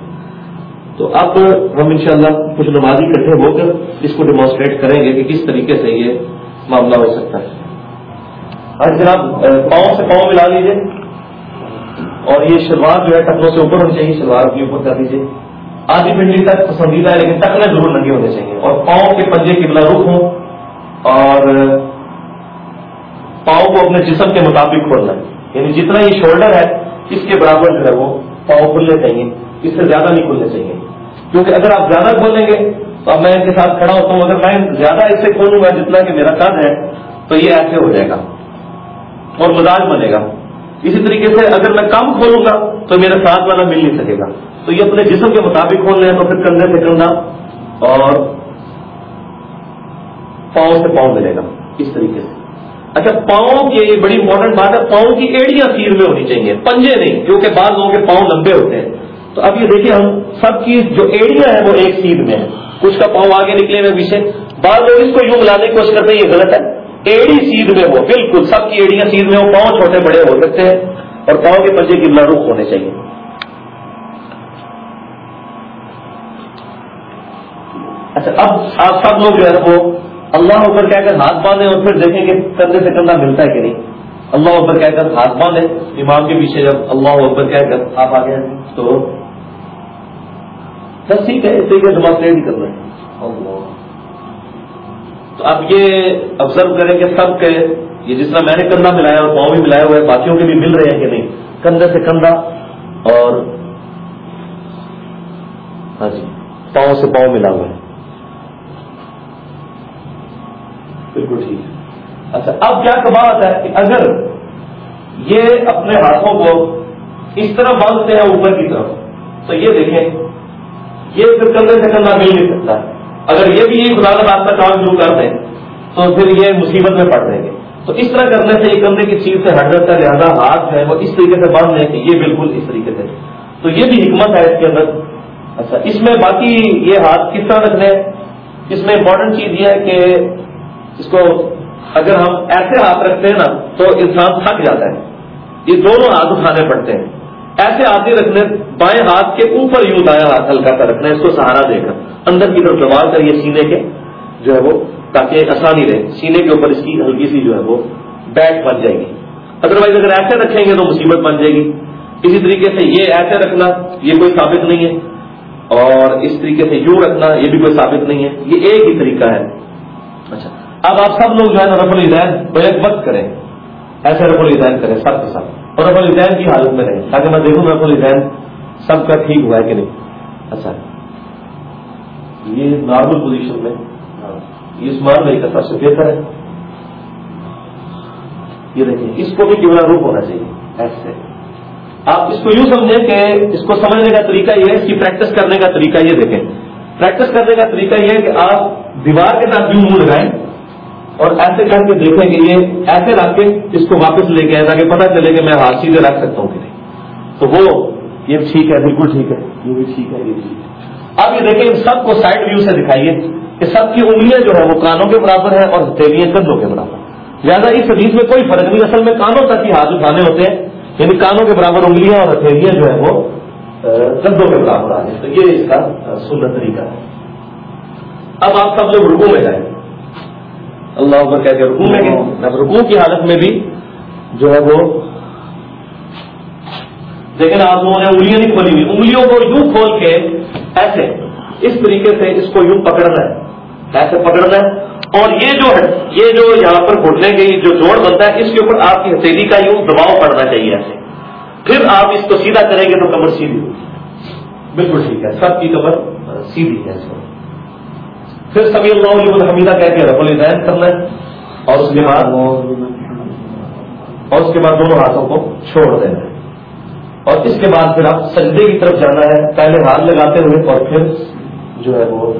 تو اب ہم انشاءاللہ کچھ نمازی اکٹھے ہو کر اس کو ڈیمانسٹریٹ کریں گے کہ کس طریقے سے یہ معاملہ ہو سکتا ہے۔ ہاں جناب، پاؤں سے پاؤں ملا لیجیے اور یہ شلوار جو ہے ٹکنوں سے اوپر ہونی چاہیے، شلوار بھی اوپر کر دیجیے آدھی پنڈلی تک پسندیدہ ہے، لیکن ٹکنے ضرور ننگے ہونے چاہیے۔ اور پاؤں کے پنجے کی بلا رخ ہوں اور پاؤں کو اپنے جسم کے مطابق کھولنا۔ یعنی جتنا یہ شولڈر ہے، اس کے برابر جو ہے وہ پاؤں کھلنے چاہیے، اس سے زیادہ نہیں کھلنے چاہیے۔ کیونکہ اگر آپ زیادہ کھولیں گے، تو اب میں ان کے ساتھ کھڑا ہوتا ہوں، اگر میں زیادہ اس سے کھولوں گا جتنا کہ میرا قد ہے، تو یہ ایسے ہو جائے گا اور مزاج بنے گا۔ اسی طریقے سے اگر میں کم کھولوں گا تو میرا ساتھ والا مل نہیں سکے گا۔ تو یہ اپنے جسم کے مطابق کھول رہے تو پھر کندھے سے کندھا اور پاؤں سے پاؤں ملے گا۔ اس طریقے سے۔ اچھا پاؤں کی یہ بڑی امپورٹنٹ بات ہے، پاؤں کی ایڑیاں سیر میں ہونی چاہیے، پنجے نہیں کیونکہ بعض لوگوں کے پاؤں لمبے ہوتے ہیں۔ تو اب یہ دیکھیں، ہم سب کی جو ایڑیاں ہیں وہ ایک سیٹ میں ہے کچھ کا پاؤں آگے نکلے ہوئے پیچھے، بعض لوگ اس کو یوں ملانے کی کوشش کرتے ہیں، یہ غلط ہے۔ ایڑی سیدھ میں ہو، بالکل سب کی ایڑیاں سیدھ میں ہو، پاؤں چھوٹے بڑے ہو سکتے ہیں اور پاؤں کے پنجے کی رخ ہونے چاہیے۔ اچھا اب آپ سب لوگ جو ہے وہ اللہ اوپر کہہ کر ہاتھ باندھے اور پھر دیکھیں کہ کندھے سے کندھا ملتا ہے کہ نہیں۔ اللہ اوپر کہہ کر ہاتھ باندھے امام کے پیچھے جب اللہ اوپر کہہ کر آپ آ گئے تو بس ٹھیک ہے اس طریقے سے ڈیمانسٹریٹ ہی کرنا ہے تو اب یہ آبزرو کریں کہ سب کے یہ جس طرح میں نے کندھا ملایا اور پاؤں بھی ملایا ہوا ہے باقیوں کے بھی مل رہے ہیں کہ نہیں؟ کندھے سے کندھا اور ہاں جی پاؤں سے پاؤں ملا ہوا ہے بالکل ٹھیک ہے۔ اچھا اب کیا بات ہے کہ اگر یہ اپنے ہاتھوں کو اس طرح باندھتے ہیں اوپر کی طرف، تو یہ دیکھیں، یہ پھر کندھے سے کندھا مل نہیں سکتا۔ اگر یہ بھی خدا کا راستہ کام شروع کر دیں، تو پھر یہ مصیبت میں پڑ رہیں گے۔ تو اس طرح کرنے سے یہ کندھے کی چیز سے ہٹ جاتا ہے لہٰذا ہاتھ ہے، وہ اس طریقے سے باندھ لیں کہ یہ بالکل اس طریقے سے۔ تو یہ بھی حکمت ہے اس کے اندر۔ اچھا اس میں باقی یہ ہاتھ کس طرح رکھنے اس میں امپورٹنٹ چیز یہ ہے کہ اس کو اگر ہم ایسے ہاتھ رکھتے ہیں نا، تو انسان تھک جاتا ہے۔ یہ دونوں ہاتھ اٹھانے پڑتے ہیں۔ ایسے آدمی رکھنے، بائیں ہاتھ کے اوپر یوں دایا ہاتھ ہلکا سا رکھنا ہے اس کو سہارا دے کر، اندر کی طرف دبا کر یہ سینے کے، جو ہے وہ، تاکہ آسانی رہے۔ سینے کے اوپر اس کی ہلکی سی جو ہے وہ بیٹ بن جائے گی۔ ادروائز اگر ایسے رکھیں گے تو مصیبت بن جائے گی۔ اسی طریقے سے یہ ایسے رکھنا، یہ کوئی ثابت نہیں ہے۔ اور اس طریقے سے یوں رکھنا، یہ بھی کوئی ثابت نہیں ہے۔ یہ ایک ہی طریقہ ہے۔ اچھا اب آپ سب لوگ جو ہے نا رف الدین بیک وقت کریں۔ ایسے رف الدین کریں سب کے ساتھ اور رف الدین کی حالت میں رہیں تاکہ میں دیکھوں رف الدین سب کا ٹھیک ہوا ہے کہ نہیں۔ اچھا۔ یہ نارمل پوزیشن میں یہ اسمان نہیں کا سب سے بہتر ہے۔ یہ دیکھیں، اس کو بھی کیوں روپ ہونا چاہیے۔ ایسے۔ آپ اس کو یوں سمجھیں کہ اس کو سمجھنے کا طریقہ یہ ہے، اس کی پریکٹس کرنے کا طریقہ یہ دیکھیں۔ پریکٹس کرنے کا طریقہ یہ ہے کہ آپ دیوار کے ساتھ یوں منہ لگائیں۔ اور ایسے کر کے دیکھیں کہ یہ ایسے رکھ کے اس کو واپس لے کے آئے تاکہ پتا چلے کہ میں ہاتھ سیدھے رکھ سکتا ہوں کہ نہیں۔ تو وہ یہ ٹھیک ہے، بالکل ٹھیک ہے۔ یہ بھی ٹھیک ہے، یہ بھی ٹھیک ہے۔ اب یہ دیکھیں، ان سب کو سائڈ ویو سے دکھائیے کہ سب کی انگلیاں جو ہے وہ کانوں کے برابر ہیں اور ہتھیلیاں کندھوں کے برابر لہٰذا اس حدیث میں کوئی فرق نہیں، اصل میں کانوں تک ہی ہاتھ اٹھانے ہوتے ہیں۔ یعنی کانوں کے برابر انگلیاں اور ہتھیلیاں جو ہے وہ کندھوں کے برابر آ جائیں تو یہ اس کا سندر طریقہ ہے۔ اب آپ سب لوگ رکو میں جائیں۔ اللہ اکبر کہہ کے رکو میں گئے اب رکو کی حالت میں بھی جو ہے وہ لیکن آپ لوگوں نے انگلیاں نہیں کھولی ہوئی، انگلیوں کو یوں کھول کے ایسے، اس طریقے سے اس کو یوں پکڑنا ہے ایسے پکڑنا ہے اور یہ جو ہے، یہ جو یہاں پر گھٹنے کے جو جوڑ بنتا ہے، اس کے اوپر آپ کی ہتھیلی کا یوں دباؤ پڑنا چاہیے ایسے۔ پھر آپ اس کو سیدھا کریں گے تو کمر سیدھی ہوگی۔ بالکل ٹھیک ہے، سب کی کمر سیدھی ہے اس کو پھر سبھی اللہ علیہ الحمیدہ کہہ کے رب الدین کرنا ہے اور اس کے بعد اور اس کے بعد دونوں ہاتھوں کو چھوڑ دینا ہے اور اس کے بعد پھر آپ سجدے کی طرف جانا ہے، پہلے ہاتھ لگاتے ہوئے اور پھر جو ہے وہ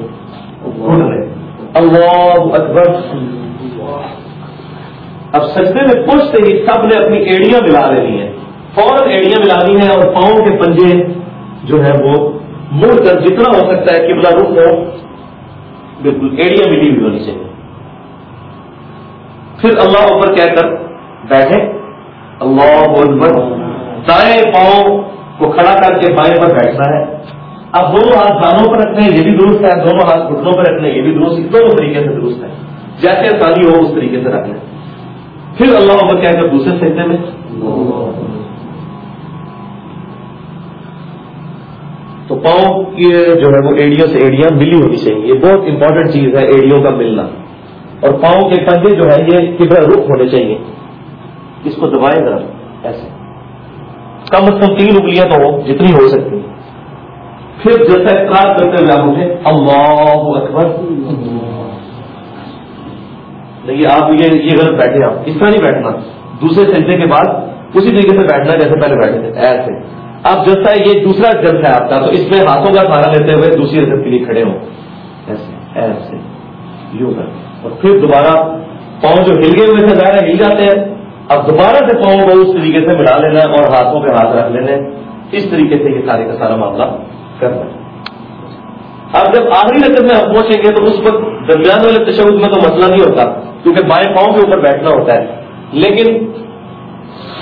رہے اللہ اکبر۔ اب سجدے میں پوچھتے ہی سب نے اپنی ایڑیاں ملا لینی ہے فوراً ایڑیاں ملانی ہے اور پاؤں کے پنجے جو ہے وہ مڑ کر جتنا ہو سکتا ہے کہ بلا رخ ہو بالکل ایڑیاں ملی ہوئی ہونی چاہیے پھر اللہ اوپر کہہ کر بیٹھے۔ اللہ دائیں پاؤں کو کھڑا کر کے بائیں پر بیٹھنا ہے۔ اب دونوں ہاتھ دانوں پر رکھنے یہ بھی درست ہے۔ دونوں ہاتھ گھٹنوں پر رکھنے یہ بھی درست دونوں طریقے سے درست ہے۔ جیسے آسانی ہو، اس طریقے سے رکھنا پھر اللہ اوپر کہہ کر دوسرے سجدے میں۔ تو پاؤں کی جو ہے وہ ایڑیوں سے ایڑیاں ملی ہونی چاہیے یہ بہت امپورٹنٹ چیز ہے ایڑیوں کا ملنا۔ اور پاؤں کے پنجے جو ہے یہ کبر رخ ہونے چاہیے۔ اس کو دبائے ذرا ایسے۔ کم از کم تین انگلیاں تو ہو جتنی ہو سکتی۔ پھر جیسا کار کرتے ہوئے آپ اٹھے اللہ اکبر۔ دیکھیے آپ یہ غلط بیٹھے آپ۔ اس طرح نہیں بیٹھنا۔ دوسرے سجدے کے بعد اسی طریقے سے بیٹھنا جیسے پہلے بیٹھے تھے۔ ایسے۔ اب جب ہے یہ دوسرا جلد ہے آپ کا، تو اس میں ہاتھوں کا سہارا لیتے ہوئے دوسری رجب کے لیے کھڑے ہوں۔ ایسے ایسے، یوں کر۔ اور پھر دوبارہ پاؤں جو ہل گئے ہوئے سے ظاہر ہل جاتے ہیں۔ اب دوبارہ سے پاؤں کو اس طریقے سے ملا لینا اور ہاتھوں پہ ہاتھ رکھ لینا اس طریقے سے یہ سارے کا سارا معاملہ کرنا اب جب آخری رقم میں ہم پہنچیں گے، تو اس وقت درمیان والے تشود میں تو مسئلہ نہیں ہوتا، کیونکہ بائیں پاؤں کے اوپر بیٹھنا ہوتا ہے۔ لیکن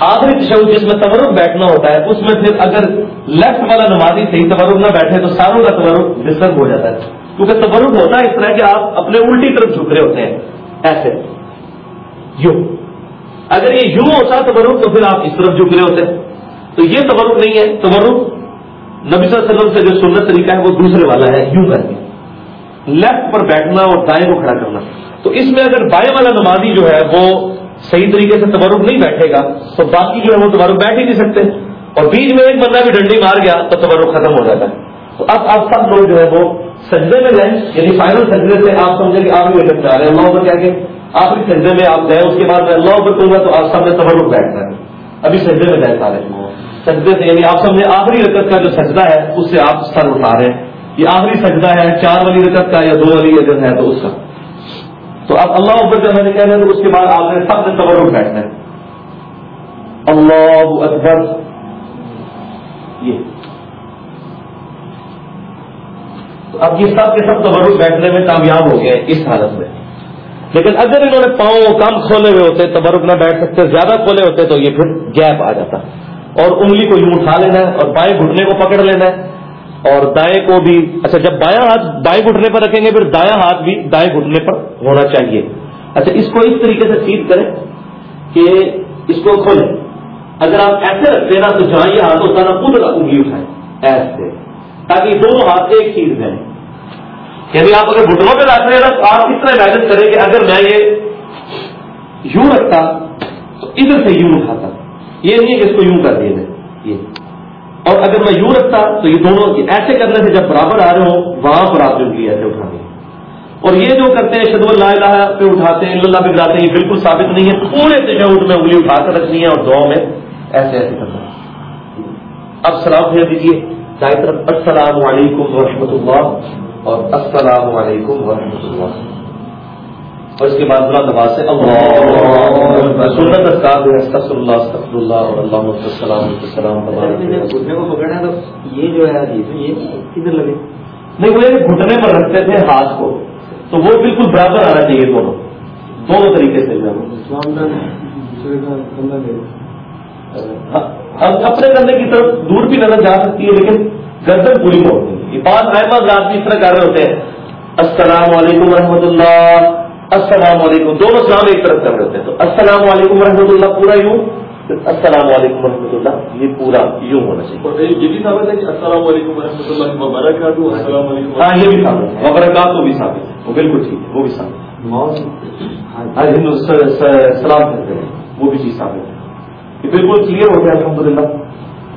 آخری تشود جس میں تورک بیٹھنا ہوتا ہے، اس میں پھر اگر لیفٹ والا نمازی صحیح تورک نہ بیٹھے تو ساروں کا تورک ڈسٹرب ہو جاتا ہے۔ کیونکہ تورک ہوتا ہے اس طرح کہ آپ اپنے الٹی طرف جھک رہے ہوتے ہیں۔ ایسے۔ یوں۔ اگر یہ یوں ہوتا تورک تو پھر آپ اس طرف جھک رہے ہوتے ہیں۔ تو یہ تورک نہیں ہے۔ تورک نبی صلی اللہ علیہ وسلم سے جو سنت طریقہ ہے وہ دوسرے والا ہے۔ یوں کر کے۔ لیفٹ پر بیٹھنا اور دائیں کو کھڑا کرنا۔ تو اس میں اگر بائیں والا نمازی جو ہے وہ صحیح طریقے سے تبرک نہیں بیٹھے گا، تو باقی جو ہے وہ تبرک بیٹھ ہی نہیں سکتے۔ اور بیچ میں ایک بندہ بھی ڈنڈی مار گیا تو تبرک ختم ہو جاتا ہے۔ تو اب آپ سب لوگ جو ہے وہ سجدے میں جائیں یعنی فائنل سجدے سے آپ سمجھیں کہ آپ بھی جا رہے ہیں۔ اللہ اوپر کیا کہ آپ بھی سجدے میں آپ گئے، اس کے بعد میں اللہ اوپر کروں گا تو آپ سب میں تبرک بیٹھنا ہے۔ ابھی سجدے میں جائیں سارے سجدے سے یعنی آپ سمجھے آخری رکت کا جو سجدہ ہے، اس سے آپ سر اٹھا رہے ہیں۔ یہ آخری سجدہ ہے، چار والی رکت کا یا دو والی اگر ہے تو اس کا۔ تو اب اللہ اوپر جب میں نے کہنا تو اس کے بعد آپ نے سب سے تبر بیٹھنا ہے۔ اللہ اکبر۔ یہ۔ تو اب یہ سب کے سب تبرک بیٹھنے میں کامیاب ہو گئے اس حالت میں۔ لیکن اگر انہوں نے پاؤں کم کھولے ہوئے ہوتے، تبرک نہ بیٹھ سکتے، زیادہ کھولے ہوتے، تو یہ پھر گیپ آ جاتا۔ اور انگلی کو یوں اٹھا لینا ہے اور بائیں گھٹنے کو پکڑ لینا ہے۔ اور دائیں کو بھی اچھا جب بایاں ہاتھ بائیں گھٹنے پر رکھیں گے، پھر دایاں ہاتھ بھی دائیں گھٹنے پر ہونا چاہیے۔ اچھا اس کو اس طریقے سے سیٹ کریں کہ اس کو کھولیں۔ اگر آپ ایسے رکھتے نا، تو جہاں یہ ہاتھ ہوتا نا خود انگلی اٹھائیں۔ ایسے۔ تاکہ دونوں ہاتھ ایک چیز میں یعنی آپ اگر گھٹنوں پہ رکھ رہے ہیں نا، تو آپ کس طرح محنت کریں کہ اگر میں یہ یوں رکھتا، تو ادھر سے یوں اٹھاتا۔ یہ نہیں کہ اس کو یوں کر دیا یہ۔ اور اگر میں یوں رکھتا تو یہ دونوں ایسے کرنے سے جب برابر آ رہے ہوں، وہاں پر آپ انگلی ایسے اٹھا اور یہ جو کرتے ہیں شدو اللہ الہ پہ اٹھاتے ہیں، اللہ پہ جاتے ہیں، یہ بالکل ثابت نہیں ہے۔ پورے تشہد میں انگلی اٹھا کر رکھنی ہے اور دعا میں ایسے ایسے کرنا۔ ہے اب سلام بھیج دیجیے دائیں طرف، السلام علیکم ورحمۃ اللہ اور السلام علیکم ورحمۃ اللہ۔ اور اس کے بعد سے اللہ سنت اسکار ہے استغفر اللہ استغفر اللہ اور اللہ السلام السلام گھٹنے کو پکڑنا تو یہ جو ہے یہ کدھر لگے؟ نہیں وہ گھٹنے پر رکھتے تھے ہاتھ کو تو وہ بالکل برابر آنا چاہیے دونوں۔ دونوں طریقے سے اپنے کندھے کی طرف دور بھی نظر جا سکتی ہے لیکن گردن پوری ہوتی ہے یہ بات احمد رات بھی اس طرح کر رہے ہوتے ہیں۔ السلام علیکم ورحمۃ اللہ۔ السلام علیکم. دونوں سلام ایک طرف کر رہے ہیں. تو السلام علیکم ورحمۃ اللہ پورا یوں؟ السلام علیکم ورحمۃ اللہ یہ پورا یوں ہونا چاہیے. یہ بھی ثابت ہے کہ السلام علیکم و رحمۃ اللہ وبرکاتہ السلام علیکم ہاں یہ بھی ثابت ہے. وبرکاتہ بھی ثابت ہے. وہ بالکل ٹھیک ہے وہ بھی ثابت ہے. سلام کرتے ہیں وہ بھی چیز ثابت ہے. یہ بالکل کلیئر ہو گیا الحمد للہ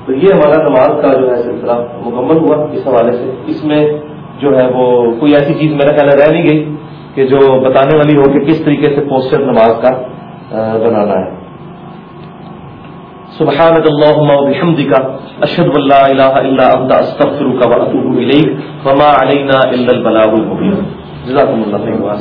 تو یہ ہمارا نماز کا جو ہے سلسلہ مکمل ہوا اس حوالے سے. اس میں جو ہے وہ کوئی ایسی چیز میرا خیال رہ نہیں گئی. کہ جو بتانے والی ہو کہ کس طریقے سے پوسٹر نماز کا بنانا ہے۔ سبحانك اللهم وبحمدك اشهد ان لا اله الا انت استغفرك واتوب اليك وما علينا الا البلاغ المبين جزاكم الله خيرا